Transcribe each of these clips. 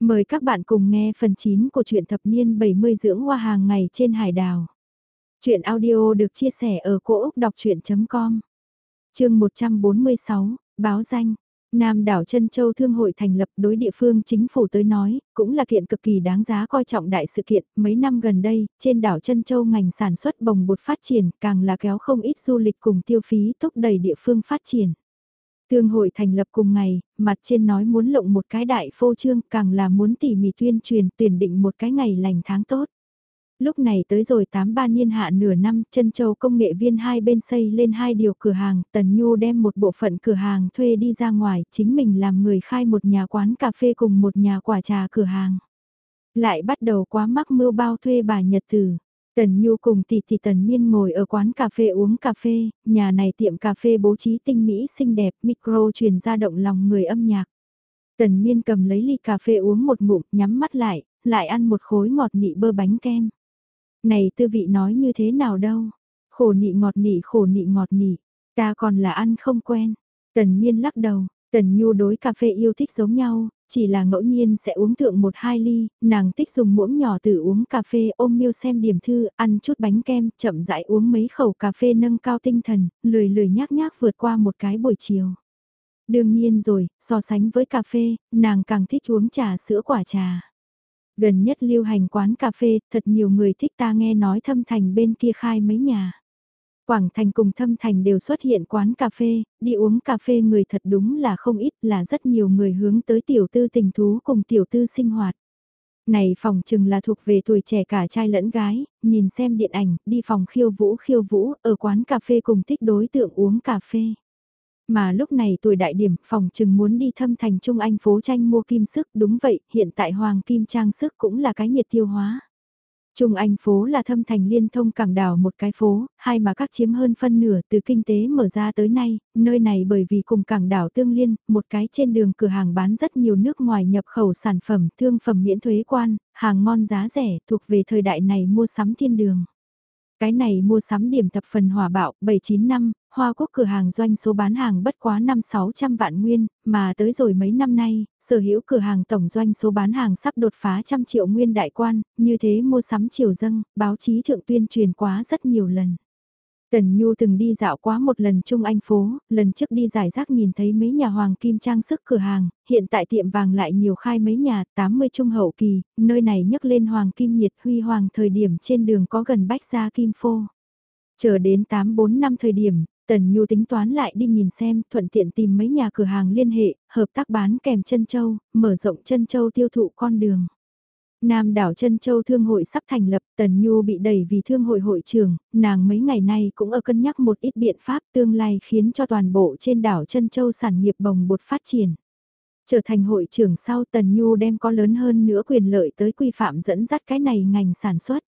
Mời các bạn cùng nghe phần 9 của truyện thập niên 70 dưỡng hoa hàng ngày trên hải đảo. Chuyện audio được chia sẻ ở cỗ Úc Đọc Chuyện.com Chương 146, Báo danh Nam đảo Trân Châu Thương hội thành lập đối địa phương chính phủ tới nói, cũng là kiện cực kỳ đáng giá coi trọng đại sự kiện. Mấy năm gần đây, trên đảo Trân Châu ngành sản xuất bồng bột phát triển, càng là kéo không ít du lịch cùng tiêu phí thúc đẩy địa phương phát triển tương hội thành lập cùng ngày, mặt trên nói muốn lộng một cái đại phô trương, càng là muốn tỉ mỉ tuyên truyền tuyển định một cái ngày lành tháng tốt. Lúc này tới rồi 83 niên hạ nửa năm, chân châu công nghệ viên hai bên xây lên hai điều cửa hàng, Tần Nhu đem một bộ phận cửa hàng thuê đi ra ngoài, chính mình làm người khai một nhà quán cà phê cùng một nhà quả trà cửa hàng. Lại bắt đầu quá mắc mưu bao thuê bà Nhật Tử. Tần Nhu cùng tỷ tỷ Tần Miên ngồi ở quán cà phê uống cà phê, nhà này tiệm cà phê bố trí tinh mỹ xinh đẹp, micro truyền ra động lòng người âm nhạc. Tần Miên cầm lấy ly cà phê uống một ngụm, nhắm mắt lại, lại ăn một khối ngọt nị bơ bánh kem. Này tư vị nói như thế nào đâu? Khổ nị ngọt nị khổ nị ngọt nị, ta còn là ăn không quen. Tần Miên lắc đầu, Tần Nhu đối cà phê yêu thích giống nhau, chỉ là ngẫu nhiên sẽ uống thượng một hai ly, nàng thích dùng muỗng nhỏ từ uống cà phê ôm miêu xem điểm thư, ăn chút bánh kem, chậm rãi uống mấy khẩu cà phê nâng cao tinh thần, lười lười nhác nhác vượt qua một cái buổi chiều. Đương nhiên rồi, so sánh với cà phê, nàng càng thích uống trà sữa quả trà. Gần nhất lưu hành quán cà phê, thật nhiều người thích ta nghe nói thâm thành bên kia khai mấy nhà. Quảng Thành cùng Thâm Thành đều xuất hiện quán cà phê, đi uống cà phê người thật đúng là không ít là rất nhiều người hướng tới tiểu tư tình thú cùng tiểu tư sinh hoạt. Này phòng chừng là thuộc về tuổi trẻ cả trai lẫn gái, nhìn xem điện ảnh, đi phòng khiêu vũ khiêu vũ, ở quán cà phê cùng thích đối tượng uống cà phê. Mà lúc này tuổi đại điểm, phòng chừng muốn đi thâm thành Trung Anh phố tranh mua kim sức, đúng vậy, hiện tại Hoàng Kim Trang sức cũng là cái nhiệt tiêu hóa. Trung Anh phố là thâm thành liên thông cảng đảo một cái phố, hai mà các chiếm hơn phân nửa từ kinh tế mở ra tới nay, nơi này bởi vì cùng cảng đảo tương liên, một cái trên đường cửa hàng bán rất nhiều nước ngoài nhập khẩu sản phẩm, thương phẩm miễn thuế quan, hàng ngon giá rẻ thuộc về thời đại này mua sắm thiên đường. Cái này mua sắm điểm thập phần hòa bạo, 7-9 năm, Hoa Quốc cửa hàng doanh số bán hàng bất quá 5-600 vạn nguyên, mà tới rồi mấy năm nay, sở hữu cửa hàng tổng doanh số bán hàng sắp đột phá trăm triệu nguyên đại quan, như thế mua sắm triều dâng, báo chí thượng tuyên truyền quá rất nhiều lần. Tần Nhu từng đi dạo quá một lần Trung Anh phố, lần trước đi giải rác nhìn thấy mấy nhà hoàng kim trang sức cửa hàng, hiện tại tiệm vàng lại nhiều khai mấy nhà, 80 trung hậu kỳ, nơi này nhấc lên hoàng kim nhiệt huy hoàng thời điểm trên đường có gần bách gia kim phô. Chờ đến 84 năm thời điểm, Tần Nhu tính toán lại đi nhìn xem, thuận tiện tìm mấy nhà cửa hàng liên hệ, hợp tác bán kèm chân châu, mở rộng chân châu tiêu thụ con đường. Nam đảo chân châu thương hội sắp thành lập, Tần Nhu bị đẩy vì thương hội hội trưởng, nàng mấy ngày nay cũng ở cân nhắc một ít biện pháp tương lai khiến cho toàn bộ trên đảo chân châu sản nghiệp bồng bột phát triển. Trở thành hội trưởng sau Tần Nhu đem có lớn hơn nữa quyền lợi tới quy phạm dẫn dắt cái này ngành sản xuất.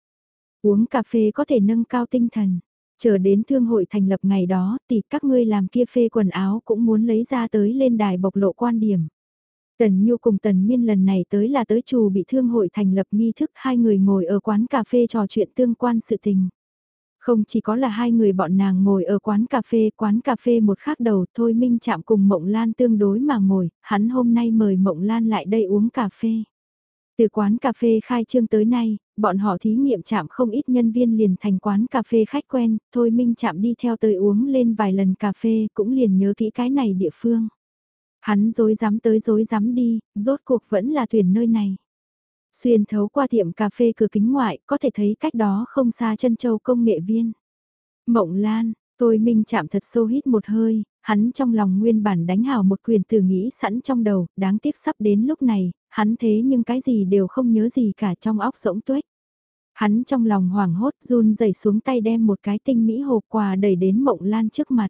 Uống cà phê có thể nâng cao tinh thần. Chờ đến thương hội thành lập ngày đó thì các ngươi làm kia phê quần áo cũng muốn lấy ra tới lên đài bộc lộ quan điểm. Tần Nhu cùng Tần Miên lần này tới là tới chủ bị thương hội thành lập nghi thức hai người ngồi ở quán cà phê trò chuyện tương quan sự tình. Không chỉ có là hai người bọn nàng ngồi ở quán cà phê, quán cà phê một khác đầu thôi Minh chạm cùng Mộng Lan tương đối mà ngồi, hắn hôm nay mời Mộng Lan lại đây uống cà phê. Từ quán cà phê khai trương tới nay, bọn họ thí nghiệm chạm không ít nhân viên liền thành quán cà phê khách quen, thôi Minh chạm đi theo tới uống lên vài lần cà phê cũng liền nhớ kỹ cái này địa phương. Hắn dối dám tới dối dám đi, rốt cuộc vẫn là tuyển nơi này. Xuyên thấu qua tiệm cà phê cửa kính ngoại, có thể thấy cách đó không xa chân châu công nghệ viên. Mộng Lan, tôi minh chạm thật sâu hít một hơi, hắn trong lòng nguyên bản đánh hào một quyền từ nghĩ sẵn trong đầu, đáng tiếc sắp đến lúc này, hắn thế nhưng cái gì đều không nhớ gì cả trong óc rỗng tuếch. Hắn trong lòng hoảng hốt run rẩy xuống tay đem một cái tinh mỹ hộp quà đẩy đến Mộng Lan trước mặt.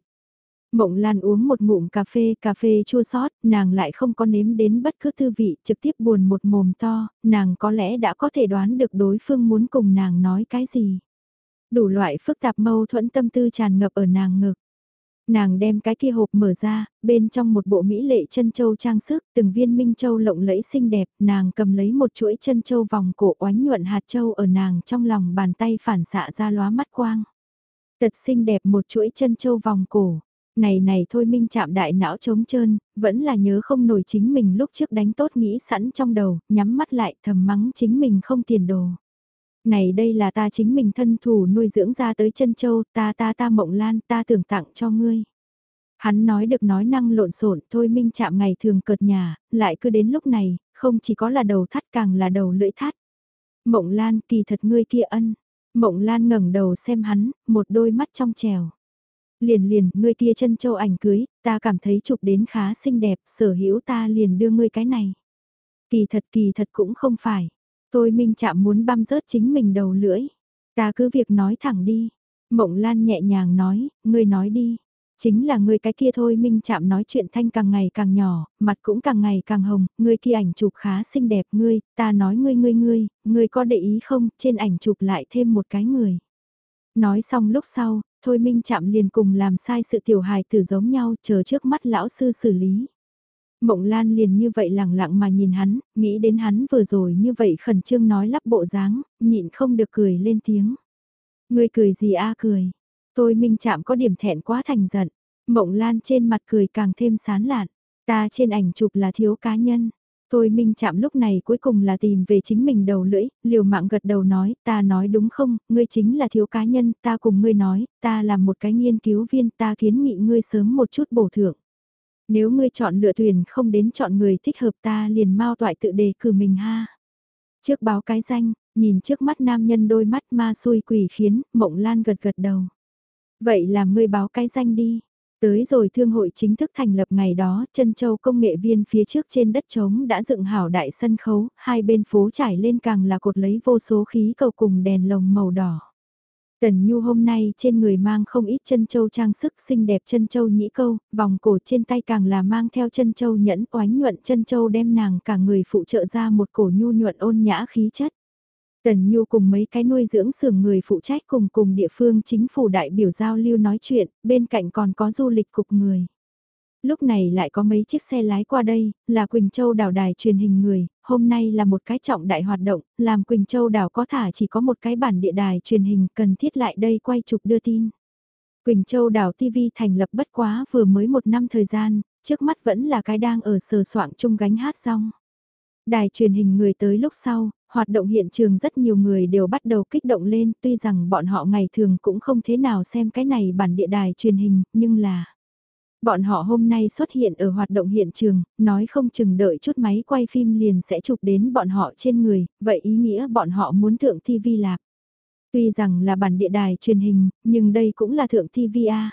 Mộng Lan uống một ngụm cà phê, cà phê chua sót, nàng lại không có nếm đến bất cứ thư vị, trực tiếp buồn một mồm to, nàng có lẽ đã có thể đoán được đối phương muốn cùng nàng nói cái gì. Đủ loại phức tạp mâu thuẫn tâm tư tràn ngập ở nàng ngực. Nàng đem cái kia hộp mở ra, bên trong một bộ mỹ lệ chân châu trang sức, từng viên minh châu lộng lẫy xinh đẹp, nàng cầm lấy một chuỗi chân châu vòng cổ oánh nhuận hạt châu ở nàng trong lòng bàn tay phản xạ ra lóa mắt quang. Tật xinh đẹp một chuỗi chân châu vòng cổ, này này thôi minh chạm đại não trống trơn, vẫn là nhớ không nổi chính mình lúc trước đánh tốt nghĩ sẵn trong đầu, nhắm mắt lại thầm mắng chính mình không tiền đồ. Này đây là ta chính mình thân thủ nuôi dưỡng ra tới chân châu, ta ta ta mộng lan ta tưởng tặng cho ngươi. Hắn nói được nói năng lộn xộn thôi minh chạm ngày thường cợt nhà, lại cứ đến lúc này, không chỉ có là đầu thắt càng là đầu lưỡi thắt. Mộng lan kỳ thật ngươi kia ân. Mộng lan ngẩng đầu xem hắn, một đôi mắt trong trèo. Liền liền, ngươi kia chân châu ảnh cưới, ta cảm thấy chụp đến khá xinh đẹp, sở hữu ta liền đưa ngươi cái này. Kỳ thật kỳ thật cũng không phải. Tôi minh chạm muốn băm rớt chính mình đầu lưỡi. Ta cứ việc nói thẳng đi. Mộng Lan nhẹ nhàng nói, ngươi nói đi. Chính là ngươi cái kia thôi minh chạm nói chuyện thanh càng ngày càng nhỏ, mặt cũng càng ngày càng hồng, ngươi kia ảnh chụp khá xinh đẹp ngươi, ta nói ngươi ngươi ngươi, ngươi có để ý không, trên ảnh chụp lại thêm một cái người. Nói xong lúc sau, thôi minh chạm liền cùng làm sai sự tiểu hài tử giống nhau chờ trước mắt lão sư xử lý. Mộng Lan liền như vậy lặng lặng mà nhìn hắn, nghĩ đến hắn vừa rồi như vậy khẩn trương nói lắp bộ dáng, nhịn không được cười lên tiếng. Người cười gì a cười? Tôi minh chạm có điểm thẹn quá thành giận. Mộng Lan trên mặt cười càng thêm sán lạn. Ta trên ảnh chụp là thiếu cá nhân. Tôi minh chạm lúc này cuối cùng là tìm về chính mình đầu lưỡi, liều mạng gật đầu nói, ta nói đúng không, ngươi chính là thiếu cá nhân, ta cùng ngươi nói, ta là một cái nghiên cứu viên, ta kiến nghị ngươi sớm một chút bổ thưởng. Nếu ngươi chọn lựa thuyền không đến chọn người thích hợp ta liền mau toại tự đề cử mình ha. Trước báo cái danh, nhìn trước mắt nam nhân đôi mắt ma xui quỷ khiến, mộng lan gật gật đầu. Vậy làm ngươi báo cái danh đi. Tới rồi thương hội chính thức thành lập ngày đó, chân châu công nghệ viên phía trước trên đất trống đã dựng hảo đại sân khấu, hai bên phố trải lên càng là cột lấy vô số khí cầu cùng đèn lồng màu đỏ. Tần Nhu hôm nay trên người mang không ít chân châu trang sức xinh đẹp chân châu nhĩ câu, vòng cổ trên tay càng là mang theo chân châu nhẫn oánh nhuận chân châu đem nàng cả người phụ trợ ra một cổ nhu nhuận ôn nhã khí chất. Tần Nhu cùng mấy cái nuôi dưỡng xưởng người phụ trách cùng cùng địa phương chính phủ đại biểu giao lưu nói chuyện, bên cạnh còn có du lịch cục người. Lúc này lại có mấy chiếc xe lái qua đây, là Quỳnh Châu đảo đài truyền hình người, hôm nay là một cái trọng đại hoạt động, làm Quỳnh Châu đảo có thả chỉ có một cái bản địa đài truyền hình cần thiết lại đây quay chụp đưa tin. Quỳnh Châu đảo TV thành lập bất quá vừa mới một năm thời gian, trước mắt vẫn là cái đang ở sờ soạn chung gánh hát xong. Đài truyền hình người tới lúc sau, hoạt động hiện trường rất nhiều người đều bắt đầu kích động lên tuy rằng bọn họ ngày thường cũng không thế nào xem cái này bản địa đài truyền hình, nhưng là... Bọn họ hôm nay xuất hiện ở hoạt động hiện trường, nói không chừng đợi chút máy quay phim liền sẽ chụp đến bọn họ trên người, vậy ý nghĩa bọn họ muốn thượng TV lạc. Tuy rằng là bản địa đài truyền hình, nhưng đây cũng là thượng TV a.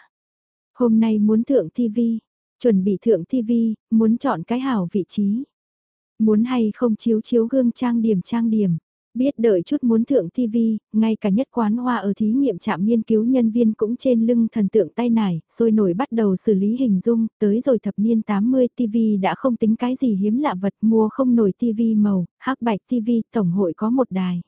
Hôm nay muốn thượng TV, chuẩn bị thượng TV, muốn chọn cái hảo vị trí. Muốn hay không chiếu chiếu gương trang điểm trang điểm. Biết đợi chút muốn thượng TV, ngay cả nhất quán hoa ở thí nghiệm trạm nghiên cứu nhân viên cũng trên lưng thần tượng tay nải, rồi nổi bắt đầu xử lý hình dung, tới rồi thập niên 80 TV đã không tính cái gì hiếm lạ vật mua không nổi TV màu, hắc bạch TV, tổng hội có một đài.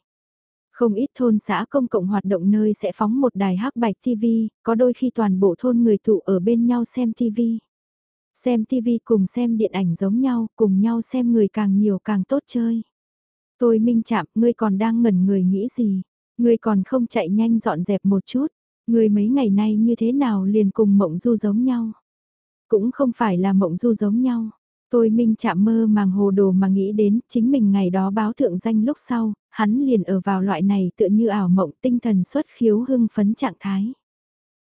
Không ít thôn xã công cộng hoạt động nơi sẽ phóng một đài hắc bạch TV, có đôi khi toàn bộ thôn người tụ ở bên nhau xem TV. Xem TV cùng xem điện ảnh giống nhau, cùng nhau xem người càng nhiều càng tốt chơi. Tôi minh chạm, ngươi còn đang ngẩn người nghĩ gì? Ngươi còn không chạy nhanh dọn dẹp một chút. Ngươi mấy ngày nay như thế nào liền cùng mộng du giống nhau? Cũng không phải là mộng du giống nhau. Tôi minh chạm mơ màng hồ đồ mà nghĩ đến chính mình ngày đó báo thượng danh lúc sau, hắn liền ở vào loại này tựa như ảo mộng tinh thần xuất khiếu hưng phấn trạng thái.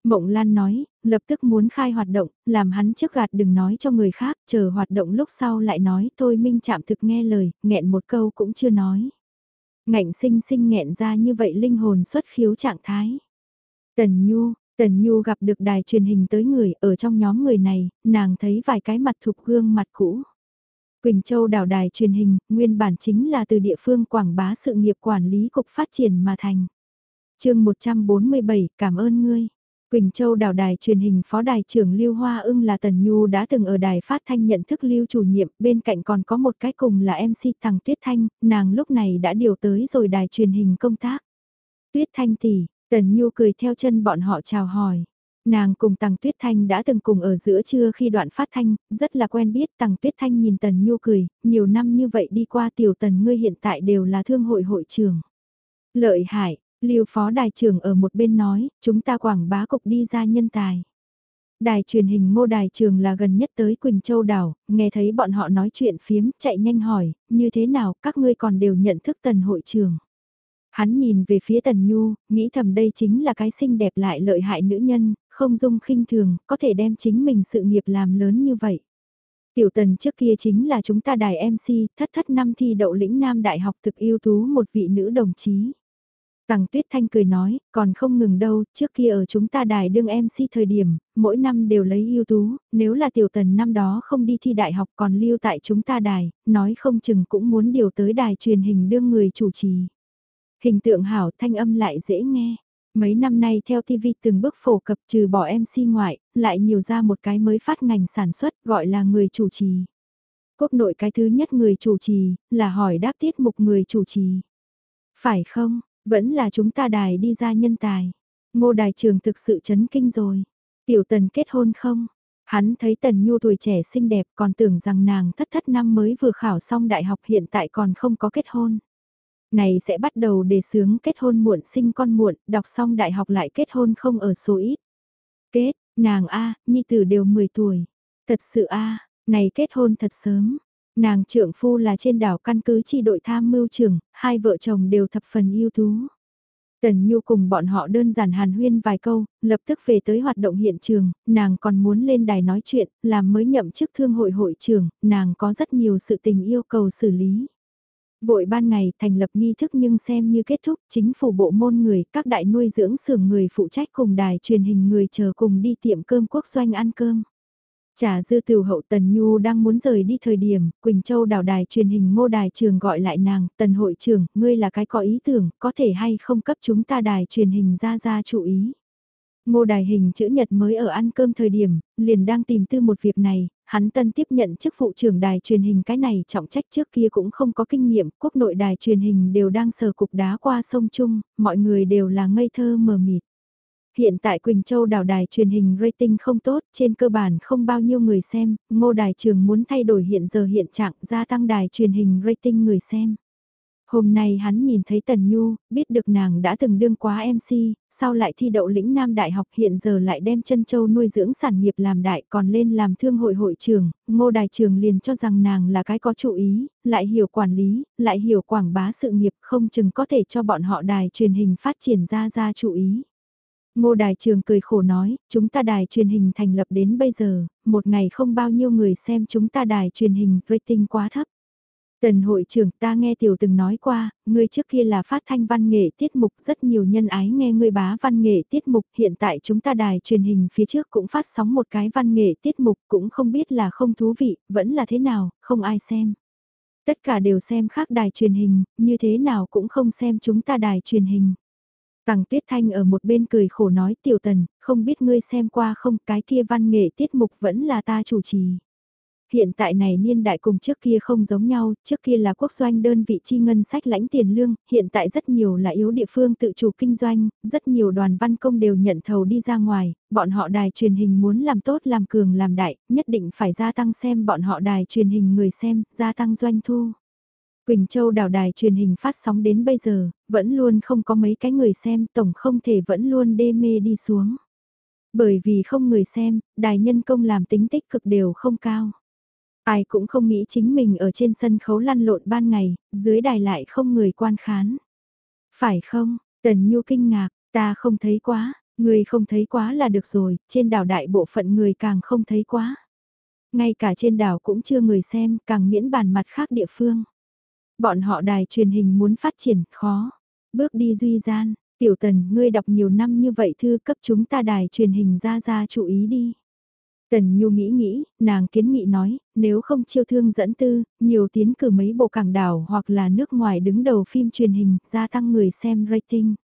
Mộng Lan nói, lập tức muốn khai hoạt động, làm hắn trước gạt đừng nói cho người khác, chờ hoạt động lúc sau lại nói thôi minh chạm thực nghe lời, nghẹn một câu cũng chưa nói. Ngạnh sinh sinh nghẹn ra như vậy linh hồn xuất khiếu trạng thái. Tần Nhu, Tần Nhu gặp được đài truyền hình tới người ở trong nhóm người này, nàng thấy vài cái mặt thuộc gương mặt cũ. Quỳnh Châu đảo đài truyền hình, nguyên bản chính là từ địa phương quảng bá sự nghiệp quản lý cục phát triển mà thành. chương 147, cảm ơn ngươi. Quỳnh Châu đào đài truyền hình phó đài trưởng Lưu Hoa ưng là Tần Nhu đã từng ở đài phát thanh nhận thức Lưu chủ nhiệm, bên cạnh còn có một cái cùng là MC Thằng Tuyết Thanh, nàng lúc này đã điều tới rồi đài truyền hình công tác. Tuyết Thanh tỷ, Tần Nhu cười theo chân bọn họ chào hỏi. Nàng cùng Tằng Tuyết Thanh đã từng cùng ở giữa trưa khi đoạn phát thanh, rất là quen biết Tằng Tuyết Thanh nhìn Tần Nhu cười, nhiều năm như vậy đi qua tiểu Tần ngươi hiện tại đều là thương hội hội trưởng. Lợi hại, Lưu phó đài trưởng ở một bên nói, chúng ta quảng bá cục đi ra nhân tài. Đài truyền hình ngô đài trường là gần nhất tới Quỳnh Châu Đảo, nghe thấy bọn họ nói chuyện phiếm, chạy nhanh hỏi, như thế nào, các ngươi còn đều nhận thức tần hội trường. Hắn nhìn về phía tần nhu, nghĩ thầm đây chính là cái xinh đẹp lại lợi hại nữ nhân, không dung khinh thường, có thể đem chính mình sự nghiệp làm lớn như vậy. Tiểu tần trước kia chính là chúng ta đài MC, thất thất năm thi đậu lĩnh Nam Đại học thực ưu tú một vị nữ đồng chí. Tằng Tuyết Thanh cười nói, còn không ngừng đâu, trước kia ở chúng ta đài đương MC thời điểm, mỗi năm đều lấy ưu tú, nếu là tiểu tần năm đó không đi thi đại học còn lưu tại chúng ta đài, nói không chừng cũng muốn điều tới đài truyền hình đương người chủ trì. Hình tượng hảo thanh âm lại dễ nghe. Mấy năm nay theo TV từng bước phổ cập trừ bỏ MC ngoại, lại nhiều ra một cái mới phát ngành sản xuất gọi là người chủ trì. Quốc nội cái thứ nhất người chủ trì, là hỏi đáp tiết mục người chủ trì. Phải không, vẫn là chúng ta đài đi ra nhân tài. Ngô đài trường thực sự chấn kinh rồi. Tiểu tần kết hôn không? Hắn thấy tần nhu tuổi trẻ xinh đẹp còn tưởng rằng nàng thất thất năm mới vừa khảo xong đại học hiện tại còn không có kết hôn. Này sẽ bắt đầu đề sướng kết hôn muộn sinh con muộn, đọc xong đại học lại kết hôn không ở số ít. Kết, nàng A, nhi tử đều 10 tuổi. Thật sự A, này kết hôn thật sớm. Nàng trưởng phu là trên đảo căn cứ chi đội tham mưu trưởng, hai vợ chồng đều thập phần ưu tú. Tần Nhu cùng bọn họ đơn giản hàn huyên vài câu, lập tức về tới hoạt động hiện trường, nàng còn muốn lên đài nói chuyện, làm mới nhậm chức thương hội hội trưởng, nàng có rất nhiều sự tình yêu cầu xử lý. Vội ban ngày thành lập nghi thức nhưng xem như kết thúc chính phủ bộ môn người, các đại nuôi dưỡng xưởng người phụ trách cùng đài truyền hình người chờ cùng đi tiệm cơm quốc doanh ăn cơm. Trà dư tiểu hậu Tần Nhu đang muốn rời đi thời điểm, Quỳnh Châu đào đài truyền hình ngô đài trường gọi lại nàng, Tần hội trưởng, ngươi là cái có ý tưởng, có thể hay không cấp chúng ta đài truyền hình ra ra chú ý. Ngô đài hình chữ nhật mới ở ăn cơm thời điểm, liền đang tìm tư một việc này, hắn tân tiếp nhận chức vụ trưởng đài truyền hình cái này trọng trách trước kia cũng không có kinh nghiệm, quốc nội đài truyền hình đều đang sờ cục đá qua sông chung, mọi người đều là ngây thơ mờ mịt. Hiện tại Quỳnh Châu đào đài truyền hình rating không tốt, trên cơ bản không bao nhiêu người xem, ngô đài trường muốn thay đổi hiện giờ hiện trạng gia tăng đài truyền hình rating người xem. Hôm nay hắn nhìn thấy Tần Nhu, biết được nàng đã từng đương quá MC, sau lại thi đậu lĩnh Nam Đại học hiện giờ lại đem chân châu nuôi dưỡng sản nghiệp làm đại còn lên làm thương hội hội trường, ngô đài trường liền cho rằng nàng là cái có chủ ý, lại hiểu quản lý, lại hiểu quảng bá sự nghiệp không chừng có thể cho bọn họ đài truyền hình phát triển ra ra chủ ý. Ngô đài trường cười khổ nói, chúng ta đài truyền hình thành lập đến bây giờ, một ngày không bao nhiêu người xem chúng ta đài truyền hình rating quá thấp. Tần hội trưởng ta nghe tiểu từng nói qua, ngươi trước kia là phát thanh văn nghệ tiết mục rất nhiều nhân ái nghe ngươi bá văn nghệ tiết mục hiện tại chúng ta đài truyền hình phía trước cũng phát sóng một cái văn nghệ tiết mục cũng không biết là không thú vị, vẫn là thế nào, không ai xem. Tất cả đều xem khác đài truyền hình, như thế nào cũng không xem chúng ta đài truyền hình. Tằng Tuyết Thanh ở một bên cười khổ nói tiểu tần, không biết ngươi xem qua không cái kia văn nghệ tiết mục vẫn là ta chủ trì. Hiện tại này niên đại cùng trước kia không giống nhau, trước kia là quốc doanh đơn vị chi ngân sách lãnh tiền lương, hiện tại rất nhiều là yếu địa phương tự chủ kinh doanh, rất nhiều đoàn văn công đều nhận thầu đi ra ngoài, bọn họ đài truyền hình muốn làm tốt làm cường làm đại, nhất định phải gia tăng xem bọn họ đài truyền hình người xem, gia tăng doanh thu. Quỳnh Châu đào đài truyền hình phát sóng đến bây giờ, vẫn luôn không có mấy cái người xem, tổng không thể vẫn luôn đê mê đi xuống. Bởi vì không người xem, đài nhân công làm tính tích cực đều không cao. Ai cũng không nghĩ chính mình ở trên sân khấu lăn lộn ban ngày, dưới đài lại không người quan khán. Phải không, Tần Nhu kinh ngạc, ta không thấy quá, người không thấy quá là được rồi, trên đảo đại bộ phận người càng không thấy quá. Ngay cả trên đảo cũng chưa người xem, càng miễn bàn mặt khác địa phương. Bọn họ đài truyền hình muốn phát triển, khó. Bước đi duy gian, tiểu tần, ngươi đọc nhiều năm như vậy thư cấp chúng ta đài truyền hình ra ra chú ý đi. Tần Nhu nghĩ nghĩ, nàng kiến nghị nói, nếu không chiêu thương dẫn tư, nhiều tiến cử mấy bộ cảng đảo hoặc là nước ngoài đứng đầu phim truyền hình, gia tăng người xem rating.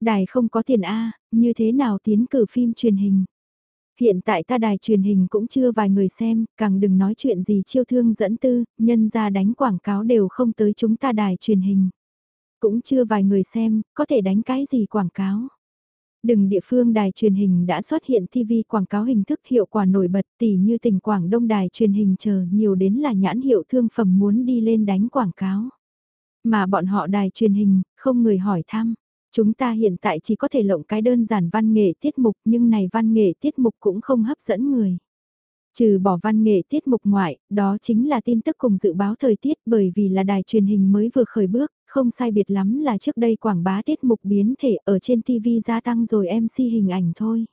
Đài không có tiền A, như thế nào tiến cử phim truyền hình? Hiện tại ta đài truyền hình cũng chưa vài người xem, càng đừng nói chuyện gì chiêu thương dẫn tư, nhân ra đánh quảng cáo đều không tới chúng ta đài truyền hình. Cũng chưa vài người xem, có thể đánh cái gì quảng cáo. Đừng địa phương đài truyền hình đã xuất hiện TV quảng cáo hình thức hiệu quả nổi bật tỉ như tỉnh Quảng Đông đài truyền hình chờ nhiều đến là nhãn hiệu thương phẩm muốn đi lên đánh quảng cáo. Mà bọn họ đài truyền hình, không người hỏi thăm. Chúng ta hiện tại chỉ có thể lộng cái đơn giản văn nghệ tiết mục nhưng này văn nghệ tiết mục cũng không hấp dẫn người. Trừ bỏ văn nghệ tiết mục ngoại, đó chính là tin tức cùng dự báo thời tiết bởi vì là đài truyền hình mới vừa khởi bước, không sai biệt lắm là trước đây quảng bá tiết mục biến thể ở trên TV gia tăng rồi MC hình ảnh thôi.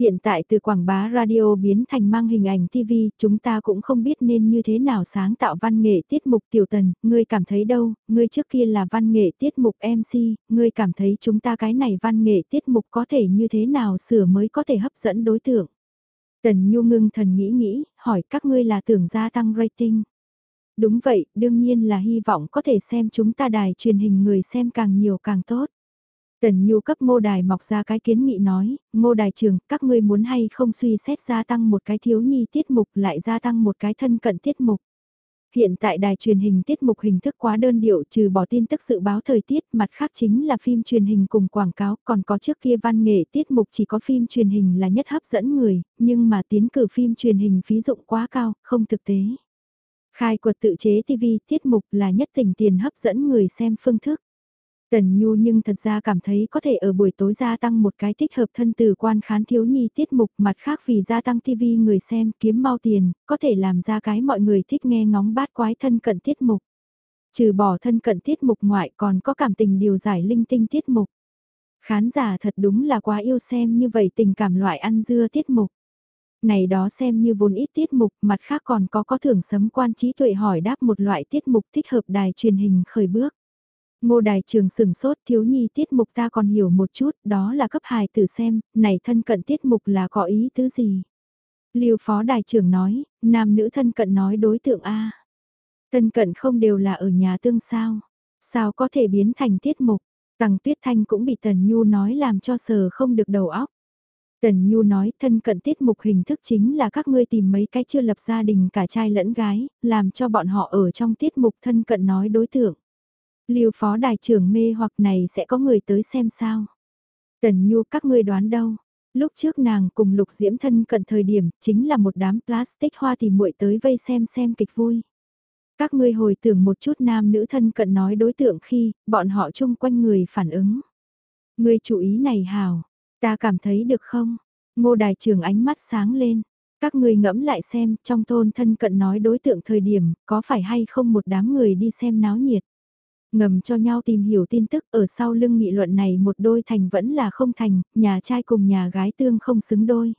Hiện tại từ quảng bá radio biến thành mang hình ảnh TV, chúng ta cũng không biết nên như thế nào sáng tạo văn nghệ tiết mục tiểu tần, ngươi cảm thấy đâu, ngươi trước kia là văn nghệ tiết mục MC, ngươi cảm thấy chúng ta cái này văn nghệ tiết mục có thể như thế nào sửa mới có thể hấp dẫn đối tượng. Tần Nhu ngưng thần nghĩ nghĩ, hỏi các ngươi là tưởng gia tăng rating. Đúng vậy, đương nhiên là hy vọng có thể xem chúng ta đài truyền hình người xem càng nhiều càng tốt. Tần Nhu cấp ngô đài mọc ra cái kiến nghị nói, ngô đài trường, các ngươi muốn hay không suy xét gia tăng một cái thiếu nhi tiết mục lại gia tăng một cái thân cận tiết mục. Hiện tại đài truyền hình tiết mục hình thức quá đơn điệu trừ bỏ tin tức dự báo thời tiết, mặt khác chính là phim truyền hình cùng quảng cáo, còn có trước kia văn nghệ tiết mục chỉ có phim truyền hình là nhất hấp dẫn người, nhưng mà tiến cử phim truyền hình phí dụng quá cao, không thực tế. Khai quật tự chế TV tiết mục là nhất tình tiền hấp dẫn người xem phương thức. Tần Nhu nhưng thật ra cảm thấy có thể ở buổi tối gia tăng một cái thích hợp thân từ quan khán thiếu nhi tiết mục mặt khác vì gia tăng TV người xem kiếm mau tiền, có thể làm ra cái mọi người thích nghe ngóng bát quái thân cận tiết mục. Trừ bỏ thân cận tiết mục ngoại còn có cảm tình điều giải linh tinh tiết mục. Khán giả thật đúng là quá yêu xem như vậy tình cảm loại ăn dưa tiết mục. Này đó xem như vốn ít tiết mục, mặt khác còn có có thưởng sấm quan trí tuệ hỏi đáp một loại tiết mục thích hợp đài truyền hình khởi bước. Ngô đài trường sừng sốt thiếu nhi tiết mục ta còn hiểu một chút, đó là cấp hài tử xem, này thân cận tiết mục là có ý tứ gì. Lưu phó đài trưởng nói, nam nữ thân cận nói đối tượng A. Thân cận không đều là ở nhà tương sao. Sao có thể biến thành tiết mục, tằng tuyết thanh cũng bị Tần Nhu nói làm cho sờ không được đầu óc. Tần Nhu nói thân cận tiết mục hình thức chính là các ngươi tìm mấy cái chưa lập gia đình cả trai lẫn gái, làm cho bọn họ ở trong tiết mục thân cận nói đối tượng. Lưu phó đài trưởng mê hoặc này sẽ có người tới xem sao. Tần Nhu các ngươi đoán đâu. Lúc trước nàng cùng lục diễm thân cận thời điểm chính là một đám plastic hoa thì muội tới vây xem xem kịch vui. Các ngươi hồi tưởng một chút nam nữ thân cận nói đối tượng khi bọn họ chung quanh người phản ứng. Ngươi chú ý này hào, ta cảm thấy được không? Ngô đài trưởng ánh mắt sáng lên. Các ngươi ngẫm lại xem trong thôn thân cận nói đối tượng thời điểm có phải hay không một đám người đi xem náo nhiệt. Ngầm cho nhau tìm hiểu tin tức ở sau lưng nghị luận này một đôi thành vẫn là không thành, nhà trai cùng nhà gái tương không xứng đôi.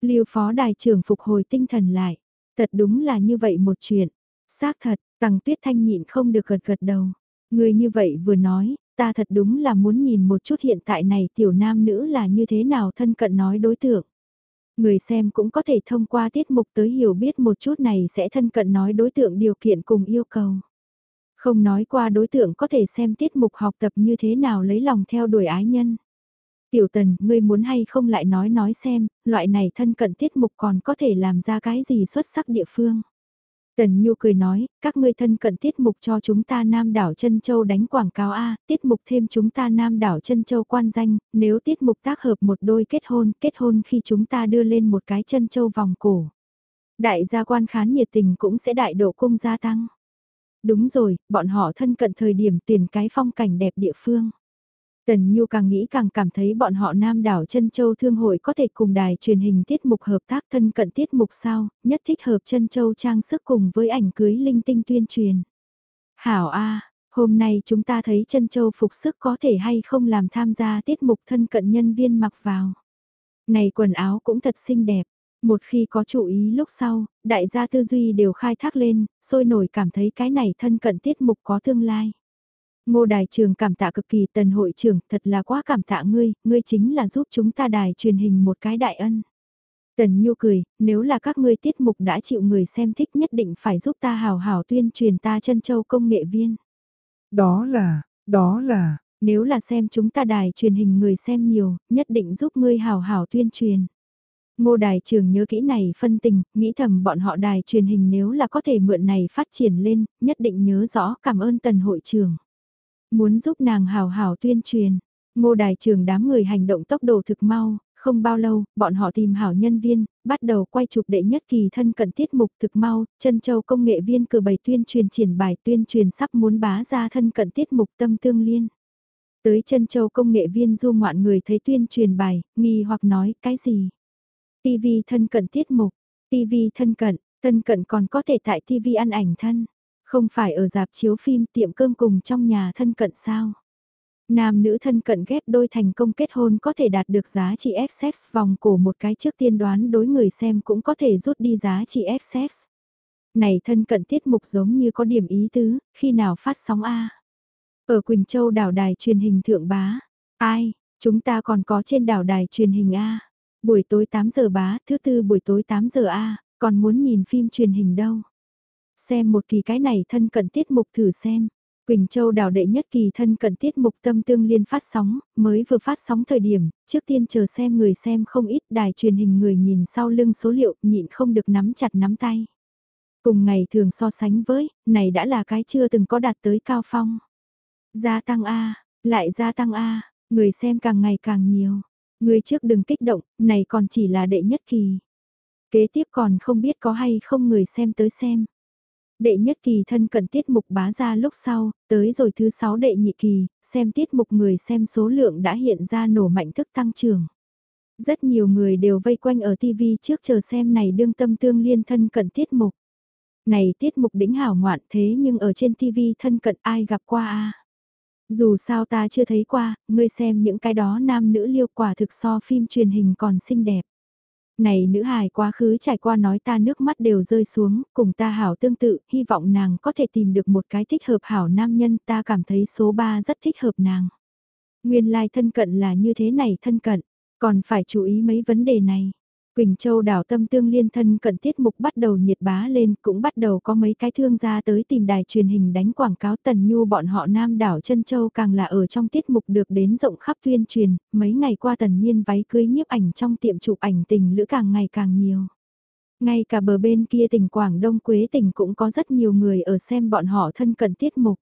Lưu phó đài trưởng phục hồi tinh thần lại. Thật đúng là như vậy một chuyện. Xác thật, tằng tuyết thanh nhịn không được gật gật đầu. Người như vậy vừa nói, ta thật đúng là muốn nhìn một chút hiện tại này tiểu nam nữ là như thế nào thân cận nói đối tượng. Người xem cũng có thể thông qua tiết mục tới hiểu biết một chút này sẽ thân cận nói đối tượng điều kiện cùng yêu cầu. Không nói qua đối tượng có thể xem tiết mục học tập như thế nào lấy lòng theo đuổi ái nhân. Tiểu tần, ngươi muốn hay không lại nói nói xem, loại này thân cận tiết mục còn có thể làm ra cái gì xuất sắc địa phương. Tần Nhu cười nói, các ngươi thân cận tiết mục cho chúng ta Nam đảo chân Châu đánh quảng cáo A, tiết mục thêm chúng ta Nam đảo chân Châu quan danh, nếu tiết mục tác hợp một đôi kết hôn, kết hôn khi chúng ta đưa lên một cái chân Châu vòng cổ. Đại gia quan khán nhiệt tình cũng sẽ đại độ cung gia tăng. Đúng rồi, bọn họ thân cận thời điểm tiền cái phong cảnh đẹp địa phương. Tần Nhu càng nghĩ càng cảm thấy bọn họ Nam đảo chân Châu Thương hội có thể cùng đài truyền hình tiết mục hợp tác thân cận tiết mục sao, nhất thích hợp chân Châu trang sức cùng với ảnh cưới linh tinh tuyên truyền. Hảo A, hôm nay chúng ta thấy chân Châu phục sức có thể hay không làm tham gia tiết mục thân cận nhân viên mặc vào. Này quần áo cũng thật xinh đẹp, một khi có chủ ý lúc sau, đại gia tư duy đều khai thác lên, sôi nổi cảm thấy cái này thân cận tiết mục có tương lai. Ngô đài trường cảm tạ cực kỳ tần hội trưởng, thật là quá cảm tạ ngươi, ngươi chính là giúp chúng ta đài truyền hình một cái đại ân. Tần Nhu cười, nếu là các ngươi tiết mục đã chịu người xem thích nhất định phải giúp ta hào hào tuyên truyền ta chân châu công nghệ viên. Đó là, đó là, nếu là xem chúng ta đài truyền hình người xem nhiều, nhất định giúp ngươi hào hào tuyên truyền. Ngô đài trường nhớ kỹ này phân tình, nghĩ thầm bọn họ đài truyền hình nếu là có thể mượn này phát triển lên, nhất định nhớ rõ cảm ơn tần hội trường. Muốn giúp nàng hào hào tuyên truyền, ngô đài trường đám người hành động tốc độ thực mau, không bao lâu, bọn họ tìm hảo nhân viên, bắt đầu quay chụp đệ nhất kỳ thân cận tiết mục thực mau, chân châu công nghệ viên cử bày tuyên truyền triển bài tuyên truyền sắp muốn bá ra thân cận tiết mục tâm tương liên. Tới chân châu công nghệ viên du ngoạn người thấy tuyên truyền bài, nghi hoặc nói cái gì? TV thân cận tiết mục, TV thân cận, thân cận còn có thể tại TV ăn ảnh thân, không phải ở dạp chiếu phim tiệm cơm cùng trong nhà thân cận sao? Nam nữ thân cận ghép đôi thành công kết hôn có thể đạt được giá trị F-sex vòng cổ một cái trước tiên đoán đối người xem cũng có thể rút đi giá trị F-sex. Này thân cận tiết mục giống như có điểm ý tứ, khi nào phát sóng A. Ở Quỳnh Châu đảo đài truyền hình thượng bá. Ai, chúng ta còn có trên đảo đài truyền hình A. Buổi tối 8 giờ bá, thứ tư buổi tối 8 giờ A, còn muốn nhìn phim truyền hình đâu. Xem một kỳ cái này thân cận tiết mục thử xem. Quỳnh Châu đảo đệ nhất kỳ thân cận tiết mục tâm tương liên phát sóng, mới vừa phát sóng thời điểm, trước tiên chờ xem người xem không ít đài truyền hình người nhìn sau lưng số liệu nhịn không được nắm chặt nắm tay. Cùng ngày thường so sánh với, này đã là cái chưa từng có đạt tới cao phong. Gia tăng A, lại gia tăng A, người xem càng ngày càng nhiều. Người trước đừng kích động, này còn chỉ là đệ nhất kỳ. Kế tiếp còn không biết có hay không người xem tới xem. Đệ nhất kỳ thân cận tiết mục bá ra lúc sau, tới rồi thứ sáu đệ nhị kỳ, xem tiết mục người xem số lượng đã hiện ra nổ mạnh thức tăng trưởng. Rất nhiều người đều vây quanh ở TV trước chờ xem này đương tâm tương liên thân cận tiết mục. Này tiết mục đỉnh hảo ngoạn thế nhưng ở trên TV thân cận ai gặp qua a dù sao ta chưa thấy qua, ngươi xem những cái đó nam nữ liêu quả thực so phim truyền hình còn xinh đẹp. Này nữ hài quá khứ trải qua nói ta nước mắt đều rơi xuống, cùng ta hảo tương tự, hy vọng nàng có thể tìm được một cái thích hợp hảo nam nhân, ta cảm thấy số 3 rất thích hợp nàng. Nguyên lai like thân cận là như thế này thân cận, còn phải chú ý mấy vấn đề này. Quỳnh Châu đảo tâm tương liên thân cận tiết mục bắt đầu nhiệt bá lên, cũng bắt đầu có mấy cái thương gia tới tìm đài truyền hình đánh quảng cáo tần nhu bọn họ nam đảo chân châu càng là ở trong tiết mục được đến rộng khắp tuyên truyền, mấy ngày qua tần miên váy cưới nhiếp ảnh trong tiệm chụp ảnh tình lữ càng ngày càng nhiều. Ngay cả bờ bên kia tỉnh Quảng Đông Quế tỉnh cũng có rất nhiều người ở xem bọn họ thân cận tiết mục.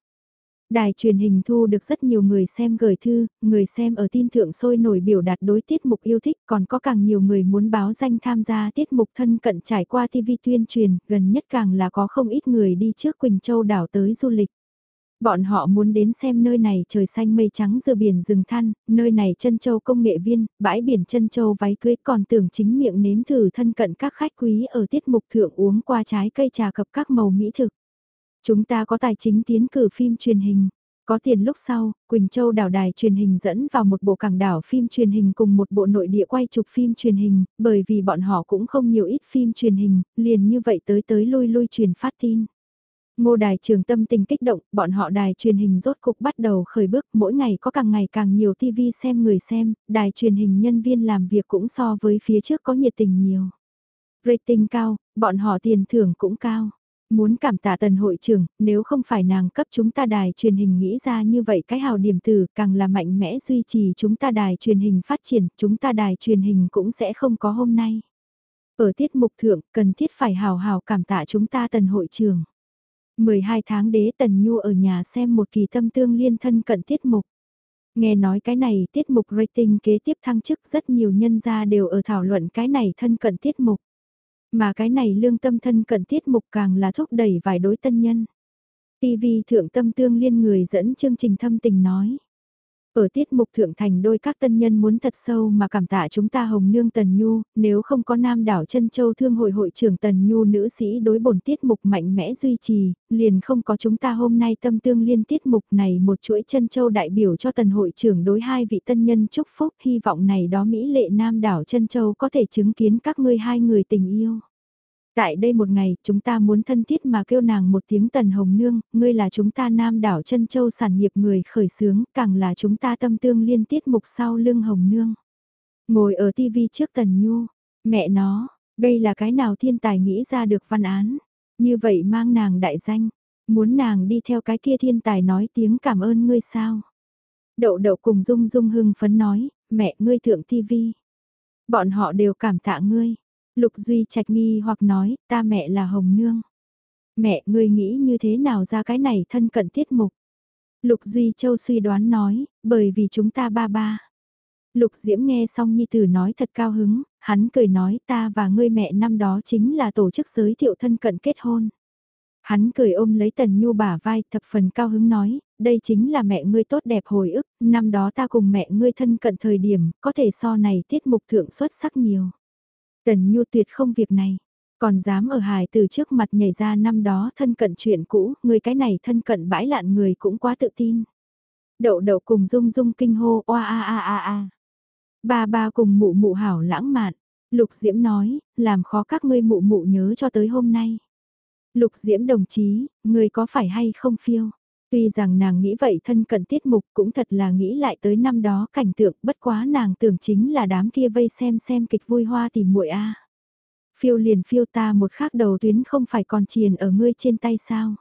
Đài truyền hình thu được rất nhiều người xem gửi thư, người xem ở tin thượng sôi nổi biểu đạt đối tiết mục yêu thích còn có càng nhiều người muốn báo danh tham gia tiết mục thân cận trải qua TV tuyên truyền, gần nhất càng là có không ít người đi trước Quỳnh Châu đảo tới du lịch. Bọn họ muốn đến xem nơi này trời xanh mây trắng dừa biển rừng than, nơi này chân châu công nghệ viên, bãi biển chân châu váy cưới còn tưởng chính miệng nếm thử thân cận các khách quý ở tiết mục thượng uống qua trái cây trà cập các màu mỹ thực. Chúng ta có tài chính tiến cử phim truyền hình. Có tiền lúc sau, Quỳnh Châu đảo đài truyền hình dẫn vào một bộ cảng đảo phim truyền hình cùng một bộ nội địa quay chụp phim truyền hình, bởi vì bọn họ cũng không nhiều ít phim truyền hình, liền như vậy tới tới lui lui truyền phát tin. Ngô đài trường tâm tình kích động, bọn họ đài truyền hình rốt cục bắt đầu khởi bước, mỗi ngày có càng ngày càng nhiều TV xem người xem, đài truyền hình nhân viên làm việc cũng so với phía trước có nhiệt tình nhiều. Rating cao, bọn họ tiền thưởng cũng cao. Muốn cảm tạ tần hội trưởng, nếu không phải nàng cấp chúng ta đài truyền hình nghĩ ra như vậy cái hào điểm từ càng là mạnh mẽ duy trì chúng ta đài truyền hình phát triển, chúng ta đài truyền hình cũng sẽ không có hôm nay. Ở tiết mục thượng, cần thiết phải hào hào cảm tạ chúng ta tần hội trưởng. 12 tháng đế tần nhu ở nhà xem một kỳ tâm tương liên thân cận tiết mục. Nghe nói cái này tiết mục rating kế tiếp thăng chức rất nhiều nhân gia đều ở thảo luận cái này thân cận tiết mục. Mà cái này lương tâm thân cận tiết mục càng là thúc đẩy vài đối tân nhân. TV thượng tâm tương liên người dẫn chương trình thâm tình nói. Ở tiết mục thượng thành đôi các tân nhân muốn thật sâu mà cảm tạ chúng ta Hồng Nương Tần Nhu, nếu không có Nam đảo chân Châu Thương hội hội trưởng Tần Nhu nữ sĩ đối bổn tiết mục mạnh mẽ duy trì, liền không có chúng ta hôm nay tâm tương liên tiết mục này một chuỗi chân Châu đại biểu cho Tần hội trưởng đối hai vị tân nhân chúc phúc hy vọng này đó Mỹ lệ Nam đảo chân Châu có thể chứng kiến các ngươi hai người tình yêu. Tại đây một ngày, chúng ta muốn thân thiết mà kêu nàng một tiếng tần hồng nương, ngươi là chúng ta nam đảo chân châu sản nghiệp người khởi sướng, càng là chúng ta tâm tương liên tiết mục sau lưng hồng nương. Ngồi ở tivi trước tần nhu, mẹ nó, đây là cái nào thiên tài nghĩ ra được văn án, như vậy mang nàng đại danh, muốn nàng đi theo cái kia thiên tài nói tiếng cảm ơn ngươi sao. Đậu đậu cùng dung dung hưng phấn nói, mẹ ngươi thượng tivi. Bọn họ đều cảm tạ ngươi, Lục Duy Trạch nghi hoặc nói, ta mẹ là Hồng Nương. Mẹ, ngươi nghĩ như thế nào ra cái này thân cận tiết mục? Lục Duy Châu suy đoán nói, bởi vì chúng ta ba ba. Lục Diễm nghe xong Nhi Tử nói thật cao hứng, hắn cười nói ta và ngươi mẹ năm đó chính là tổ chức giới thiệu thân cận kết hôn. Hắn cười ôm lấy Tần Nhu bả vai thập phần cao hứng nói, đây chính là mẹ ngươi tốt đẹp hồi ức, năm đó ta cùng mẹ ngươi thân cận thời điểm, có thể so này tiết mục thượng xuất sắc nhiều. Tần Nhu tuyệt không việc này, còn dám ở hài từ trước mặt nhảy ra năm đó thân cận chuyện cũ, người cái này thân cận bãi lạn người cũng quá tự tin. Đậu đậu cùng dung dung kinh hô oa a a a a. Ba ba cùng mụ mụ hảo lãng mạn, Lục Diễm nói, làm khó các ngươi mụ mụ nhớ cho tới hôm nay. Lục Diễm đồng chí, người có phải hay không phiêu? Tuy rằng nàng nghĩ vậy thân cận tiết mục cũng thật là nghĩ lại tới năm đó cảnh tượng bất quá nàng tưởng chính là đám kia vây xem xem kịch vui hoa tìm muội a. Phiêu liền phiêu ta một khắc đầu tuyến không phải còn triền ở ngươi trên tay sao?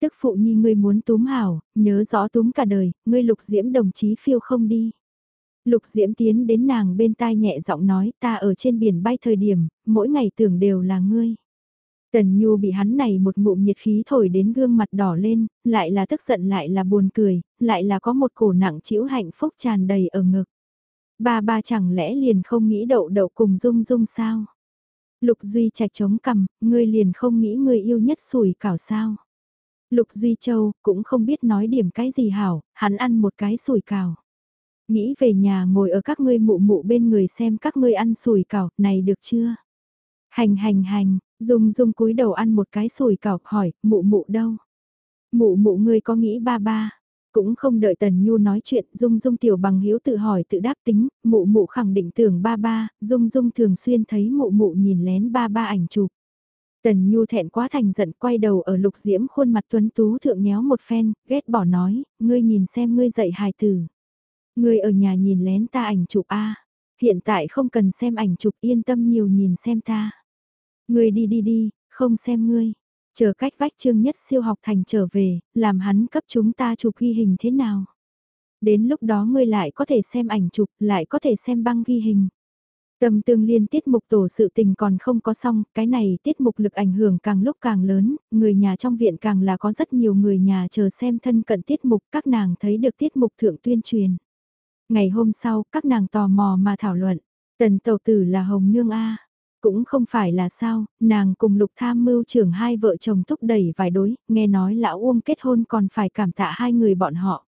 Tức phụ nhi ngươi muốn túm hảo, nhớ rõ túm cả đời, ngươi lục diễm đồng chí phiêu không đi. Lục diễm tiến đến nàng bên tai nhẹ giọng nói ta ở trên biển bay thời điểm, mỗi ngày tưởng đều là ngươi. Tần Nhu bị hắn này một ngụm nhiệt khí thổi đến gương mặt đỏ lên, lại là tức giận lại là buồn cười, lại là có một cổ nặng chịu hạnh phúc tràn đầy ở ngực. Ba ba chẳng lẽ liền không nghĩ đậu đậu cùng dung dung sao? Lục Duy trạch chống cằm, ngươi liền không nghĩ người yêu nhất sủi cảo sao? Lục Duy Châu cũng không biết nói điểm cái gì hảo, hắn ăn một cái sủi cảo. Nghĩ về nhà ngồi ở các ngươi mụ mụ bên người xem các ngươi ăn sủi cảo, này được chưa? Hành hành hành, Dung Dung cúi đầu ăn một cái sủi cảo hỏi, mụ mụ đâu? Mụ mụ ngươi có nghĩ ba ba? Cũng không đợi Tần Nhu nói chuyện, Dung Dung tiểu bằng hiếu tự hỏi tự đáp tính, mụ mụ khẳng định tưởng ba ba, Dung Dung thường xuyên thấy mụ mụ nhìn lén ba ba ảnh chụp. Tần Nhu thẹn quá thành giận quay đầu ở lục diễm khuôn mặt tuấn tú thượng nhéo một phen, ghét bỏ nói, ngươi nhìn xem ngươi dạy hài tử. Ngươi ở nhà nhìn lén ta ảnh chụp A, hiện tại không cần xem ảnh chụp yên tâm nhiều nhìn xem ta. Ngươi đi đi đi, không xem ngươi. Chờ cách vách trương nhất siêu học thành trở về, làm hắn cấp chúng ta chụp ghi hình thế nào. Đến lúc đó ngươi lại có thể xem ảnh chụp, lại có thể xem băng ghi hình. Tâm tương liên tiết mục tổ sự tình còn không có xong, cái này tiết mục lực ảnh hưởng càng lúc càng lớn, người nhà trong viện càng là có rất nhiều người nhà chờ xem thân cận tiết mục, các nàng thấy được tiết mục thượng tuyên truyền. Ngày hôm sau, các nàng tò mò mà thảo luận, tần tàu tử là Hồng Nương A. Cũng không phải là sao, nàng cùng lục tham mưu trưởng hai vợ chồng thúc đẩy vài đối, nghe nói lão Uông kết hôn còn phải cảm tạ hai người bọn họ.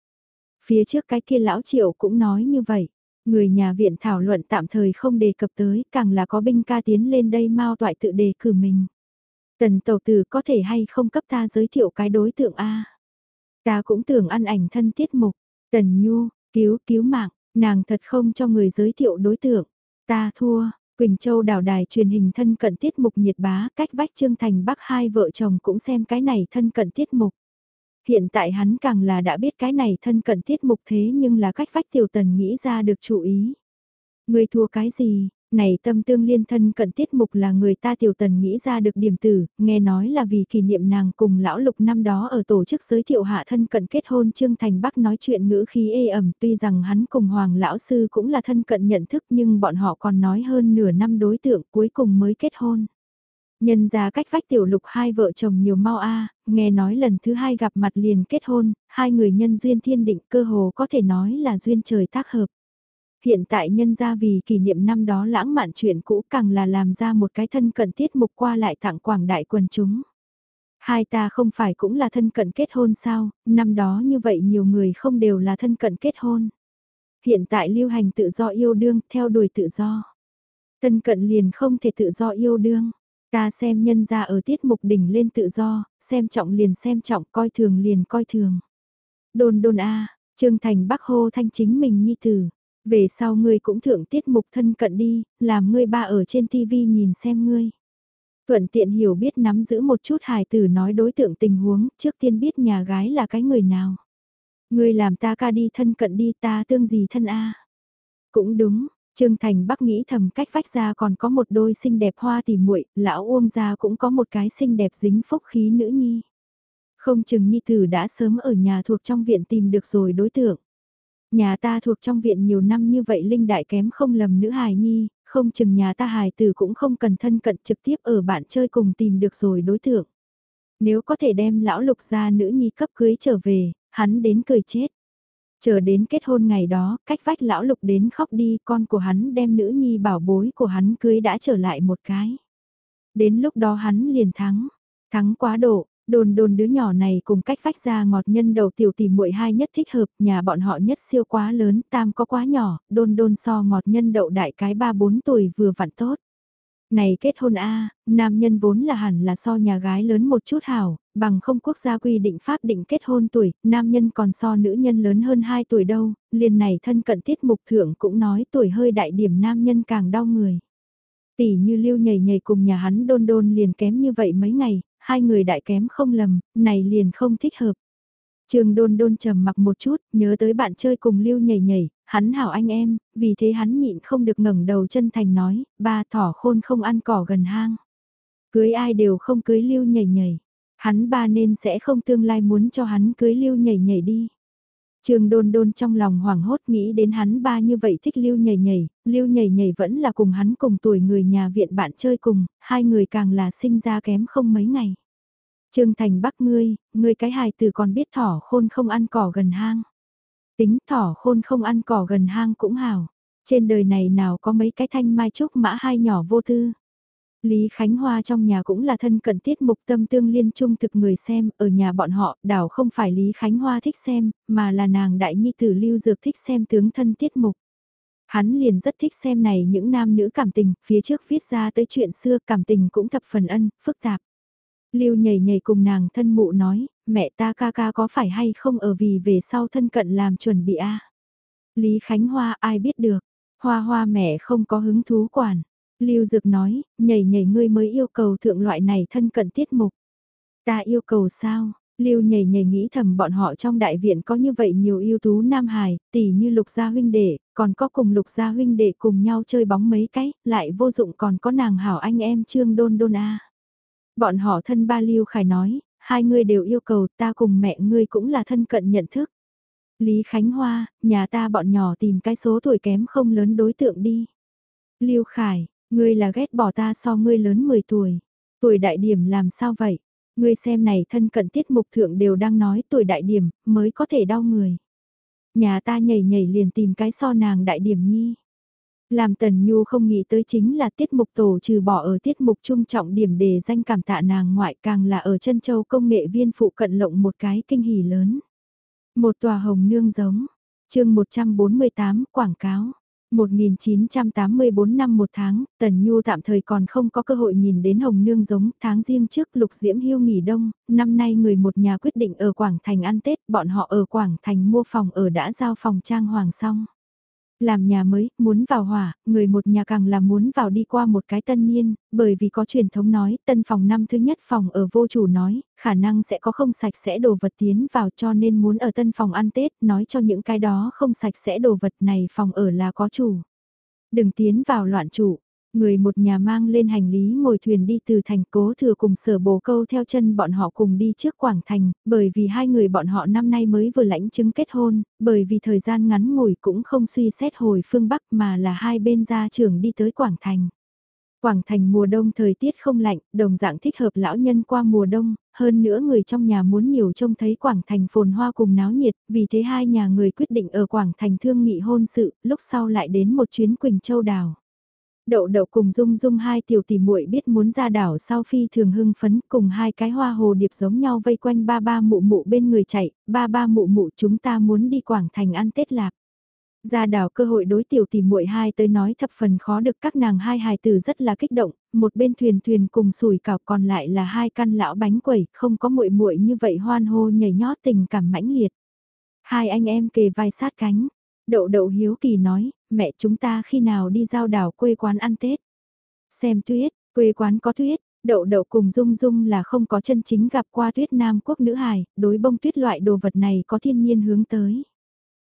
Phía trước cái kia lão triệu cũng nói như vậy. Người nhà viện thảo luận tạm thời không đề cập tới, càng là có binh ca tiến lên đây mau toại tự đề cử mình. Tần tàu tử có thể hay không cấp ta giới thiệu cái đối tượng A. Ta cũng tưởng ăn ảnh thân tiết mục. Tần Nhu, cứu cứu mạng, nàng thật không cho người giới thiệu đối tượng. Ta thua, Quỳnh Châu đảo đài truyền hình thân cận tiết mục nhiệt bá cách vách Trương Thành Bắc hai vợ chồng cũng xem cái này thân cận tiết mục. Hiện tại hắn càng là đã biết cái này thân cận tiết mục thế nhưng là cách vách tiểu tần nghĩ ra được chú ý. Người thua cái gì, này tâm tương liên thân cận tiết mục là người ta tiểu tần nghĩ ra được điểm tử, nghe nói là vì kỷ niệm nàng cùng lão lục năm đó ở tổ chức giới thiệu hạ thân cận kết hôn Trương Thành Bắc nói chuyện ngữ khí ê ẩm tuy rằng hắn cùng Hoàng lão sư cũng là thân cận nhận thức nhưng bọn họ còn nói hơn nửa năm đối tượng cuối cùng mới kết hôn. Nhân ra cách vách tiểu lục hai vợ chồng nhiều mau a nghe nói lần thứ hai gặp mặt liền kết hôn, hai người nhân duyên thiên định cơ hồ có thể nói là duyên trời tác hợp. Hiện tại nhân ra vì kỷ niệm năm đó lãng mạn chuyện cũ càng là làm ra một cái thân cận tiết mục qua lại tặng quảng đại quần chúng. Hai ta không phải cũng là thân cận kết hôn sao, năm đó như vậy nhiều người không đều là thân cận kết hôn. Hiện tại lưu hành tự do yêu đương, theo đuổi tự do. Thân cận liền không thể tự do yêu đương. Ta xem nhân ra ở tiết mục đỉnh lên tự do, xem trọng liền xem trọng, coi thường liền coi thường. Đồn đồn A, Trương Thành Bắc hô thanh chính mình nhi tử. Về sau ngươi cũng thượng tiết mục thân cận đi, làm ngươi ba ở trên tivi nhìn xem ngươi. Thuận tiện hiểu biết nắm giữ một chút hài tử nói đối tượng tình huống, trước tiên biết nhà gái là cái người nào. Ngươi làm ta ca đi thân cận đi ta tương gì thân a Cũng đúng, Trương Thành Bắc nghĩ thầm cách vách ra còn có một đôi xinh đẹp hoa tỉ muội, lão Uông gia cũng có một cái xinh đẹp dính phúc khí nữ nhi. Không chừng nhi tử đã sớm ở nhà thuộc trong viện tìm được rồi đối tượng. Nhà ta thuộc trong viện nhiều năm như vậy linh đại kém không lầm nữ hài nhi, không chừng nhà ta hài tử cũng không cần thân cận trực tiếp ở bạn chơi cùng tìm được rồi đối tượng. Nếu có thể đem lão lục ra nữ nhi cấp cưới trở về, hắn đến cười chết. Chờ đến kết hôn ngày đó, cách vách lão lục đến khóc đi, con của hắn đem nữ nhi bảo bối của hắn cưới đã trở lại một cái. Đến lúc đó hắn liền thắng, thắng quá độ, Đồn đồn đứa nhỏ này cùng cách phách ra ngọt nhân đầu tiểu tỷ muội hai nhất thích hợp, nhà bọn họ nhất siêu quá lớn, tam có quá nhỏ, đôn đôn so ngọt nhân đậu đại cái ba bốn tuổi vừa vặn tốt. Này kết hôn a nam nhân vốn là hẳn là so nhà gái lớn một chút hảo, bằng không quốc gia quy định pháp định kết hôn tuổi, nam nhân còn so nữ nhân lớn hơn 2 tuổi đâu, liền này thân cận tiết mục thượng cũng nói tuổi hơi đại điểm nam nhân càng đau người. Tỷ như lưu nhảy nhảy cùng nhà hắn đôn đôn liền kém như vậy mấy ngày, hai người đại kém không lầm, này liền không thích hợp. Trường đôn đôn trầm mặc một chút, nhớ tới bạn chơi cùng lưu nhảy nhảy, hắn hảo anh em, vì thế hắn nhịn không được ngẩng đầu chân thành nói, ba thỏ khôn không ăn cỏ gần hang. Cưới ai đều không cưới lưu nhảy nhảy, hắn ba nên sẽ không tương lai muốn cho hắn cưới lưu nhảy nhảy đi trương đôn đôn trong lòng hoảng hốt nghĩ đến hắn ba như vậy thích lưu nhảy nhảy, lưu nhảy nhảy vẫn là cùng hắn cùng tuổi người nhà viện bạn chơi cùng, hai người càng là sinh ra kém không mấy ngày. Trương Thành Bắc ngươi, ngươi cái hài từ còn biết thỏ khôn không ăn cỏ gần hang. Tính thỏ khôn không ăn cỏ gần hang cũng hảo. Trên đời này nào có mấy cái thanh mai trúc mã hai nhỏ vô tư. Lý Khánh Hoa trong nhà cũng là thân cận tiết mục tâm tương liên trung thực người xem, ở nhà bọn họ, đảo không phải Lý Khánh Hoa thích xem, mà là nàng đại nhi tử lưu dược thích xem tướng thân tiết mục. Hắn liền rất thích xem này những nam nữ cảm tình, phía trước viết ra tới chuyện xưa cảm tình cũng thập phần ân, phức tạp. Lưu nhảy nhảy cùng nàng thân mụ nói, mẹ ta ca ca có phải hay không ở vì về sau thân cận làm chuẩn bị a Lý Khánh Hoa ai biết được, hoa hoa mẹ không có hứng thú quản. Lưu Dược nói, nhảy nhảy ngươi mới yêu cầu thượng loại này thân cận tiết mục. Ta yêu cầu sao? Lưu nhảy nhảy nghĩ thầm bọn họ trong đại viện có như vậy nhiều yêu tú nam hài, tỷ như lục gia huynh đệ, còn có cùng lục gia huynh đệ cùng nhau chơi bóng mấy cái, lại vô dụng còn có nàng hảo anh em trương đôn đôn a. Bọn họ thân ba Lưu Khải nói, hai người đều yêu cầu ta cùng mẹ ngươi cũng là thân cận nhận thức. Lý Khánh Hoa, nhà ta bọn nhỏ tìm cái số tuổi kém không lớn đối tượng đi. Lưu Khải, ngươi là ghét bỏ ta so ngươi lớn 10 tuổi. Tuổi đại điểm làm sao vậy? Ngươi xem này thân cận tiết mục thượng đều đang nói tuổi đại điểm mới có thể đau người. Nhà ta nhảy nhảy liền tìm cái so nàng đại điểm nhi. Làm Tần Nhu không nghĩ tới chính là tiết mục tổ trừ bỏ ở tiết mục trung trọng điểm đề danh cảm tạ nàng ngoại càng là ở chân châu công nghệ viên phụ cận lộng một cái kinh hỉ lớn. Một tòa hồng nương giống, chương 148 quảng cáo. 1984 năm một tháng, Tần Nhu tạm thời còn không có cơ hội nhìn đến Hồng Nương giống tháng riêng trước Lục Diễm Hiêu nghỉ đông, năm nay người một nhà quyết định ở Quảng Thành ăn Tết, bọn họ ở Quảng Thành mua phòng ở đã giao phòng trang hoàng xong. Làm nhà mới, muốn vào hỏa, người một nhà càng là muốn vào đi qua một cái tân niên, bởi vì có truyền thống nói, tân phòng năm thứ nhất phòng ở vô chủ nói, khả năng sẽ có không sạch sẽ đồ vật tiến vào cho nên muốn ở tân phòng ăn Tết, nói cho những cái đó không sạch sẽ đồ vật này phòng ở là có chủ. Đừng tiến vào loạn chủ, Người một nhà mang lên hành lý ngồi thuyền đi từ thành cố thừa cùng sở bồ câu theo chân bọn họ cùng đi trước Quảng Thành, bởi vì hai người bọn họ năm nay mới vừa lãnh chứng kết hôn, bởi vì thời gian ngắn ngủi cũng không suy xét hồi phương Bắc mà là hai bên gia trưởng đi tới Quảng Thành. Quảng Thành mùa đông thời tiết không lạnh, đồng dạng thích hợp lão nhân qua mùa đông, hơn nữa người trong nhà muốn nhiều trông thấy Quảng Thành phồn hoa cùng náo nhiệt, vì thế hai nhà người quyết định ở Quảng Thành thương nghị hôn sự, lúc sau lại đến một chuyến Quỳnh Châu đào Đậu đậu cùng Dung Dung hai tiểu tỷ muội biết muốn ra đảo sau phi thường hưng phấn cùng hai cái hoa hồ điệp giống nhau vây quanh ba ba mụ mụ bên người chạy, ba ba mụ mụ chúng ta muốn đi Quảng Thành ăn Tết lạc. Ra đảo cơ hội đối tiểu tỷ muội hai tới nói thập phần khó được các nàng hai hài tử rất là kích động, một bên thuyền thuyền cùng sủi cảo còn lại là hai căn lão bánh quẩy, không có muội muội như vậy hoan hô nhảy nhót tình cảm mãnh liệt. Hai anh em kề vai sát cánh, Đậu đậu hiếu kỳ nói, mẹ chúng ta khi nào đi giao đảo quê quán ăn Tết. Xem tuyết, quê quán có tuyết, đậu đậu cùng dung dung là không có chân chính gặp qua tuyết nam quốc nữ hài, đối bông tuyết loại đồ vật này có thiên nhiên hướng tới.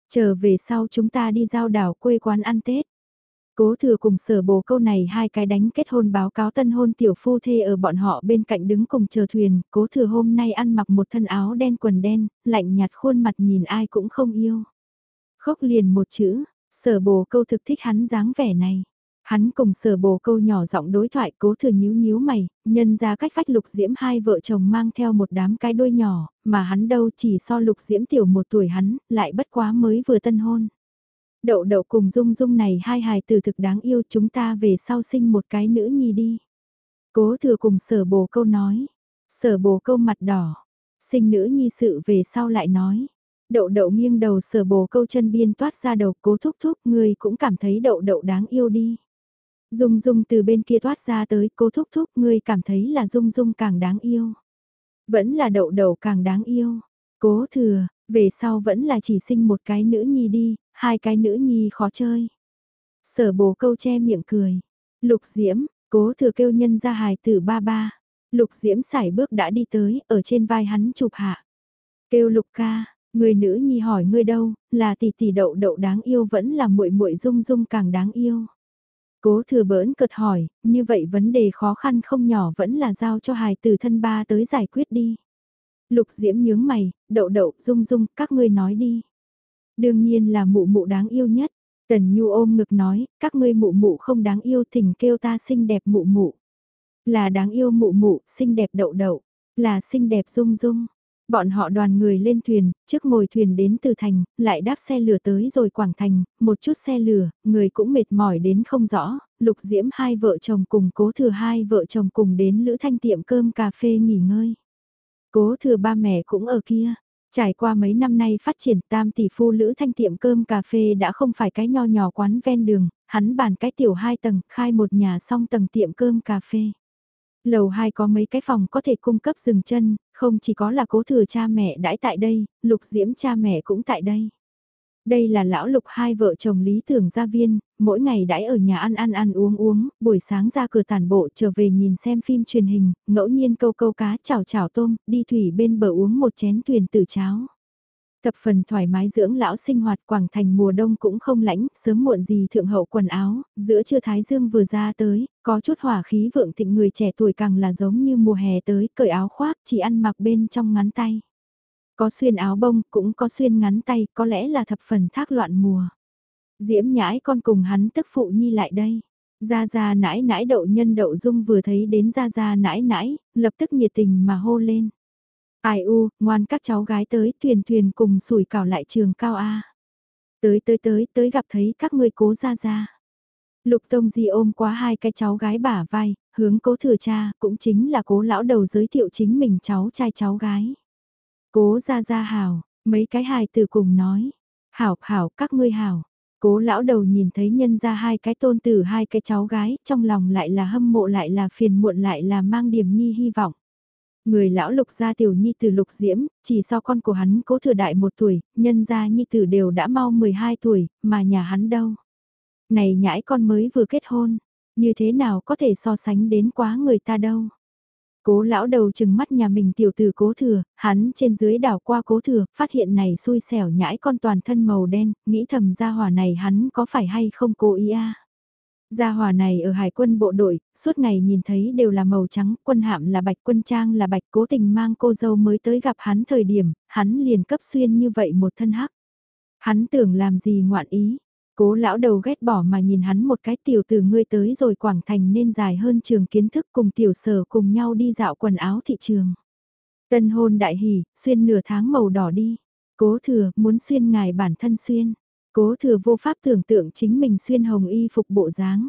Trở về sau chúng ta đi giao đảo quê quán ăn Tết. Cố thừa cùng sở bồ câu này hai cái đánh kết hôn báo cáo tân hôn tiểu phu thê ở bọn họ bên cạnh đứng cùng chờ thuyền, cố thừa hôm nay ăn mặc một thân áo đen quần đen, lạnh nhạt khuôn mặt nhìn ai cũng không yêu. Khóc liền một chữ, sở bồ câu thực thích hắn dáng vẻ này. Hắn cùng sở bồ câu nhỏ giọng đối thoại cố thừa nhíu nhíu mày, nhân ra cách phách lục diễm hai vợ chồng mang theo một đám cái đôi nhỏ, mà hắn đâu chỉ so lục diễm tiểu một tuổi hắn, lại bất quá mới vừa tân hôn. Đậu đậu cùng dung dung này hai hài từ thực đáng yêu chúng ta về sau sinh một cái nữ nhi đi. Cố thừa cùng sở bồ câu nói, Sở bồ câu mặt đỏ, sinh nữ nhi sự về sau lại nói. Đậu đậu nghiêng đầu sờ bồ câu chân biên toát ra đầu cố thúc thúc người cũng cảm thấy đậu đậu đáng yêu đi. Dung Dung từ bên kia toát ra tới cố thúc thúc ngươi cảm thấy là Dung Dung càng đáng yêu. Vẫn là đậu đậu càng đáng yêu. Cố thừa, về sau vẫn là chỉ sinh một cái nữ nhi đi, hai cái nữ nhi khó chơi. Sở bồ câu che miệng cười. Lục diễm, cố thừa kêu nhân ra hài tử ba ba. Lục diễm sải bước đã đi tới, ở trên vai hắn chụp hạ. Kêu lục ca, người nữ nhi hỏi ngươi đâu, là tỷ tỷ đậu đậu đáng yêu vẫn là muội muội dung dung càng đáng yêu. Cố thừa bỡn cợt hỏi, như vậy vấn đề khó khăn không nhỏ vẫn là giao cho hài tử thân ba tới giải quyết đi. Lục diễm nhướng mày, đậu đậu, dung dung, các ngươi nói đi. Đương nhiên là mụ mụ đáng yêu nhất. Tần Nhu ôm ngực nói, các ngươi mụ mụ không đáng yêu thỉnh kêu ta xinh đẹp mụ mụ. Là đáng yêu mụ mụ, xinh đẹp đậu đậu, là xinh đẹp dung dung. Bọn họ đoàn người lên thuyền, trước ngồi thuyền đến từ thành, lại đáp xe lửa tới rồi Quảng Thành, một chút xe lửa, người cũng mệt mỏi đến không rõ, lục diễm hai vợ chồng cùng cố thừa hai vợ chồng cùng đến Lữ Thanh tiệm cơm cà phê nghỉ ngơi. Cố thừa ba mẹ cũng ở kia. Trải qua mấy năm nay phát triển tam tỷ phu Lữ Thanh tiệm cơm cà phê đã không phải cái nho nhỏ quán ven đường, hắn bàn cái tiểu hai tầng, khai một nhà song tầng tiệm cơm cà phê. Lầu 2 có mấy cái phòng có thể cung cấp dừng chân, không chỉ có là cố thừa cha mẹ đãi tại đây, lục diễm cha mẹ cũng tại đây. Đây là lão lục hai vợ chồng lý tưởng gia viên, mỗi ngày đãi ở nhà ăn ăn ăn uống uống, buổi sáng ra cửa tàn bộ trở về nhìn xem phim truyền hình, ngẫu nhiên câu câu cá chảo chảo tôm, đi thủy bên bờ uống một chén thuyền tử cháo thập phần thoải mái dưỡng lão sinh hoạt Quảng Thành mùa đông cũng không lãnh, sớm muộn gì thượng hậu quần áo, giữa trưa Thái Dương vừa ra tới, có chút hỏa khí vượng thịnh người trẻ tuổi càng là giống như mùa hè tới, cởi áo khoác chỉ ăn mặc bên trong ngắn tay. Có xuyên áo bông, cũng có xuyên ngắn tay, có lẽ là thập phần thác loạn mùa. Diễm nhãi con cùng hắn tức phụ nhi lại đây. Gia Gia nãi nãi đậu nhân đậu dung vừa thấy đến Gia Gia nãi nãi, lập tức nhiệt tình mà hô lên. Ai u, ngoan các cháu gái tới thuyền thuyền cùng sủi cảo lại trường cao A. Tới tới tới tới gặp thấy các ngươi cố Gia Gia. Lục Tông Di ôm quá hai cái cháu gái bả vai, hướng cố thừa cha, cũng chính là cố lão đầu giới thiệu chính mình cháu trai cháu gái. Cố Gia Gia hảo, mấy cái hài từ cùng nói. Hảo, hảo, các ngươi hảo. Cố lão đầu nhìn thấy nhân ra hai cái tôn tử hai cái cháu gái, trong lòng lại là hâm mộ lại là phiền muộn lại là mang điểm nhi hy vọng. Người lão lục gia tiểu nhi từ lục diễm, chỉ so con của hắn cố thừa đại một tuổi, nhân gia nhi tử đều đã mau 12 tuổi, mà nhà hắn đâu. Này nhãi con mới vừa kết hôn, như thế nào có thể so sánh đến quá người ta đâu. Cố lão đầu chừng mắt nhà mình tiểu tử cố thừa, hắn trên dưới đảo qua cố thừa, phát hiện này xui xẻo nhãi con toàn thân màu đen, nghĩ thầm gia hỏa này hắn có phải hay không cố ý a Gia hòa này ở hải quân bộ đội, suốt ngày nhìn thấy đều là màu trắng, quân hạm là bạch quân trang là bạch cố tình mang cô dâu mới tới gặp hắn thời điểm, hắn liền cấp xuyên như vậy một thân hắc. Hắn tưởng làm gì ngoạn ý, Cố lão đầu ghét bỏ mà nhìn hắn một cái tiểu từ ngươi tới rồi Quảng Thành nên dài hơn trường kiến thức cùng tiểu sở cùng nhau đi dạo quần áo thị trường. Tân hôn đại hỉ, xuyên nửa tháng màu đỏ đi. Cố thừa muốn xuyên ngài bản thân xuyên. Cố thừa vô pháp tưởng tượng chính mình xuyên hồng y phục bộ dáng.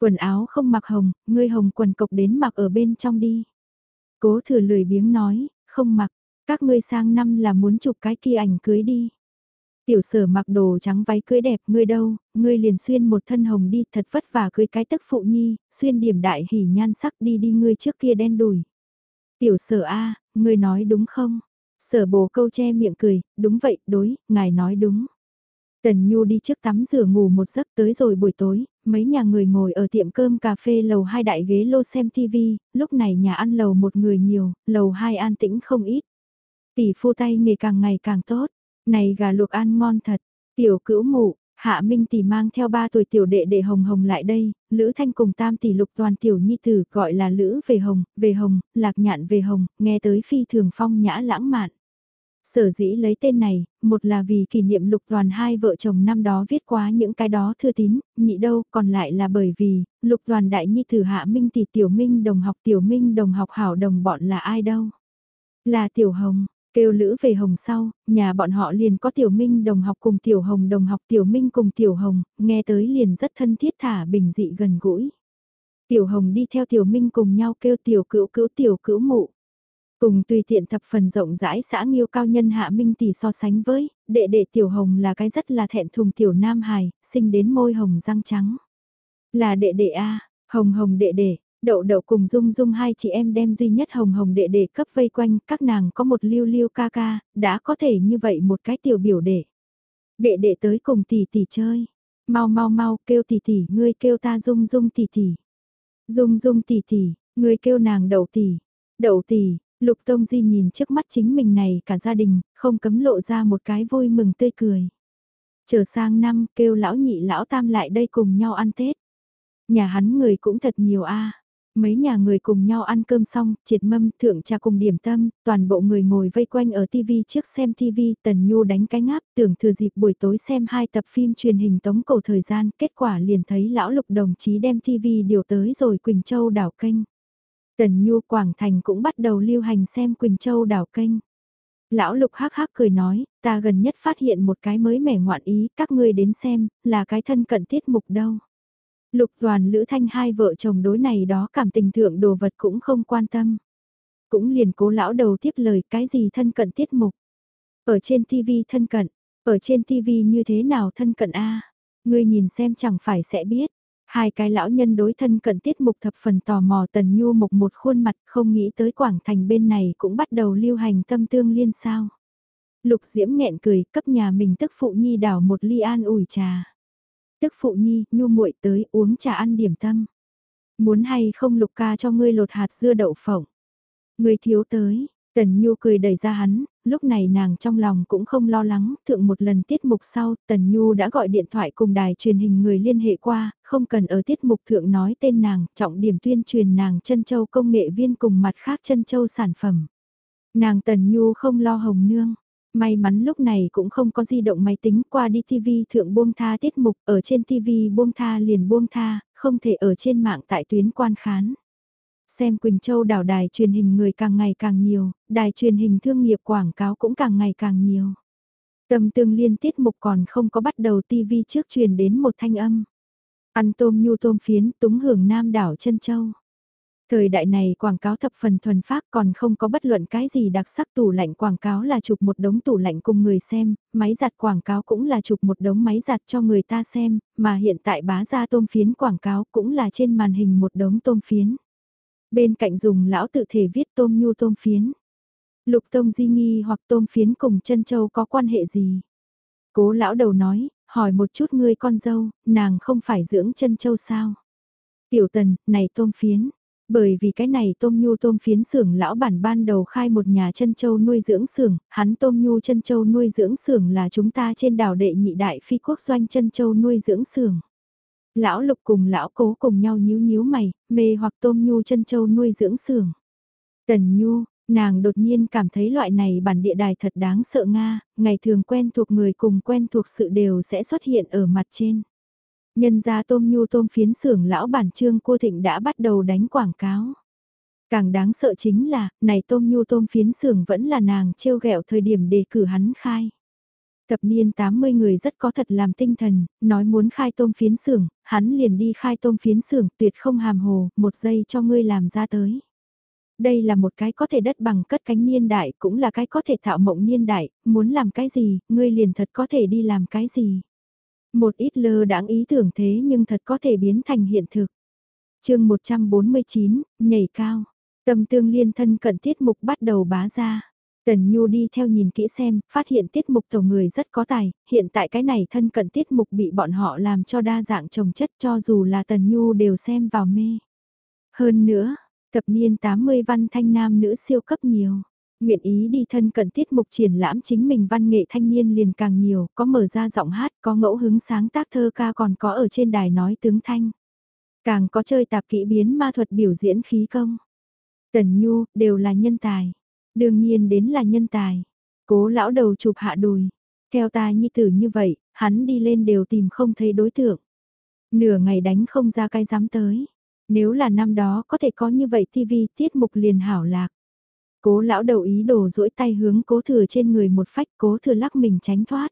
Quần áo không mặc hồng, ngươi hồng quần cộc đến mặc ở bên trong đi. Cố thừa lười biếng nói, không mặc, các ngươi sang năm là muốn chụp cái kia ảnh cưới đi. Tiểu sở mặc đồ trắng váy cưới đẹp ngươi đâu, ngươi liền xuyên một thân hồng đi thật vất vả cưới cái tức phụ nhi, xuyên điểm đại hỉ nhan sắc đi đi ngươi trước kia đen đùi. Tiểu sở A, ngươi nói đúng không? Sở bồ câu che miệng cười, đúng vậy, đối, ngài nói đúng. Tần Nhu đi trước tắm rửa ngủ một giấc tới rồi buổi tối, mấy nhà người ngồi ở tiệm cơm cà phê lầu hai đại ghế lô xem TV, lúc này nhà ăn lầu một người nhiều, lầu hai an tĩnh không ít. Tỷ phu tay nghề càng ngày càng tốt, này gà luộc ăn ngon thật, tiểu cữu mụ, Hạ Minh tỷ mang theo ba tuổi tiểu đệ đệ Hồng Hồng lại đây, Lữ Thanh cùng tam tỷ lục toàn tiểu nhi tử gọi là Lữ về Hồng, về Hồng, lạc nhạn về Hồng, nghe tới phi thường phong nhã lãng mạn. Sở dĩ lấy tên này, một là vì kỷ niệm lục toàn hai vợ chồng năm đó viết quá những cái đó thư tín, nhị đâu, còn lại là bởi vì, lục toàn đại nhi tử Hạ Minh tỷ tiểu minh đồng học tiểu minh đồng học hảo đồng bọn là ai đâu. Là tiểu hồng, Kêu Lữ về Hồng sau, nhà bọn họ liền có Tiểu Minh đồng học cùng Tiểu Hồng đồng học Tiểu Minh cùng Tiểu Hồng, nghe tới liền rất thân thiết thả bình dị gần gũi. Tiểu Hồng đi theo Tiểu Minh cùng nhau kêu Tiểu Cữu Cữu Tiểu Cữu Mụ. Cùng tùy tiện thập phần rộng rãi xã nghiêu cao nhân hạ minh tỷ so sánh với, đệ đệ tiểu hồng là cái rất là thẹn thùng tiểu nam hài, sinh đến môi hồng răng trắng. Là đệ đệ A, hồng hồng đệ đệ, đậu đậu cùng dung dung hai chị em đem duy nhất hồng hồng đệ đệ cấp vây quanh, các nàng có một liêu liêu ca ca, đã có thể như vậy một cái tiểu biểu đệ. Đệ đệ tới cùng tỷ tỷ chơi, mau mau mau kêu tỷ tỷ, ngươi kêu ta dung dung tỷ tỷ. Dung dung tỷ tỷ, ngươi kêu nàng đậu tỷ, đậu tỷ, Lục Tông Di nhìn trước mắt chính mình này cả gia đình, không cấm lộ ra một cái vui mừng tươi cười. Chờ sang năm kêu lão nhị lão tam lại đây cùng nhau ăn Tết. Nhà hắn người cũng thật nhiều a Mấy nhà người cùng nhau ăn cơm xong, triệt mâm, thượng trà cùng điểm tâm, toàn bộ người ngồi vây quanh ở TV trước xem TV, Tần Nhu đánh cái ngáp, tưởng thừa dịp buổi tối xem hai tập phim truyền hình tống cổ thời gian, kết quả liền thấy lão lục đồng chí đem TV điều tới rồi Quỳnh Châu đảo kênh. Tần Nhu Quảng Thành cũng bắt đầu lưu hành xem Quỳnh Châu đảo kênh. Lão Lục hắc hắc cười nói, ta gần nhất phát hiện một cái mới mẻ ngoạn ý, các ngươi đến xem, là cái thân cận tiết mục đâu. Lục đoàn Lữ Thanh hai vợ chồng đối này đó cảm tình thượng đồ vật cũng không quan tâm. Cũng liền cố lão đầu tiếp lời cái gì thân cận tiết mục. Ở trên TV thân cận, ở trên TV như thế nào thân cận a Ngươi nhìn xem chẳng phải sẽ biết. Hai cái lão nhân đối thân cận tiết mục thập phần tò mò tần nhu mục một khuôn mặt không nghĩ tới Quảng Thành bên này cũng bắt đầu lưu hành tâm tương liên sao. Lục Diễm nghẹn cười cấp nhà mình tức phụ nhi đảo một ly an ủi trà. Tức phụ nhi, nhu muội tới uống trà ăn điểm tâm. Muốn hay không lục ca cho ngươi lột hạt dưa đậu phộng. Ngươi thiếu tới, Tần Nhu cười đẩy ra hắn, lúc này nàng trong lòng cũng không lo lắng, thượng một lần tiết mục sau, Tần Nhu đã gọi điện thoại cùng đài truyền hình người liên hệ qua, không cần ở tiết mục thượng nói tên nàng, trọng điểm tuyên truyền nàng chân châu công nghệ viên cùng mặt khác chân châu sản phẩm. Nàng Tần Nhu không lo hồng nương, may mắn lúc này cũng không có di động máy tính qua đi TV thượng buông tha tiết mục, ở trên TV buông tha liền buông tha, không thể ở trên mạng tại tuyến quan khán. Xem Quỳnh Châu đảo đài truyền hình người càng ngày càng nhiều, đài truyền hình thương nghiệp quảng cáo cũng càng ngày càng nhiều. Tâm tương liên tiết mục còn không có bắt đầu TV trước truyền đến một thanh âm. Ăn tôm nhu tôm phiến túng hưởng nam đảo chân châu. Thời đại này quảng cáo thập phần thuần phát còn không có bất luận cái gì đặc sắc tủ lạnh quảng cáo là chụp một đống tủ lạnh cùng người xem, máy giặt quảng cáo cũng là chụp một đống máy giặt cho người ta xem, mà hiện tại bá ra tôm phiến quảng cáo cũng là trên màn hình một đống tôm phiến. Bên cạnh dùng lão tự thể viết tôm nhu tôm phiến. Lục tông di nghi hoặc tôm phiến cùng chân châu có quan hệ gì? Cố lão đầu nói, hỏi một chút ngươi con dâu, nàng không phải dưỡng chân châu sao? Tiểu tần, này tôm phiến. Bởi vì cái này tôm nhu tôm phiến xưởng lão bản ban đầu khai một nhà chân châu nuôi dưỡng xưởng, hắn tôm nhu chân châu nuôi dưỡng xưởng là chúng ta trên đảo đệ nhị đại phi quốc doanh chân châu nuôi dưỡng xưởng. Lão lục cùng lão cố cùng nhau nhíu nhíu mày, mê hoặc tôm nhu chân châu nuôi dưỡng sưởng Tần nhu, nàng đột nhiên cảm thấy loại này bản địa đài thật đáng sợ Nga, ngày thường quen thuộc người cùng quen thuộc sự đều sẽ xuất hiện ở mặt trên. Nhân ra tôm nhu tôm phiến xưởng lão bản trương cô thịnh đã bắt đầu đánh quảng cáo. Càng đáng sợ chính là, này tôm nhu tôm phiến xưởng vẫn là nàng trêu ghẹo thời điểm đề cử hắn khai. Thập niên 80 người rất có thật làm tinh thần, nói muốn khai tôm phiến xưởng, hắn liền đi khai tôm phiến xưởng tuyệt không hàm hồ, một giây cho ngươi làm ra tới. Đây là một cái có thể đất bằng cất cánh niên đại, cũng là cái có thể thạo mộng niên đại, muốn làm cái gì, ngươi liền thật có thể đi làm cái gì. Một ít lơ đáng ý tưởng thế nhưng thật có thể biến thành hiện thực. chương 149, nhảy cao, tâm tương liên thân cận tiết mục bắt đầu bá ra. Tần Nhu đi theo nhìn kỹ xem, phát hiện tiết mục tổ người rất có tài, hiện tại cái này thân cận tiết mục bị bọn họ làm cho đa dạng trồng chất cho dù là Tần Nhu đều xem vào mê. Hơn nữa, thập niên 80 văn thanh nam nữ siêu cấp nhiều. Nguyện ý đi thân cận tiết mục triển lãm chính mình văn nghệ thanh niên liền càng nhiều, có mở ra giọng hát, có ngẫu hứng sáng tác thơ ca còn có ở trên đài nói tướng thanh. Càng có chơi tạp kỹ biến ma thuật biểu diễn khí công. Tần Nhu, đều là nhân tài. Đương nhiên đến là nhân tài. Cố lão đầu chụp hạ đùi. Theo ta nhi tử như vậy, hắn đi lên đều tìm không thấy đối tượng. Nửa ngày đánh không ra cái dám tới. Nếu là năm đó có thể có như vậy tivi tiết mục liền hảo lạc. Cố lão đầu ý đồ duỗi tay hướng cố thừa trên người một phách cố thừa lắc mình tránh thoát.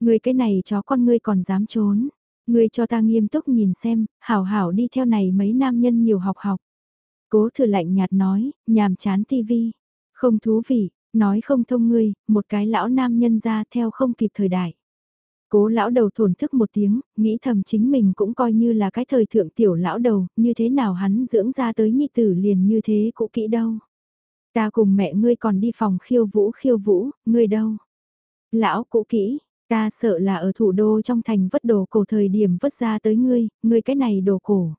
Người cái này chó con ngươi còn dám trốn. Ngươi cho ta nghiêm túc nhìn xem, hảo hảo đi theo này mấy nam nhân nhiều học học. Cố thừa lạnh nhạt nói, nhàm chán tivi. Không thú vị, nói không thông ngươi, một cái lão nam nhân ra theo không kịp thời đại. Cố lão đầu thổn thức một tiếng, nghĩ thầm chính mình cũng coi như là cái thời thượng tiểu lão đầu, như thế nào hắn dưỡng ra tới nhi tử liền như thế cũ kỹ đâu. Ta cùng mẹ ngươi còn đi phòng khiêu vũ khiêu vũ, ngươi đâu? Lão cũ kỹ, ta sợ là ở thủ đô trong thành vất đồ cổ thời điểm vất ra tới ngươi, ngươi cái này đồ cổ.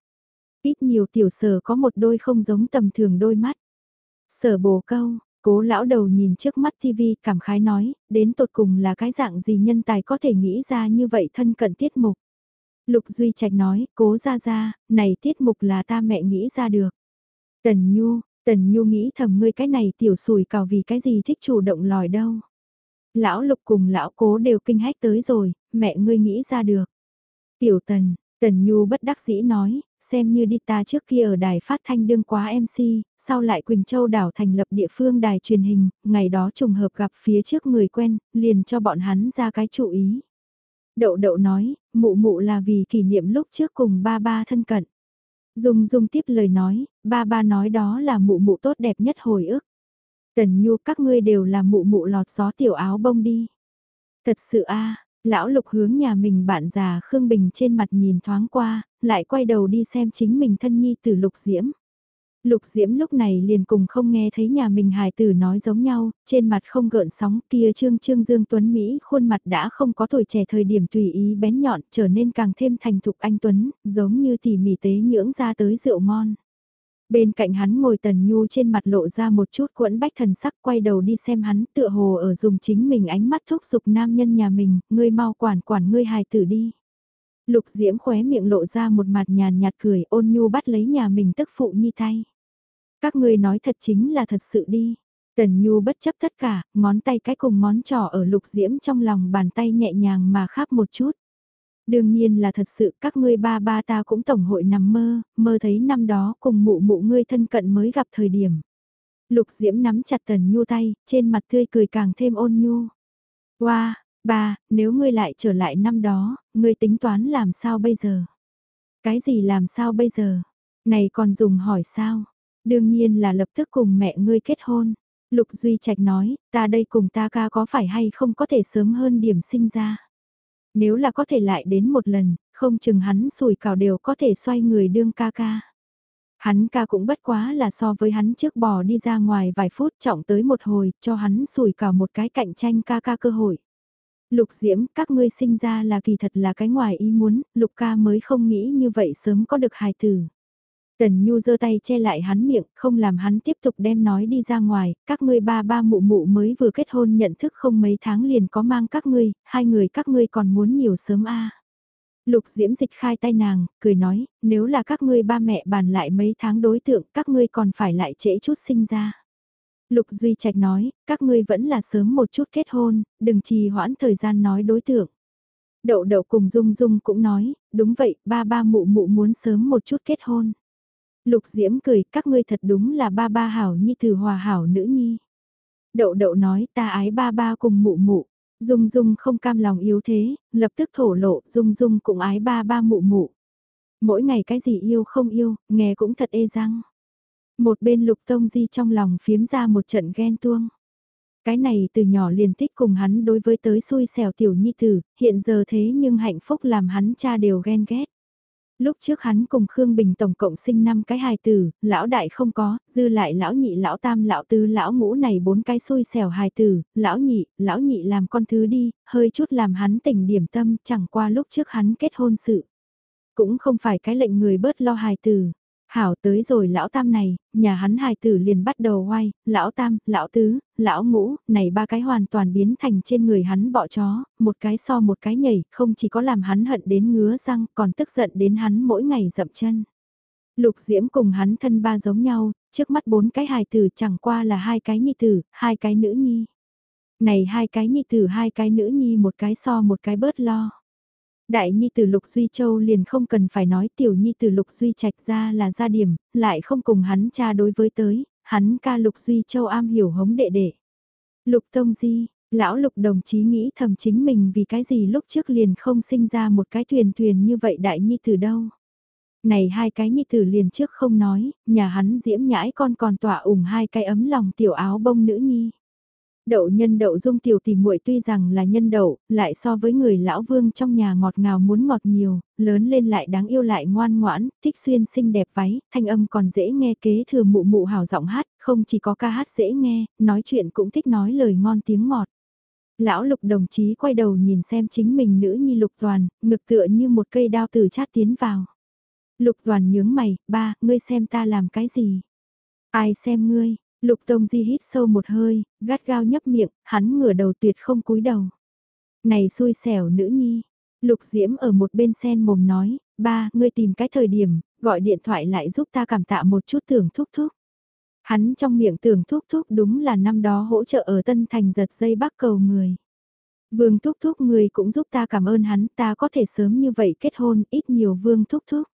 Ít nhiều tiểu sở có một đôi không giống tầm thường đôi mắt. Sở bồ câu, cố lão đầu nhìn trước mắt TV cảm khái nói, đến tột cùng là cái dạng gì nhân tài có thể nghĩ ra như vậy thân cận tiết mục. Lục Duy Trạch nói, cố ra ra, này tiết mục là ta mẹ nghĩ ra được. Tần Nhu, Tần Nhu nghĩ thầm ngươi cái này tiểu sùi cào vì cái gì thích chủ động lòi đâu. Lão Lục cùng lão cố đều kinh hách tới rồi, mẹ ngươi nghĩ ra được. Tiểu Tần, Tần Nhu bất đắc dĩ nói, xem như đi ta trước kia ở đài phát thanh đương quá MC, sau lại Quỳnh Châu đảo thành lập địa phương đài truyền hình, ngày đó trùng hợp gặp phía trước người quen, liền cho bọn hắn ra cái chủ ý. Đậu đậu nói, mụ mụ là vì kỷ niệm lúc trước cùng ba ba thân cận. Dung Dung tiếp lời nói, ba ba nói đó là mụ mụ tốt đẹp nhất hồi ức. Tần Nhu các ngươi đều là mụ mụ lọt gió tiểu áo bông đi. Thật sự a lão lục hướng nhà mình bạn già Khương Bình trên mặt nhìn thoáng qua, lại quay đầu đi xem chính mình thân nhi từ lục diễm. Lục Diễm lúc này liền cùng không nghe thấy nhà mình hài tử nói giống nhau, trên mặt không gợn sóng kia trương trương Dương Tuấn Mỹ khuôn mặt đã không có tuổi trẻ thời điểm tùy ý bén nhọn trở nên càng thêm thành thục anh Tuấn, giống như tỉ mỉ tế nhưỡng ra tới rượu ngon. Bên cạnh hắn ngồi Tần Nhu trên mặt lộ ra một chút quẫn bách thần sắc quay đầu đi xem hắn tựa hồ ở dùng chính mình ánh mắt thúc giục nam nhân nhà mình, ngươi mau quản quản ngươi hài tử đi. Lục Diễm khóe miệng lộ ra một mặt nhàn nhạt cười ôn nhu bắt lấy nhà mình tức phụ nhi tay. Các ngươi nói thật chính là thật sự đi. Tần Nhu bất chấp tất cả, ngón tay cái cùng ngón trỏ ở lục diễm trong lòng bàn tay nhẹ nhàng mà khắp một chút. Đương nhiên là thật sự các ngươi ba ba ta cũng tổng hội nằm mơ, mơ thấy năm đó cùng mụ mụ ngươi thân cận mới gặp thời điểm. Lục diễm nắm chặt tần nhu tay, trên mặt tươi cười càng thêm ôn nhu. Wow, ba, nếu ngươi lại trở lại năm đó, ngươi tính toán làm sao bây giờ? Cái gì làm sao bây giờ? Này còn dùng hỏi sao? Đương nhiên là lập tức cùng mẹ ngươi kết hôn. Lục Duy Trạch nói, ta đây cùng ta ca có phải hay không có thể sớm hơn điểm sinh ra. Nếu là có thể lại đến một lần, không chừng hắn sủi cào đều có thể xoay người đương ca ca. Hắn ca cũng bất quá là so với hắn trước bò đi ra ngoài vài phút trọng tới một hồi cho hắn sủi cào một cái cạnh tranh ca ca cơ hội. Lục Diễm, các ngươi sinh ra là kỳ thật là cái ngoài ý muốn, Lục ca mới không nghĩ như vậy sớm có được hài tử. Tần Nhu giơ tay che lại hắn miệng, không làm hắn tiếp tục đem nói đi ra ngoài, các ngươi ba ba mụ mụ mới vừa kết hôn nhận thức không mấy tháng liền có mang các ngươi, hai người các ngươi còn muốn nhiều sớm a. Lục Diễm dịch khai tay nàng, cười nói, nếu là các ngươi ba mẹ bàn lại mấy tháng đối tượng, các ngươi còn phải lại trễ chút sinh ra. Lục Duy Trạch nói, các ngươi vẫn là sớm một chút kết hôn, đừng trì hoãn thời gian nói đối tượng. Đậu đậu cùng Dung Dung cũng nói, đúng vậy, ba ba mụ mụ muốn sớm một chút kết hôn. Lục Diễm cười, các ngươi thật đúng là ba ba hảo nhi từ hòa hảo nữ nhi. Đậu đậu nói ta ái ba ba cùng mụ mụ. Dung Dung không cam lòng yếu thế, lập tức thổ lộ, Dung Dung cũng ái ba ba mụ mụ. Mỗi ngày cái gì yêu không yêu, nghe cũng thật ê răng. Một bên lục tông di trong lòng phiếm ra một trận ghen tuông. Cái này từ nhỏ liền thích cùng hắn đối với tới xui xẻo tiểu nhi tử, hiện giờ thế nhưng hạnh phúc làm hắn cha đều ghen ghét. Lúc trước hắn cùng Khương Bình tổng cộng sinh 5 cái hài tử, lão đại không có, dư lại lão nhị lão tam lão tứ lão ngũ này bốn cái xôi xẻo hài tử, lão nhị, lão nhị làm con thứ đi, hơi chút làm hắn tỉnh điểm tâm chẳng qua lúc trước hắn kết hôn sự. Cũng không phải cái lệnh người bớt lo hài tử, Hảo tới rồi lão tam này, nhà hắn hài tử liền bắt đầu hoay, lão tam, lão tứ, lão ngũ, này ba cái hoàn toàn biến thành trên người hắn bọ chó, một cái so một cái nhảy, không chỉ có làm hắn hận đến ngứa răng, còn tức giận đến hắn mỗi ngày dậm chân. Lục Diễm cùng hắn thân ba giống nhau, trước mắt bốn cái hài tử chẳng qua là hai cái nhi tử, hai cái nữ nhi. Này hai cái nhi tử hai cái nữ nhi một cái so một cái bớt lo. Đại nhi từ Lục Duy Châu liền không cần phải nói tiểu nhi từ Lục Duy Trạch ra là gia điểm, lại không cùng hắn cha đối với tới, hắn ca Lục Duy Châu am hiểu hống đệ đệ. Lục Tông Di, lão Lục đồng chí nghĩ thầm chính mình vì cái gì lúc trước liền không sinh ra một cái thuyền thuyền như vậy đại nhi từ đâu. Này hai cái nhi tử liền trước không nói, nhà hắn diễm nhãi con còn tỏa ủng hai cái ấm lòng tiểu áo bông nữ nhi. Đậu nhân đậu dung tiểu tỷ muội tuy rằng là nhân đậu, lại so với người lão vương trong nhà ngọt ngào muốn ngọt nhiều, lớn lên lại đáng yêu lại ngoan ngoãn, thích xuyên xinh đẹp váy, thanh âm còn dễ nghe kế thừa mụ mụ hào giọng hát, không chỉ có ca hát dễ nghe, nói chuyện cũng thích nói lời ngon tiếng ngọt. Lão lục đồng chí quay đầu nhìn xem chính mình nữ nhi lục toàn, ngực tựa như một cây đao từ chát tiến vào. Lục toàn nhướng mày, ba, ngươi xem ta làm cái gì? Ai xem ngươi? Lục Tông Di hít sâu một hơi, gắt gao nhấp miệng, hắn ngửa đầu tuyệt không cúi đầu. Này xui xẻo nữ nhi. Lục Diễm ở một bên sen mồm nói, ba, ngươi tìm cái thời điểm, gọi điện thoại lại giúp ta cảm tạ một chút tưởng thúc thúc. Hắn trong miệng tưởng thúc thúc đúng là năm đó hỗ trợ ở Tân Thành giật dây bắc cầu người. Vương thúc thúc người cũng giúp ta cảm ơn hắn, ta có thể sớm như vậy kết hôn, ít nhiều vương thúc thúc.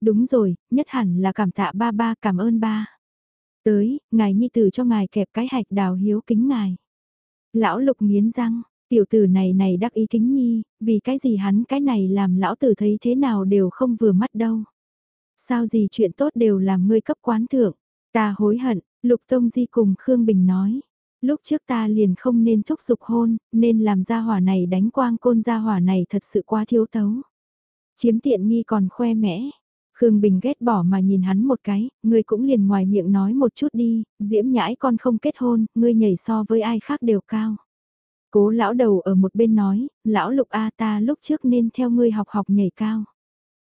Đúng rồi, nhất hẳn là cảm tạ ba ba cảm ơn ba. Tới, ngài nhi tử cho ngài kẹp cái hạch đào hiếu kính ngài. Lão lục nghiến răng, tiểu tử này này đắc ý kính nhi, vì cái gì hắn cái này làm lão tử thấy thế nào đều không vừa mắt đâu. Sao gì chuyện tốt đều làm ngươi cấp quán thượng, ta hối hận, lục tông di cùng Khương Bình nói. Lúc trước ta liền không nên thúc giục hôn, nên làm gia hỏa này đánh quang côn gia hỏa này thật sự quá thiếu tấu. Chiếm tiện nghi còn khoe mẽ, Khương Bình ghét bỏ mà nhìn hắn một cái, ngươi cũng liền ngoài miệng nói một chút đi, diễm nhãi con không kết hôn, ngươi nhảy so với ai khác đều cao. Cố lão đầu ở một bên nói, lão lục A ta lúc trước nên theo ngươi học học nhảy cao.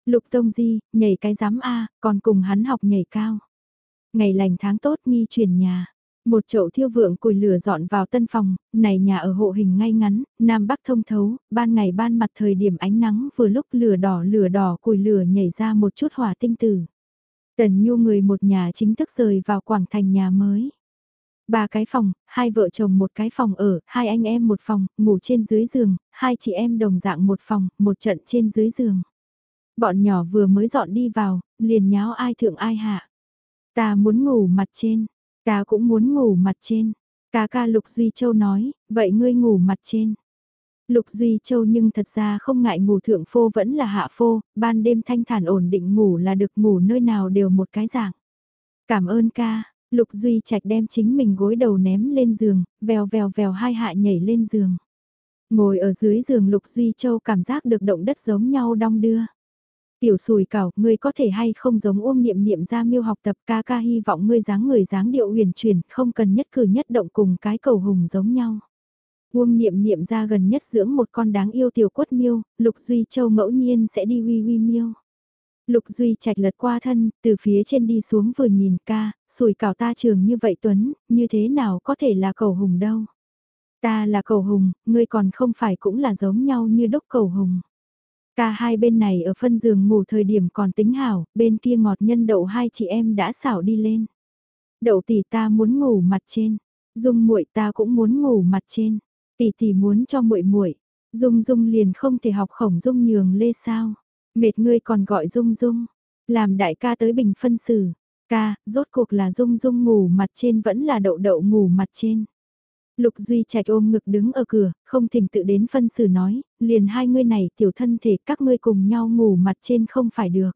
Lục Tông Di, nhảy cái giám A, còn cùng hắn học nhảy cao. Ngày lành tháng tốt nghi chuyển nhà. Một chậu thiêu vượng củi lửa dọn vào tân phòng, này nhà ở hộ hình ngay ngắn, nam bắc thông thấu, ban ngày ban mặt thời điểm ánh nắng vừa lúc lửa đỏ lửa đỏ củi lửa nhảy ra một chút hỏa tinh tử. Tần Nhu người một nhà chính thức rời vào quảng thành nhà mới. Ba cái phòng, hai vợ chồng một cái phòng ở, hai anh em một phòng, ngủ trên dưới giường, hai chị em đồng dạng một phòng, một trận trên dưới giường. Bọn nhỏ vừa mới dọn đi vào, liền nháo ai thượng ai hạ. Ta muốn ngủ mặt trên, Ta cũng muốn ngủ mặt trên. Ca ca Lục Duy Châu nói, vậy ngươi ngủ mặt trên. Lục Duy Châu nhưng thật ra không ngại ngủ thượng phô vẫn là hạ phô, ban đêm thanh thản ổn định ngủ là được ngủ nơi nào đều một cái dạng. Cảm ơn ca, Lục Duy Trạch đem chính mình gối đầu ném lên giường, vèo vèo vèo hai hạ nhảy lên giường. Ngồi ở dưới giường Lục Duy Châu cảm giác được động đất giống nhau đong đưa. Tiểu sùi cảo, ngươi có thể hay không giống ôm niệm niệm ra miêu học tập ca ca hy vọng ngươi dáng người dáng điệu huyền chuyển, không cần nhất cử nhất động cùng cái cầu hùng giống nhau. Uông niệm niệm ra gần nhất dưỡng một con đáng yêu tiểu quất miêu, Lục Duy Châu ngẫu nhiên sẽ đi uy uy miêu. Lục Duy chạch lật qua thân, từ phía trên đi xuống vừa nhìn ca, sùi cảo ta trường như vậy Tuấn, như thế nào có thể là cầu hùng đâu. Ta là cầu hùng, ngươi còn không phải cũng là giống nhau như đốc cầu hùng. Cả hai bên này ở phân giường ngủ thời điểm còn tính hảo, bên kia ngọt nhân đậu hai chị em đã xảo đi lên. Đậu tỷ ta muốn ngủ mặt trên, dung muội ta cũng muốn ngủ mặt trên, tỷ tỷ muốn cho muội muội. Dung dung liền không thể học khổng dung nhường lê sao. Mệt ngươi còn gọi dung dung. Làm đại ca tới bình phân xử. Ca, rốt cuộc là dung dung ngủ mặt trên vẫn là đậu đậu ngủ mặt trên. Lục Duy Trạch ôm ngực đứng ở cửa, không thỉnh tự đến phân xử nói, liền hai ngươi này tiểu thân thể các ngươi cùng nhau ngủ mặt trên không phải được.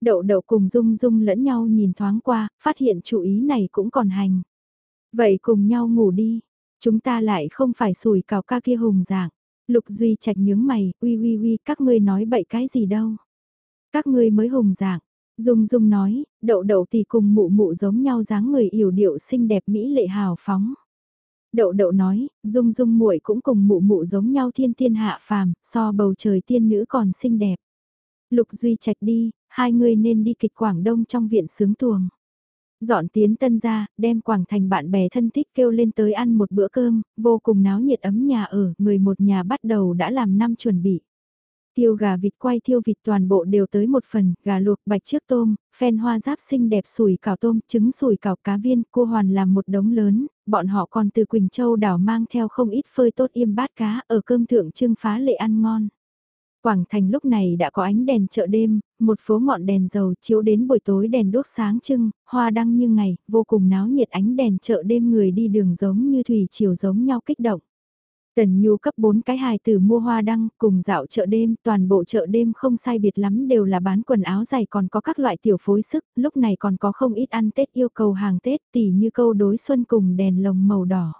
Đậu đậu cùng dung dung lẫn nhau nhìn thoáng qua, phát hiện chủ ý này cũng còn hành. Vậy cùng nhau ngủ đi, chúng ta lại không phải sủi cào ca kia hùng dạng. Lục Duy Trạch nhướng mày, uy uy uy các ngươi nói bậy cái gì đâu. Các ngươi mới hùng dạng. Dung Dung nói, đậu đậu thì cùng mụ mụ giống nhau dáng người yểu điệu xinh đẹp mỹ lệ hào phóng. Đậu đậu nói, dung dung muội cũng cùng mụ mụ giống nhau thiên thiên hạ phàm, so bầu trời tiên nữ còn xinh đẹp. Lục Duy Trạch đi, hai người nên đi kịch Quảng Đông trong viện sướng tuồng. Dọn tiến tân ra, đem Quảng Thành bạn bè thân thích kêu lên tới ăn một bữa cơm, vô cùng náo nhiệt ấm nhà ở, người một nhà bắt đầu đã làm năm chuẩn bị. Tiêu gà vịt quay thiêu vịt toàn bộ đều tới một phần, gà luộc bạch chiếc tôm, phen hoa giáp xinh đẹp sủi cảo tôm, trứng sủi cảo cá viên, cô hoàn làm một đống lớn, bọn họ còn từ Quỳnh Châu đảo mang theo không ít phơi tốt im bát cá ở cơm thượng trưng phá lệ ăn ngon. Quảng Thành lúc này đã có ánh đèn chợ đêm, một phố ngọn đèn dầu chiếu đến buổi tối đèn đốt sáng trưng, hoa đăng như ngày, vô cùng náo nhiệt ánh đèn chợ đêm người đi đường giống như thủy chiều giống nhau kích động. Tần Nhu cấp 4 cái hài từ mua hoa đăng cùng dạo chợ đêm, toàn bộ chợ đêm không sai biệt lắm đều là bán quần áo giày còn có các loại tiểu phối sức, lúc này còn có không ít ăn Tết yêu cầu hàng Tết tỉ như câu đối xuân cùng đèn lồng màu đỏ.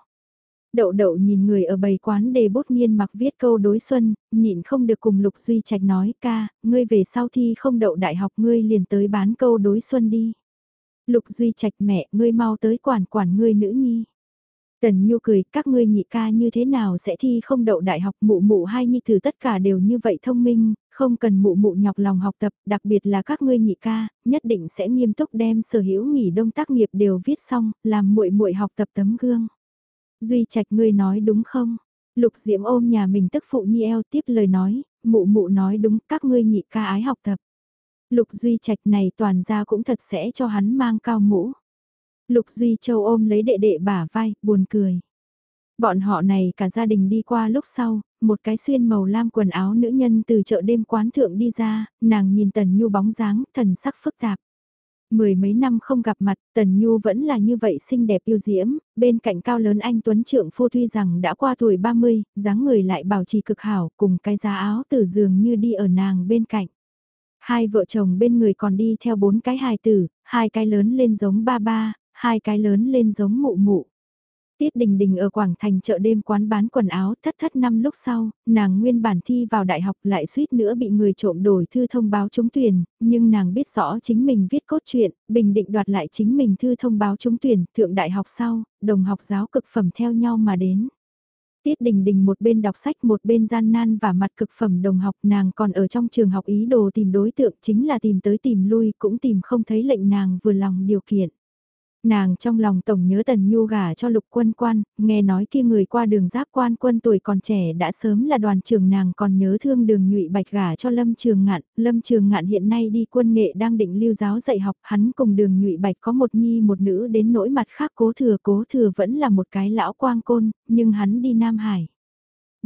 Đậu đậu nhìn người ở bầy quán đề bút nghiên mặc viết câu đối xuân, nhịn không được cùng Lục Duy Trạch nói ca, ngươi về sau thi không đậu đại học ngươi liền tới bán câu đối xuân đi. Lục Duy Trạch mẹ, ngươi mau tới quản quản ngươi nữ nhi. Tần Nhu cười, các ngươi nhị ca như thế nào sẽ thi không đậu đại học mụ mụ hai nhi thử tất cả đều như vậy thông minh, không cần mụ mụ nhọc lòng học tập, đặc biệt là các ngươi nhị ca, nhất định sẽ nghiêm túc đem sở hữu nghỉ đông tác nghiệp đều viết xong, làm muội muội học tập tấm gương. Duy Trạch ngươi nói đúng không? Lục Diễm ôm nhà mình tức phụ nhi eo tiếp lời nói, mụ mụ nói đúng, các ngươi nhị ca ái học tập. Lục Duy Trạch này toàn ra cũng thật sẽ cho hắn mang cao mũ. Lục Duy Châu ôm lấy đệ đệ bả vai, buồn cười. Bọn họ này cả gia đình đi qua lúc sau, một cái xuyên màu lam quần áo nữ nhân từ chợ đêm quán thượng đi ra, nàng nhìn Tần Nhu bóng dáng, thần sắc phức tạp. Mười mấy năm không gặp mặt, Tần Nhu vẫn là như vậy xinh đẹp yêu diễm, bên cạnh cao lớn anh Tuấn Trượng Phu tuy rằng đã qua tuổi 30, dáng người lại bảo trì cực hảo cùng cái giá áo từ giường như đi ở nàng bên cạnh. Hai vợ chồng bên người còn đi theo bốn cái hài tử, hai cái lớn lên giống ba ba, hai cái lớn lên giống mụ mụ. Tiết Đình Đình ở Quảng Thành chợ đêm quán bán quần áo thất thất năm lúc sau, nàng nguyên bản thi vào đại học lại suýt nữa bị người trộm đổi thư thông báo trúng tuyển, nhưng nàng biết rõ chính mình viết cốt truyện, bình định đoạt lại chính mình thư thông báo trúng tuyển, thượng đại học sau, đồng học giáo cực phẩm theo nhau mà đến. Tiết Đình Đình một bên đọc sách một bên gian nan và mặt cực phẩm đồng học nàng còn ở trong trường học ý đồ tìm đối tượng chính là tìm tới tìm lui cũng tìm không thấy lệnh nàng vừa lòng điều kiện. Nàng trong lòng tổng nhớ tần nhu gả cho lục quân quan, nghe nói kia người qua đường giáp quan quân tuổi còn trẻ đã sớm là đoàn trưởng nàng còn nhớ thương đường nhụy bạch gả cho lâm trường ngạn, lâm trường ngạn hiện nay đi quân nghệ đang định lưu giáo dạy học, hắn cùng đường nhụy bạch có một nhi một nữ đến nỗi mặt khác cố thừa cố thừa vẫn là một cái lão quang côn, nhưng hắn đi Nam Hải.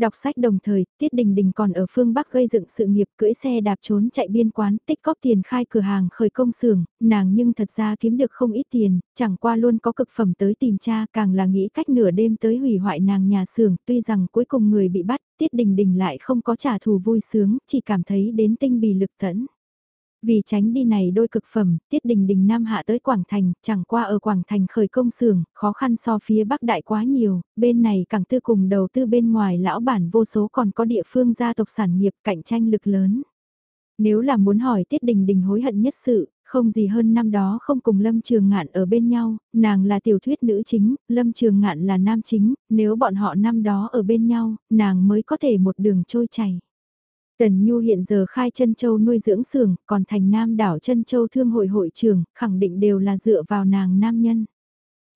Đọc sách đồng thời, Tiết Đình Đình còn ở phương Bắc gây dựng sự nghiệp cưỡi xe đạp trốn chạy biên quán, tích góp tiền khai cửa hàng khởi công xưởng, nàng nhưng thật ra kiếm được không ít tiền, chẳng qua luôn có cực phẩm tới tìm cha, càng là nghĩ cách nửa đêm tới hủy hoại nàng nhà xưởng, tuy rằng cuối cùng người bị bắt, Tiết Đình Đình lại không có trả thù vui sướng, chỉ cảm thấy đến tinh bì lực thẫn. Vì tránh đi này đôi cực phẩm, Tiết Đình Đình Nam hạ tới Quảng Thành, chẳng qua ở Quảng Thành khởi công xưởng, khó khăn so phía Bắc Đại quá nhiều, bên này càng tư cùng đầu tư bên ngoài lão bản vô số còn có địa phương gia tộc sản nghiệp cạnh tranh lực lớn. Nếu là muốn hỏi Tiết Đình Đình hối hận nhất sự, không gì hơn năm đó không cùng Lâm Trường Ngạn ở bên nhau, nàng là tiểu thuyết nữ chính, Lâm Trường Ngạn là nam chính, nếu bọn họ năm đó ở bên nhau, nàng mới có thể một đường trôi chảy. Tần Nhu hiện giờ khai chân châu nuôi dưỡng xưởng, còn thành nam đảo chân châu thương hội hội trưởng, khẳng định đều là dựa vào nàng nam nhân.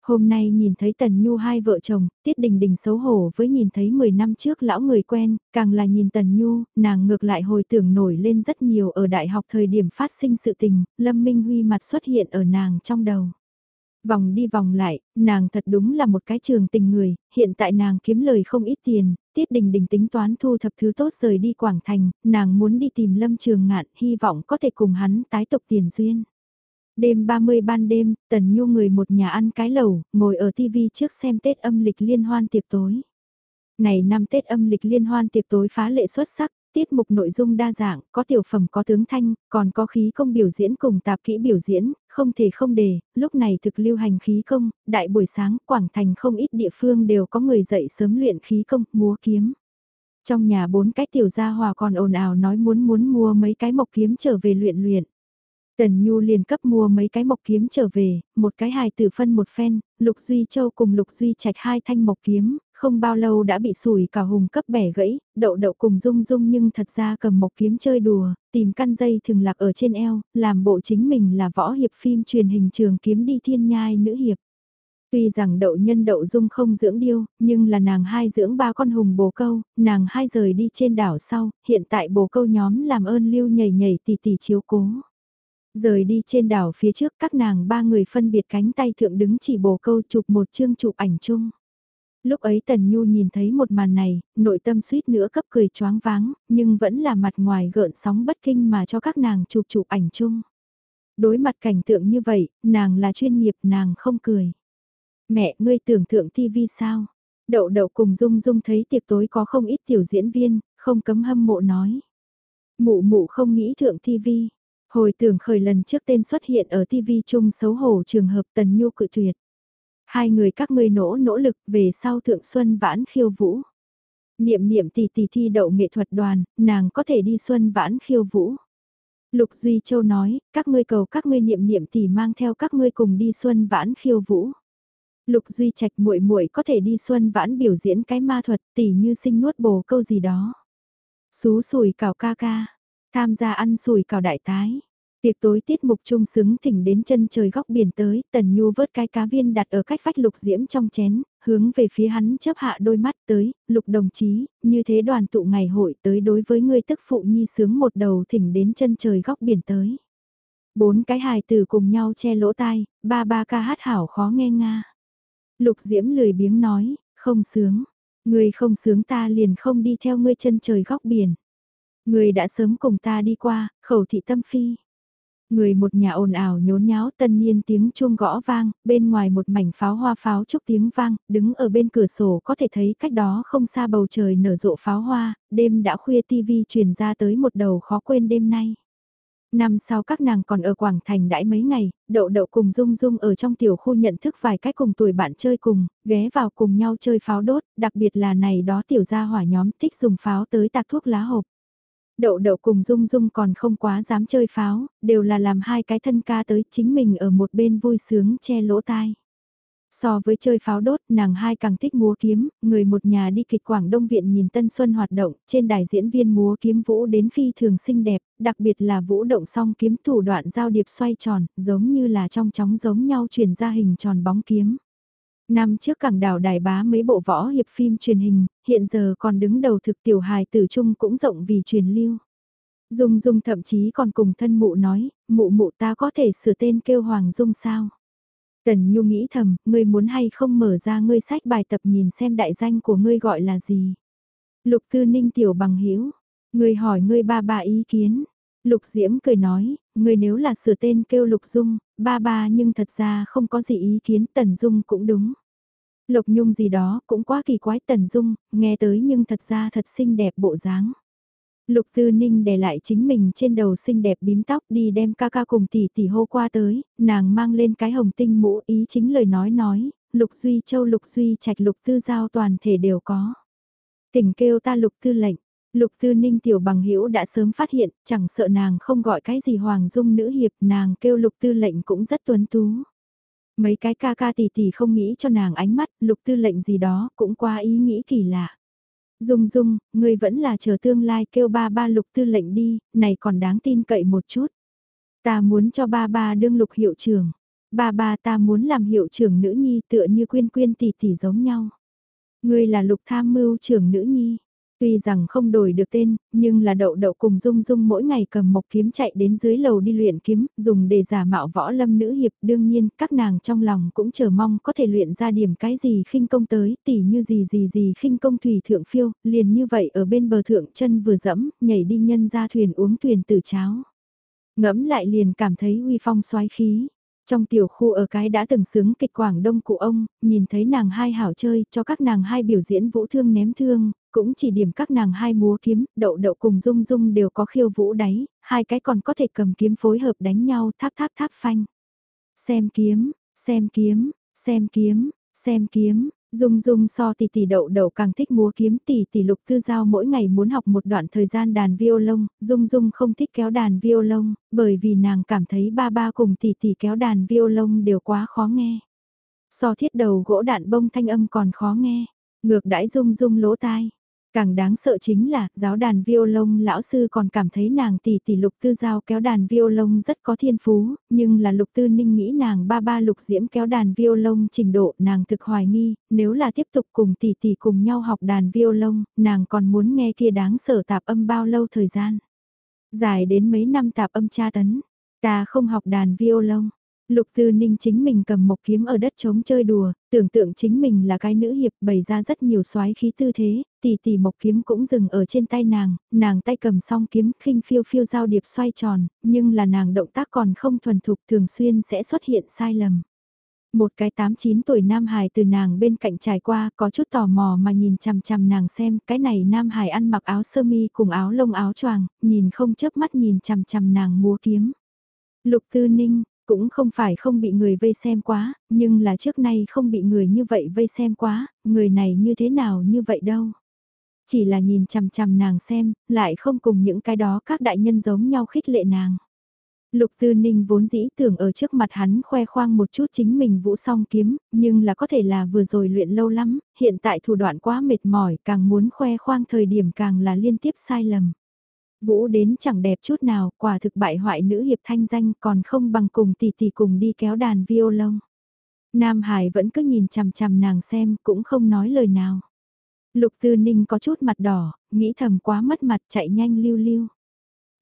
Hôm nay nhìn thấy Tần Nhu hai vợ chồng, Tiết Đình Đình xấu hổ với nhìn thấy 10 năm trước lão người quen, càng là nhìn Tần Nhu, nàng ngược lại hồi tưởng nổi lên rất nhiều ở đại học thời điểm phát sinh sự tình, Lâm Minh Huy mặt xuất hiện ở nàng trong đầu. Vòng đi vòng lại, nàng thật đúng là một cái trường tình người, hiện tại nàng kiếm lời không ít tiền, Tiết Đình Đình tính toán thu thập thứ tốt rời đi Quảng Thành, nàng muốn đi tìm Lâm Trường Ngạn, hy vọng có thể cùng hắn tái tục tiền duyên. Đêm 30 ban đêm, Tần Nhu người một nhà ăn cái lẩu, ngồi ở TV trước xem Tết âm lịch liên hoan tiệc tối. Này năm Tết âm lịch liên hoan tiệc tối phá lệ xuất sắc, tiết mục nội dung đa dạng, có tiểu phẩm có tướng thanh, còn có khí công biểu diễn cùng tạp kỹ biểu diễn, không thể không đề, lúc này thực lưu hành khí công, đại buổi sáng, Quảng Thành không ít địa phương đều có người dậy sớm luyện khí công, múa kiếm. Trong nhà bốn cái tiểu gia hòa còn ồn ào nói muốn muốn mua mấy cái mộc kiếm trở về luyện luyện. Tần Nhu liền cấp mua mấy cái mộc kiếm trở về, một cái hài tử phân một phen, Lục Duy Châu cùng Lục Duy Trạch hai thanh mộc kiếm, không bao lâu đã bị sủi cả hùng cấp bẻ gãy, đậu đậu cùng dung dung nhưng thật ra cầm một kiếm chơi đùa, tìm căn dây thường lạc ở trên eo, làm bộ chính mình là võ hiệp phim truyền hình trường kiếm đi thiên nhai nữ hiệp. Tuy rằng đậu nhân đậu dung không dưỡng điêu, nhưng là nàng hai dưỡng ba con hùng bồ câu, nàng hai rời đi trên đảo sau, hiện tại bồ câu nhóm làm ơn lưu nhảy nhảy tỉ tỉ chiếu cố. Rời đi trên đảo phía trước các nàng ba người phân biệt cánh tay thượng đứng chỉ bồ câu chụp một chương chụp ảnh chung. Lúc ấy Tần Nhu nhìn thấy một màn này, nội tâm suýt nữa cấp cười choáng váng, nhưng vẫn là mặt ngoài gợn sóng bất kinh mà cho các nàng chụp chụp ảnh chung. Đối mặt cảnh tượng như vậy, nàng là chuyên nghiệp nàng không cười. Mẹ ngươi tưởng thượng tivi sao? Đậu đậu cùng Dung Dung thấy tiệc tối có không ít tiểu diễn viên, không cấm hâm mộ nói. Mụ mụ không nghĩ thượng tivi. Hồi tưởng khởi lần trước tên xuất hiện ở tivi chung xấu hổ trường hợp Tần Nhu cự tuyệt. Hai người các ngươi nỗ nỗ lực về sau thượng xuân vãn khiêu vũ. Niệm niệm tỷ tỷ thi đậu nghệ thuật đoàn, nàng có thể đi xuân vãn khiêu vũ. Lục Duy Châu nói, các ngươi cầu các ngươi niệm niệm tỷ mang theo các ngươi cùng đi xuân vãn khiêu vũ. Lục Duy Trạch muội muội có thể đi xuân vãn biểu diễn cái ma thuật tỷ như sinh nuốt bồ câu gì đó. Xú sủi cào ca ca, tham gia ăn sủi cào đại tái. Tiệc tối tiết mục trung xứng thỉnh đến chân trời góc biển tới, Tần Nhu vớt cái cá viên đặt ở cách phách lục diễm trong chén, hướng về phía hắn chấp hạ đôi mắt tới, lục đồng chí, như thế đoàn tụ ngày hội tới đối với ngươi tức phụ nhi sướng một đầu thỉnh đến chân trời góc biển tới. Bốn cái hài từ cùng nhau che lỗ tai, ba ba ca hát hảo khó nghe nga. Lục diễm lười biếng nói, không sướng, người không sướng ta liền không đi theo ngươi chân trời góc biển. người đã sớm cùng ta đi qua, khẩu thị tâm phi. Người một nhà ồn ào nhốn nháo tân niên tiếng chuông gõ vang, bên ngoài một mảnh pháo hoa pháo chúc tiếng vang, đứng ở bên cửa sổ có thể thấy cách đó không xa bầu trời nở rộ pháo hoa, đêm đã khuya tivi truyền ra tới một đầu khó quên đêm nay. Năm sau các nàng còn ở Quảng Thành đãi mấy ngày, đậu đậu cùng Dung Dung ở trong tiểu khu nhận thức vài cách cùng tuổi bạn chơi cùng, ghé vào cùng nhau chơi pháo đốt, đặc biệt là này đó tiểu gia hỏa nhóm thích dùng pháo tới tạc thuốc lá hộp. Đậu đậu cùng Dung Dung còn không quá dám chơi pháo, đều là làm hai cái thân ca tới chính mình ở một bên vui sướng che lỗ tai. So với chơi pháo đốt, nàng hai càng thích múa kiếm, người một nhà đi kịch Quảng Đông Viện nhìn Tân Xuân hoạt động, trên đài diễn viên múa kiếm vũ đến phi thường xinh đẹp, đặc biệt là vũ động song kiếm thủ đoạn giao điệp xoay tròn, giống như là trong chóng giống nhau chuyển ra hình tròn bóng kiếm. Năm trước cảng đảo đài bá mấy bộ võ hiệp phim truyền hình, hiện giờ còn đứng đầu thực tiểu hài tử trung cũng rộng vì truyền lưu. Dung Dung thậm chí còn cùng thân mụ nói, mụ mụ ta có thể sửa tên kêu Hoàng Dung sao? Tần Nhu nghĩ thầm, ngươi muốn hay không mở ra ngươi sách bài tập nhìn xem đại danh của ngươi gọi là gì? Lục Tư Ninh tiểu bằng hữu ngươi hỏi ngươi ba ba ý kiến. Lục Diễm cười nói, người nếu là sửa tên kêu Lục Dung, ba ba nhưng thật ra không có gì ý kiến Tần Dung cũng đúng. Lục Nhung gì đó cũng quá kỳ quái Tần Dung, nghe tới nhưng thật ra thật xinh đẹp bộ dáng. Lục Tư Ninh để lại chính mình trên đầu xinh đẹp bím tóc đi đem ca ca cùng tỷ tỷ hô qua tới, nàng mang lên cái hồng tinh mũ ý chính lời nói nói, Lục Duy Châu Lục Duy Trạch Lục Tư Giao toàn thể đều có. Tỉnh kêu ta Lục Tư lệnh, Lục Tư Ninh tiểu bằng hữu đã sớm phát hiện, chẳng sợ nàng không gọi cái gì hoàng dung nữ hiệp, nàng kêu Lục Tư lệnh cũng rất tuấn tú. Mấy cái ca ca tỷ tỷ không nghĩ cho nàng ánh mắt, Lục Tư lệnh gì đó cũng qua ý nghĩ kỳ lạ. Dung Dung, ngươi vẫn là chờ tương lai kêu ba ba Lục Tư lệnh đi, này còn đáng tin cậy một chút. Ta muốn cho ba ba đương lục hiệu trưởng. Ba ba ta muốn làm hiệu trưởng nữ nhi tựa như quyên quyên tỷ tỷ giống nhau. Ngươi là lục tham mưu trưởng nữ nhi. Tuy rằng không đổi được tên, nhưng là đậu đậu cùng Dung Dung mỗi ngày cầm mộc kiếm chạy đến dưới lầu đi luyện kiếm, dùng để giả mạo võ lâm nữ hiệp. Đương nhiên, các nàng trong lòng cũng chờ mong có thể luyện ra điểm cái gì khinh công tới, tỉ như gì gì gì khinh công thủy thượng phiêu, liền như vậy ở bên bờ thượng chân vừa dẫm, nhảy đi nhân ra thuyền uống thuyền tử cháo. Ngẫm lại liền cảm thấy uy phong xoái khí. Trong tiểu khu ở cái đã từng sướng kịch Quảng Đông cụ ông, nhìn thấy nàng hai hảo chơi, cho các nàng hai biểu diễn vũ thương ném thương, cũng chỉ điểm các nàng hai múa kiếm, đậu đậu cùng dung dung đều có khiêu vũ đáy, hai cái còn có thể cầm kiếm phối hợp đánh nhau tháp tháp tháp phanh. Xem kiếm, xem kiếm, xem kiếm, xem kiếm, Dung Dung so tỷ tỷ đậu đậu càng thích múa kiếm tỷ tỷ lục tư giao mỗi ngày muốn học một đoạn thời gian đàn violon, Dung Dung không thích kéo đàn violon, bởi vì nàng cảm thấy ba ba cùng tỷ tỷ kéo đàn violon đều quá khó nghe. So thiết đầu gỗ đạn bông thanh âm còn khó nghe, ngược đãi Dung Dung lỗ tai. Càng đáng sợ chính là, giáo đàn violon lão sư còn cảm thấy nàng tỷ tỷ lục tư giao kéo đàn violon rất có thiên phú, nhưng là lục tư ninh nghĩ nàng ba ba lục diễm kéo đàn violon trình độ nàng thực hoài nghi, nếu là tiếp tục cùng tỷ tỷ cùng nhau học đàn violon, nàng còn muốn nghe kia đáng sợ tạp âm bao lâu thời gian. Dài đến mấy năm tạp âm tra tấn, ta không học đàn violon, Lục Tư Ninh chính mình cầm một kiếm ở đất trống chơi đùa, tưởng tượng chính mình là cái nữ hiệp bày ra rất nhiều xoái khí tư thế, tỷ tỷ mộc kiếm cũng dừng ở trên tay nàng, nàng tay cầm song kiếm khinh phiêu phiêu giao điệp xoay tròn, nhưng là nàng động tác còn không thuần thục thường xuyên sẽ xuất hiện sai lầm. Một cái 8-9 tuổi Nam Hải từ nàng bên cạnh trải qua có chút tò mò mà nhìn chằm chằm nàng xem cái này Nam Hải ăn mặc áo sơ mi cùng áo lông áo choàng, nhìn không chớp mắt nhìn chằm chằm nàng múa kiếm. Lục Tư Ninh, cũng không phải không bị người vây xem quá, nhưng là trước nay không bị người như vậy vây xem quá, người này như thế nào như vậy đâu. Chỉ là nhìn chằm chằm nàng xem, lại không cùng những cái đó các đại nhân giống nhau khích lệ nàng. Lục Tư Ninh vốn dĩ tưởng ở trước mặt hắn khoe khoang một chút chính mình vũ song kiếm, nhưng là có thể là vừa rồi luyện lâu lắm, hiện tại thủ đoạn quá mệt mỏi càng muốn khoe khoang thời điểm càng là liên tiếp sai lầm. Vũ đến chẳng đẹp chút nào, quả thực bại hoại nữ hiệp thanh danh còn không bằng cùng tỷ tỷ cùng đi kéo đàn violon. Nam Hải vẫn cứ nhìn chằm chằm nàng xem, cũng không nói lời nào. Lục Tư Ninh có chút mặt đỏ, nghĩ thầm quá mất mặt chạy nhanh lưu lưu.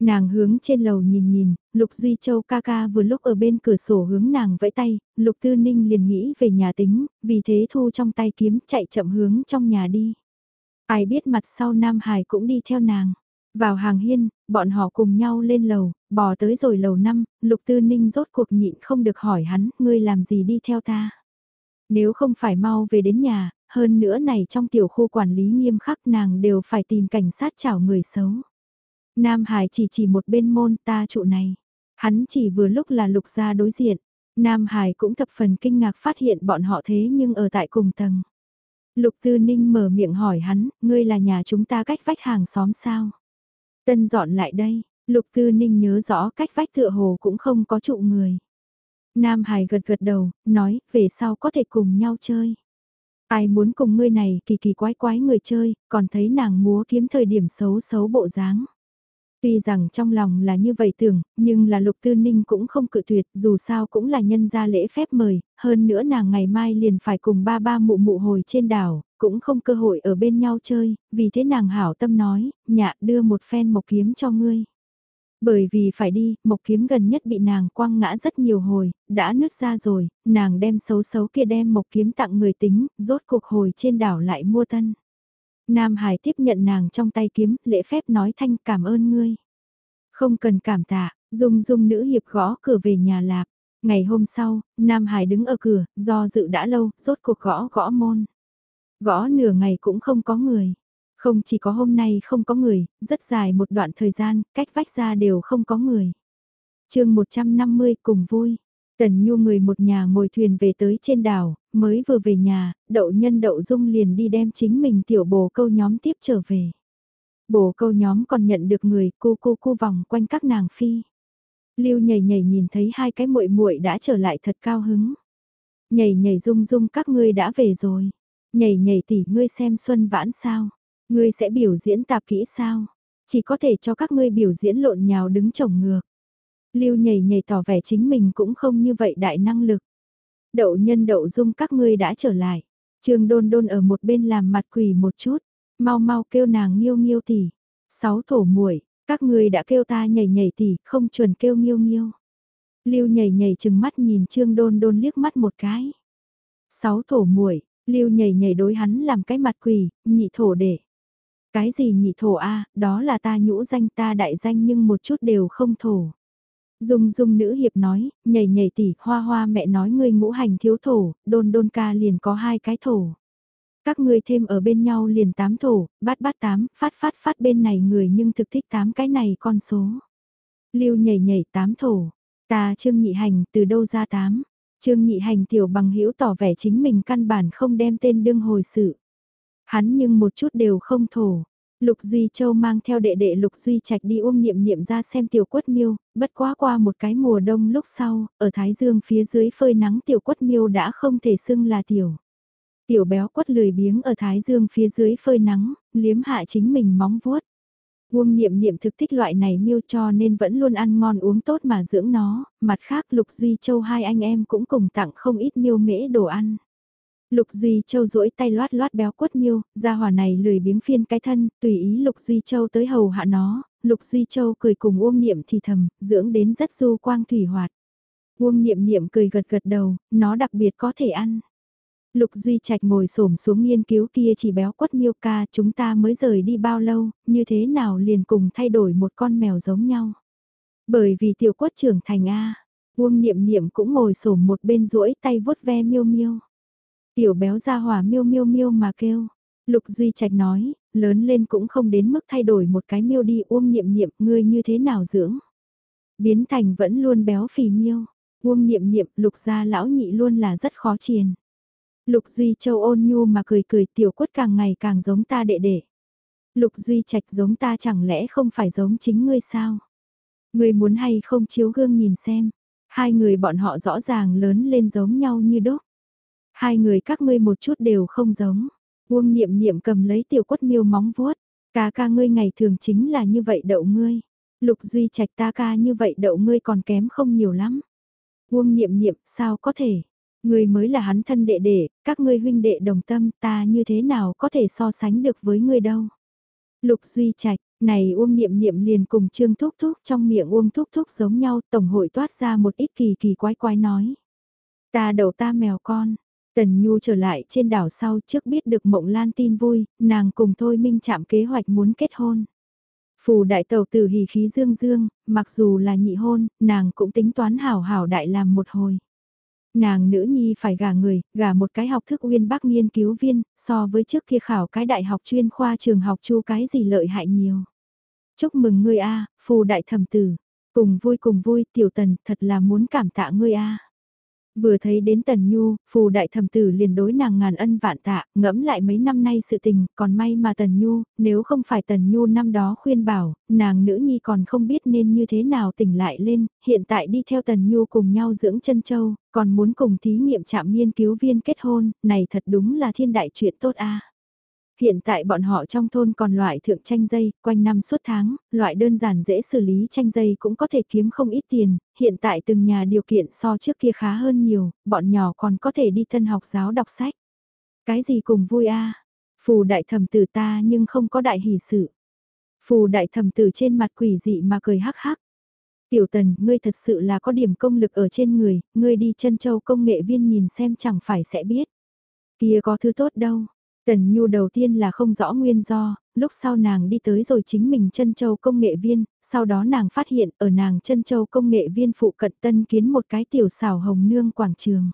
Nàng hướng trên lầu nhìn nhìn, Lục Duy Châu ca ca vừa lúc ở bên cửa sổ hướng nàng vẫy tay, Lục Tư Ninh liền nghĩ về nhà tính, vì thế thu trong tay kiếm chạy chậm hướng trong nhà đi. Ai biết mặt sau Nam Hải cũng đi theo nàng. Vào hàng hiên, bọn họ cùng nhau lên lầu, bò tới rồi lầu năm, Lục Tư Ninh rốt cuộc nhịn không được hỏi hắn, ngươi làm gì đi theo ta. Nếu không phải mau về đến nhà, hơn nữa này trong tiểu khu quản lý nghiêm khắc nàng đều phải tìm cảnh sát chảo người xấu. Nam Hải chỉ chỉ một bên môn ta trụ này. Hắn chỉ vừa lúc là lục gia đối diện. Nam Hải cũng thập phần kinh ngạc phát hiện bọn họ thế nhưng ở tại cùng tầng. Lục Tư Ninh mở miệng hỏi hắn, ngươi là nhà chúng ta cách vách hàng xóm sao? Tân dọn lại đây, Lục Tư Ninh nhớ rõ cách vách tựa hồ cũng không có trụ người. Nam Hải gật gật đầu, nói, về sau có thể cùng nhau chơi. Ai muốn cùng ngươi này kỳ kỳ quái quái người chơi, còn thấy nàng múa kiếm thời điểm xấu xấu bộ dáng. Tuy rằng trong lòng là như vậy tưởng, nhưng là Lục Tư Ninh cũng không cự tuyệt, dù sao cũng là nhân gia lễ phép mời, hơn nữa nàng ngày mai liền phải cùng ba ba mụ mụ hồi trên đảo, cũng không cơ hội ở bên nhau chơi, vì thế nàng hảo tâm nói, nhạ đưa một phen mộc kiếm cho ngươi. Bởi vì phải đi, mộc kiếm gần nhất bị nàng quăng ngã rất nhiều hồi, đã nứt ra rồi, nàng đem xấu xấu kia đem mộc kiếm tặng người tính, rốt cuộc hồi trên đảo lại mua tân. Nam Hải tiếp nhận nàng trong tay kiếm, lễ phép nói thanh cảm ơn ngươi. Không cần cảm tạ, dung dung nữ hiệp gõ cửa về nhà lạp. Ngày hôm sau, Nam Hải đứng ở cửa, do dự đã lâu, rốt cuộc gõ gõ môn. Gõ nửa ngày cũng không có người. Không chỉ có hôm nay không có người, rất dài một đoạn thời gian, cách vách ra đều không có người. chương 150 cùng vui. Tần Nhu người một nhà ngồi thuyền về tới trên đảo, mới vừa về nhà, đậu nhân đậu dung liền đi đem chính mình tiểu bồ câu nhóm tiếp trở về. Bồ câu nhóm còn nhận được người cô cô cô vòng quanh các nàng phi. Lưu nhảy nhảy nhìn thấy hai cái muội muội đã trở lại thật cao hứng. Nhảy nhảy dung dung các ngươi đã về rồi. Nhảy nhảy tỷ ngươi xem xuân vãn sao. Ngươi sẽ biểu diễn tạp kỹ sao. Chỉ có thể cho các ngươi biểu diễn lộn nhào đứng chồng ngược. Lưu nhảy nhảy tỏ vẻ chính mình cũng không như vậy đại năng lực. Đậu nhân đậu dung các ngươi đã trở lại. Trường đôn đôn ở một bên làm mặt quỷ một chút. Mau mau kêu nàng nghiêu nghiêu tỷ. Sáu thổ muội các ngươi đã kêu ta nhảy nhảy tỷ, không chuẩn kêu nghiêu nghiêu. Lưu nhảy nhảy chừng mắt nhìn Trương Đôn Đôn liếc mắt một cái. Sáu thổ muội, Lưu nhảy nhảy đối hắn làm cái mặt quỷ, nhị thổ để. Cái gì nhị thổ a, đó là ta nhũ danh ta đại danh nhưng một chút đều không thổ. Dung dung nữ hiệp nói, nhảy nhảy tỷ, hoa hoa mẹ nói ngươi ngũ hành thiếu thổ, đôn đôn ca liền có hai cái thổ. Các ngươi thêm ở bên nhau liền tám thổ, bát bát tám, phát phát phát bên này người nhưng thực thích tám cái này con số. Lưu nhảy nhảy tám thổ, ta trương nhị hành từ đâu ra tám. Trương nhị hành tiểu bằng hữu tỏ vẻ chính mình căn bản không đem tên đương hồi sự. Hắn nhưng một chút đều không thổ. Lục Duy Châu mang theo đệ đệ Lục Duy Trạch đi ôm niệm niệm ra xem tiểu quất miêu, bất quá qua một cái mùa đông lúc sau, ở Thái Dương phía dưới phơi nắng tiểu quất miêu đã không thể xưng là tiểu. Tiểu béo quất lười biếng ở Thái Dương phía dưới phơi nắng, liếm hạ chính mình móng vuốt. Uông niệm niệm thực thích loại này miêu cho nên vẫn luôn ăn ngon uống tốt mà dưỡng nó, mặt khác Lục Duy Châu hai anh em cũng cùng tặng không ít miêu mễ đồ ăn. Lục Duy Châu duỗi tay loát loát béo quất miêu, gia hỏa này lười biếng phiên cái thân, tùy ý Lục Duy Châu tới hầu hạ nó, Lục Duy Châu cười cùng Uông Niệm thì thầm, dưỡng đến rất du quang thủy hoạt. Uông Niệm Niệm cười gật gật đầu, nó đặc biệt có thể ăn. Lục Duy Trạch ngồi xổm xuống nghiên cứu kia chỉ béo quất miêu ca chúng ta mới rời đi bao lâu, như thế nào liền cùng thay đổi một con mèo giống nhau. Bởi vì tiểu quất trưởng thành A, Uông niệm niệm cũng ngồi sổm một bên duỗi tay vuốt ve miêu miêu. Tiểu béo ra hỏa miêu miêu miêu mà kêu. Lục Duy Trạch nói, lớn lên cũng không đến mức thay đổi một cái miêu đi uông niệm niệm, ngươi như thế nào dưỡng. Biến thành vẫn luôn béo phì miêu. Uông niệm niệm, lục gia lão nhị luôn là rất khó triền. Lục Duy Châu ôn nhu mà cười cười, tiểu quất càng ngày càng giống ta đệ đệ. Lục Duy Trạch giống ta chẳng lẽ không phải giống chính ngươi sao? Ngươi muốn hay không chiếu gương nhìn xem. Hai người bọn họ rõ ràng lớn lên giống nhau như đúc. Hai người các ngươi một chút đều không giống. Uông niệm niệm cầm lấy tiểu quất miêu móng vuốt. Ca ca ngươi ngày thường chính là như vậy đậu ngươi. Lục Duy Trạch ta ca như vậy đậu ngươi còn kém không nhiều lắm. Uông niệm niệm, sao có thể. Ngươi mới là hắn thân đệ đệ, các ngươi huynh đệ đồng tâm ta như thế nào có thể so sánh được với ngươi đâu. Lục Duy Trạch, này Uông Niệm Niệm liền cùng Trương Thúc Thúc trong miệng Uông Thúc Thúc giống nhau, tổng hội toát ra một ít kỳ kỳ quái quái nói. Ta đầu ta mèo con. Tần Nhu trở lại trên đảo sau trước biết được Mộng Lan tin vui, nàng cùng Thôi Minh chạm kế hoạch muốn kết hôn. Phù đại tàu tử hỉ khí dương dương, mặc dù là nhị hôn, nàng cũng tính toán hảo hảo đại làm một hồi. Nàng nữ nhi phải gả người, gả một cái học thức uyên bác nghiên cứu viên, so với trước kia khảo cái đại học chuyên khoa trường học chu cái gì lợi hại nhiều. Chúc mừng ngươi a, phù đại thẩm tử. Cùng vui cùng vui, tiểu tần, thật là muốn cảm tạ ngươi a. Vừa thấy đến Tần Nhu, phù đại thẩm tử liền đối nàng ngàn ân vạn tạ, ngẫm lại mấy năm nay sự tình, còn may mà Tần Nhu, nếu không phải Tần Nhu năm đó khuyên bảo, nàng nữ nhi còn không biết nên như thế nào tỉnh lại lên, hiện tại đi theo Tần Nhu cùng nhau dưỡng chân châu, còn muốn cùng thí nghiệm chạm nghiên cứu viên kết hôn, này thật đúng là thiên đại chuyện tốt a. Hiện tại bọn họ trong thôn còn loại thượng tranh dây, quanh năm suốt tháng, loại đơn giản dễ xử lý tranh dây cũng có thể kiếm không ít tiền, hiện tại từng nhà điều kiện so trước kia khá hơn nhiều, bọn nhỏ còn có thể đi thân học giáo đọc sách. Cái gì cùng vui a Phù đại thẩm tử ta nhưng không có đại hỷ sự. Phù đại thẩm tử trên mặt quỷ dị mà cười hắc hắc. Tiểu tần, ngươi thật sự là có điểm công lực ở trên người, ngươi đi chân châu công nghệ viên nhìn xem chẳng phải sẽ biết. Kia có thứ tốt đâu, Tần Nhu đầu tiên là không rõ nguyên do, lúc sau nàng đi tới rồi chính mình chân châu công nghệ viên, sau đó nàng phát hiện ở nàng chân châu công nghệ viên phụ cận tân kiến một cái tiểu xảo hồng nương quảng trường.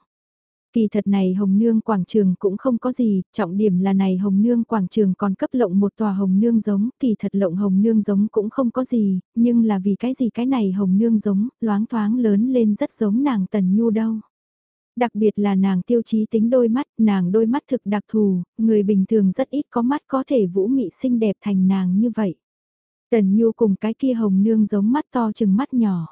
Kỳ thật này hồng nương quảng trường cũng không có gì, trọng điểm là này hồng nương quảng trường còn cấp lộng một tòa hồng nương giống, kỳ thật lộng hồng nương giống cũng không có gì, nhưng là vì cái gì cái này hồng nương giống, loáng thoáng lớn lên rất giống nàng tần nhu đâu. Đặc biệt là nàng tiêu chí tính đôi mắt, nàng đôi mắt thực đặc thù, người bình thường rất ít có mắt có thể vũ mị xinh đẹp thành nàng như vậy. Tần Nhu cùng cái kia hồng nương giống mắt to chừng mắt nhỏ.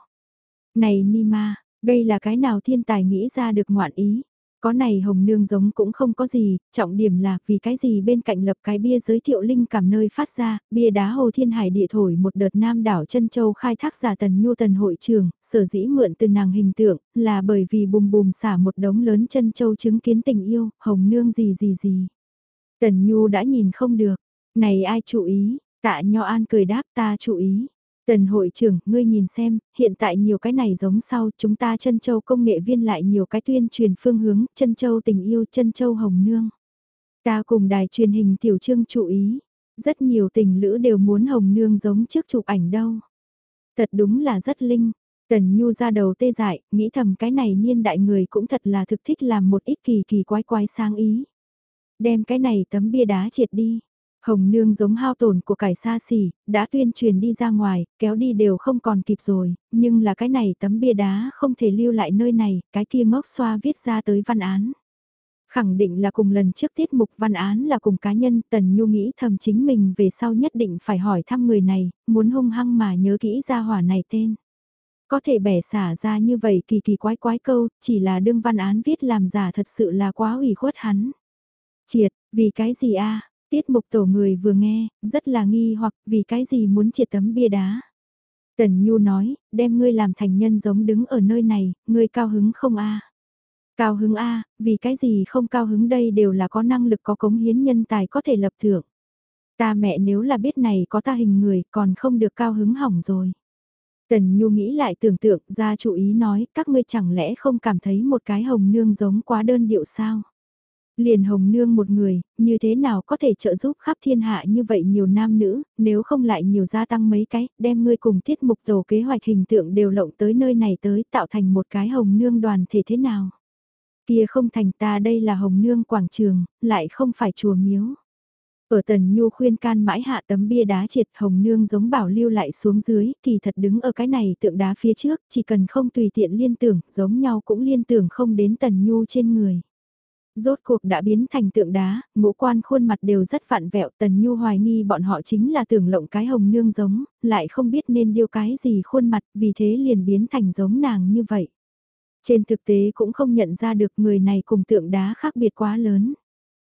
Này Nima, đây là cái nào thiên tài nghĩ ra được ngoạn ý. Có này hồng nương giống cũng không có gì, trọng điểm là vì cái gì bên cạnh lập cái bia giới thiệu linh cảm nơi phát ra, bia đá hồ thiên hải địa thổi một đợt nam đảo chân châu khai thác giả tần nhu tần hội trường, sở dĩ mượn từ nàng hình tượng, là bởi vì bùm bùm xả một đống lớn chân châu chứng kiến tình yêu, hồng nương gì gì gì. Tần nhu đã nhìn không được, này ai chú ý, tạ nho an cười đáp ta chú ý. Tần hội trưởng, ngươi nhìn xem, hiện tại nhiều cái này giống sau, chúng ta chân châu công nghệ viên lại nhiều cái tuyên truyền phương hướng, chân châu tình yêu, chân châu hồng nương. Ta cùng đài truyền hình tiểu trương chú ý, rất nhiều tình lữ đều muốn hồng nương giống trước chụp ảnh đâu. Thật đúng là rất linh, Tần Nhu ra đầu tê dại, nghĩ thầm cái này niên đại người cũng thật là thực thích làm một ít kỳ kỳ quái quái sang ý. Đem cái này tấm bia đá triệt đi. Hồng nương giống hao tổn của cải xa xỉ, đã tuyên truyền đi ra ngoài, kéo đi đều không còn kịp rồi, nhưng là cái này tấm bia đá không thể lưu lại nơi này, cái kia ngốc xoa viết ra tới văn án. Khẳng định là cùng lần trước tiết mục văn án là cùng cá nhân Tần Nhu nghĩ thầm chính mình về sau nhất định phải hỏi thăm người này, muốn hung hăng mà nhớ kỹ ra hỏa này tên. Có thể bẻ xả ra như vậy kỳ kỳ quái quái câu, chỉ là đương văn án viết làm giả thật sự là quá ủy khuất hắn. Triệt, vì cái gì a Tiết mục tổ người vừa nghe, rất là nghi hoặc vì cái gì muốn triệt tấm bia đá. Tần Nhu nói, đem ngươi làm thành nhân giống đứng ở nơi này, ngươi cao hứng không a? Cao hứng a, vì cái gì không cao hứng đây đều là có năng lực có cống hiến nhân tài có thể lập thưởng. Ta mẹ nếu là biết này có ta hình người còn không được cao hứng hỏng rồi. Tần Nhu nghĩ lại tưởng tượng ra chủ ý nói các ngươi chẳng lẽ không cảm thấy một cái hồng nương giống quá đơn điệu sao? Liền hồng nương một người, như thế nào có thể trợ giúp khắp thiên hạ như vậy nhiều nam nữ, nếu không lại nhiều gia tăng mấy cái, đem ngươi cùng tiết mục tổ kế hoạch hình tượng đều lộng tới nơi này tới tạo thành một cái hồng nương đoàn thể thế nào. Kia không thành ta đây là hồng nương quảng trường, lại không phải chùa miếu. Ở tần nhu khuyên can mãi hạ tấm bia đá triệt hồng nương giống bảo lưu lại xuống dưới, kỳ thật đứng ở cái này tượng đá phía trước, chỉ cần không tùy tiện liên tưởng, giống nhau cũng liên tưởng không đến tần nhu trên người. Rốt cuộc đã biến thành tượng đá, ngũ quan khuôn mặt đều rất vặn vẹo tần nhu hoài nghi bọn họ chính là tưởng lộng cái hồng nương giống, lại không biết nên điêu cái gì khuôn mặt, vì thế liền biến thành giống nàng như vậy. Trên thực tế cũng không nhận ra được người này cùng tượng đá khác biệt quá lớn.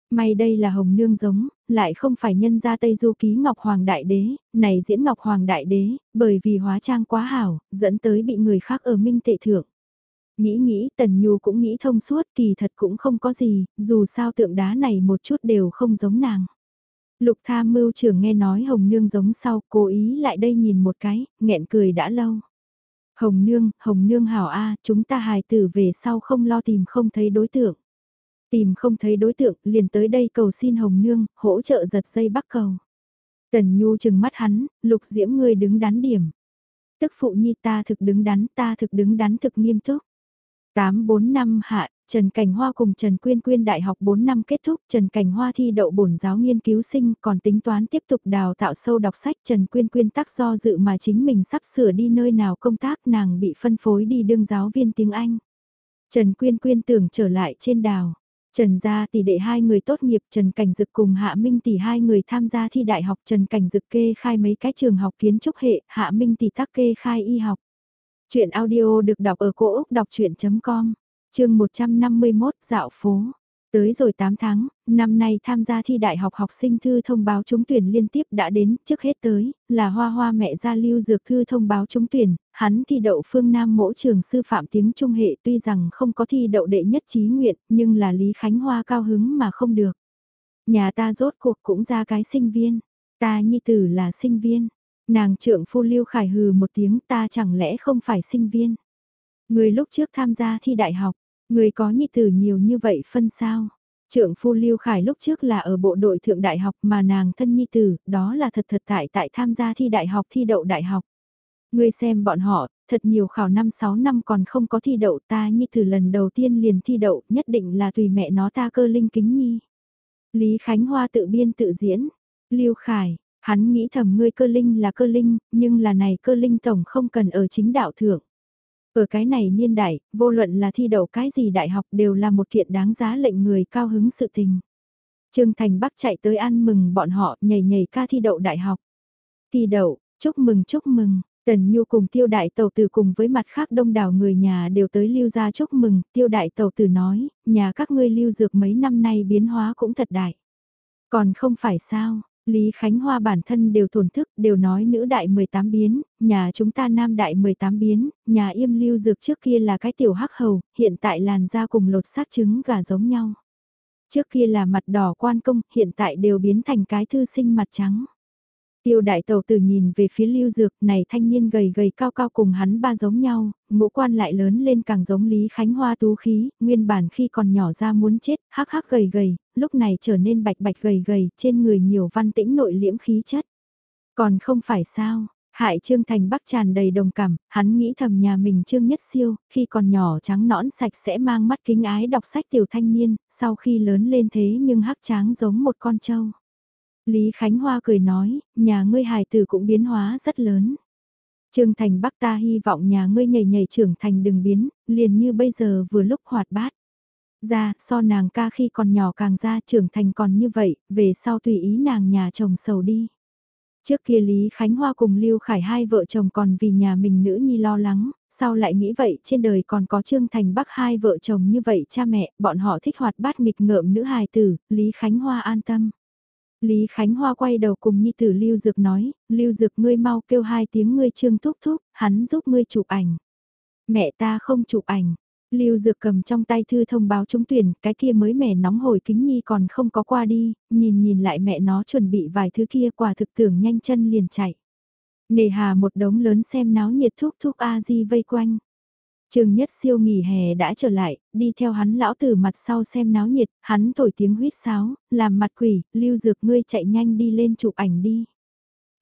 May đây là hồng nương giống, lại không phải nhân ra Tây Du ký Ngọc Hoàng Đại Đế, này diễn Ngọc Hoàng Đại Đế, bởi vì hóa trang quá hảo, dẫn tới bị người khác ở minh tệ thượng. Nghĩ nghĩ Tần Nhu cũng nghĩ thông suốt kỳ thật cũng không có gì, dù sao tượng đá này một chút đều không giống nàng. Lục tham mưu trưởng nghe nói Hồng Nương giống sau, cố ý lại đây nhìn một cái, nghẹn cười đã lâu. Hồng Nương, Hồng Nương hảo A, chúng ta hài tử về sau không lo tìm không thấy đối tượng. Tìm không thấy đối tượng, liền tới đây cầu xin Hồng Nương, hỗ trợ giật dây bắc cầu. Tần Nhu chừng mắt hắn, lục diễm ngươi đứng đắn điểm. Tức phụ nhi ta thực đứng đắn, ta thực đứng đắn thực nghiêm túc. 8-4 năm hạ, Trần Cảnh Hoa cùng Trần Quyên Quyên đại học 4 năm kết thúc, Trần Cảnh Hoa thi đậu bổn giáo nghiên cứu sinh, còn tính toán tiếp tục đào tạo sâu đọc sách, Trần Quyên Quyên tác do dự mà chính mình sắp sửa đi nơi nào công tác, nàng bị phân phối đi đương giáo viên tiếng Anh. Trần Quyên Quyên tưởng trở lại trên đào. Trần gia tỷ đệ hai người tốt nghiệp Trần Cảnh Dực cùng Hạ Minh tỷ hai người tham gia thi đại học Trần Cảnh Dực kê khai mấy cái trường học kiến trúc hệ, Hạ Minh tỷ tắc kê khai y học. Chuyện audio được đọc ở cổ Úc đọc chuyện.com, chương 151 dạo phố. Tới rồi 8 tháng, năm nay tham gia thi đại học học sinh thư thông báo trúng tuyển liên tiếp đã đến, trước hết tới, là hoa hoa mẹ gia lưu dược thư thông báo trúng tuyển, hắn thi đậu phương Nam mỗ trường sư phạm tiếng Trung hệ tuy rằng không có thi đậu đệ nhất trí nguyện, nhưng là Lý Khánh Hoa cao hứng mà không được. Nhà ta rốt cuộc cũng ra cái sinh viên, ta nhi tử là sinh viên, Nàng trưởng phu Lưu Khải hừ một tiếng ta chẳng lẽ không phải sinh viên. Người lúc trước tham gia thi đại học, người có nhi tử nhiều như vậy phân sao. trưởng phu Lưu Khải lúc trước là ở bộ đội thượng đại học mà nàng thân nhi tử, đó là thật thật tại tại tham gia thi đại học thi đậu đại học. Ngươi xem bọn họ, thật nhiều khảo năm 6 năm còn không có thi đậu ta nhi tử lần đầu tiên liền thi đậu, nhất định là tùy mẹ nó ta cơ linh kính nhi. Lý Khánh Hoa tự biên tự diễn, Lưu Khải, Hắn nghĩ thầm ngươi cơ linh là cơ linh, nhưng là này cơ linh tổng không cần ở chính đạo thượng. Ở cái này niên đại, vô luận là thi đậu cái gì đại học đều là một kiện đáng giá lệnh người cao hứng sự tình. Trương Thành Bắc chạy tới ăn mừng bọn họ nhảy nhảy ca thi đậu đại học. Thi đậu, chúc mừng chúc mừng, Tần Nhu cùng tiêu đại tàu tử cùng với mặt khác đông đảo người nhà đều tới lưu ra chúc mừng, tiêu đại tàu tử nói, nhà các ngươi lưu dược mấy năm nay biến hóa cũng thật đại. Còn không phải sao, Lý Khánh Hoa bản thân đều thổn thức, đều nói nữ đại 18 biến, nhà chúng ta nam đại 18 biến, nhà yêm lưu dược trước kia là cái tiểu hắc hầu, hiện tại làn da cùng lột xác trứng gà giống nhau. Trước kia là mặt đỏ quan công, hiện tại đều biến thành cái thư sinh mặt trắng. Tiêu đại tàu tử nhìn về phía lưu dược này thanh niên gầy gầy cao cao cùng hắn ba giống nhau, ngũ quan lại lớn lên càng giống Lý Khánh Hoa tú khí, nguyên bản khi còn nhỏ ra muốn chết, hắc hắc gầy gầy, lúc này trở nên bạch bạch gầy gầy, trên người nhiều văn tĩnh nội liễm khí chất. Còn không phải sao, hại Trương Thành Bắc tràn đầy đồng cảm, hắn nghĩ thầm nhà mình Trương Nhất Siêu, khi còn nhỏ trắng nõn sạch sẽ mang mắt kính ái đọc sách tiểu thanh niên, sau khi lớn lên thế nhưng hắc tráng giống một con trâu. Lý Khánh Hoa cười nói, nhà ngươi hài tử cũng biến hóa rất lớn. Trương Thành Bắc ta hy vọng nhà ngươi nhảy nhảy trưởng thành đừng biến, liền như bây giờ vừa lúc hoạt bát. Ra, so nàng ca khi còn nhỏ càng ra trưởng thành còn như vậy, về sau tùy ý nàng nhà chồng sầu đi. Trước kia Lý Khánh Hoa cùng Lưu Khải hai vợ chồng còn vì nhà mình nữ nhi lo lắng, sau lại nghĩ vậy trên đời còn có Trương Thành Bắc hai vợ chồng như vậy cha mẹ, bọn họ thích hoạt bát nghịch ngợm nữ hài tử, Lý Khánh Hoa an tâm. Lý Khánh Hoa quay đầu cùng Nhi Tử Lưu Dược nói, Lưu Dược ngươi mau kêu hai tiếng ngươi trương thúc thúc, hắn giúp ngươi chụp ảnh. Mẹ ta không chụp ảnh. Lưu Dược cầm trong tay thư thông báo trúng tuyển, cái kia mới mẻ nóng hồi kính Nhi còn không có qua đi, nhìn nhìn lại mẹ nó chuẩn bị vài thứ kia quả thực tưởng nhanh chân liền chạy. Nề hà một đống lớn xem náo nhiệt thúc thúc A-di vây quanh. Trường Nhất Siêu nghỉ hè đã trở lại, đi theo hắn lão từ mặt sau xem náo nhiệt, hắn thổi tiếng huyết sáo, làm mặt quỷ, lưu dược ngươi chạy nhanh đi lên chụp ảnh đi.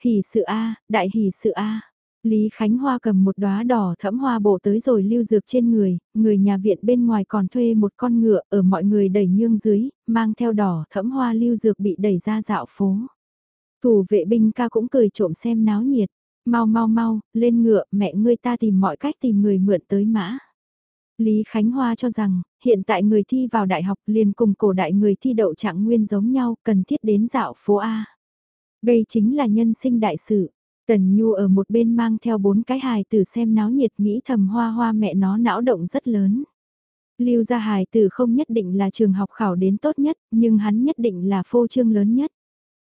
Hỉ sự A, đại hỉ sự A. Lý Khánh Hoa cầm một đóa đỏ thẫm hoa bộ tới rồi lưu dược trên người, người nhà viện bên ngoài còn thuê một con ngựa ở mọi người đẩy nhương dưới, mang theo đỏ thẫm hoa lưu dược bị đẩy ra dạo phố. Thủ vệ binh ca cũng cười trộm xem náo nhiệt, mau mau mau, lên ngựa, mẹ ngươi ta tìm mọi cách tìm người mượn tới mã. Lý Khánh Hoa cho rằng, hiện tại người thi vào đại học liền cùng cổ đại người thi đậu trạng nguyên giống nhau, cần thiết đến dạo phố A. Đây chính là nhân sinh đại sự. Tần Nhu ở một bên mang theo bốn cái hài tử xem náo nhiệt nghĩ thầm hoa hoa mẹ nó não động rất lớn. Lưu gia hài tử không nhất định là trường học khảo đến tốt nhất, nhưng hắn nhất định là phô trương lớn nhất.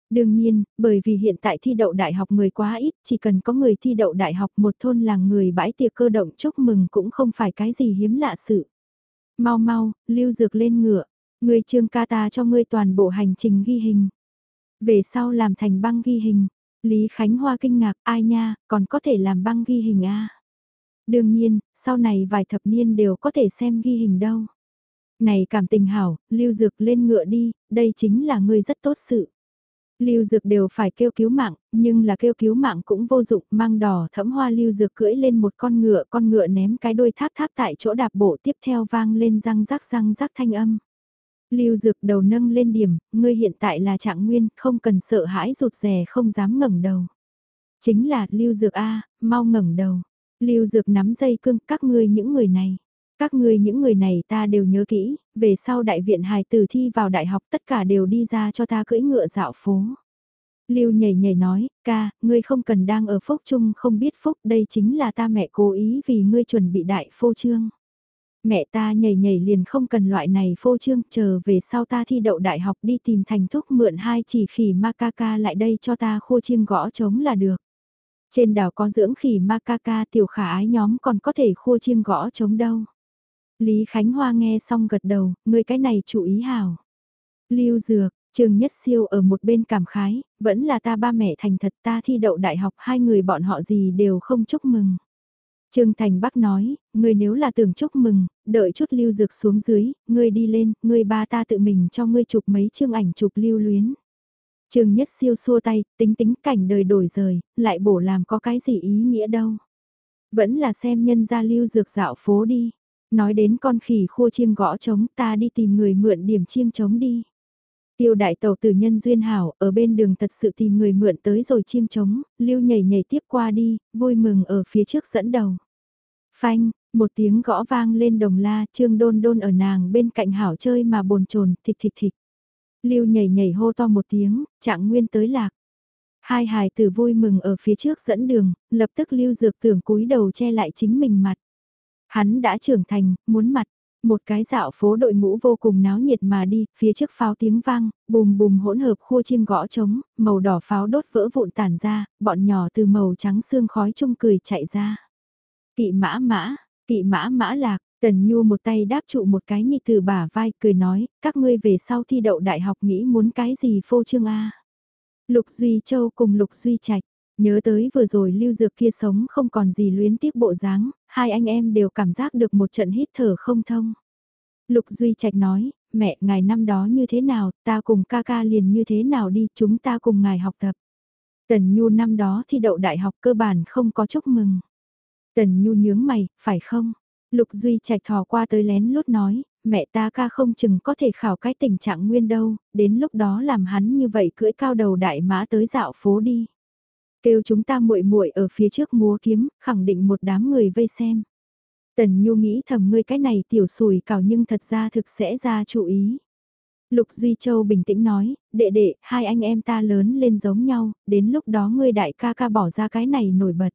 Đương nhiên, bởi vì hiện tại thi đậu đại học người quá ít, chỉ cần có người thi đậu đại học một thôn làng người bãi tiệc cơ động chúc mừng cũng không phải cái gì hiếm lạ sự. Mau mau, lưu dược lên ngựa, người trương ca ta cho ngươi toàn bộ hành trình ghi hình. Về sau làm thành băng ghi hình, Lý Khánh Hoa kinh ngạc, ai nha, còn có thể làm băng ghi hình a Đương nhiên, sau này vài thập niên đều có thể xem ghi hình đâu. Này cảm tình hảo, lưu dược lên ngựa đi, đây chính là người rất tốt sự. Lưu Dược đều phải kêu cứu mạng, nhưng là kêu cứu mạng cũng vô dụng, mang đỏ thẫm hoa Lưu Dược cưỡi lên một con ngựa, con ngựa ném cái đôi tháp tháp tại chỗ đạp bộ tiếp theo vang lên răng rắc răng rắc thanh âm. Lưu Dược đầu nâng lên điểm, ngươi hiện tại là trạng nguyên, không cần sợ hãi rụt rè không dám ngẩng đầu. Chính là Lưu Dược A, mau ngẩng đầu. Lưu Dược nắm dây cương các ngươi những người này. Các ngươi những người này ta đều nhớ kỹ, về sau đại viện hài tử thi vào đại học tất cả đều đi ra cho ta cưỡi ngựa dạo phố. Lưu nhảy nhảy nói, ca, ngươi không cần đang ở phúc chung không biết phúc, đây chính là ta mẹ cố ý vì ngươi chuẩn bị đại phô trương. Mẹ ta nhảy nhảy liền không cần loại này phô trương, chờ về sau ta thi đậu đại học đi tìm thành thúc mượn hai chỉ khỉ ma ca ca lại đây cho ta khô chiêng gõ trống là được. Trên đảo có dưỡng khỉ ma ca ca tiểu khả ái nhóm còn có thể khô chiêng gõ trống đâu. Lý Khánh Hoa nghe xong gật đầu, người cái này chú ý hảo. Lưu Dược, Trường Nhất Siêu ở một bên cảm khái, vẫn là ta ba mẹ thành thật ta thi đậu đại học hai người bọn họ gì đều không chúc mừng. Trương Thành Bắc nói, người nếu là tưởng chúc mừng, đợi chút lưu dược xuống dưới, ngươi đi lên, ngươi ba ta tự mình cho ngươi chụp mấy chương ảnh chụp lưu luyến. Trương Nhất Siêu xua tay, tính tính cảnh đời đổi rời, lại bổ làm có cái gì ý nghĩa đâu. Vẫn là xem nhân gia lưu dược dạo phố đi. Nói đến con khỉ khô chiêng gõ trống ta đi tìm người mượn điểm chiêng trống đi. Tiêu đại tàu tử nhân duyên hảo, ở bên đường thật sự tìm người mượn tới rồi chiêng trống, lưu nhảy nhảy tiếp qua đi, vui mừng ở phía trước dẫn đầu. Phanh, một tiếng gõ vang lên đồng la, trương đôn đôn ở nàng bên cạnh hảo chơi mà bồn chồn thịt thịt thịt. Lưu nhảy nhảy hô to một tiếng, trạng nguyên tới lạc. Hai hài tử vui mừng ở phía trước dẫn đường, lập tức lưu dược tưởng cúi đầu che lại chính mình mặt. Hắn đã trưởng thành, muốn mặt. Một cái dạo phố đội ngũ vô cùng náo nhiệt mà đi, phía trước pháo tiếng vang, bùm bùm hỗn hợp khua chim gõ trống, màu đỏ pháo đốt vỡ vụn tản ra, bọn nhỏ từ màu trắng xương khói chung cười chạy ra. Kỵ mã mã, kỵ mã mã lạc, Tần Nhu một tay đáp trụ một cái nhị từ bả vai cười nói, các ngươi về sau thi đậu đại học nghĩ muốn cái gì phô trương A. Lục Duy Châu cùng Lục Duy Trạch nhớ tới vừa rồi lưu dược kia sống không còn gì luyến tiếc bộ dáng, hai anh em đều cảm giác được một trận hít thở không thông. Lục Duy Trạch nói, mẹ, ngài năm đó như thế nào, ta cùng ca ca liền như thế nào đi, chúng ta cùng ngài học tập. Tần Nhu năm đó thi đậu đại học cơ bản không có chúc mừng. Tần Nhu nhướng mày, phải không? Lục Duy Trạch thò qua tới lén lút nói, mẹ ta ca không chừng có thể khảo cái tình trạng nguyên đâu, đến lúc đó làm hắn như vậy cưỡi cao đầu đại mã tới dạo phố đi. Kêu chúng ta muội muội ở phía trước múa kiếm, khẳng định một đám người vây xem. Tần Nhu nghĩ thầm ngươi cái này tiểu sùi cào nhưng thật ra thực sẽ ra chú ý. Lục Duy Châu bình tĩnh nói, đệ đệ, hai anh em ta lớn lên giống nhau, đến lúc đó ngươi đại ca ca bỏ ra cái này nổi bật.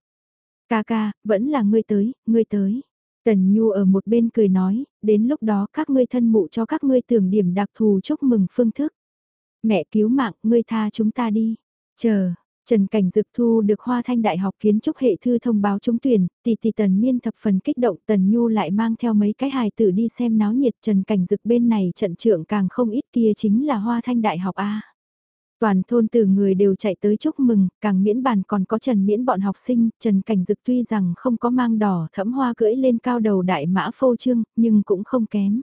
Ca ca, vẫn là ngươi tới, ngươi tới. Tần Nhu ở một bên cười nói, đến lúc đó các ngươi thân mụ cho các ngươi tưởng điểm đặc thù chúc mừng phương thức. Mẹ cứu mạng, ngươi tha chúng ta đi. Chờ, Trần Cảnh Dực thu được Hoa Thanh Đại học kiến trúc hệ thư thông báo trúng tuyển, tỷ tỷ Tần Miên thập phần kích động Tần Nhu lại mang theo mấy cái hài tử đi xem náo nhiệt Trần Cảnh Dực bên này trận trưởng càng không ít kia chính là Hoa Thanh Đại học A. Toàn thôn từ người đều chạy tới chúc mừng, càng miễn bàn còn có Trần miễn bọn học sinh, Trần Cảnh Dực tuy rằng không có mang đỏ thẫm hoa cưỡi lên cao đầu đại mã phô trương, nhưng cũng không kém.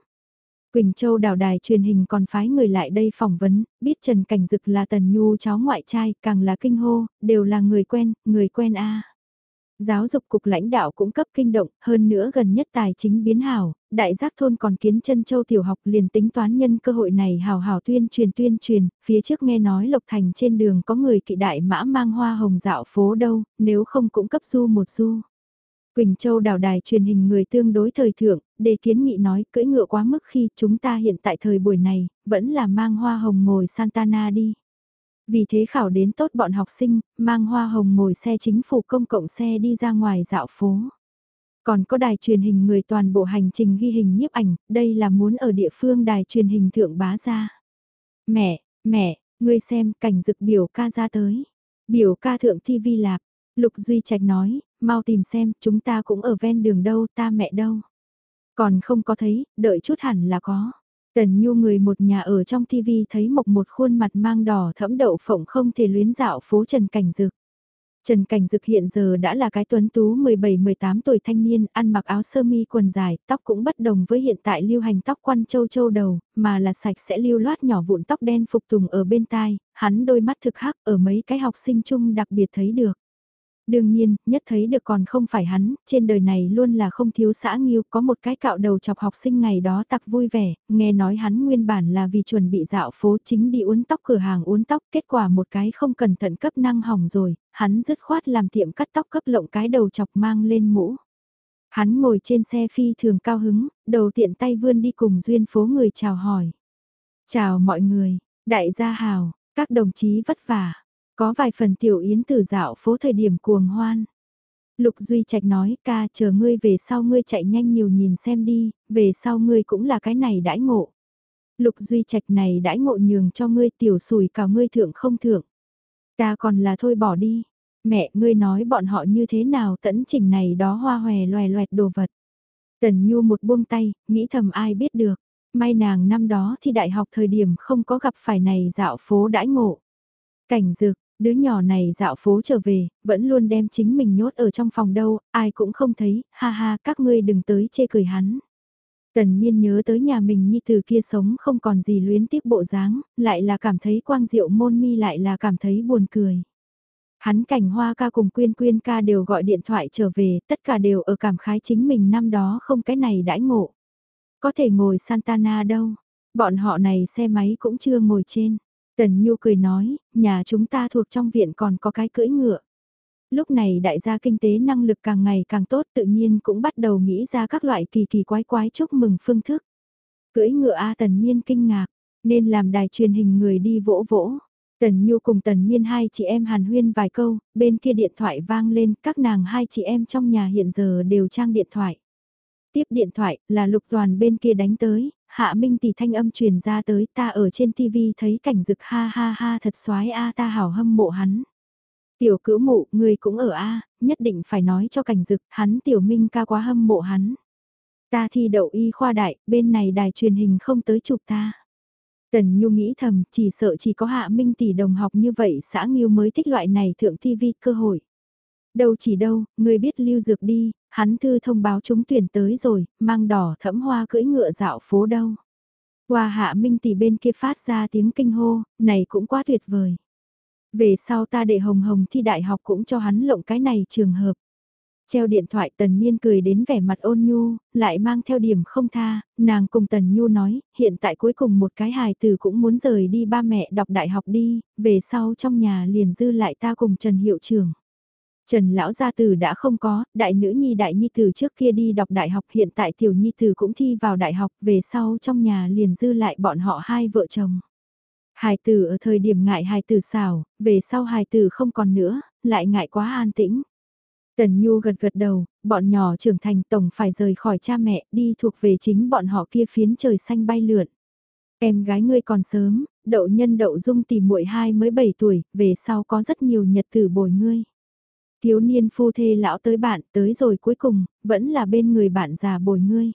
Quỳnh Châu đào đài truyền hình còn phái người lại đây phỏng vấn, biết Trần Cảnh Dực là Tần Nhu cháu ngoại trai, càng là kinh hô, đều là người quen, người quen a. Giáo dục cục lãnh đạo cũng cấp kinh động, hơn nữa gần nhất tài chính biến hảo, đại giác thôn còn kiến chân châu tiểu học liền tính toán nhân cơ hội này hào hào tuyên truyền tuyên truyền, phía trước nghe nói Lộc Thành trên đường có người kỵ đại mã mang hoa hồng dạo phố đâu, nếu không cũng cấp du một du. Quỳnh Châu đào đài truyền hình người tương đối thời thượng, đề kiến nghị nói cưỡi ngựa quá mức khi chúng ta hiện tại thời buổi này, vẫn là mang hoa hồng ngồi Santana đi. Vì thế khảo đến tốt bọn học sinh, mang hoa hồng ngồi xe chính phủ công cộng xe đi ra ngoài dạo phố. Còn có đài truyền hình người toàn bộ hành trình ghi hình nhiếp ảnh, đây là muốn ở địa phương đài truyền hình thượng bá ra. Mẹ, mẹ, ngươi xem cảnh dực biểu ca ra tới. Biểu ca thượng TV lạp, Lục Duy Trạch nói, mau tìm xem, chúng ta cũng ở ven đường đâu, ta mẹ đâu. Còn không có thấy, đợi chút hẳn là có. Tần Nhu người một nhà ở trong TV thấy mộc một khuôn mặt mang đỏ thẫm đậu phộng không thể luyến dạo phố Trần Cảnh Dực. Trần Cảnh Dực hiện giờ đã là cái tuấn tú 17-18 tuổi thanh niên, ăn mặc áo sơ mi quần dài, tóc cũng bất đồng với hiện tại lưu hành tóc quăn châu châu đầu, mà là sạch sẽ lưu loát nhỏ vụn tóc đen phục tùng ở bên tai, hắn đôi mắt thực hắc ở mấy cái học sinh chung đặc biệt thấy được. Đương nhiên, nhất thấy được còn không phải hắn, trên đời này luôn là không thiếu xã nghiêu, có một cái cạo đầu chọc học sinh ngày đó tặc vui vẻ, nghe nói hắn nguyên bản là vì chuẩn bị dạo phố chính đi uốn tóc cửa hàng uốn tóc, kết quả một cái không cẩn thận cấp năng hỏng rồi, hắn dứt khoát làm tiệm cắt tóc cấp lộng cái đầu chọc mang lên mũ. Hắn ngồi trên xe phi thường cao hứng, đầu tiện tay vươn đi cùng duyên phố người chào hỏi. Chào mọi người, đại gia hào, các đồng chí vất vả. Có vài phần tiểu yến từ dạo phố thời điểm cuồng hoan. Lục Duy Trạch nói ca chờ ngươi về sau ngươi chạy nhanh nhiều nhìn xem đi, về sau ngươi cũng là cái này đãi ngộ. Lục Duy Trạch này đãi ngộ nhường cho ngươi tiểu sùi cả ngươi thượng không thượng. Ta còn là thôi bỏ đi. Mẹ ngươi nói bọn họ như thế nào tẫn chỉnh này đó hoa hòe loè loẹt đồ vật. Tần Nhu một buông tay, nghĩ thầm ai biết được. May nàng năm đó thì đại học thời điểm không có gặp phải này dạo phố đãi ngộ. Cảnh dược, Đứa nhỏ này dạo phố trở về, vẫn luôn đem chính mình nhốt ở trong phòng đâu, ai cũng không thấy, ha ha các ngươi đừng tới chê cười hắn. Tần miên nhớ tới nhà mình như từ kia sống không còn gì luyến tiếc bộ dáng, lại là cảm thấy quang diệu môn mi lại là cảm thấy buồn cười. Hắn cảnh hoa ca cùng quyên quyên ca đều gọi điện thoại trở về, tất cả đều ở cảm khái chính mình năm đó không cái này đãi ngộ. Có thể ngồi Santana đâu, bọn họ này xe máy cũng chưa ngồi trên. Tần Nhu cười nói, nhà chúng ta thuộc trong viện còn có cái cưỡi ngựa. Lúc này đại gia kinh tế năng lực càng ngày càng tốt tự nhiên cũng bắt đầu nghĩ ra các loại kỳ kỳ quái quái chúc mừng phương thức. Cưỡi ngựa A Tần Miên kinh ngạc, nên làm đài truyền hình người đi vỗ vỗ. Tần Nhu cùng Tần Miên hai chị em hàn huyên vài câu, bên kia điện thoại vang lên, các nàng hai chị em trong nhà hiện giờ đều trang điện thoại. Tiếp điện thoại, là lục toàn bên kia đánh tới, Hạ Minh tỷ thanh âm truyền ra tới ta ở trên TV thấy cảnh rực ha ha ha thật xoái a ta hảo hâm mộ hắn. Tiểu cữu mụ, người cũng ở a nhất định phải nói cho cảnh dực, hắn tiểu minh ca quá hâm mộ hắn. Ta thi đậu y khoa đại, bên này đài truyền hình không tới chụp ta. Tần Nhu nghĩ thầm, chỉ sợ chỉ có hạ minh tỷ đồng học như vậy xã Nghiêu mới thích loại này thượng TV cơ hội. Đâu chỉ đâu, người biết lưu dược đi, hắn thư thông báo chúng tuyển tới rồi, mang đỏ thẫm hoa cưỡi ngựa dạo phố đâu. Qua hạ minh tỷ bên kia phát ra tiếng kinh hô, này cũng quá tuyệt vời. Về sau ta để hồng hồng thi đại học cũng cho hắn lộng cái này trường hợp. Treo điện thoại Tần Miên cười đến vẻ mặt ôn nhu, lại mang theo điểm không tha, nàng cùng Tần Nhu nói, hiện tại cuối cùng một cái hài tử cũng muốn rời đi ba mẹ đọc đại học đi, về sau trong nhà liền dư lại ta cùng Trần Hiệu trưởng. Trần lão gia tử đã không có, đại nữ nhi đại nhi tử trước kia đi đọc đại học hiện tại tiểu nhi tử cũng thi vào đại học về sau trong nhà liền dư lại bọn họ hai vợ chồng. Hài tử ở thời điểm ngại hài tử xảo, về sau hài tử không còn nữa, lại ngại quá an tĩnh. Tần Nhu gật gật đầu, bọn nhỏ trưởng thành tổng phải rời khỏi cha mẹ, đi thuộc về chính bọn họ kia phiến trời xanh bay lượn. Em gái ngươi còn sớm, đậu nhân đậu dung tìm muội hai mới 7 tuổi, về sau có rất nhiều nhật tử bồi ngươi. Thiếu niên phu thê lão tới bạn tới rồi cuối cùng, vẫn là bên người bạn già bồi ngươi.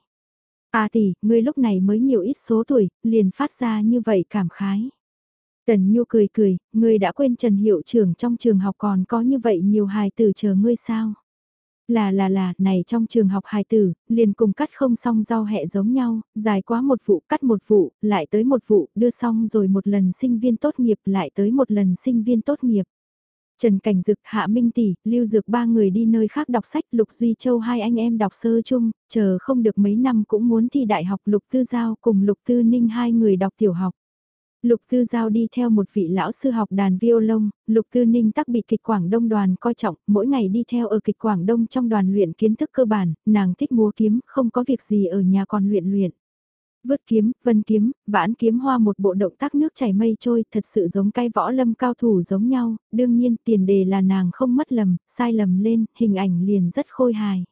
À tỷ, ngươi lúc này mới nhiều ít số tuổi, liền phát ra như vậy cảm khái. Tần Nhu cười cười, ngươi đã quên Trần Hiệu trưởng trong trường học còn có như vậy nhiều hài tử chờ ngươi sao? Là là là, này trong trường học hài tử, liền cùng cắt không xong rau hẹ giống nhau, dài quá một vụ cắt một vụ, lại tới một vụ, đưa xong rồi một lần sinh viên tốt nghiệp lại tới một lần sinh viên tốt nghiệp. Trần Cảnh Dực, Hạ Minh Tỷ, Lưu Dược ba người đi nơi khác đọc sách, Lục Duy Châu hai anh em đọc sơ chung, chờ không được mấy năm cũng muốn thi đại học Lục Tư Giao cùng Lục Tư Ninh hai người đọc tiểu học. Lục Tư Giao đi theo một vị lão sư học đàn violon, Lục Tư Ninh tắc bị kịch Quảng Đông đoàn coi trọng, mỗi ngày đi theo ở kịch Quảng Đông trong đoàn luyện kiến thức cơ bản, nàng thích múa kiếm, không có việc gì ở nhà còn luyện luyện. Vứt kiếm, vân kiếm, vãn kiếm hoa một bộ động tác nước chảy mây trôi, thật sự giống cái võ lâm cao thủ giống nhau, đương nhiên tiền đề là nàng không mất lầm, sai lầm lên, hình ảnh liền rất khôi hài.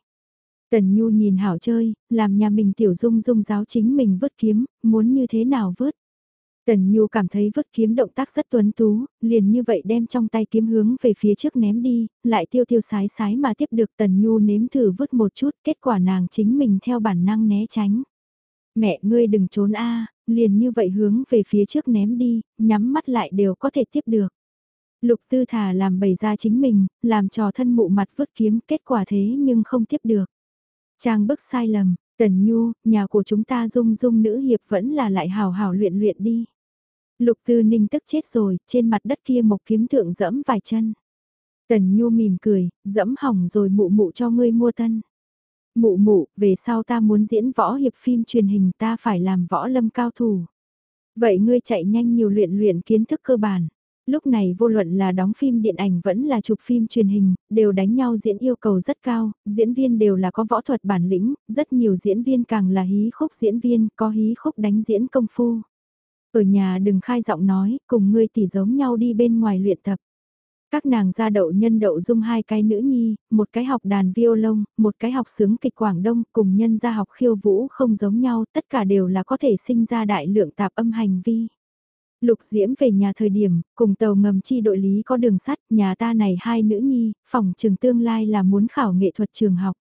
Tần Nhu nhìn hảo chơi, làm nhà mình tiểu dung dung giáo chính mình vứt kiếm, muốn như thế nào vứt. Tần Nhu cảm thấy vứt kiếm động tác rất tuấn tú, liền như vậy đem trong tay kiếm hướng về phía trước ném đi, lại tiêu tiêu sái sái mà tiếp được Tần Nhu nếm thử vứt một chút, kết quả nàng chính mình theo bản năng né tránh. Mẹ ngươi đừng trốn a liền như vậy hướng về phía trước ném đi, nhắm mắt lại đều có thể tiếp được. Lục tư thả làm bày ra chính mình, làm trò thân mụ mặt vứt kiếm, kết quả thế nhưng không tiếp được. Trang bức sai lầm, Tần Nhu, nhà của chúng ta dung dung nữ hiệp vẫn là lại hào hào luyện luyện đi. Lục Tư Ninh tức chết rồi, trên mặt đất kia một kiếm thượng dẫm vài chân. Tần Nhu mỉm cười, dẫm hỏng rồi mụ mụ cho ngươi mua tân. Mụ mụ, về sau ta muốn diễn võ hiệp phim truyền hình ta phải làm võ lâm cao thủ. Vậy ngươi chạy nhanh nhiều luyện luyện kiến thức cơ bản. Lúc này vô luận là đóng phim điện ảnh vẫn là chụp phim truyền hình, đều đánh nhau diễn yêu cầu rất cao, diễn viên đều là có võ thuật bản lĩnh, rất nhiều diễn viên càng là hí khúc diễn viên, có hí khúc đánh diễn công phu. Ở nhà đừng khai giọng nói, cùng ngươi tỷ giống nhau đi bên ngoài luyện tập. Các nàng ra đậu nhân đậu dung hai cái nữ nhi, một cái học đàn violon, một cái học sướng kịch Quảng Đông, cùng nhân ra học khiêu vũ không giống nhau, tất cả đều là có thể sinh ra đại lượng tạp âm hành vi. Lục Diễm về nhà thời điểm, cùng tàu ngầm chi đội lý có đường sắt, nhà ta này hai nữ nhi, phòng trường tương lai là muốn khảo nghệ thuật trường học.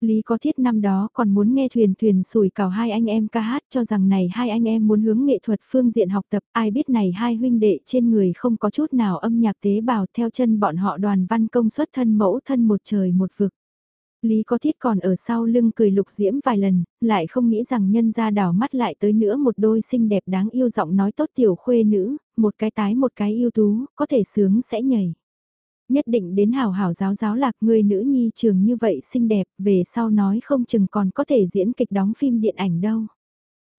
Lý có thiết năm đó còn muốn nghe thuyền thuyền sủi cào hai anh em ca hát cho rằng này hai anh em muốn hướng nghệ thuật phương diện học tập, ai biết này hai huynh đệ trên người không có chút nào âm nhạc tế bào theo chân bọn họ đoàn văn công xuất thân mẫu thân một trời một vực. Lý có thiết còn ở sau lưng cười lục diễm vài lần, lại không nghĩ rằng nhân ra đảo mắt lại tới nữa một đôi xinh đẹp đáng yêu giọng nói tốt tiểu khuê nữ, một cái tái một cái yêu tú, có thể sướng sẽ nhảy nhất định đến hào hảo giáo giáo lạc người nữ nhi trường như vậy xinh đẹp, về sau nói không chừng còn có thể diễn kịch đóng phim điện ảnh đâu.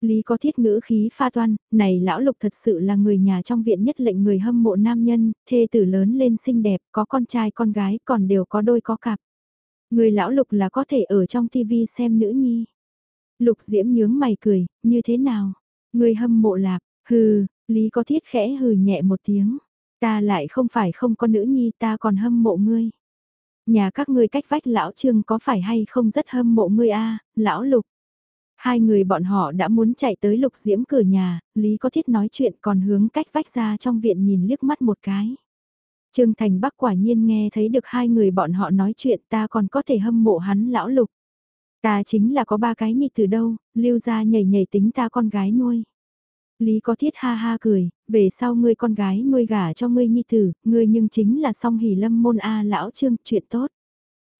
Lý có thiết ngữ khí pha toan, này lão lục thật sự là người nhà trong viện nhất lệnh người hâm mộ nam nhân, thê tử lớn lên xinh đẹp, có con trai con gái còn đều có đôi có cặp. Người lão lục là có thể ở trong tivi xem nữ nhi. Lục diễm nhướng mày cười, như thế nào? Người hâm mộ lạp, hừ, Lý có thiết khẽ hừ nhẹ một tiếng. Ta lại không phải không có nữ nhi ta còn hâm mộ ngươi. Nhà các ngươi cách vách lão trương có phải hay không rất hâm mộ ngươi a lão lục. Hai người bọn họ đã muốn chạy tới lục diễm cửa nhà, Lý có thiết nói chuyện còn hướng cách vách ra trong viện nhìn liếc mắt một cái. Trương Thành Bắc quả nhiên nghe thấy được hai người bọn họ nói chuyện ta còn có thể hâm mộ hắn lão lục. Ta chính là có ba cái nhị từ đâu, lưu ra nhảy nhảy tính ta con gái nuôi. Lý có thiết ha ha cười, về sau ngươi con gái nuôi gả cho ngươi nhi tử, ngươi nhưng chính là song hỷ lâm môn A lão trương, chuyện tốt.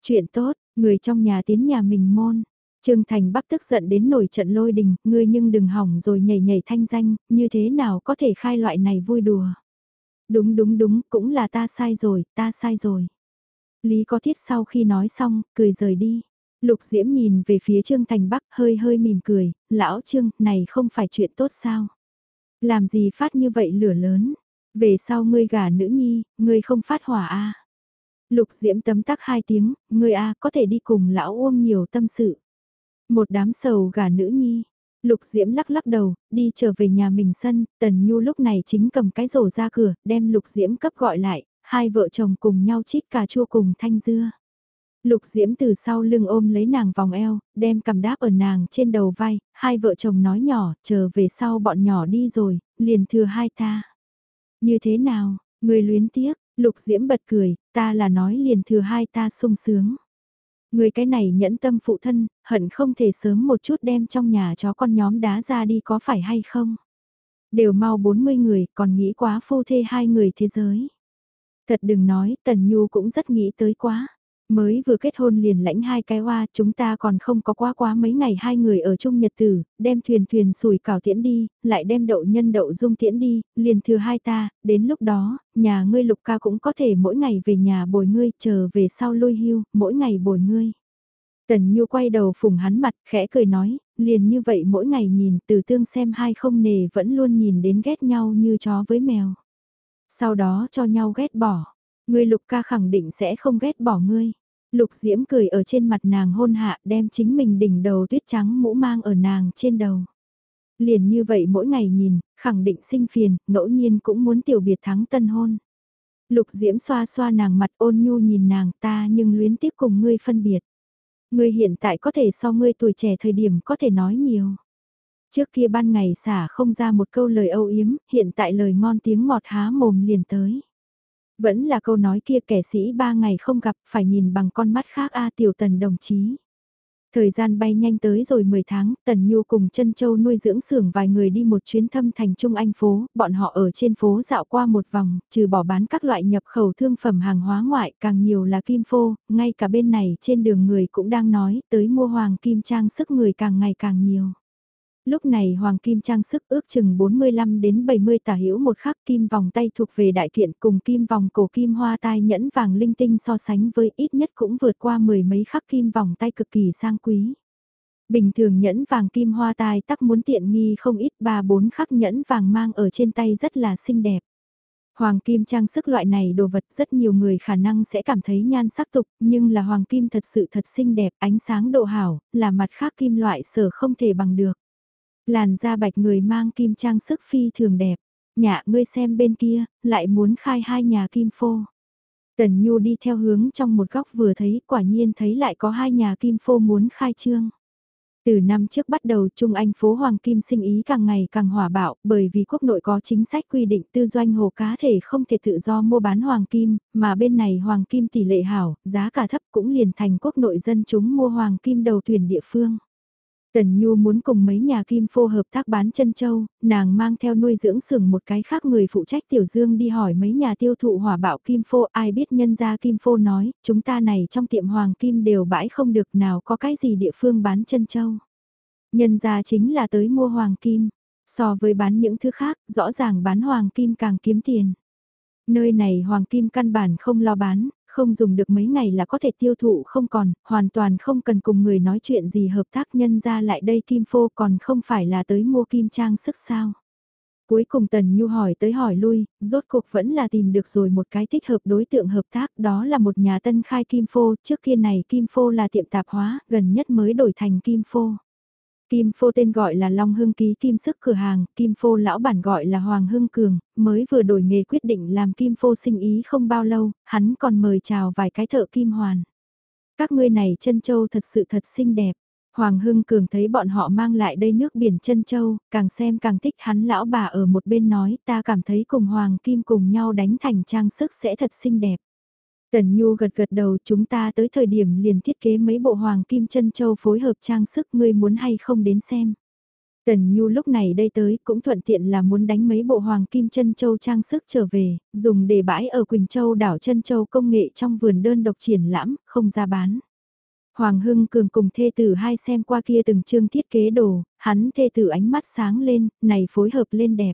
Chuyện tốt, người trong nhà tiến nhà mình môn. Trương Thành Bắc tức giận đến nổi trận lôi đình, ngươi nhưng đừng hỏng rồi nhảy nhảy thanh danh, như thế nào có thể khai loại này vui đùa. Đúng đúng đúng, cũng là ta sai rồi, ta sai rồi. Lý có thiết sau khi nói xong, cười rời đi. Lục Diễm nhìn về phía Trương Thành Bắc hơi hơi mỉm cười, lão Trương, này không phải chuyện tốt sao? Làm gì phát như vậy lửa lớn? Về sau ngươi gả nữ nhi, ngươi không phát hỏa a Lục diễm tấm tắc hai tiếng, ngươi a có thể đi cùng lão uông nhiều tâm sự. Một đám sầu gả nữ nhi. Lục diễm lắc lắc đầu, đi trở về nhà mình sân, tần nhu lúc này chính cầm cái rổ ra cửa, đem lục diễm cấp gọi lại, hai vợ chồng cùng nhau chích cà chua cùng thanh dưa. Lục Diễm từ sau lưng ôm lấy nàng vòng eo, đem cầm đáp ở nàng trên đầu vai, hai vợ chồng nói nhỏ, chờ về sau bọn nhỏ đi rồi, liền thừa hai ta. Như thế nào, người luyến tiếc, Lục Diễm bật cười, ta là nói liền thừa hai ta sung sướng. Người cái này nhẫn tâm phụ thân, hận không thể sớm một chút đem trong nhà chó con nhóm đá ra đi có phải hay không? Đều mau 40 người, còn nghĩ quá phu thê hai người thế giới. Thật đừng nói, Tần Nhu cũng rất nghĩ tới quá. Mới vừa kết hôn liền lãnh hai cái hoa, chúng ta còn không có quá quá mấy ngày hai người ở chung nhật tử, đem thuyền thuyền sùi cào tiễn đi, lại đem đậu nhân đậu dung tiễn đi, liền thừa hai ta, đến lúc đó, nhà ngươi lục ca cũng có thể mỗi ngày về nhà bồi ngươi, chờ về sau lui hưu, mỗi ngày bồi ngươi. Tần Nhu quay đầu phùng hắn mặt, khẽ cười nói, liền như vậy mỗi ngày nhìn từ tương xem hai không nề vẫn luôn nhìn đến ghét nhau như chó với mèo. Sau đó cho nhau ghét bỏ. Ngươi lục ca khẳng định sẽ không ghét bỏ ngươi. Lục diễm cười ở trên mặt nàng hôn hạ đem chính mình đỉnh đầu tuyết trắng mũ mang ở nàng trên đầu. Liền như vậy mỗi ngày nhìn, khẳng định sinh phiền, ngẫu nhiên cũng muốn tiểu biệt thắng tân hôn. Lục diễm xoa xoa nàng mặt ôn nhu nhìn nàng ta nhưng luyến tiếc cùng ngươi phân biệt. Ngươi hiện tại có thể so ngươi tuổi trẻ thời điểm có thể nói nhiều. Trước kia ban ngày xả không ra một câu lời âu yếm, hiện tại lời ngon tiếng ngọt há mồm liền tới. Vẫn là câu nói kia kẻ sĩ ba ngày không gặp phải nhìn bằng con mắt khác A tiểu tần đồng chí. Thời gian bay nhanh tới rồi 10 tháng, Tần Nhu cùng chân Châu nuôi dưỡng xưởng vài người đi một chuyến thâm thành Trung Anh phố, bọn họ ở trên phố dạo qua một vòng, trừ bỏ bán các loại nhập khẩu thương phẩm hàng hóa ngoại càng nhiều là kim phô, ngay cả bên này trên đường người cũng đang nói tới mua hoàng kim trang sức người càng ngày càng nhiều. Lúc này hoàng kim trang sức ước chừng 45 đến 70 tả hữu một khắc kim vòng tay thuộc về đại kiện cùng kim vòng cổ kim hoa tai nhẫn vàng linh tinh so sánh với ít nhất cũng vượt qua mười mấy khắc kim vòng tay cực kỳ sang quý. Bình thường nhẫn vàng kim hoa tai tắc muốn tiện nghi không ít ba bốn khắc nhẫn vàng mang ở trên tay rất là xinh đẹp. Hoàng kim trang sức loại này đồ vật rất nhiều người khả năng sẽ cảm thấy nhan sắc tục, nhưng là hoàng kim thật sự thật xinh đẹp, ánh sáng độ hảo, là mặt khác kim loại sở không thể bằng được. Làn da bạch người mang kim trang sức phi thường đẹp. Nhà ngươi xem bên kia, lại muốn khai hai nhà kim phô. Tần Nhu đi theo hướng trong một góc vừa thấy, quả nhiên thấy lại có hai nhà kim phô muốn khai trương. Từ năm trước bắt đầu Trung Anh phố Hoàng Kim sinh ý càng ngày càng hỏa bạo bởi vì quốc nội có chính sách quy định tư doanh hồ cá thể không thể tự do mua bán Hoàng Kim, mà bên này Hoàng Kim tỷ lệ hảo, giá cả thấp cũng liền thành quốc nội dân chúng mua Hoàng Kim đầu tuyển địa phương. Tần Nhu muốn cùng mấy nhà kim phô hợp tác bán chân châu, nàng mang theo nuôi dưỡng sưởng một cái khác người phụ trách Tiểu Dương đi hỏi mấy nhà tiêu thụ hỏa bạo kim phô ai biết nhân gia kim phô nói, chúng ta này trong tiệm hoàng kim đều bãi không được nào có cái gì địa phương bán chân châu. Nhân gia chính là tới mua hoàng kim, so với bán những thứ khác, rõ ràng bán hoàng kim càng kiếm tiền. Nơi này hoàng kim căn bản không lo bán, không dùng được mấy ngày là có thể tiêu thụ không còn, hoàn toàn không cần cùng người nói chuyện gì hợp tác nhân ra lại đây kim phô còn không phải là tới mua kim trang sức sao. Cuối cùng Tần Nhu hỏi tới hỏi lui, rốt cuộc vẫn là tìm được rồi một cái thích hợp đối tượng hợp tác đó là một nhà tân khai kim phô, trước kia này kim phô là tiệm tạp hóa, gần nhất mới đổi thành kim phô. Kim phô tên gọi là Long Hưng Ký Kim Sức Cửa Hàng, Kim phô lão bản gọi là Hoàng Hưng Cường, mới vừa đổi nghề quyết định làm Kim phô sinh ý không bao lâu, hắn còn mời chào vài cái thợ Kim Hoàn. Các ngươi này chân châu thật sự thật xinh đẹp. Hoàng Hưng Cường thấy bọn họ mang lại đây nước biển chân châu, càng xem càng thích hắn lão bà ở một bên nói ta cảm thấy cùng Hoàng Kim cùng nhau đánh thành trang sức sẽ thật xinh đẹp. Tần Nhu gật gật đầu chúng ta tới thời điểm liền thiết kế mấy bộ hoàng kim chân châu phối hợp trang sức ngươi muốn hay không đến xem. Tần Nhu lúc này đây tới cũng thuận tiện là muốn đánh mấy bộ hoàng kim chân châu trang sức trở về, dùng để bãi ở Quỳnh Châu đảo chân châu công nghệ trong vườn đơn độc triển lãm, không ra bán. Hoàng Hưng Cường cùng thê tử hai xem qua kia từng chương thiết kế đồ, hắn thê tử ánh mắt sáng lên, này phối hợp lên đẹp.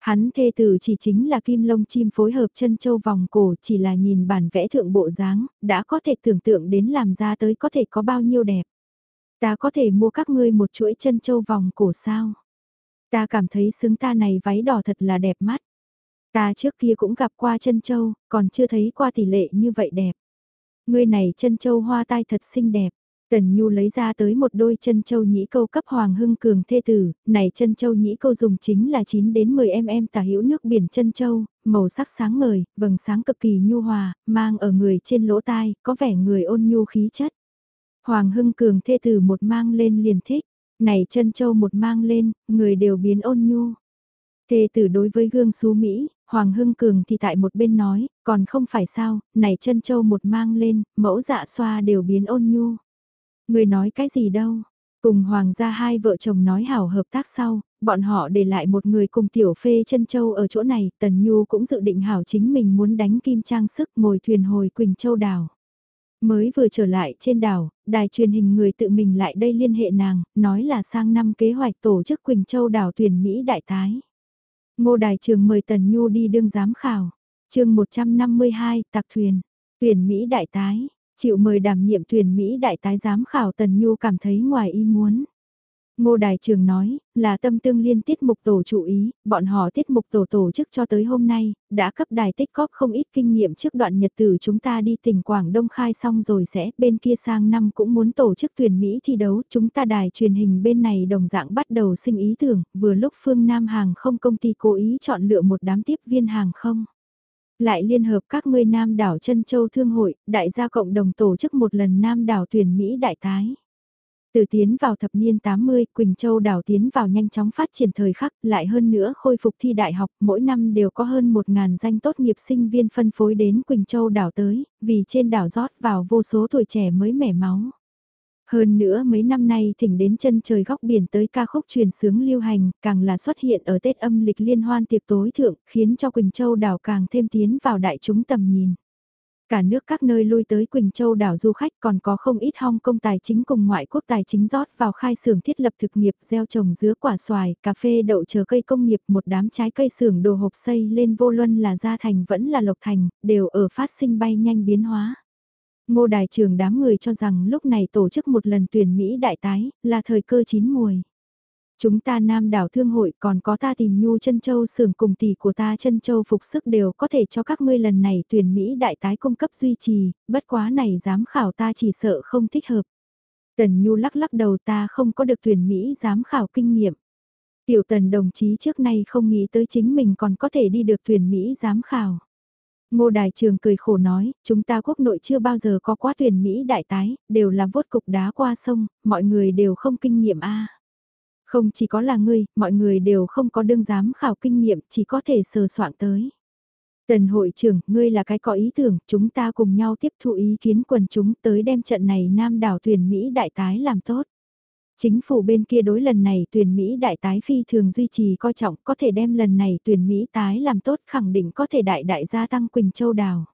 Hắn thê tử chỉ chính là kim lông chim phối hợp chân châu vòng cổ chỉ là nhìn bản vẽ thượng bộ dáng, đã có thể tưởng tượng đến làm ra tới có thể có bao nhiêu đẹp. Ta có thể mua các ngươi một chuỗi chân châu vòng cổ sao? Ta cảm thấy xứng ta này váy đỏ thật là đẹp mắt. Ta trước kia cũng gặp qua chân châu, còn chưa thấy qua tỷ lệ như vậy đẹp. Ngươi này chân châu hoa tai thật xinh đẹp. Tần Nhu lấy ra tới một đôi chân châu nhĩ câu cấp Hoàng Hưng Cường thê tử, này chân châu nhĩ câu dùng chính là 9 đến 10 mm tả hữu nước biển chân châu, màu sắc sáng ngời, vầng sáng cực kỳ nhu hòa, mang ở người trên lỗ tai, có vẻ người ôn nhu khí chất. Hoàng Hưng Cường thê tử một mang lên liền thích, này chân châu một mang lên, người đều biến ôn nhu. Thê tử đối với gương xú Mỹ, Hoàng Hưng Cường thì tại một bên nói, còn không phải sao, này chân châu một mang lên, mẫu dạ xoa đều biến ôn nhu. Người nói cái gì đâu? Cùng hoàng gia hai vợ chồng nói hảo hợp tác sau, bọn họ để lại một người cùng tiểu phê chân châu ở chỗ này, Tần Nhu cũng dự định hảo chính mình muốn đánh kim trang sức ngồi thuyền hồi Quỳnh Châu đảo. Mới vừa trở lại trên đảo, đài truyền hình người tự mình lại đây liên hệ nàng, nói là sang năm kế hoạch tổ chức Quỳnh Châu đảo tuyển Mỹ đại tái. Ngô đài trường mời Tần Nhu đi đương giám khảo. chương 152, tạc thuyền, tuyển Mỹ đại tái, chịu mời đảm nhiệm tuyển Mỹ đại tái giám khảo Tần Nhu cảm thấy ngoài ý muốn. Ngô Đài Trường nói, là tâm tương liên tiết mục tổ chủ ý, bọn họ tiết mục tổ tổ chức cho tới hôm nay, đã cấp đài tích cóp không ít kinh nghiệm trước đoạn nhật tử chúng ta đi tỉnh Quảng Đông khai xong rồi sẽ, bên kia sang năm cũng muốn tổ chức tuyển Mỹ thi đấu, chúng ta đài truyền hình bên này đồng dạng bắt đầu sinh ý tưởng, vừa lúc phương Nam hàng không công ty cố ý chọn lựa một đám tiếp viên hàng không. Lại liên hợp các ngươi Nam đảo chân Châu Thương hội, đại gia cộng đồng tổ chức một lần Nam đảo tuyển Mỹ đại tái. Từ tiến vào thập niên 80, Quỳnh Châu đảo tiến vào nhanh chóng phát triển thời khắc, lại hơn nữa khôi phục thi đại học, mỗi năm đều có hơn 1.000 danh tốt nghiệp sinh viên phân phối đến Quỳnh Châu đảo tới, vì trên đảo rót vào vô số tuổi trẻ mới mẻ máu. Hơn nữa mấy năm nay thỉnh đến chân trời góc biển tới ca khúc truyền sướng lưu hành, càng là xuất hiện ở Tết âm lịch liên hoan tiệc tối thượng, khiến cho Quỳnh Châu đảo càng thêm tiến vào đại chúng tầm nhìn. Cả nước các nơi lui tới Quỳnh Châu đảo du khách còn có không ít Hong công tài chính cùng ngoại quốc tài chính rót vào khai xưởng thiết lập thực nghiệp gieo trồng dứa quả xoài, cà phê đậu chờ cây công nghiệp một đám trái cây xưởng đồ hộp xây lên vô luân là gia thành vẫn là lộc thành, đều ở phát sinh bay nhanh biến hóa. Ngô đài trường đám người cho rằng lúc này tổ chức một lần tuyển Mỹ đại tái, là thời cơ chín muồi. Chúng ta nam đảo thương hội còn có ta tìm nhu chân châu sưởng cùng tỷ của ta chân châu phục sức đều có thể cho các ngươi lần này tuyển Mỹ đại tái cung cấp duy trì, bất quá này giám khảo ta chỉ sợ không thích hợp. Tần Nhu lắc lắc đầu ta không có được tuyển Mỹ giám khảo kinh nghiệm. Tiểu tần đồng chí trước nay không nghĩ tới chính mình còn có thể đi được tuyển Mỹ giám khảo. Ngô Đài Trường cười khổ nói, chúng ta quốc nội chưa bao giờ có quá tuyển Mỹ đại tái, đều là vốt cục đá qua sông, mọi người đều không kinh nghiệm a. Không chỉ có là ngươi, mọi người đều không có đương dám khảo kinh nghiệm, chỉ có thể sờ soạn tới. Tần hội trưởng, ngươi là cái có ý tưởng, chúng ta cùng nhau tiếp thu ý kiến quần chúng tới đem trận này Nam đảo tuyển Mỹ đại tái làm tốt. Chính phủ bên kia đối lần này tuyển Mỹ đại tái phi thường duy trì coi trọng, có thể đem lần này tuyển Mỹ tái làm tốt khẳng định có thể đại đại gia tăng Quỳnh Châu Đào.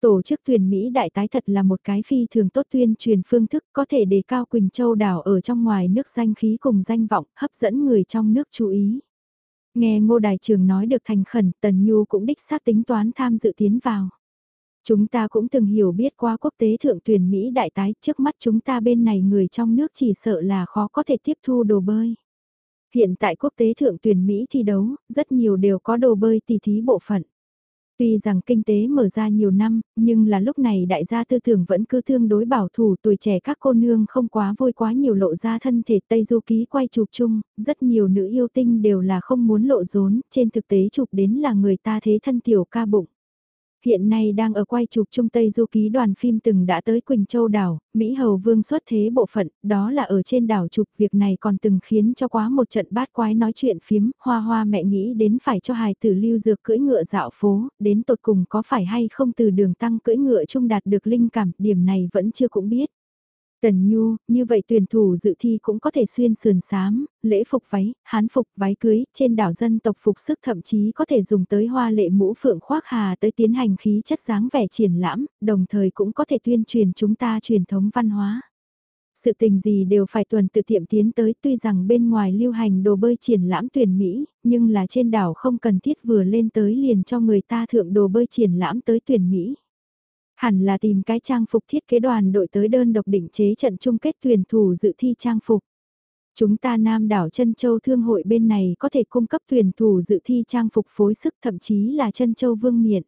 Tổ chức tuyển Mỹ đại tái thật là một cái phi thường tốt tuyên truyền phương thức, có thể đề cao Quỳnh Châu đảo ở trong ngoài nước danh khí cùng danh vọng, hấp dẫn người trong nước chú ý. Nghe ngô đài trường nói được thành khẩn, Tần Nhu cũng đích xác tính toán tham dự tiến vào. Chúng ta cũng từng hiểu biết qua quốc tế thượng tuyển Mỹ đại tái trước mắt chúng ta bên này người trong nước chỉ sợ là khó có thể tiếp thu đồ bơi. Hiện tại quốc tế thượng tuyển Mỹ thi đấu, rất nhiều đều có đồ bơi tỷ thí bộ phận. Tuy rằng kinh tế mở ra nhiều năm, nhưng là lúc này đại gia tư tưởng vẫn cứ tương đối bảo thủ tuổi trẻ các cô nương không quá vui quá nhiều lộ ra thân thể Tây Du Ký quay chụp chung, rất nhiều nữ yêu tinh đều là không muốn lộ rốn, trên thực tế chụp đến là người ta thế thân tiểu ca bụng hiện nay đang ở quay chụp trung Tây Du ký đoàn phim từng đã tới Quỳnh Châu đảo, Mỹ Hầu Vương xuất thế bộ phận, đó là ở trên đảo chụp việc này còn từng khiến cho quá một trận bát quái nói chuyện phiếm, hoa hoa mẹ nghĩ đến phải cho hài tử lưu dược cưỡi ngựa dạo phố, đến tột cùng có phải hay không từ đường tăng cưỡi ngựa trung đạt được linh cảm, điểm này vẫn chưa cũng biết. Tần Nhu, như vậy tuyển thủ dự thi cũng có thể xuyên sườn sám, lễ phục váy, hán phục váy cưới, trên đảo dân tộc phục sức thậm chí có thể dùng tới hoa lệ mũ phượng khoác hà tới tiến hành khí chất dáng vẻ triển lãm, đồng thời cũng có thể tuyên truyền chúng ta truyền thống văn hóa. Sự tình gì đều phải tuần tự tiệm tiến tới tuy rằng bên ngoài lưu hành đồ bơi triển lãm tuyển Mỹ, nhưng là trên đảo không cần thiết vừa lên tới liền cho người ta thượng đồ bơi triển lãm tới tuyển Mỹ. Hẳn là tìm cái trang phục thiết kế đoàn đội tới đơn độc định chế trận chung kết tuyển thủ dự thi trang phục. Chúng ta Nam đảo chân Châu Thương hội bên này có thể cung cấp tuyển thủ dự thi trang phục phối sức thậm chí là chân Châu Vương Miện.